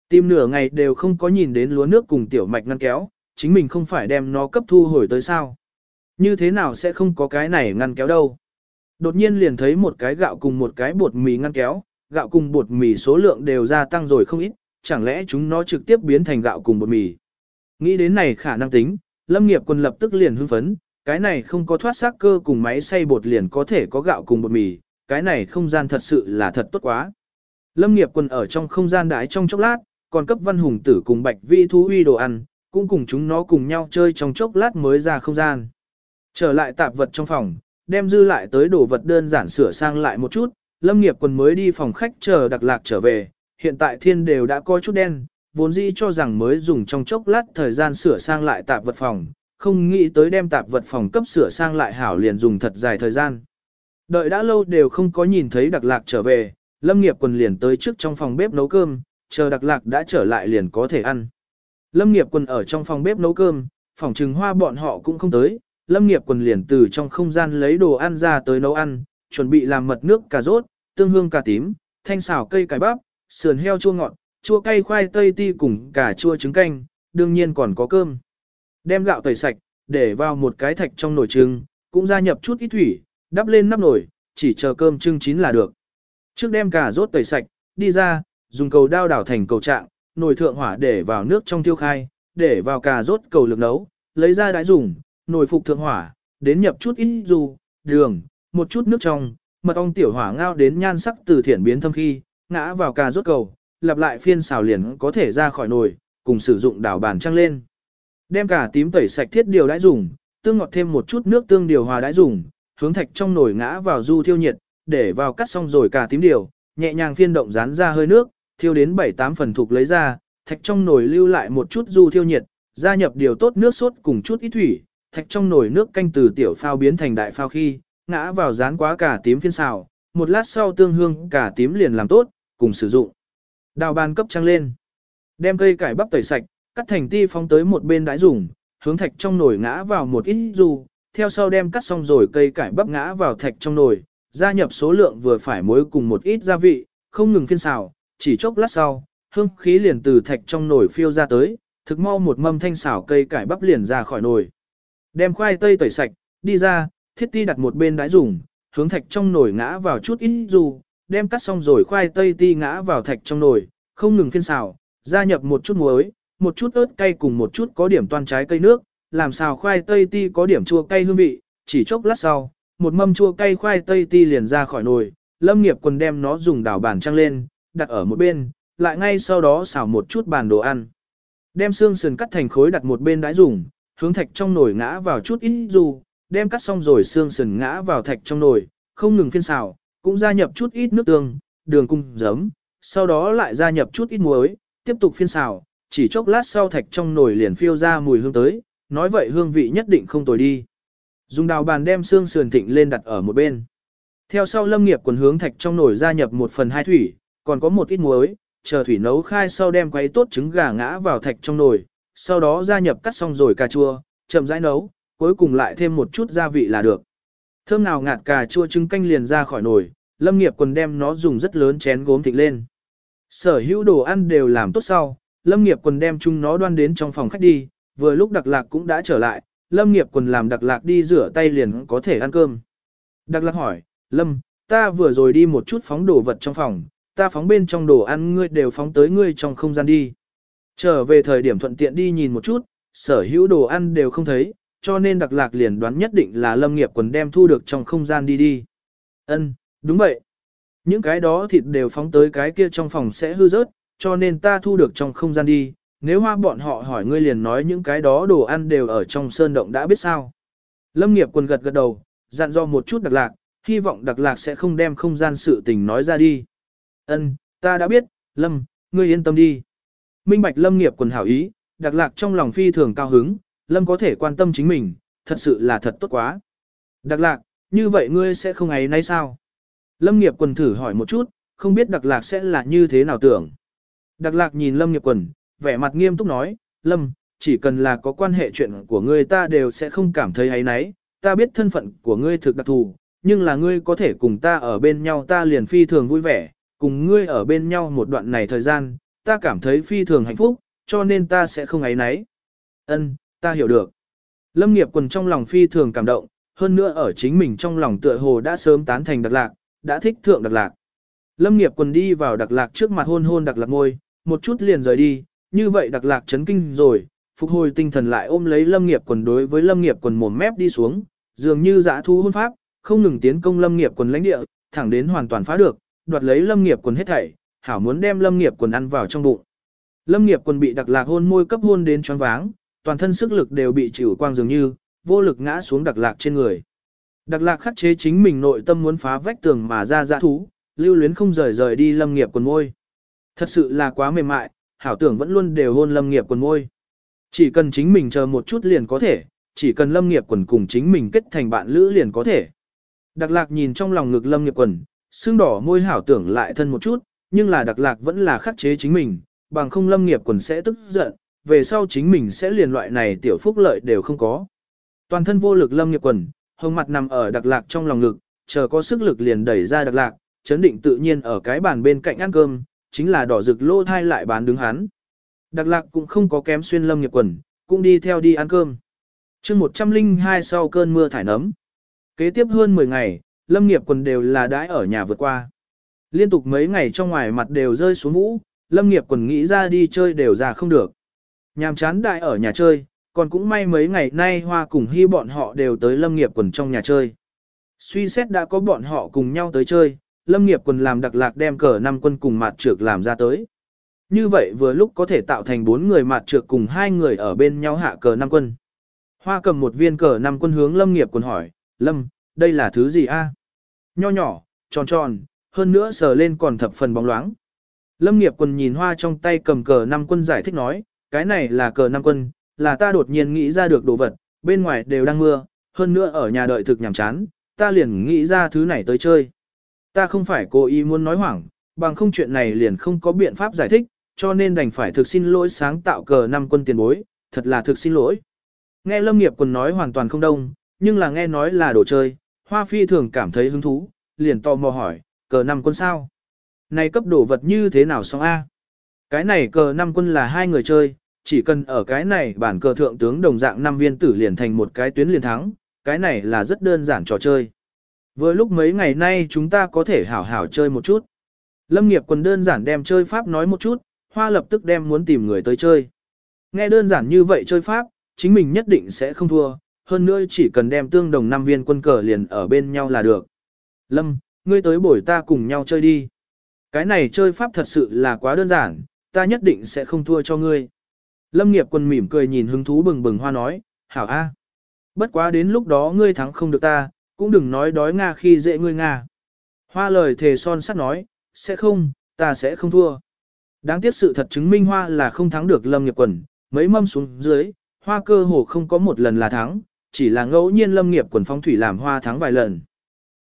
Tìm nửa ngày đều không có nhìn đến lúa nước cùng tiểu mạch ngăn kéo, chính mình không phải đem nó cấp thu hồi tới sao. Như thế nào sẽ không có cái này ngăn kéo đâu. Đột nhiên liền thấy một cái gạo cùng một cái bột mì ngăn kéo, gạo cùng bột mì số lượng đều gia tăng rồi không ít, chẳng lẽ chúng nó trực tiếp biến thành gạo cùng bột mì. Nghĩ đến này khả năng tính, lâm nghiệp quân lập tức liền hưng phấn, cái này không có thoát xác cơ cùng máy xay bột liền có thể có gạo cùng bột mì, cái này không gian thật sự là thật tốt quá. Lâm nghiệp quân ở trong không gian đái trong chốc lát, còn cấp văn hùng tử cùng bạch vi thú uy đồ ăn, cũng cùng chúng nó cùng nhau chơi trong chốc lát mới ra không gian. Trở lại tạp vật trong phòng, đem dư lại tới đồ vật đơn giản sửa sang lại một chút, lâm nghiệp quân mới đi phòng khách chờ đặc lạc trở về, hiện tại thiên đều đã có chút đen, vốn dĩ cho rằng mới dùng trong chốc lát thời gian sửa sang lại tạp vật phòng, không nghĩ tới đem tạp vật phòng cấp sửa sang lại hảo liền dùng thật dài thời gian. Đợi đã lâu đều không có nhìn thấy đặc lạc trở về, lâm nghiệp quần liền tới trước trong phòng bếp nấu cơm, chờ đặc lạc đã trở lại liền có thể ăn. Lâm nghiệp quần ở trong phòng bếp nấu cơm, phòng trừng hoa bọn họ cũng không tới, lâm nghiệp quần liền từ trong không gian lấy đồ ăn ra tới nấu ăn, chuẩn bị làm mật nước cà rốt, tương hương cà tím, thanh xào cây cải bắp, sườn heo chua ngọt, chua cay khoai tây ti cùng cà chua trứng canh, đương nhiên còn có cơm. Đem gạo tẩy sạch, để vào một cái thạch trong nồi trưng, cũng gia nhập chút ít thủy, đắp lên nắp nồi, chỉ chờ cơm trưng chín là được. Trước đem cà rốt tẩy sạch, đi ra, dùng cầu đao đảo thành cầu trạng, nồi thượng hỏa để vào nước trong tiêu khai, để vào cà rốt cầu lực nấu, lấy ra đãi dùng, nồi phục thượng hỏa, đến nhập chút ít dù đường, một chút nước trong, mật ong tiểu hỏa ngao đến nhan sắc từ thiển biến thâm khi, ngã vào cà rốt cầu, lặp lại phiên xào liền có thể ra khỏi nồi, cùng sử dụng đảo bàn trăng lên. Đem cả tím tẩy sạch thiết điều đãi dùng, tương ngọt thêm một chút nước tương điều hòa đãi dùng, hướng thạch trong nồi ngã vào du thiêu nhiệt, để vào cắt xong rồi cả tím điều, nhẹ nhàng phiên động dán ra hơi nước, thiêu đến 7-8 phần thuộc lấy ra, thạch trong nồi lưu lại một chút du thiêu nhiệt, gia nhập điều tốt nước sốt cùng chút ít thủy, thạch trong nồi nước canh từ tiểu phao biến thành đại phao khi, ngã vào rán quá cả tím phiên xào, một lát sau tương hương cả tím liền làm tốt, cùng sử dụng. Đào bàn cấp trăng lên. Đem cây cải bắp tẩy sạch, cắt thành ti phóng tới một bên đãi dùng, hướng thạch trong nồi ngã vào một ít dù, theo sau đem cắt xong rồi cây cải bắp ngã vào thạch trong nồi, gia nhập số lượng vừa phải muối cùng một ít gia vị, không ngừng phiên xào, chỉ chốc lát sau, hương khí liền từ thạch trong nồi phiêu ra tới, thực mau một mâm thanh xào cây cải bắp liền ra khỏi nồi. Đem khoai tây tẩy sạch, đi ra, thiết ti đặt một bên đãi dùng, hướng thạch trong nồi ngã vào chút ít dù, đem cắt xong rồi khoai tây ti ngã vào thạch trong nồi, không ngừng phiên xào, gia nhập một chút muối, một chút ớt cay cùng một chút có điểm toan trái cây nước, làm xào khoai tây ti có điểm chua cay hương vị, chỉ chốc lát sau, một mâm chua cay khoai tây ti liền ra khỏi nồi, lâm nghiệp quần đem nó dùng đảo bàn trăng lên, đặt ở một bên, lại ngay sau đó xào một chút bàn đồ ăn. Đem xương sườn cắt thành khối đặt một bên đãi dùng, hướng thạch trong nồi ngã vào chút ít dù, đem cắt xong rồi xương sườn ngã vào thạch trong nồi, không ngừng phiên xào, cũng gia nhập chút ít nước tương, đường cung, giấm, sau đó lại gia nhập chút ít muối, tiếp tục phiên xào, chỉ chốc lát sau thạch trong nồi liền phiêu ra mùi hương tới, nói vậy hương vị nhất định không tồi đi. Dùng đào bàn đem xương sườn thịnh lên đặt ở một bên. Theo sau lâm nghiệp quần hướng thạch trong nồi gia nhập một phần hai thủy, còn có một ít muối, chờ thủy nấu khai sau đem quấy tốt trứng gà ngã vào thạch trong nồi, sau đó gia nhập cắt xong rồi cà chua, chậm rãi nấu, cuối cùng lại thêm một chút gia vị là được. Thơm nào ngạt cà chua trứng canh liền ra khỏi nồi, lâm nghiệp quần đem nó dùng rất lớn chén gốm thịnh lên. Sở hữu đồ ăn đều làm tốt sau, lâm nghiệp quần đem chúng nó đoan đến trong phòng khách đi, vừa lúc đặc lạc cũng đã trở lại, lâm nghiệp quần làm đặc lạc đi rửa tay liền có thể ăn cơm. Đặc lạc hỏi, lâm, ta vừa rồi đi một chút phóng đồ vật trong phòng, ta phóng bên trong đồ ăn ngươi đều phóng tới ngươi trong không gian đi. Trở về thời điểm thuận tiện đi nhìn một chút, sở hữu đồ ăn đều không thấy, cho nên đặc lạc liền đoán nhất định là lâm nghiệp quần đem thu được trong không gian đi đi. Ân, đúng vậy. Những cái đó thịt đều phóng tới cái kia trong phòng sẽ hư rớt, cho nên ta thu được trong không gian đi. Nếu hoa bọn họ hỏi ngươi liền nói những cái đó đồ ăn đều ở trong sơn động đã biết sao. Lâm nghiệp quần gật gật đầu, dặn do một chút đặc lạc, hy vọng đặc lạc sẽ không đem không gian sự tình nói ra đi. Ân, ta đã biết, Lâm, ngươi yên tâm đi. Minh bạch Lâm nghiệp quần hảo ý, đặc lạc trong lòng phi thường cao hứng, Lâm có thể quan tâm chính mình, thật sự là thật tốt quá. Đặc lạc, như vậy ngươi sẽ không ấy nay sao? Lâm nghiệp quần thử hỏi một chút, không biết đặc lạc sẽ là như thế nào tưởng. Đặc lạc nhìn Lâm nghiệp quần, vẻ mặt nghiêm túc nói, Lâm, chỉ cần là có quan hệ chuyện của ngươi ta đều sẽ không cảm thấy ấy nấy, ta biết thân phận của ngươi thực đặc thù, nhưng là ngươi có thể cùng ta ở bên nhau ta liền phi thường vui vẻ, cùng ngươi ở bên nhau một đoạn này thời gian, ta cảm thấy phi thường hạnh phúc, cho nên ta sẽ không ấy nấy. Ân, ta hiểu được. Lâm nghiệp quần trong lòng phi thường cảm động, hơn nữa ở chính mình trong lòng tựa hồ đã sớm tán thành đặc lạc, đã thích thượng đặc lạc. Lâm nghiệp quần đi vào đặc lạc trước mặt hôn hôn đặc lạc ngôi, một chút liền rời đi, như vậy đặc lạc chấn kinh rồi, phục hồi tinh thần lại ôm lấy lâm nghiệp quần đối với lâm nghiệp quần mồm mép đi xuống, dường như dã thu hôn pháp, không ngừng tiến công lâm nghiệp quần lãnh địa, thẳng đến hoàn toàn phá được, đoạt lấy lâm nghiệp quần hết thảy, hảo muốn đem lâm nghiệp quần ăn vào trong bụng. Lâm nghiệp quần bị đặc lạc hôn môi cấp hôn đến choáng váng, toàn thân sức lực đều bị chịu quang dường như, vô lực ngã xuống đặc lạc trên người. Đặc lạc khắc chế chính mình nội tâm muốn phá vách tường mà ra dã thú, lưu luyến không rời rời đi lâm nghiệp quần môi. Thật sự là quá mềm mại, hảo tưởng vẫn luôn đều hôn lâm nghiệp quần môi. Chỉ cần chính mình chờ một chút liền có thể, chỉ cần lâm nghiệp quần cùng chính mình kết thành bạn lữ liền có thể. Đặc lạc nhìn trong lòng ngực lâm nghiệp quần, xương đỏ môi hảo tưởng lại thân một chút, nhưng là đặc lạc vẫn là khắc chế chính mình, bằng không lâm nghiệp quần sẽ tức giận, về sau chính mình sẽ liền loại này tiểu phúc lợi đều không có. Toàn thân vô lực lâm nghiệp quần, hồng mặt nằm ở đặc lạc trong lòng ngực, chờ có sức lực liền đẩy ra đặc lạc, chấn định tự nhiên ở cái bàn bên cạnh ăn cơm, chính là đỏ rực lô thai lại bán đứng hắn. Đặc lạc cũng không có kém xuyên lâm nghiệp quần, cũng đi theo đi ăn cơm. chương 102 sau cơn mưa thải nấm. Kế tiếp hơn 10 ngày, lâm nghiệp quần đều là đãi ở nhà vượt qua. Liên tục mấy ngày trong ngoài mặt đều rơi xuống vũ, lâm nghiệp quần nghĩ ra đi chơi đều ra không được. Nhàm chán đại ở nhà chơi, còn cũng may mấy ngày nay hoa cùng hy bọn họ đều tới lâm nghiệp quần trong nhà chơi. Suy xét đã có bọn họ cùng nhau tới chơi, lâm nghiệp quần làm đặc lạc đem cờ năm quân cùng mặt trược làm ra tới. Như vậy vừa lúc có thể tạo thành bốn người mặt trược cùng hai người ở bên nhau hạ cờ năm quân. Hoa cầm một viên cờ năm quân hướng lâm nghiệp quần hỏi, lâm, đây là thứ gì a? Nho nhỏ, tròn tròn, hơn nữa sờ lên còn thập phần bóng loáng. Lâm nghiệp quần nhìn hoa trong tay cầm cờ năm quân giải thích nói, cái này là cờ năm quân, là ta đột nhiên nghĩ ra được đồ vật, bên ngoài đều đang mưa, hơn nữa ở nhà đợi thực nhàm chán, ta liền nghĩ ra thứ này tới chơi. Ta không phải cố ý muốn nói hoảng, bằng không chuyện này liền không có biện pháp giải thích, cho nên đành phải thực xin lỗi sáng tạo cờ năm quân tiền bối, thật là thực xin lỗi. Nghe Lâm Nghiệp quần nói hoàn toàn không đông, nhưng là nghe nói là đồ chơi, Hoa Phi thường cảm thấy hứng thú, liền tò mò hỏi, cờ năm quân sao? Này cấp đồ vật như thế nào xong A? Cái này cờ năm quân là hai người chơi, chỉ cần ở cái này bản cờ thượng tướng đồng dạng năm viên tử liền thành một cái tuyến liền thắng, cái này là rất đơn giản trò chơi vừa lúc mấy ngày nay chúng ta có thể hảo hảo chơi một chút. Lâm nghiệp quần đơn giản đem chơi pháp nói một chút, hoa lập tức đem muốn tìm người tới chơi. Nghe đơn giản như vậy chơi pháp, chính mình nhất định sẽ không thua, hơn nữa chỉ cần đem tương đồng năm viên quân cờ liền ở bên nhau là được. Lâm, ngươi tới bổi ta cùng nhau chơi đi. Cái này chơi pháp thật sự là quá đơn giản, ta nhất định sẽ không thua cho ngươi. Lâm nghiệp quân mỉm cười nhìn hứng thú bừng bừng hoa nói, hảo a. Bất quá đến lúc đó ngươi thắng không được ta, cũng đừng nói đói Nga khi dễ ngươi Nga. Hoa lời thề son sắt nói, sẽ không, ta sẽ không thua. Đáng tiếc sự thật chứng minh Hoa là không thắng được Lâm nghiệp quần, mấy mâm xuống dưới, Hoa cơ hồ không có một lần là thắng, chỉ là ngẫu nhiên Lâm nghiệp quần phong thủy làm Hoa thắng vài lần.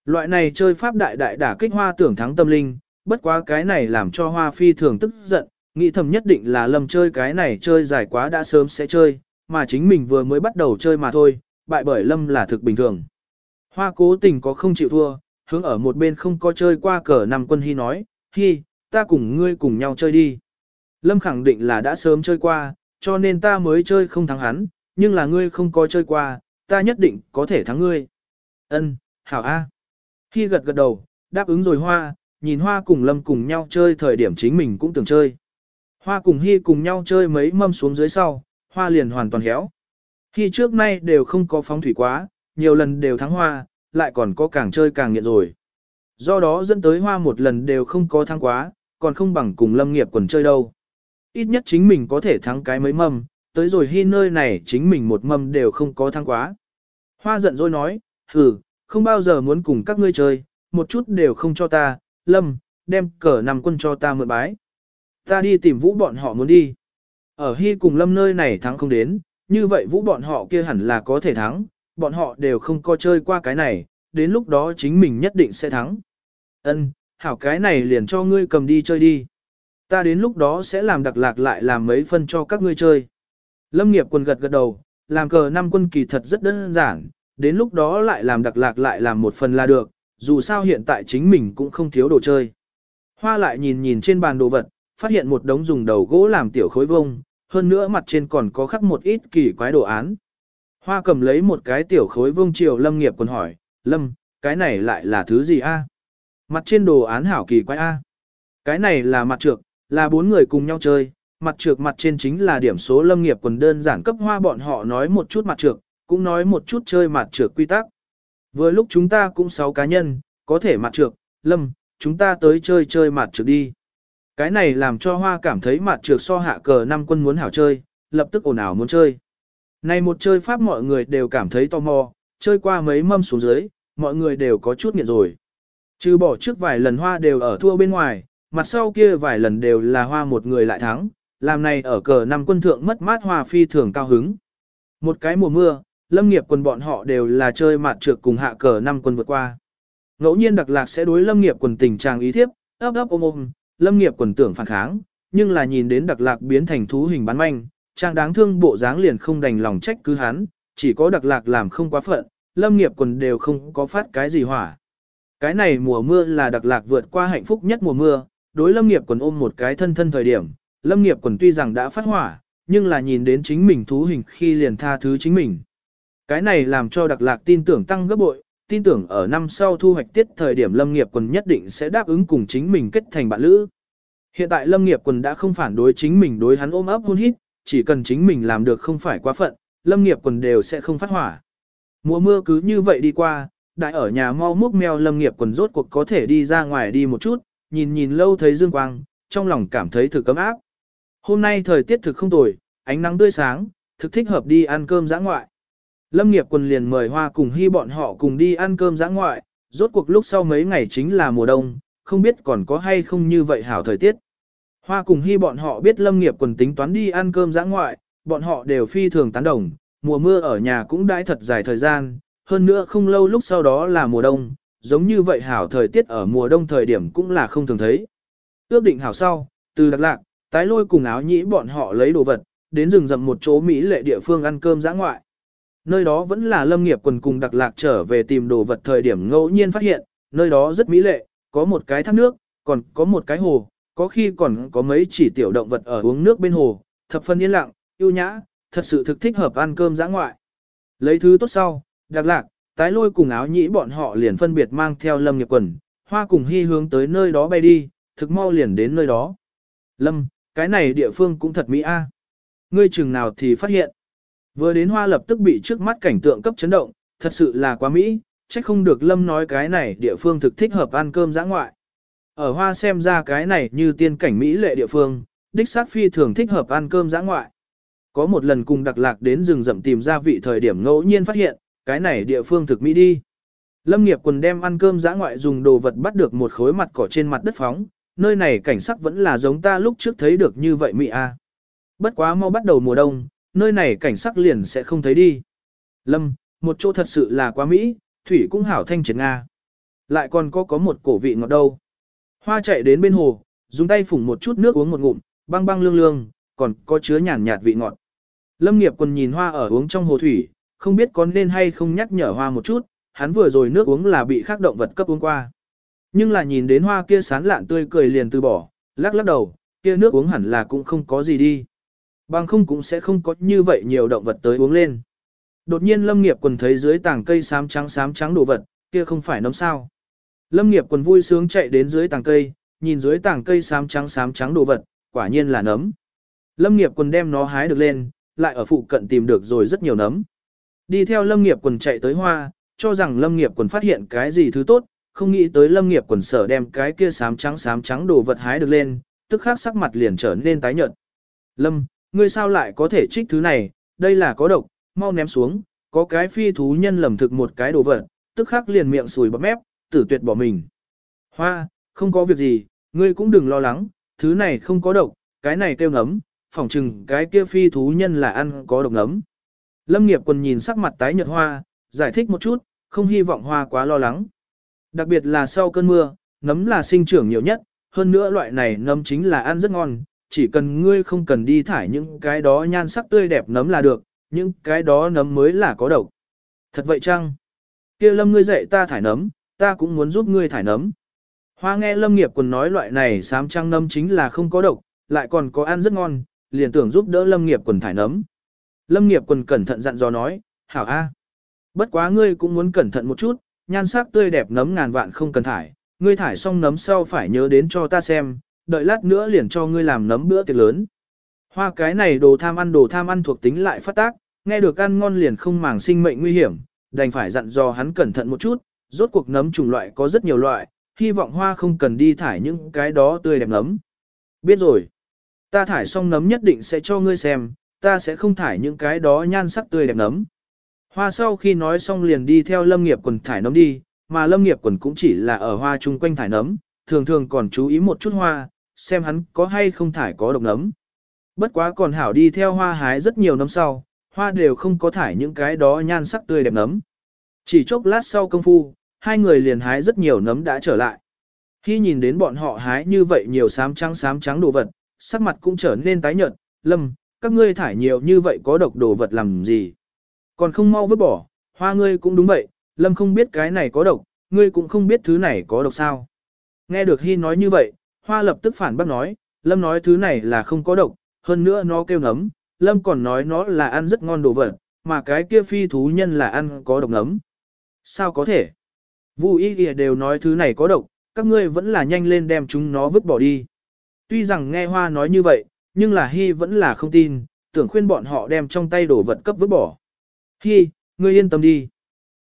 Loại này chơi pháp đại đại đả kích Hoa tưởng thắng tâm linh, bất quá cái này làm cho Hoa phi thường tức giận, nghĩ thầm nhất định là Lâm chơi cái này chơi dài quá đã sớm sẽ chơi, mà chính mình vừa mới bắt đầu chơi mà thôi, bại bởi Lâm là thực bình thường. Hoa cố tình có không chịu thua, hướng ở một bên không có chơi qua cờ năm quân hy nói, hy, ta cùng ngươi cùng nhau chơi đi. Lâm khẳng định là đã sớm chơi qua, cho nên ta mới chơi không thắng hắn, nhưng là ngươi không có chơi qua, ta nhất định có thể thắng ngươi. Ân, hảo A. Hy gật gật đầu, đáp ứng rồi hoa, nhìn hoa cùng lâm cùng nhau chơi thời điểm chính mình cũng từng chơi. Hoa cùng hy cùng nhau chơi mấy mâm xuống dưới sau, hoa liền hoàn toàn héo. Hy trước nay đều không có phóng thủy quá, nhiều lần đều thắng hoa, lại còn có càng chơi càng nghiện rồi. Do đó dẫn tới hoa một lần đều không có thắng quá, còn không bằng cùng lâm nghiệp quần chơi đâu. Ít nhất chính mình có thể thắng cái mấy mâm, tới rồi hy nơi này chính mình một mâm đều không có thắng quá. Hoa giận dỗi nói, hừ, không bao giờ muốn cùng các ngươi chơi, một chút đều không cho ta, lâm, đem cờ nằm quân cho ta mượn bái. Ta đi tìm vũ bọn họ muốn đi. Ở hy cùng lâm nơi này thắng không đến, như vậy vũ bọn họ kia hẳn là có thể thắng, bọn họ đều không có chơi qua cái này, đến lúc đó chính mình nhất định sẽ thắng. Ân, hảo cái này liền cho ngươi cầm đi chơi đi. Ta đến lúc đó sẽ làm đặc lạc lại làm mấy phân cho các ngươi chơi. Lâm nghiệp quân gật gật đầu, làm cờ năm quân kỳ thật rất đơn giản, đến lúc đó lại làm đặc lạc lại làm một phần là được, dù sao hiện tại chính mình cũng không thiếu đồ chơi. Hoa lại nhìn nhìn trên bàn đồ vật, phát hiện một đống dùng đầu gỗ làm tiểu khối vông, hơn nữa mặt trên còn có khắc một ít kỳ quái đồ án. Hoa cầm lấy một cái tiểu khối vông chiều Lâm nghiệp còn hỏi, Lâm, cái này lại là thứ gì a? Mặt trên đồ án hảo kỳ quái a. Cái này là mặt trược, là bốn người cùng nhau chơi, mặt trược mặt trên chính là điểm số lâm nghiệp quần đơn giản cấp hoa bọn họ nói một chút mặt trược, cũng nói một chút chơi mặt trược quy tắc. Vừa lúc chúng ta cũng 6 cá nhân, có thể mặt trược, lâm, chúng ta tới chơi chơi mặt trược đi. Cái này làm cho hoa cảm thấy mặt trược so hạ cờ năm quân muốn hảo chơi, lập tức ồn ào muốn chơi. Này một chơi pháp mọi người đều cảm thấy tò mò, chơi qua mấy mâm xuống dưới, mọi người đều có chút nghiện rồi. Trừ bỏ trước vài lần hoa đều ở thua bên ngoài, mặt sau kia vài lần đều là hoa một người lại thắng, làm này ở cờ năm quân thượng mất mát hoa phi thường cao hứng. Một cái mùa mưa, lâm nghiệp quân bọn họ đều là chơi mặt trược cùng hạ cờ năm quân vượt qua. Ngẫu nhiên đặc lạc sẽ đối lâm nghiệp quần tình trạng ý thiếp, ấp ấp ôm ôm, lâm nghiệp quần tưởng phản kháng, nhưng là nhìn đến đặc lạc biến thành thú hình bán manh, trang đáng thương bộ dáng liền không đành lòng trách cứ hắn, chỉ có đặc lạc làm không quá phận, lâm nghiệp quần đều không có phát cái gì hỏa. Cái này mùa mưa là đặc lạc vượt qua hạnh phúc nhất mùa mưa, đối lâm nghiệp quần ôm một cái thân thân thời điểm, lâm nghiệp quần tuy rằng đã phát hỏa, nhưng là nhìn đến chính mình thú hình khi liền tha thứ chính mình. Cái này làm cho đặc lạc tin tưởng tăng gấp bội, tin tưởng ở năm sau thu hoạch tiết thời điểm lâm nghiệp quần nhất định sẽ đáp ứng cùng chính mình kết thành bạn lữ. Hiện tại lâm nghiệp quần đã không phản đối chính mình đối hắn ôm ấp hôn hít, chỉ cần chính mình làm được không phải quá phận, lâm nghiệp quần đều sẽ không phát hỏa. Mùa mưa cứ như vậy đi qua, đại ở nhà mau múc mèo lâm nghiệp quần rốt cuộc có thể đi ra ngoài đi một chút, nhìn nhìn lâu thấy dương quang, trong lòng cảm thấy thực cấm áp. Hôm nay thời tiết thực không tồi, ánh nắng tươi sáng, thực thích hợp đi ăn cơm giã ngoại. Lâm nghiệp quần liền mời Hoa cùng hy bọn họ cùng đi ăn cơm giã ngoại, rốt cuộc lúc sau mấy ngày chính là mùa đông, không biết còn có hay không như vậy hảo thời tiết. Hoa cùng hy bọn họ biết lâm nghiệp quần tính toán đi ăn cơm giã ngoại, bọn họ đều phi thường tán đồng, mùa mưa ở nhà cũng đãi thật dài thời gian, hơn nữa không lâu lúc sau đó là mùa đông, giống như vậy hảo thời tiết ở mùa đông thời điểm cũng là không thường thấy. Ước định hảo sau, từ đặc lạc, tái lôi cùng áo nhĩ bọn họ lấy đồ vật, đến rừng rậm một chỗ Mỹ lệ địa phương ăn cơm giã ngoại. Nơi đó vẫn là lâm nghiệp quần cùng đặc lạc trở về tìm đồ vật thời điểm ngẫu nhiên phát hiện, nơi đó rất mỹ lệ, có một cái thác nước, còn có một cái hồ, có khi còn có mấy chỉ tiểu động vật ở uống nước bên hồ, thập phân yên lặng, yêu nhã, thật sự thực thích hợp ăn cơm giã ngoại. Lấy thứ tốt sau, đặc lạc, tái lôi cùng áo nhĩ bọn họ liền phân biệt mang theo lâm nghiệp quần, hoa cùng hy hướng tới nơi đó bay đi, thực mau liền đến nơi đó. Lâm, cái này địa phương cũng thật mỹ a. Ngươi chừng nào thì phát hiện. Vừa đến hoa lập tức bị trước mắt cảnh tượng cấp chấn động, thật sự là quá mỹ, chắc không được Lâm nói cái này địa phương thực thích hợp ăn cơm giã ngoại. Ở hoa xem ra cái này như tiên cảnh mỹ lệ địa phương, đích sát phi thường thích hợp ăn cơm giã ngoại. Có một lần cùng đặc lạc đến rừng rậm tìm ra vị thời điểm ngẫu nhiên phát hiện, cái này địa phương thực mỹ đi. Lâm nghiệp quần đem ăn cơm giã ngoại dùng đồ vật bắt được một khối mặt cỏ trên mặt đất phóng, nơi này cảnh sắc vẫn là giống ta lúc trước thấy được như vậy mỹ a. Bất quá mau bắt đầu mùa đông, nơi này cảnh sắc liền sẽ không thấy đi. Lâm, một chỗ thật sự là quá mỹ, thủy cũng hảo thanh triệt Nga. Lại còn có có một cổ vị ngọt đâu. Hoa chạy đến bên hồ, dùng tay phủng một chút nước uống một ngụm, băng băng lương lương, còn có chứa nhàn nhạt vị ngọt. Lâm nghiệp còn nhìn hoa ở uống trong hồ thủy, không biết có nên hay không nhắc nhở hoa một chút, hắn vừa rồi nước uống là bị khác động vật cấp uống qua. Nhưng là nhìn đến hoa kia sán lạn tươi cười liền từ bỏ, lắc lắc đầu, kia nước uống hẳn là cũng không có gì đi. Bằng không cũng sẽ không có như vậy nhiều động vật tới uống lên. Đột nhiên lâm nghiệp quần thấy dưới tảng cây xám trắng xám trắng đồ vật, kia không phải nấm sao. Lâm nghiệp quần vui sướng chạy đến dưới tàng cây, nhìn dưới tàng cây xám trắng xám trắng đồ vật, quả nhiên là nấm. Lâm nghiệp quần đem nó hái được lên, lại ở phụ cận tìm được rồi rất nhiều nấm. Đi theo lâm nghiệp quần chạy tới hoa, cho rằng lâm nghiệp quần phát hiện cái gì thứ tốt, không nghĩ tới lâm nghiệp quần sở đem cái kia xám trắng xám trắng đồ vật hái được lên, tức khắc sắc mặt liền trở nên tái nhợt. Lâm, ngươi sao lại có thể trích thứ này, đây là có độc, mau ném xuống, có cái phi thú nhân lầm thực một cái đồ vật, tức khắc liền miệng sùi bắp mép, tử tuyệt bỏ mình. Hoa, không có việc gì, ngươi cũng đừng lo lắng, thứ này không có độc, cái này kêu ngấm, phỏng chừng cái kia phi thú nhân là ăn có độc ngấm. Lâm nghiệp quần nhìn sắc mặt tái nhợt hoa, giải thích một chút, không hy vọng hoa quá lo lắng. Đặc biệt là sau cơn mưa, nấm là sinh trưởng nhiều nhất, hơn nữa loại này nấm chính là ăn rất ngon, chỉ cần ngươi không cần đi thải những cái đó nhan sắc tươi đẹp nấm là được, những cái đó nấm mới là có độc. Thật vậy chăng? kia lâm ngươi dạy ta thải nấm, ta cũng muốn giúp ngươi thải nấm. Hoa nghe lâm nghiệp quần nói loại này sám trăng nấm chính là không có độc, lại còn có ăn rất ngon, liền tưởng giúp đỡ lâm nghiệp quần thải nấm. Lâm nghiệp quần cẩn thận dặn dò nói, hảo a, Bất quá ngươi cũng muốn cẩn thận một chút, nhan sắc tươi đẹp nấm ngàn vạn không cần thải, ngươi thải xong nấm sau phải nhớ đến cho ta xem, đợi lát nữa liền cho ngươi làm nấm bữa tiệc lớn. Hoa cái này đồ tham ăn đồ tham ăn thuộc tính lại phát tác, nghe được ăn ngon liền không màng sinh mệnh nguy hiểm, đành phải dặn dò hắn cẩn thận một chút, rốt cuộc nấm chủng loại có rất nhiều loại, hy vọng hoa không cần đi thải những cái đó tươi đẹp nấm. Biết rồi, ta thải xong nấm nhất định sẽ cho ngươi xem, ta sẽ không thải những cái đó nhan sắc tươi đẹp nấm. Hoa sau khi nói xong liền đi theo lâm nghiệp quần thải nấm đi, mà lâm nghiệp quần cũng chỉ là ở hoa chung quanh thải nấm, thường thường còn chú ý một chút hoa, xem hắn có hay không thải có độc nấm. Bất quá còn hảo đi theo hoa hái rất nhiều nấm sau, hoa đều không có thải những cái đó nhan sắc tươi đẹp nấm. Chỉ chốc lát sau công phu, hai người liền hái rất nhiều nấm đã trở lại. Khi nhìn đến bọn họ hái như vậy nhiều xám trắng xám trắng đồ vật, sắc mặt cũng trở nên tái nhợt, lâm, các ngươi thải nhiều như vậy có độc đồ vật làm gì. Còn không mau vứt bỏ, hoa ngươi cũng đúng vậy, lâm không biết cái này có độc, ngươi cũng không biết thứ này có độc sao. Nghe được Hi nói như vậy, hoa lập tức phản bác nói, lâm nói thứ này là không có độc, hơn nữa nó kêu nấm, lâm còn nói nó là ăn rất ngon đồ vật, mà cái kia phi thú nhân là ăn có độc nấm. Sao có thể? Vu y kìa đều nói thứ này có độc, các ngươi vẫn là nhanh lên đem chúng nó vứt bỏ đi. Tuy rằng nghe hoa nói như vậy, nhưng là Hy vẫn là không tin, tưởng khuyên bọn họ đem trong tay đồ vật cấp vứt bỏ. Hi, ngươi yên tâm đi.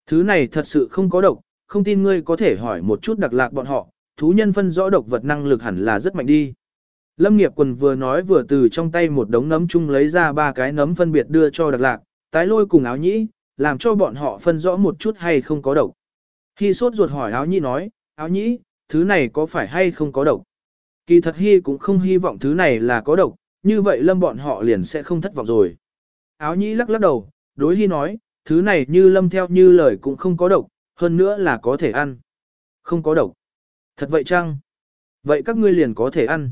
Thứ này thật sự không có độc, không tin ngươi có thể hỏi một chút đặc lạc bọn họ, thú nhân phân rõ độc vật năng lực hẳn là rất mạnh đi. Lâm nghiệp quần vừa nói vừa từ trong tay một đống nấm chung lấy ra ba cái nấm phân biệt đưa cho đặc lạc, tái lôi cùng áo nhĩ, làm cho bọn họ phân rõ một chút hay không có độc. Hy sốt ruột hỏi áo nhĩ nói, áo nhĩ, thứ này có phải hay không có độc? Kỳ thật Hy cũng không hy vọng thứ này là có độc, như vậy lâm bọn họ liền sẽ không thất vọng rồi. Áo nhĩ lắc lắc đầu, đối Hy nói, thứ này như lâm theo như lời cũng không có độc, hơn nữa là có thể ăn. Không có độc. Thật vậy chăng? Vậy các ngươi liền có thể ăn.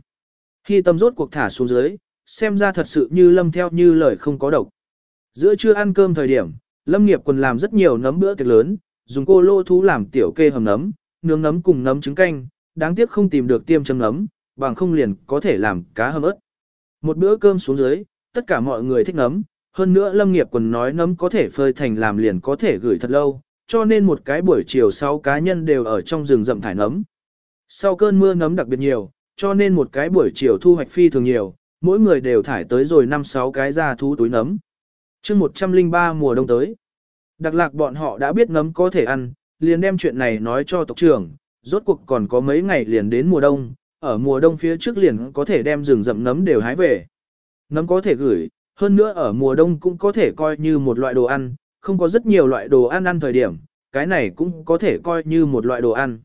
Hy tâm rốt cuộc thả xuống dưới, xem ra thật sự như lâm theo như lời không có độc. Giữa trưa ăn cơm thời điểm, lâm nghiệp quần làm rất nhiều nấm bữa tiệc lớn, dùng cô lô thú làm tiểu kê hầm nấm, nướng nấm cùng nấm trứng canh, đáng tiếc không tìm được tiêm châm nấm, bằng không liền có thể làm cá hầm ớt. Một bữa cơm xuống dưới, tất cả mọi người thích nấm, hơn nữa lâm nghiệp quần nói nấm có thể phơi thành làm liền có thể gửi thật lâu, cho nên một cái buổi chiều sau cá nhân đều ở trong rừng rậm thải nấm. Sau cơn mưa nấm đặc biệt nhiều, cho nên một cái buổi chiều thu hoạch phi thường nhiều, mỗi người đều thải tới rồi 5-6 cái ra thú túi nấm. chương 103 mùa đông tới. Đặc lạc bọn họ đã biết ngấm có thể ăn, liền đem chuyện này nói cho tộc trưởng, rốt cuộc còn có mấy ngày liền đến mùa đông, ở mùa đông phía trước liền có thể đem rừng rậm nấm đều hái về. Nấm có thể gửi, hơn nữa ở mùa đông cũng có thể coi như một loại đồ ăn, không có rất nhiều loại đồ ăn ăn thời điểm, cái này cũng có thể coi như một loại đồ ăn.